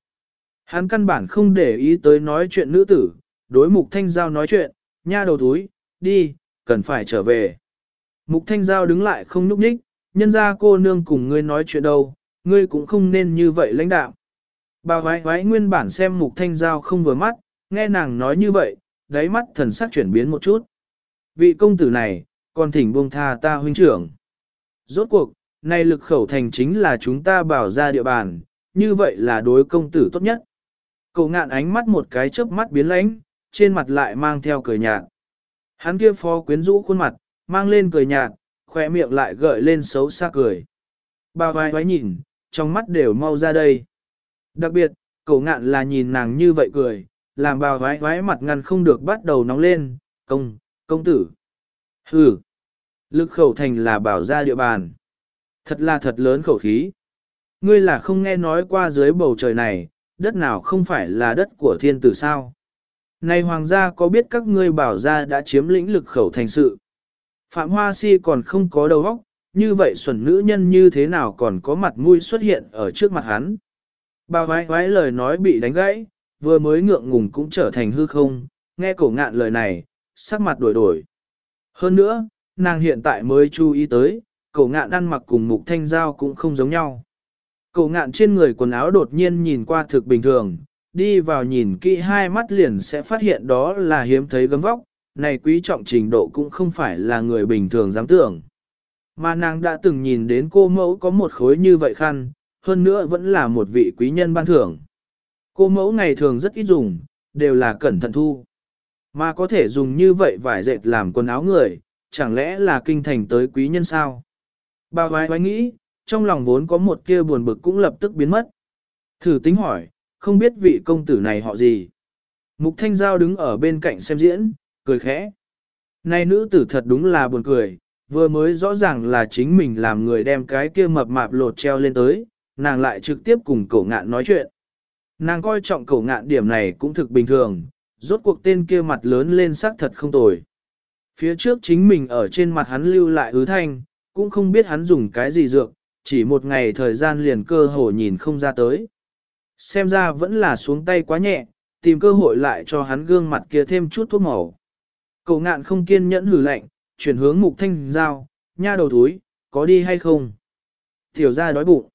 Speaker 1: Hắn căn bản không để ý tới nói chuyện nữ tử, đối mục thanh giao nói chuyện, nha đầu túi, đi, cần phải trở về. Mục thanh giao đứng lại không nhúc nhích, nhân ra cô nương cùng ngươi nói chuyện đâu, ngươi cũng không nên như vậy lãnh đạo. Bà vái vái nguyên bản xem mục thanh giao không vừa mắt, nghe nàng nói như vậy, đáy mắt thần sắc chuyển biến một chút. Vị công tử này, còn thỉnh buông tha ta huynh trưởng. Rốt cuộc, nay lực khẩu thành chính là chúng ta bảo ra địa bàn, như vậy là đối công tử tốt nhất. Cậu ngạn ánh mắt một cái chớp mắt biến lãnh, trên mặt lại mang theo cười nhạt. Hắn kia phó quyến rũ khuôn mặt, mang lên cười nhạt, khỏe miệng lại gợi lên xấu xa cười. Bà vai vai nhìn, trong mắt đều mau ra đây. Đặc biệt, cậu ngạn là nhìn nàng như vậy cười, làm bà vai vai mặt ngăn không được bắt đầu nóng lên, công, công tử. Hừ, Lực khẩu thành là bảo ra địa bàn. Thật là thật lớn khẩu khí. Ngươi là không nghe nói qua dưới bầu trời này, đất nào không phải là đất của thiên tử sao. Này hoàng gia có biết các ngươi bảo ra đã chiếm lĩnh lực khẩu thành sự. Phạm Hoa Si còn không có đầu óc, như vậy xuẩn nữ nhân như thế nào còn có mặt mũi xuất hiện ở trước mặt hắn. Bà vái vái lời nói bị đánh gãy, vừa mới ngượng ngùng cũng trở thành hư không, nghe cổ ngạn lời này, sắc mặt đổi đổi. Hơn nữa, nàng hiện tại mới chú ý tới, cậu ngạn ăn mặc cùng mục thanh giao cũng không giống nhau. Cậu ngạn trên người quần áo đột nhiên nhìn qua thực bình thường, đi vào nhìn kỹ hai mắt liền sẽ phát hiện đó là hiếm thấy gấm vóc, này quý trọng trình độ cũng không phải là người bình thường dám tưởng. Mà nàng đã từng nhìn đến cô mẫu có một khối như vậy khăn, hơn nữa vẫn là một vị quý nhân ban thưởng. Cô mẫu ngày thường rất ít dùng, đều là cẩn thận thu. Mà có thể dùng như vậy vải dệt làm quần áo người, chẳng lẽ là kinh thành tới quý nhân sao? Bà vái vái nghĩ, trong lòng vốn có một kia buồn bực cũng lập tức biến mất. Thử tính hỏi, không biết vị công tử này họ gì. Mục Thanh Giao đứng ở bên cạnh xem diễn, cười khẽ. Này nữ tử thật đúng là buồn cười, vừa mới rõ ràng là chính mình làm người đem cái kia mập mạp lột treo lên tới, nàng lại trực tiếp cùng cổ ngạn nói chuyện. Nàng coi trọng cổ ngạn điểm này cũng thực bình thường, rốt cuộc tên kia mặt lớn lên sắc thật không tồi. Phía trước chính mình ở trên mặt hắn lưu lại ứ thanh, cũng không biết hắn dùng cái gì dược, chỉ một ngày thời gian liền cơ hồ nhìn không ra tới. Xem ra vẫn là xuống tay quá nhẹ, tìm cơ hội lại cho hắn gương mặt kia thêm chút thuốc màu. Cậu ngạn không kiên nhẫn hử lạnh, chuyển hướng mục thanh giao, nha đầu túi, có đi hay không? Tiểu ra đói bụng.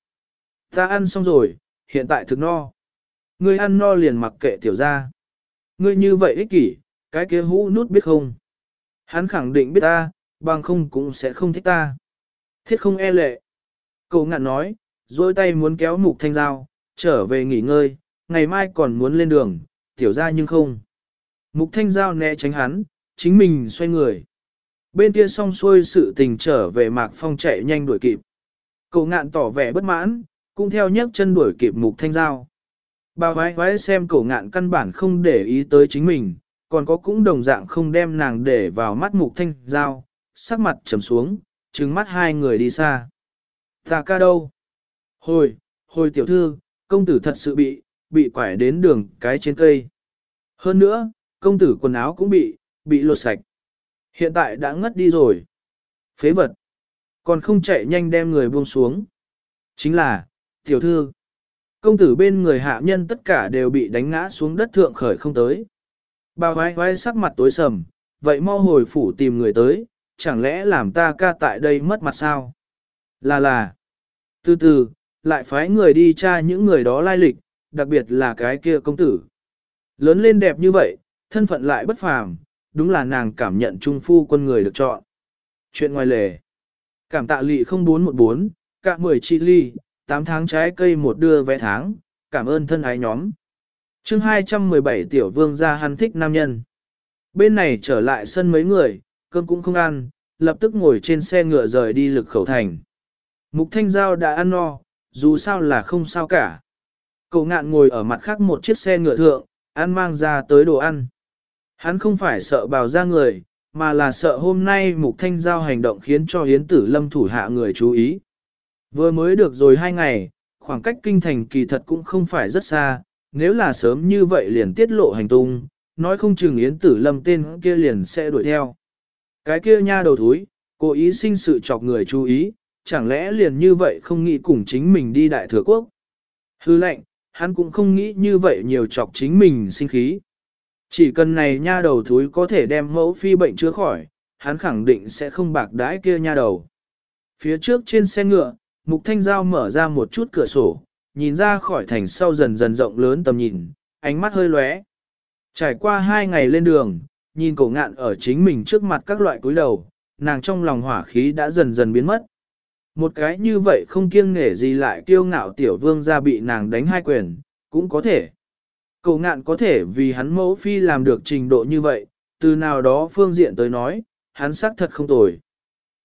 Speaker 1: Ta ăn xong rồi, hiện tại thực no. Ngươi ăn no liền mặc kệ tiểu ra. Ngươi như vậy ích kỷ, cái kia hũ nút biết không? Hắn khẳng định biết ta, bằng không cũng sẽ không thích ta. Thiết không e lệ. Cậu ngạn nói, dôi tay muốn kéo mục thanh giao, trở về nghỉ ngơi, ngày mai còn muốn lên đường, tiểu ra nhưng không. Mục thanh giao né tránh hắn, chính mình xoay người. Bên kia xong xuôi sự tình trở về mạc phong chạy nhanh đuổi kịp. Cậu ngạn tỏ vẻ bất mãn, cũng theo nhấc chân đuổi kịp mục thanh giao. Bà vái vái xem cậu ngạn căn bản không để ý tới chính mình, còn có cũng đồng dạng không đem nàng để vào mắt mục thanh giao, sắc mặt trầm xuống, trừng mắt hai người đi xa. Ta ca đâu? Hồi, hồi tiểu thư, công tử thật sự bị, bị quải đến đường cái trên cây. Hơn nữa, công tử quần áo cũng bị, bị lột sạch. Hiện tại đã ngất đi rồi. Phế vật. Còn không chạy nhanh đem người buông xuống. Chính là, tiểu thư. Công tử bên người hạ nhân tất cả đều bị đánh ngã xuống đất thượng khởi không tới. Bà vai vai sắc mặt tối sầm, vậy mau hồi phủ tìm người tới, chẳng lẽ làm ta ca tại đây mất mặt sao? Là là. Từ từ, lại phái người đi tra những người đó lai lịch, đặc biệt là cái kia công tử. Lớn lên đẹp như vậy, thân phận lại bất phàm, đúng là nàng cảm nhận trung phu quân người được chọn. Chuyện ngoài lề. Cảm tạ lị 0414, cả 10 chi ly, 8 tháng trái cây một đưa vé tháng, cảm ơn thân ái nhóm chương 217 tiểu vương gia hắn thích nam nhân. Bên này trở lại sân mấy người, cơm cũng không ăn, lập tức ngồi trên xe ngựa rời đi lực khẩu thành. Mục Thanh Giao đã ăn no, dù sao là không sao cả. Cậu ngạn ngồi ở mặt khác một chiếc xe ngựa thượng, ăn mang ra tới đồ ăn. Hắn không phải sợ bào ra người, mà là sợ hôm nay mục thanh giao hành động khiến cho hiến tử lâm thủ hạ người chú ý. Vừa mới được rồi hai ngày, khoảng cách kinh thành kỳ thật cũng không phải rất xa, nếu là sớm như vậy liền tiết lộ hành tung, nói không chừng yến tử lâm tên kia liền sẽ đuổi theo. Cái kia nha đầu thúi, cố ý sinh sự chọc người chú ý, chẳng lẽ liền như vậy không nghĩ cùng chính mình đi đại thừa quốc. Hư lệnh, hắn cũng không nghĩ như vậy nhiều chọc chính mình sinh khí. Chỉ cần này nha đầu thúi có thể đem mẫu phi bệnh chữa khỏi, hắn khẳng định sẽ không bạc đãi kia nha đầu. Phía trước trên xe ngựa, Mục Thanh Giao mở ra một chút cửa sổ, nhìn ra khỏi thành sau dần dần rộng lớn tầm nhìn, ánh mắt hơi lóe. Trải qua hai ngày lên đường, nhìn cổ ngạn ở chính mình trước mặt các loại cúi đầu, nàng trong lòng hỏa khí đã dần dần biến mất. Một cái như vậy không kiêng nể gì lại kiêu ngạo tiểu vương ra bị nàng đánh hai quyền, cũng có thể. cổ ngạn có thể vì hắn mẫu phi làm được trình độ như vậy, từ nào đó phương diện tới nói, hắn xác thật không tồi.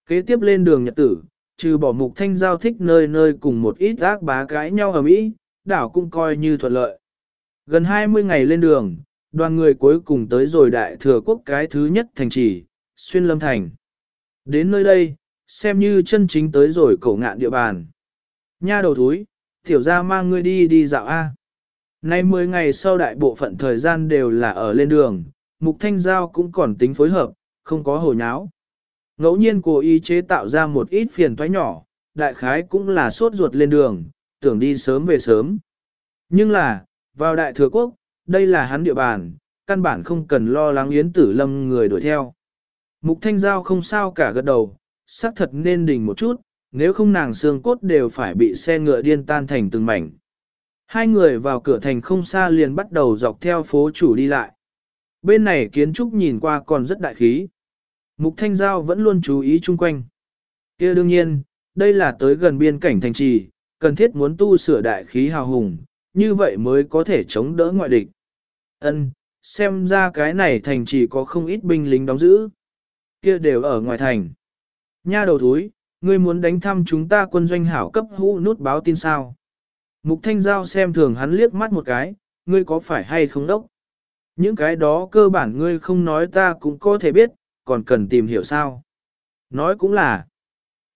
Speaker 1: Kế tiếp lên đường nhật tử, trừ bỏ mục thanh giao thích nơi nơi cùng một ít ác bá cãi nhau ở Mỹ, đảo cũng coi như thuận lợi. Gần 20 ngày lên đường, đoàn người cuối cùng tới rồi đại thừa quốc cái thứ nhất thành trì, xuyên lâm thành. Đến nơi đây, xem như chân chính tới rồi cổ ngạn địa bàn. Nha đầu túi, tiểu ra mang ngươi đi đi dạo A. Nay 10 ngày sau đại bộ phận thời gian đều là ở lên đường, Mục Thanh Giao cũng còn tính phối hợp, không có hồ nháo. Ngẫu nhiên cố ý chế tạo ra một ít phiền toái nhỏ, đại khái cũng là sốt ruột lên đường, tưởng đi sớm về sớm. Nhưng là, vào đại thừa quốc, đây là hắn địa bàn, căn bản không cần lo lắng yến tử lâm người đuổi theo. Mục Thanh Giao không sao cả gật đầu, xác thật nên đình một chút, nếu không nàng xương cốt đều phải bị xe ngựa điên tan thành từng mảnh. Hai người vào cửa thành không xa liền bắt đầu dọc theo phố chủ đi lại. Bên này kiến trúc nhìn qua còn rất đại khí. Mục Thanh Giao vẫn luôn chú ý chung quanh. kia đương nhiên, đây là tới gần biên cảnh thành trì, cần thiết muốn tu sửa đại khí hào hùng, như vậy mới có thể chống đỡ ngoại địch. Ân, xem ra cái này thành trì có không ít binh lính đóng giữ. Kia đều ở ngoài thành. Nha đầu thúi, ngươi muốn đánh thăm chúng ta quân doanh hảo cấp hũ nút báo tin sao. Mục Thanh Giao xem thường hắn liếc mắt một cái, ngươi có phải hay không đốc? Những cái đó cơ bản ngươi không nói ta cũng có thể biết, còn cần tìm hiểu sao. Nói cũng là,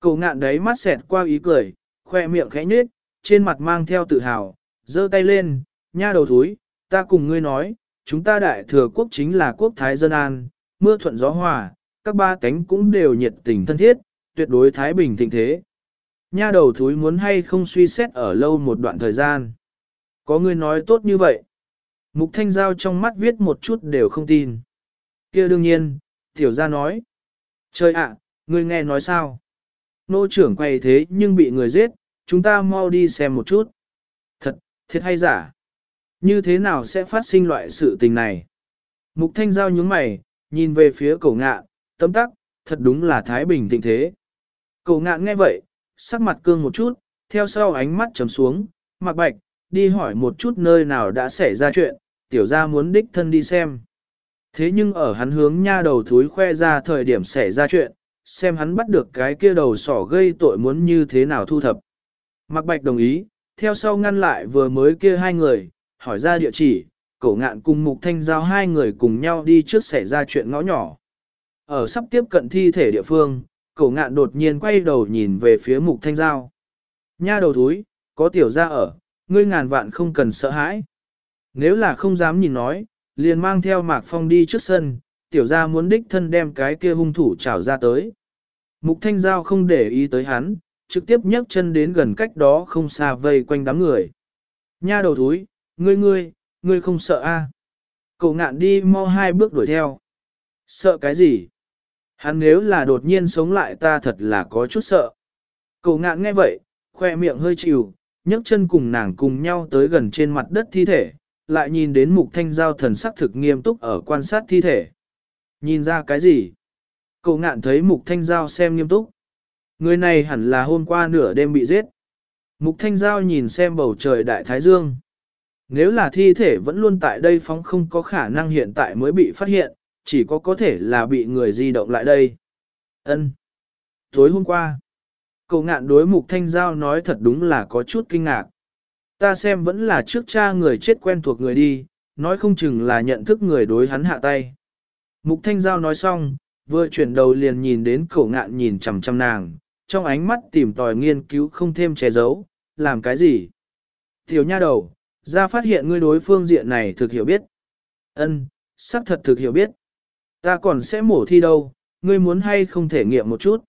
Speaker 1: cậu ngạn đấy mắt xẹt qua ý cười, khoe miệng khẽ nhếch, trên mặt mang theo tự hào, giơ tay lên, nha đầu thúi, ta cùng ngươi nói, chúng ta đại thừa quốc chính là quốc thái dân an, mưa thuận gió hòa, các ba cánh cũng đều nhiệt tình thân thiết, tuyệt đối thái bình thịnh thế. Nha đầu thúi muốn hay không suy xét ở lâu một đoạn thời gian. Có ngươi nói tốt như vậy. Mục Thanh Giao trong mắt viết một chút đều không tin. kia đương nhiên, tiểu gia nói. Trời ạ, ngươi nghe nói sao? Nô trưởng quay thế nhưng bị người giết, chúng ta mau đi xem một chút. Thật, thiệt hay giả? Như thế nào sẽ phát sinh loại sự tình này? Mục Thanh Giao nhướng mày, nhìn về phía cổ ngạ, tấm tắc, thật đúng là Thái Bình tịnh thế. Cổ ngạn nghe vậy, sắc mặt cương một chút, theo sau ánh mắt trầm xuống, mặc bạch, đi hỏi một chút nơi nào đã xảy ra chuyện, tiểu gia muốn đích thân đi xem. Thế nhưng ở hắn hướng nha đầu thúi khoe ra thời điểm xảy ra chuyện, xem hắn bắt được cái kia đầu sỏ gây tội muốn như thế nào thu thập. Mạc Bạch đồng ý, theo sau ngăn lại vừa mới kia hai người, hỏi ra địa chỉ, cổ ngạn cùng Mục Thanh Giao hai người cùng nhau đi trước xảy ra chuyện ngõ nhỏ. Ở sắp tiếp cận thi thể địa phương, cổ ngạn đột nhiên quay đầu nhìn về phía Mục Thanh Giao. Nha đầu thúi, có tiểu ra ở, ngươi ngàn vạn không cần sợ hãi. Nếu là không dám nhìn nói, liền mang theo Mạc Phong đi trước sân, tiểu ra muốn đích thân đem cái kia hung thủ trảo ra tới. Mục Thanh Giao không để ý tới hắn, trực tiếp nhấc chân đến gần cách đó không xa vây quanh đám người. Nha đầu thúi, ngươi ngươi, ngươi không sợ a? À? Cậu ngạn đi mau hai bước đuổi theo. Sợ cái gì? Hắn nếu là đột nhiên sống lại ta thật là có chút sợ. Cậu ngạn nghe vậy, khoe miệng hơi chịu, nhấc chân cùng nàng cùng nhau tới gần trên mặt đất thi thể, lại nhìn đến mục thanh giao thần sắc thực nghiêm túc ở quan sát thi thể. Nhìn ra cái gì? Cậu ngạn thấy mục thanh giao xem nghiêm túc. Người này hẳn là hôm qua nửa đêm bị giết. Mục thanh giao nhìn xem bầu trời đại thái dương. Nếu là thi thể vẫn luôn tại đây phóng không có khả năng hiện tại mới bị phát hiện, chỉ có có thể là bị người di động lại đây. Ân. Tối hôm qua, cậu ngạn đối mục thanh giao nói thật đúng là có chút kinh ngạc. Ta xem vẫn là trước cha người chết quen thuộc người đi, nói không chừng là nhận thức người đối hắn hạ tay. Mục thanh giao nói xong, vừa chuyển đầu liền nhìn đến khổ ngạn nhìn chằm chằm nàng, trong ánh mắt tìm tòi nghiên cứu không thêm che giấu, làm cái gì? Tiểu nha đầu, ra phát hiện ngươi đối phương diện này thực hiểu biết. Ân, xác thật thực hiểu biết. Ta còn sẽ mổ thi đâu, ngươi muốn hay không thể nghiệm một chút.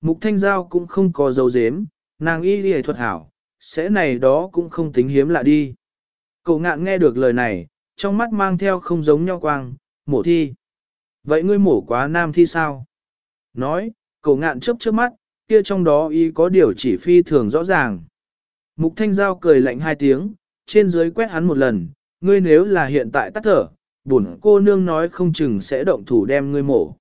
Speaker 1: Mục Thanh Giao cũng không có dấu dếm, nàng y lì thuật hảo, sẽ này đó cũng không tính hiếm lạ đi. Cậu ngạn nghe được lời này, trong mắt mang theo không giống nhau quang, mổ thi. Vậy ngươi mổ quá nam thi sao? Nói, cậu ngạn chớp chớp mắt, kia trong đó y có điều chỉ phi thường rõ ràng. Mục Thanh Giao cười lạnh hai tiếng, trên dưới quét hắn một lần, ngươi nếu là hiện tại tắt thở, bổn cô nương nói không chừng sẽ động thủ đem ngươi mổ.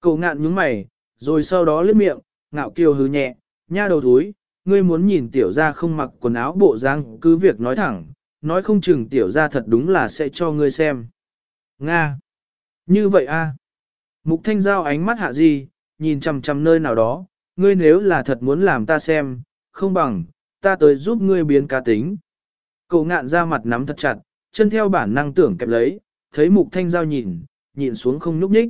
Speaker 1: Cậu ngạn nhướng mày, rồi sau đó liếc miệng, ngạo kiều hứ nhẹ, nha đầu thúi, ngươi muốn nhìn tiểu gia không mặc quần áo bộ dáng cứ việc nói thẳng, nói không chừng tiểu gia thật đúng là sẽ cho ngươi xem. Nga! Như vậy a Mục thanh giao ánh mắt hạ gì, nhìn chằm chằm nơi nào đó, ngươi nếu là thật muốn làm ta xem, không bằng, ta tới giúp ngươi biến cá tính. Cậu ngạn ra mặt nắm thật chặt, chân theo bản năng tưởng kẹp lấy, thấy mục thanh giao nhìn, nhìn xuống không nhúc nhích.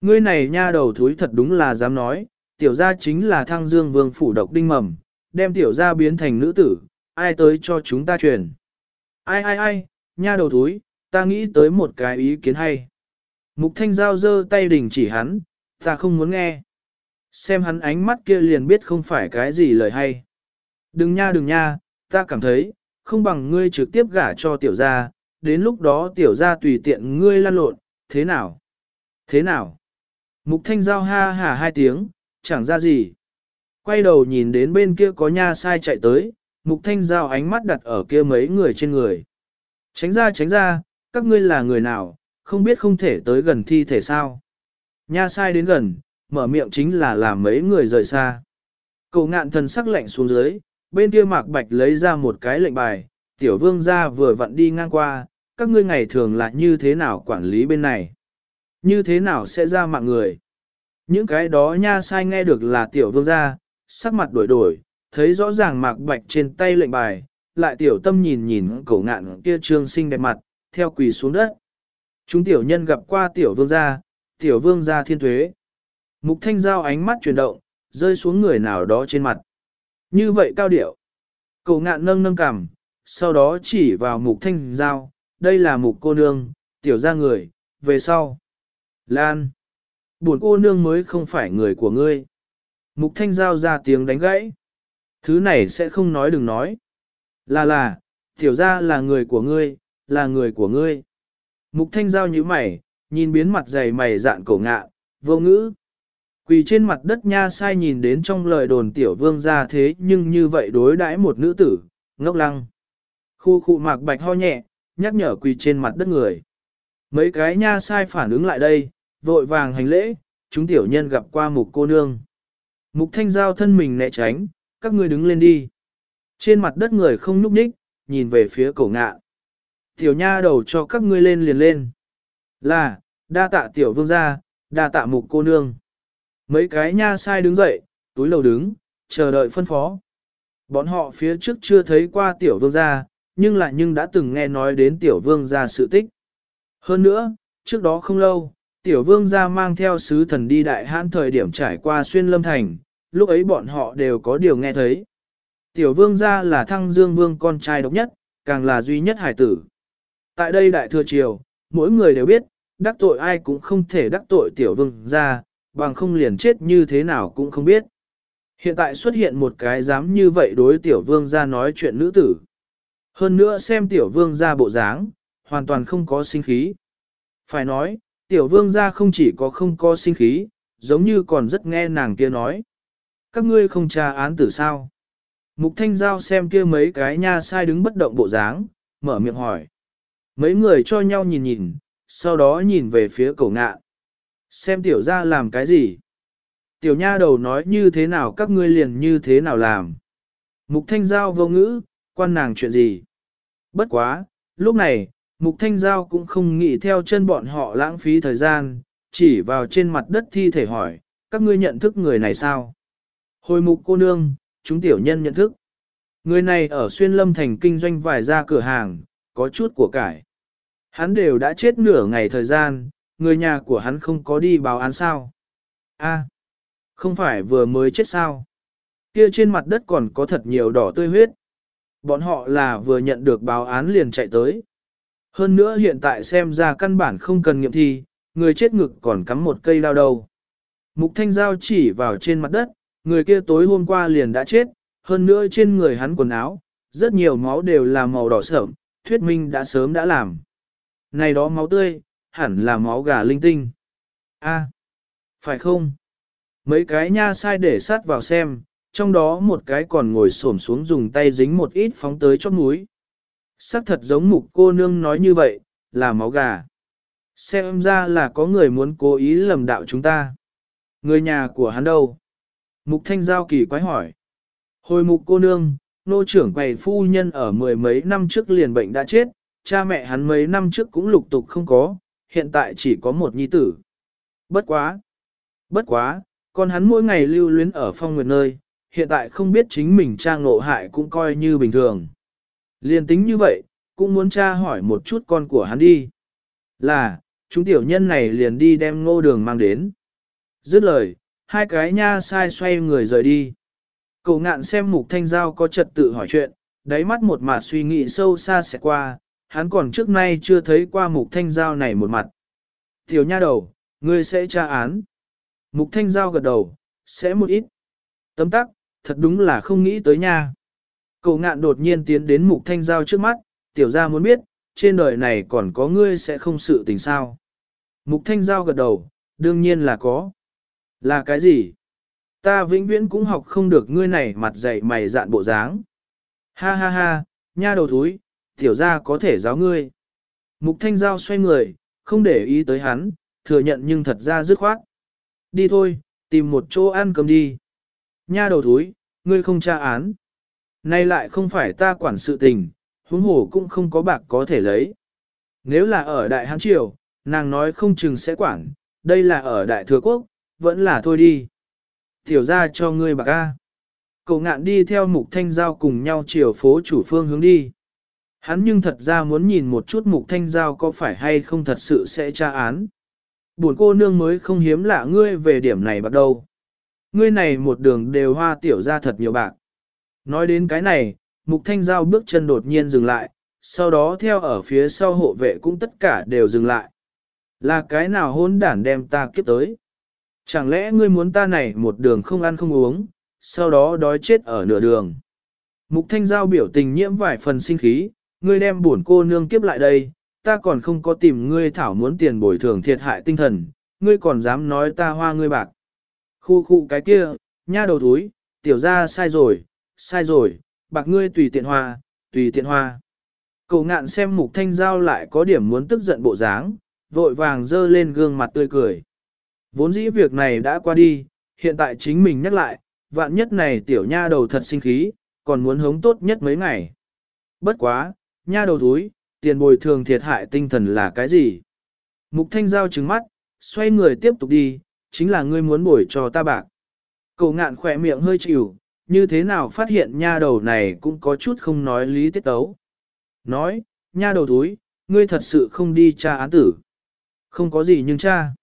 Speaker 1: Ngươi này nha đầu thúi thật đúng là dám nói, tiểu gia chính là thăng dương vương phủ độc đinh mầm, đem tiểu gia biến thành nữ tử, ai tới cho chúng ta truyền. Ai ai ai, nha đầu túi, ta nghĩ tới một cái ý kiến hay. Mục thanh giao giơ tay đình chỉ hắn, ta không muốn nghe. Xem hắn ánh mắt kia liền biết không phải cái gì lời hay. Đừng nha đừng nha, ta cảm thấy, không bằng ngươi trực tiếp gả cho tiểu gia, đến lúc đó tiểu gia tùy tiện ngươi lan lộn, thế nào? Thế nào? Mục thanh giao ha hả hai tiếng, chẳng ra gì. Quay đầu nhìn đến bên kia có nha sai chạy tới, mục thanh giao ánh mắt đặt ở kia mấy người trên người. Tránh ra tránh ra, các ngươi là người nào, không biết không thể tới gần thi thể sao. Nha sai đến gần, mở miệng chính là làm mấy người rời xa. Cậu ngạn thần sắc lạnh xuống dưới, bên kia mạc bạch lấy ra một cái lệnh bài, tiểu vương ra vừa vặn đi ngang qua, các ngươi ngày thường là như thế nào quản lý bên này? Như thế nào sẽ ra mạng người? Những cái đó nha sai nghe được là tiểu vương gia, sắc mặt đổi đổi, thấy rõ ràng mạc bạch trên tay lệnh bài, lại tiểu tâm nhìn nhìn cổ ngạn kia trương sinh đẹp mặt, theo quỳ xuống đất. Chúng tiểu nhân gặp qua tiểu vương gia, tiểu vương gia thiên thuế. Mục thanh giao ánh mắt chuyển động, rơi xuống người nào đó trên mặt. Như vậy cao điệu. Cổ ngạn nâng nâng cằm, sau đó chỉ vào mục thanh giao, đây là mục cô nương, tiểu gia người, về sau. Lan. Buồn cô nương mới không phải người của ngươi. Mục thanh giao ra tiếng đánh gãy. Thứ này sẽ không nói đừng nói. Là là, tiểu gia là người của ngươi, là người của ngươi. Mục thanh giao như mày, nhìn biến mặt dày mày dạn cổ ngạ, vô ngữ. Quỳ trên mặt đất nha sai nhìn đến trong lời đồn tiểu vương ra thế nhưng như vậy đối đãi một nữ tử, ngốc lăng. Khu khu mạc bạch ho nhẹ, nhắc nhở quỳ trên mặt đất người. Mấy cái nha sai phản ứng lại đây, vội vàng hành lễ, chúng tiểu nhân gặp qua mục cô nương. Mục thanh giao thân mình né tránh, các ngươi đứng lên đi. Trên mặt đất người không nhúc nhích, nhìn về phía cổ ngạ. Tiểu nha đầu cho các ngươi lên liền lên. Là, đa tạ tiểu vương gia, đa tạ mục cô nương. Mấy cái nha sai đứng dậy, túi lầu đứng, chờ đợi phân phó. Bọn họ phía trước chưa thấy qua tiểu vương gia, nhưng lại nhưng đã từng nghe nói đến tiểu vương gia sự tích. Hơn nữa, trước đó không lâu, tiểu vương gia mang theo sứ thần đi đại hãn thời điểm trải qua xuyên lâm thành, lúc ấy bọn họ đều có điều nghe thấy. Tiểu vương gia là thăng dương vương con trai độc nhất, càng là duy nhất hải tử. Tại đây đại thừa triều, mỗi người đều biết, đắc tội ai cũng không thể đắc tội tiểu vương gia, bằng không liền chết như thế nào cũng không biết. Hiện tại xuất hiện một cái dám như vậy đối tiểu vương gia nói chuyện nữ tử. Hơn nữa xem tiểu vương gia bộ dáng, hoàn toàn không có sinh khí. Phải nói, tiểu vương gia không chỉ có không có sinh khí, giống như còn rất nghe nàng kia nói. Các ngươi không tra án tử sao? Mục thanh giao xem kia mấy cái nha sai đứng bất động bộ dáng, mở miệng hỏi. Mấy người cho nhau nhìn nhìn, sau đó nhìn về phía cổ ngạ. Xem tiểu ra làm cái gì? Tiểu nha đầu nói như thế nào các ngươi liền như thế nào làm? Mục thanh giao vô ngữ, quan nàng chuyện gì? Bất quá, lúc này, mục thanh giao cũng không nghĩ theo chân bọn họ lãng phí thời gian, chỉ vào trên mặt đất thi thể hỏi, các ngươi nhận thức người này sao? Hồi mục cô nương, chúng tiểu nhân nhận thức. Người này ở xuyên lâm thành kinh doanh vài gia cửa hàng, có chút của cải. Hắn đều đã chết nửa ngày thời gian, người nhà của hắn không có đi báo án sao. A, không phải vừa mới chết sao. Kia trên mặt đất còn có thật nhiều đỏ tươi huyết. Bọn họ là vừa nhận được báo án liền chạy tới. Hơn nữa hiện tại xem ra căn bản không cần nghiệm thi, người chết ngực còn cắm một cây lao đầu. Mục thanh giao chỉ vào trên mặt đất, người kia tối hôm qua liền đã chết, hơn nữa trên người hắn quần áo, rất nhiều máu đều là màu đỏ sợm, thuyết minh đã sớm đã làm. Này đó máu tươi, hẳn là máu gà linh tinh. A, à, phải không? Mấy cái nha sai để sát vào xem, trong đó một cái còn ngồi xổm xuống dùng tay dính một ít phóng tới chót núi. Sắc thật giống mục cô nương nói như vậy, là máu gà. Xem ra là có người muốn cố ý lầm đạo chúng ta. Người nhà của hắn đâu? Mục thanh giao kỳ quái hỏi. Hồi mục cô nương, nô trưởng quầy phu nhân ở mười mấy năm trước liền bệnh đã chết, cha mẹ hắn mấy năm trước cũng lục tục không có, hiện tại chỉ có một nhi tử. Bất quá! Bất quá, còn hắn mỗi ngày lưu luyến ở phong nguyệt nơi, hiện tại không biết chính mình cha ngộ hại cũng coi như bình thường. Liên tính như vậy, cũng muốn tra hỏi một chút con của hắn đi. Là, chúng tiểu nhân này liền đi đem ngô đường mang đến. Dứt lời, hai cái nha sai xoay người rời đi. Cậu ngạn xem mục thanh giao có trật tự hỏi chuyện, đáy mắt một mặt suy nghĩ sâu xa sẽ qua, hắn còn trước nay chưa thấy qua mục thanh giao này một mặt. Tiểu nha đầu, ngươi sẽ tra án. Mục thanh giao gật đầu, sẽ một ít. Tấm tắc, thật đúng là không nghĩ tới nha. Cậu ngạn đột nhiên tiến đến mục thanh giao trước mắt, tiểu gia muốn biết, trên đời này còn có ngươi sẽ không sự tình sao. Mục thanh giao gật đầu, đương nhiên là có. Là cái gì? Ta vĩnh viễn cũng học không được ngươi này mặt dày mày dạn bộ dáng. Ha ha ha, nha đầu thúi, tiểu gia có thể giáo ngươi. Mục thanh giao xoay người, không để ý tới hắn, thừa nhận nhưng thật ra dứt khoát. Đi thôi, tìm một chỗ ăn cơm đi. Nha đầu thúi, ngươi không tra án. Nay lại không phải ta quản sự tình, huống hồ cũng không có bạc có thể lấy. Nếu là ở Đại Hán Triều, nàng nói không chừng sẽ quản, đây là ở Đại Thừa Quốc, vẫn là thôi đi. Tiểu ra cho ngươi bạc A. Cậu ngạn đi theo mục thanh giao cùng nhau chiều phố chủ phương hướng đi. Hắn nhưng thật ra muốn nhìn một chút mục thanh giao có phải hay không thật sự sẽ tra án. Buồn cô nương mới không hiếm lạ ngươi về điểm này bắt đầu. Ngươi này một đường đều hoa tiểu ra thật nhiều bạc. Nói đến cái này, mục thanh giao bước chân đột nhiên dừng lại, sau đó theo ở phía sau hộ vệ cũng tất cả đều dừng lại. Là cái nào hôn đản đem ta kiếp tới? Chẳng lẽ ngươi muốn ta này một đường không ăn không uống, sau đó đói chết ở nửa đường? Mục thanh giao biểu tình nhiễm vài phần sinh khí, ngươi đem buồn cô nương kiếp lại đây, ta còn không có tìm ngươi thảo muốn tiền bồi thường thiệt hại tinh thần, ngươi còn dám nói ta hoa ngươi bạc. Khu khu cái kia, nha đầu túi, tiểu ra sai rồi, sai rồi, bạc ngươi tùy tiện hoa, tùy tiện hoa. Cầu ngạn xem mục thanh giao lại có điểm muốn tức giận bộ dáng, vội vàng dơ lên gương mặt tươi cười. Vốn dĩ việc này đã qua đi, hiện tại chính mình nhắc lại, vạn nhất này tiểu nha đầu thật sinh khí, còn muốn hống tốt nhất mấy ngày. Bất quá, nha đầu túi, tiền bồi thường thiệt hại tinh thần là cái gì? Mục thanh giao trừng mắt, xoay người tiếp tục đi, chính là ngươi muốn bồi cho ta bạc. Cầu ngạn khỏe miệng hơi chịu, như thế nào phát hiện nha đầu này cũng có chút không nói lý tiết tấu. Nói, nha đầu túi, ngươi thật sự không đi tra án tử. Không có gì nhưng cha.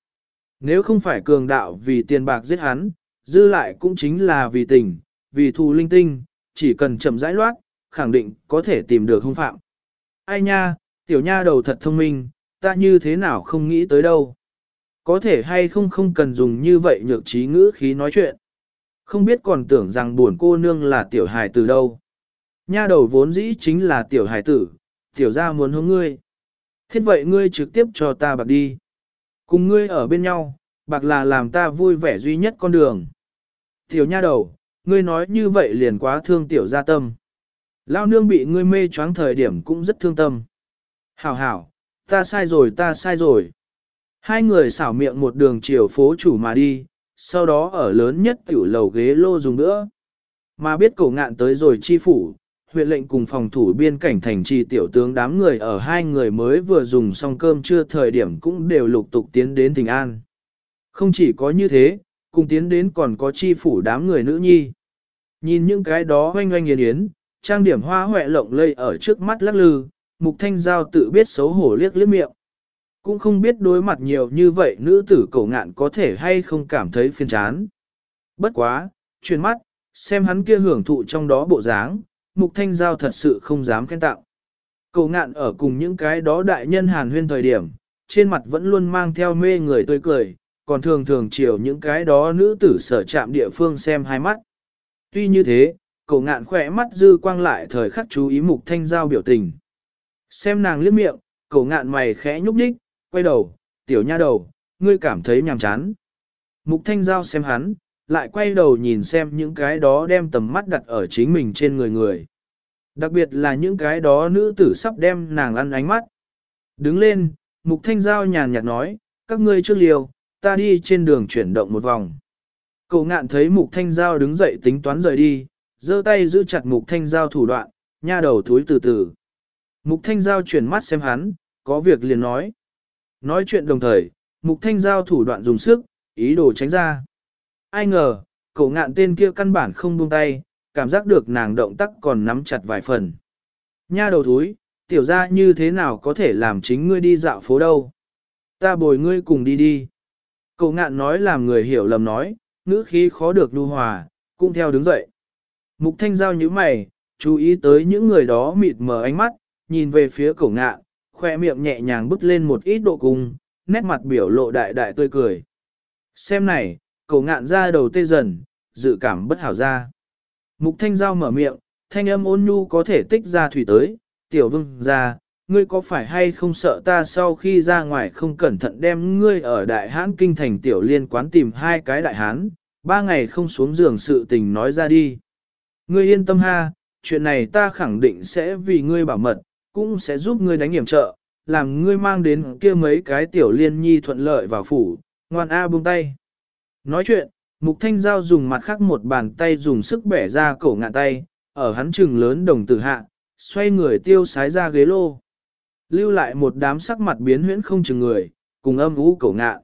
Speaker 1: Nếu không phải cường đạo vì tiền bạc giết hắn, dư lại cũng chính là vì tình, vì thù linh tinh, chỉ cần chậm rãi loát, khẳng định có thể tìm được hung phạm. Ai nha, tiểu nha đầu thật thông minh, ta như thế nào không nghĩ tới đâu. Có thể hay không không cần dùng như vậy nhược trí ngữ khí nói chuyện. Không biết còn tưởng rằng buồn cô nương là tiểu hài tử đâu. Nha đầu vốn dĩ chính là tiểu hài tử, tiểu ra muốn hướng ngươi. Thiết vậy ngươi trực tiếp cho ta bạc đi. Cùng ngươi ở bên nhau, bạc là làm ta vui vẻ duy nhất con đường. Tiểu nha đầu, ngươi nói như vậy liền quá thương tiểu gia tâm. Lao nương bị ngươi mê choáng thời điểm cũng rất thương tâm. Hảo hảo, ta sai rồi ta sai rồi. Hai người xảo miệng một đường chiều phố chủ mà đi, sau đó ở lớn nhất tiểu lầu ghế lô dùng nữa. Mà biết cổ ngạn tới rồi chi phủ, huyện lệnh cùng phòng thủ biên cảnh thành trì tiểu tướng đám người ở hai người mới vừa dùng xong cơm trưa thời điểm cũng đều lục tục tiến đến thịnh an. Không chỉ có như thế, cùng tiến đến còn có chi phủ đám người nữ nhi. Nhìn những cái đó hoanh hoanh yến yến, trang điểm hoa hoẹ lộng lây ở trước mắt lắc lư, mục thanh giao tự biết xấu hổ liếc liếc miệng. Cũng không biết đối mặt nhiều như vậy nữ tử cổ ngạn có thể hay không cảm thấy phiền chán. Bất quá, chuyên mắt, xem hắn kia hưởng thụ trong đó bộ dáng, mục thanh giao thật sự không dám khen tặng. Cổ ngạn ở cùng những cái đó đại nhân hàn huyên thời điểm, trên mặt vẫn luôn mang theo mê người tươi cười, còn thường thường chiều những cái đó nữ tử sở chạm địa phương xem hai mắt. Tuy như thế, cổ ngạn khỏe mắt dư quang lại thời khắc chú ý mục thanh giao biểu tình. Xem nàng liếc miệng, cổ ngạn mày khẽ nhúc nhích quay đầu, tiểu nha đầu, ngươi cảm thấy nhàm chán. Mục thanh giao xem hắn, lại quay đầu nhìn xem những cái đó đem tầm mắt đặt ở chính mình trên người người. Đặc biệt là những cái đó nữ tử sắp đem nàng ăn ánh mắt. Đứng lên, mục thanh giao nhàn nhạt nói, các ngươi trước liều, ta đi trên đường chuyển động một vòng. Cậu ngạn thấy mục thanh giao đứng dậy tính toán rời đi, giơ tay giữ chặt mục thanh giao thủ đoạn, nha đầu thúi từ từ. Mục thanh giao chuyển mắt xem hắn, có việc liền nói. Nói chuyện đồng thời, mục thanh giao thủ đoạn dùng sức, ý đồ tránh ra. Ai ngờ, cậu ngạn tên kia căn bản không buông tay, cảm giác được nàng động tác còn nắm chặt vài phần. Nha đầu thúi, tiểu ra như thế nào có thể làm chính ngươi đi dạo phố đâu. Ta bồi ngươi cùng đi đi. Cậu ngạn nói làm người hiểu lầm nói, ngữ khí khó được lưu hòa, cũng theo đứng dậy. Mục thanh giao như mày, chú ý tới những người đó mịt mờ ánh mắt, nhìn về phía cậu ngạn, khoe miệng nhẹ nhàng bứt lên một ít độ cung, nét mặt biểu lộ đại đại tươi cười. Xem này, cậu ngạn ra đầu tê dần, dự cảm bất hảo ra. Mục thanh giao mở miệng, thanh âm ôn nhu có thể tích ra thủy tới, tiểu vương ra, ngươi có phải hay không sợ ta sau khi ra ngoài không cẩn thận đem ngươi ở đại hán kinh thành tiểu liên quán tìm hai cái đại hán, ba ngày không xuống giường sự tình nói ra đi. Ngươi yên tâm ha, chuyện này ta khẳng định sẽ vì ngươi bảo mật, cũng sẽ giúp ngươi đánh hiểm trợ, làm ngươi mang đến kia mấy cái tiểu liên nhi thuận lợi vào phủ, ngoan A buông tay. Nói chuyện, Mục Thanh Giao dùng mặt khác một bàn tay dùng sức bẻ ra cổ ngạn tay, ở hắn trừng lớn đồng tử hạ, xoay người tiêu sái ra ghế lô. Lưu lại một đám sắc mặt biến huyễn không chừng người, cùng âm ú cổ ngạn.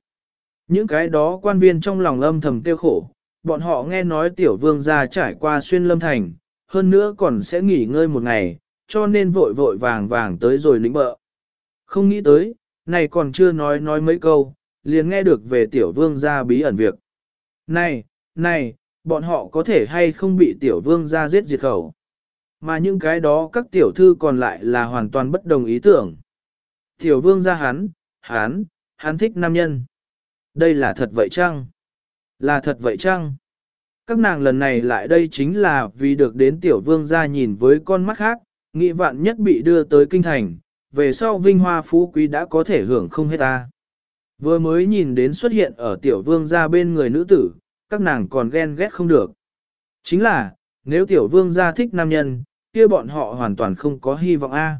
Speaker 1: Những cái đó quan viên trong lòng âm thầm tiêu khổ, bọn họ nghe nói tiểu vương gia trải qua xuyên lâm thành, hơn nữa còn sẽ nghỉ ngơi một ngày, cho nên vội vội vàng vàng tới rồi lĩnh bợ. Không nghĩ tới, này còn chưa nói nói mấy câu, liền nghe được về tiểu vương gia bí ẩn việc. Này, này, bọn họ có thể hay không bị tiểu vương gia giết diệt khẩu. Mà những cái đó các tiểu thư còn lại là hoàn toàn bất đồng ý tưởng. Tiểu vương gia hắn, hắn, hắn thích nam nhân. Đây là thật vậy chăng? Là thật vậy chăng? Các nàng lần này lại đây chính là vì được đến tiểu vương gia nhìn với con mắt khác, nghị vạn nhất bị đưa tới kinh thành, về sau vinh hoa phú quý đã có thể hưởng không hết ta. Vừa mới nhìn đến xuất hiện ở tiểu vương gia bên người nữ tử, các nàng còn ghen ghét không được. Chính là, nếu tiểu vương gia thích nam nhân, kia bọn họ hoàn toàn không có hy vọng a.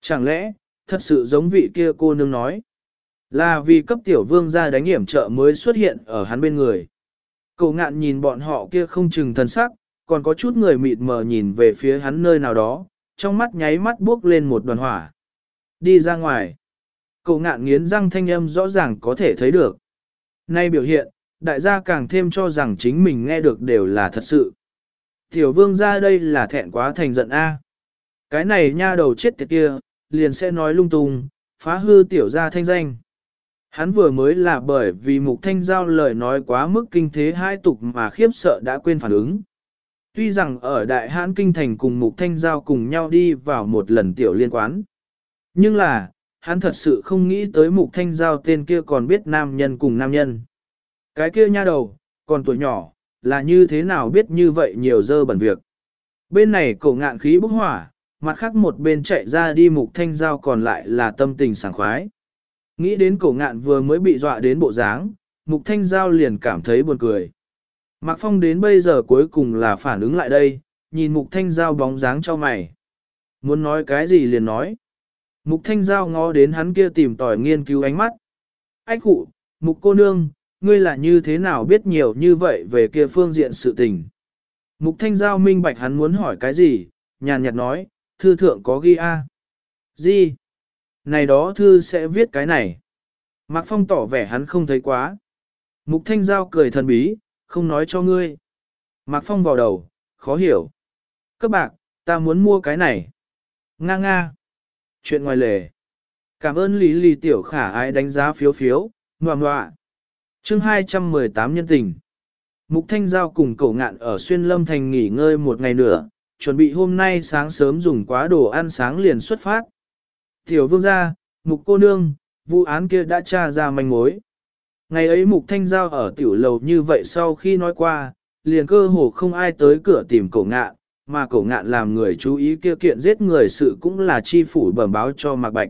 Speaker 1: Chẳng lẽ, thật sự giống vị kia cô nương nói, là vì cấp tiểu vương gia đánh hiểm trợ mới xuất hiện ở hắn bên người. Cậu ngạn nhìn bọn họ kia không chừng thần sắc, còn có chút người mịt mờ nhìn về phía hắn nơi nào đó, trong mắt nháy mắt bước lên một đoàn hỏa. Đi ra ngoài. Cậu ngạn nghiến răng thanh âm rõ ràng có thể thấy được. Nay biểu hiện, đại gia càng thêm cho rằng chính mình nghe được đều là thật sự. Tiểu vương ra đây là thẹn quá thành giận A. Cái này nha đầu chết tiệt kia, liền sẽ nói lung tung, phá hư tiểu gia thanh danh. Hắn vừa mới là bởi vì mục thanh giao lời nói quá mức kinh thế hai tục mà khiếp sợ đã quên phản ứng. Tuy rằng ở đại hãn kinh thành cùng mục thanh giao cùng nhau đi vào một lần tiểu liên quán. Nhưng là, hắn thật sự không nghĩ tới mục thanh giao tên kia còn biết nam nhân cùng nam nhân. Cái kia nha đầu, còn tuổi nhỏ, là như thế nào biết như vậy nhiều dơ bẩn việc. Bên này cổ ngạn khí bốc hỏa, mặt khác một bên chạy ra đi mục thanh giao còn lại là tâm tình sảng khoái. Nghĩ đến cổ ngạn vừa mới bị dọa đến bộ dáng, mục thanh giao liền cảm thấy buồn cười. Mạc Phong đến bây giờ cuối cùng là phản ứng lại đây, nhìn mục thanh giao bóng dáng cho mày. Muốn nói cái gì liền nói. Mục thanh giao ngó đến hắn kia tìm tòi nghiên cứu ánh mắt. Ách cụ, mục cô nương, ngươi là như thế nào biết nhiều như vậy về kia phương diện sự tình. Mục thanh giao minh bạch hắn muốn hỏi cái gì, nhàn nhạt nói, thư thượng có ghi a. Gì? Này đó thư sẽ viết cái này. Mạc Phong tỏ vẻ hắn không thấy quá. Mục thanh giao cười thần bí, không nói cho ngươi. Mạc Phong vào đầu, khó hiểu. Các bạn, ta muốn mua cái này. Nga nga. Chuyện ngoài lề. Cảm ơn Lý Lý Tiểu Khả ai đánh giá phiếu phiếu, ngoà ngoạ. chương 218 nhân tình. Mục Thanh Giao cùng cậu ngạn ở Xuyên Lâm Thành nghỉ ngơi một ngày nữa, chuẩn bị hôm nay sáng sớm dùng quá đồ ăn sáng liền xuất phát. Tiểu vương gia, mục cô nương, vụ án kia đã tra ra manh mối. Ngày ấy mục thanh giao ở tiểu lầu như vậy sau khi nói qua, liền cơ hồ không ai tới cửa tìm cổ ngạn, mà cổ ngạn làm người chú ý kia kiện giết người sự cũng là chi phủ bẩm báo cho Mạc Bạch.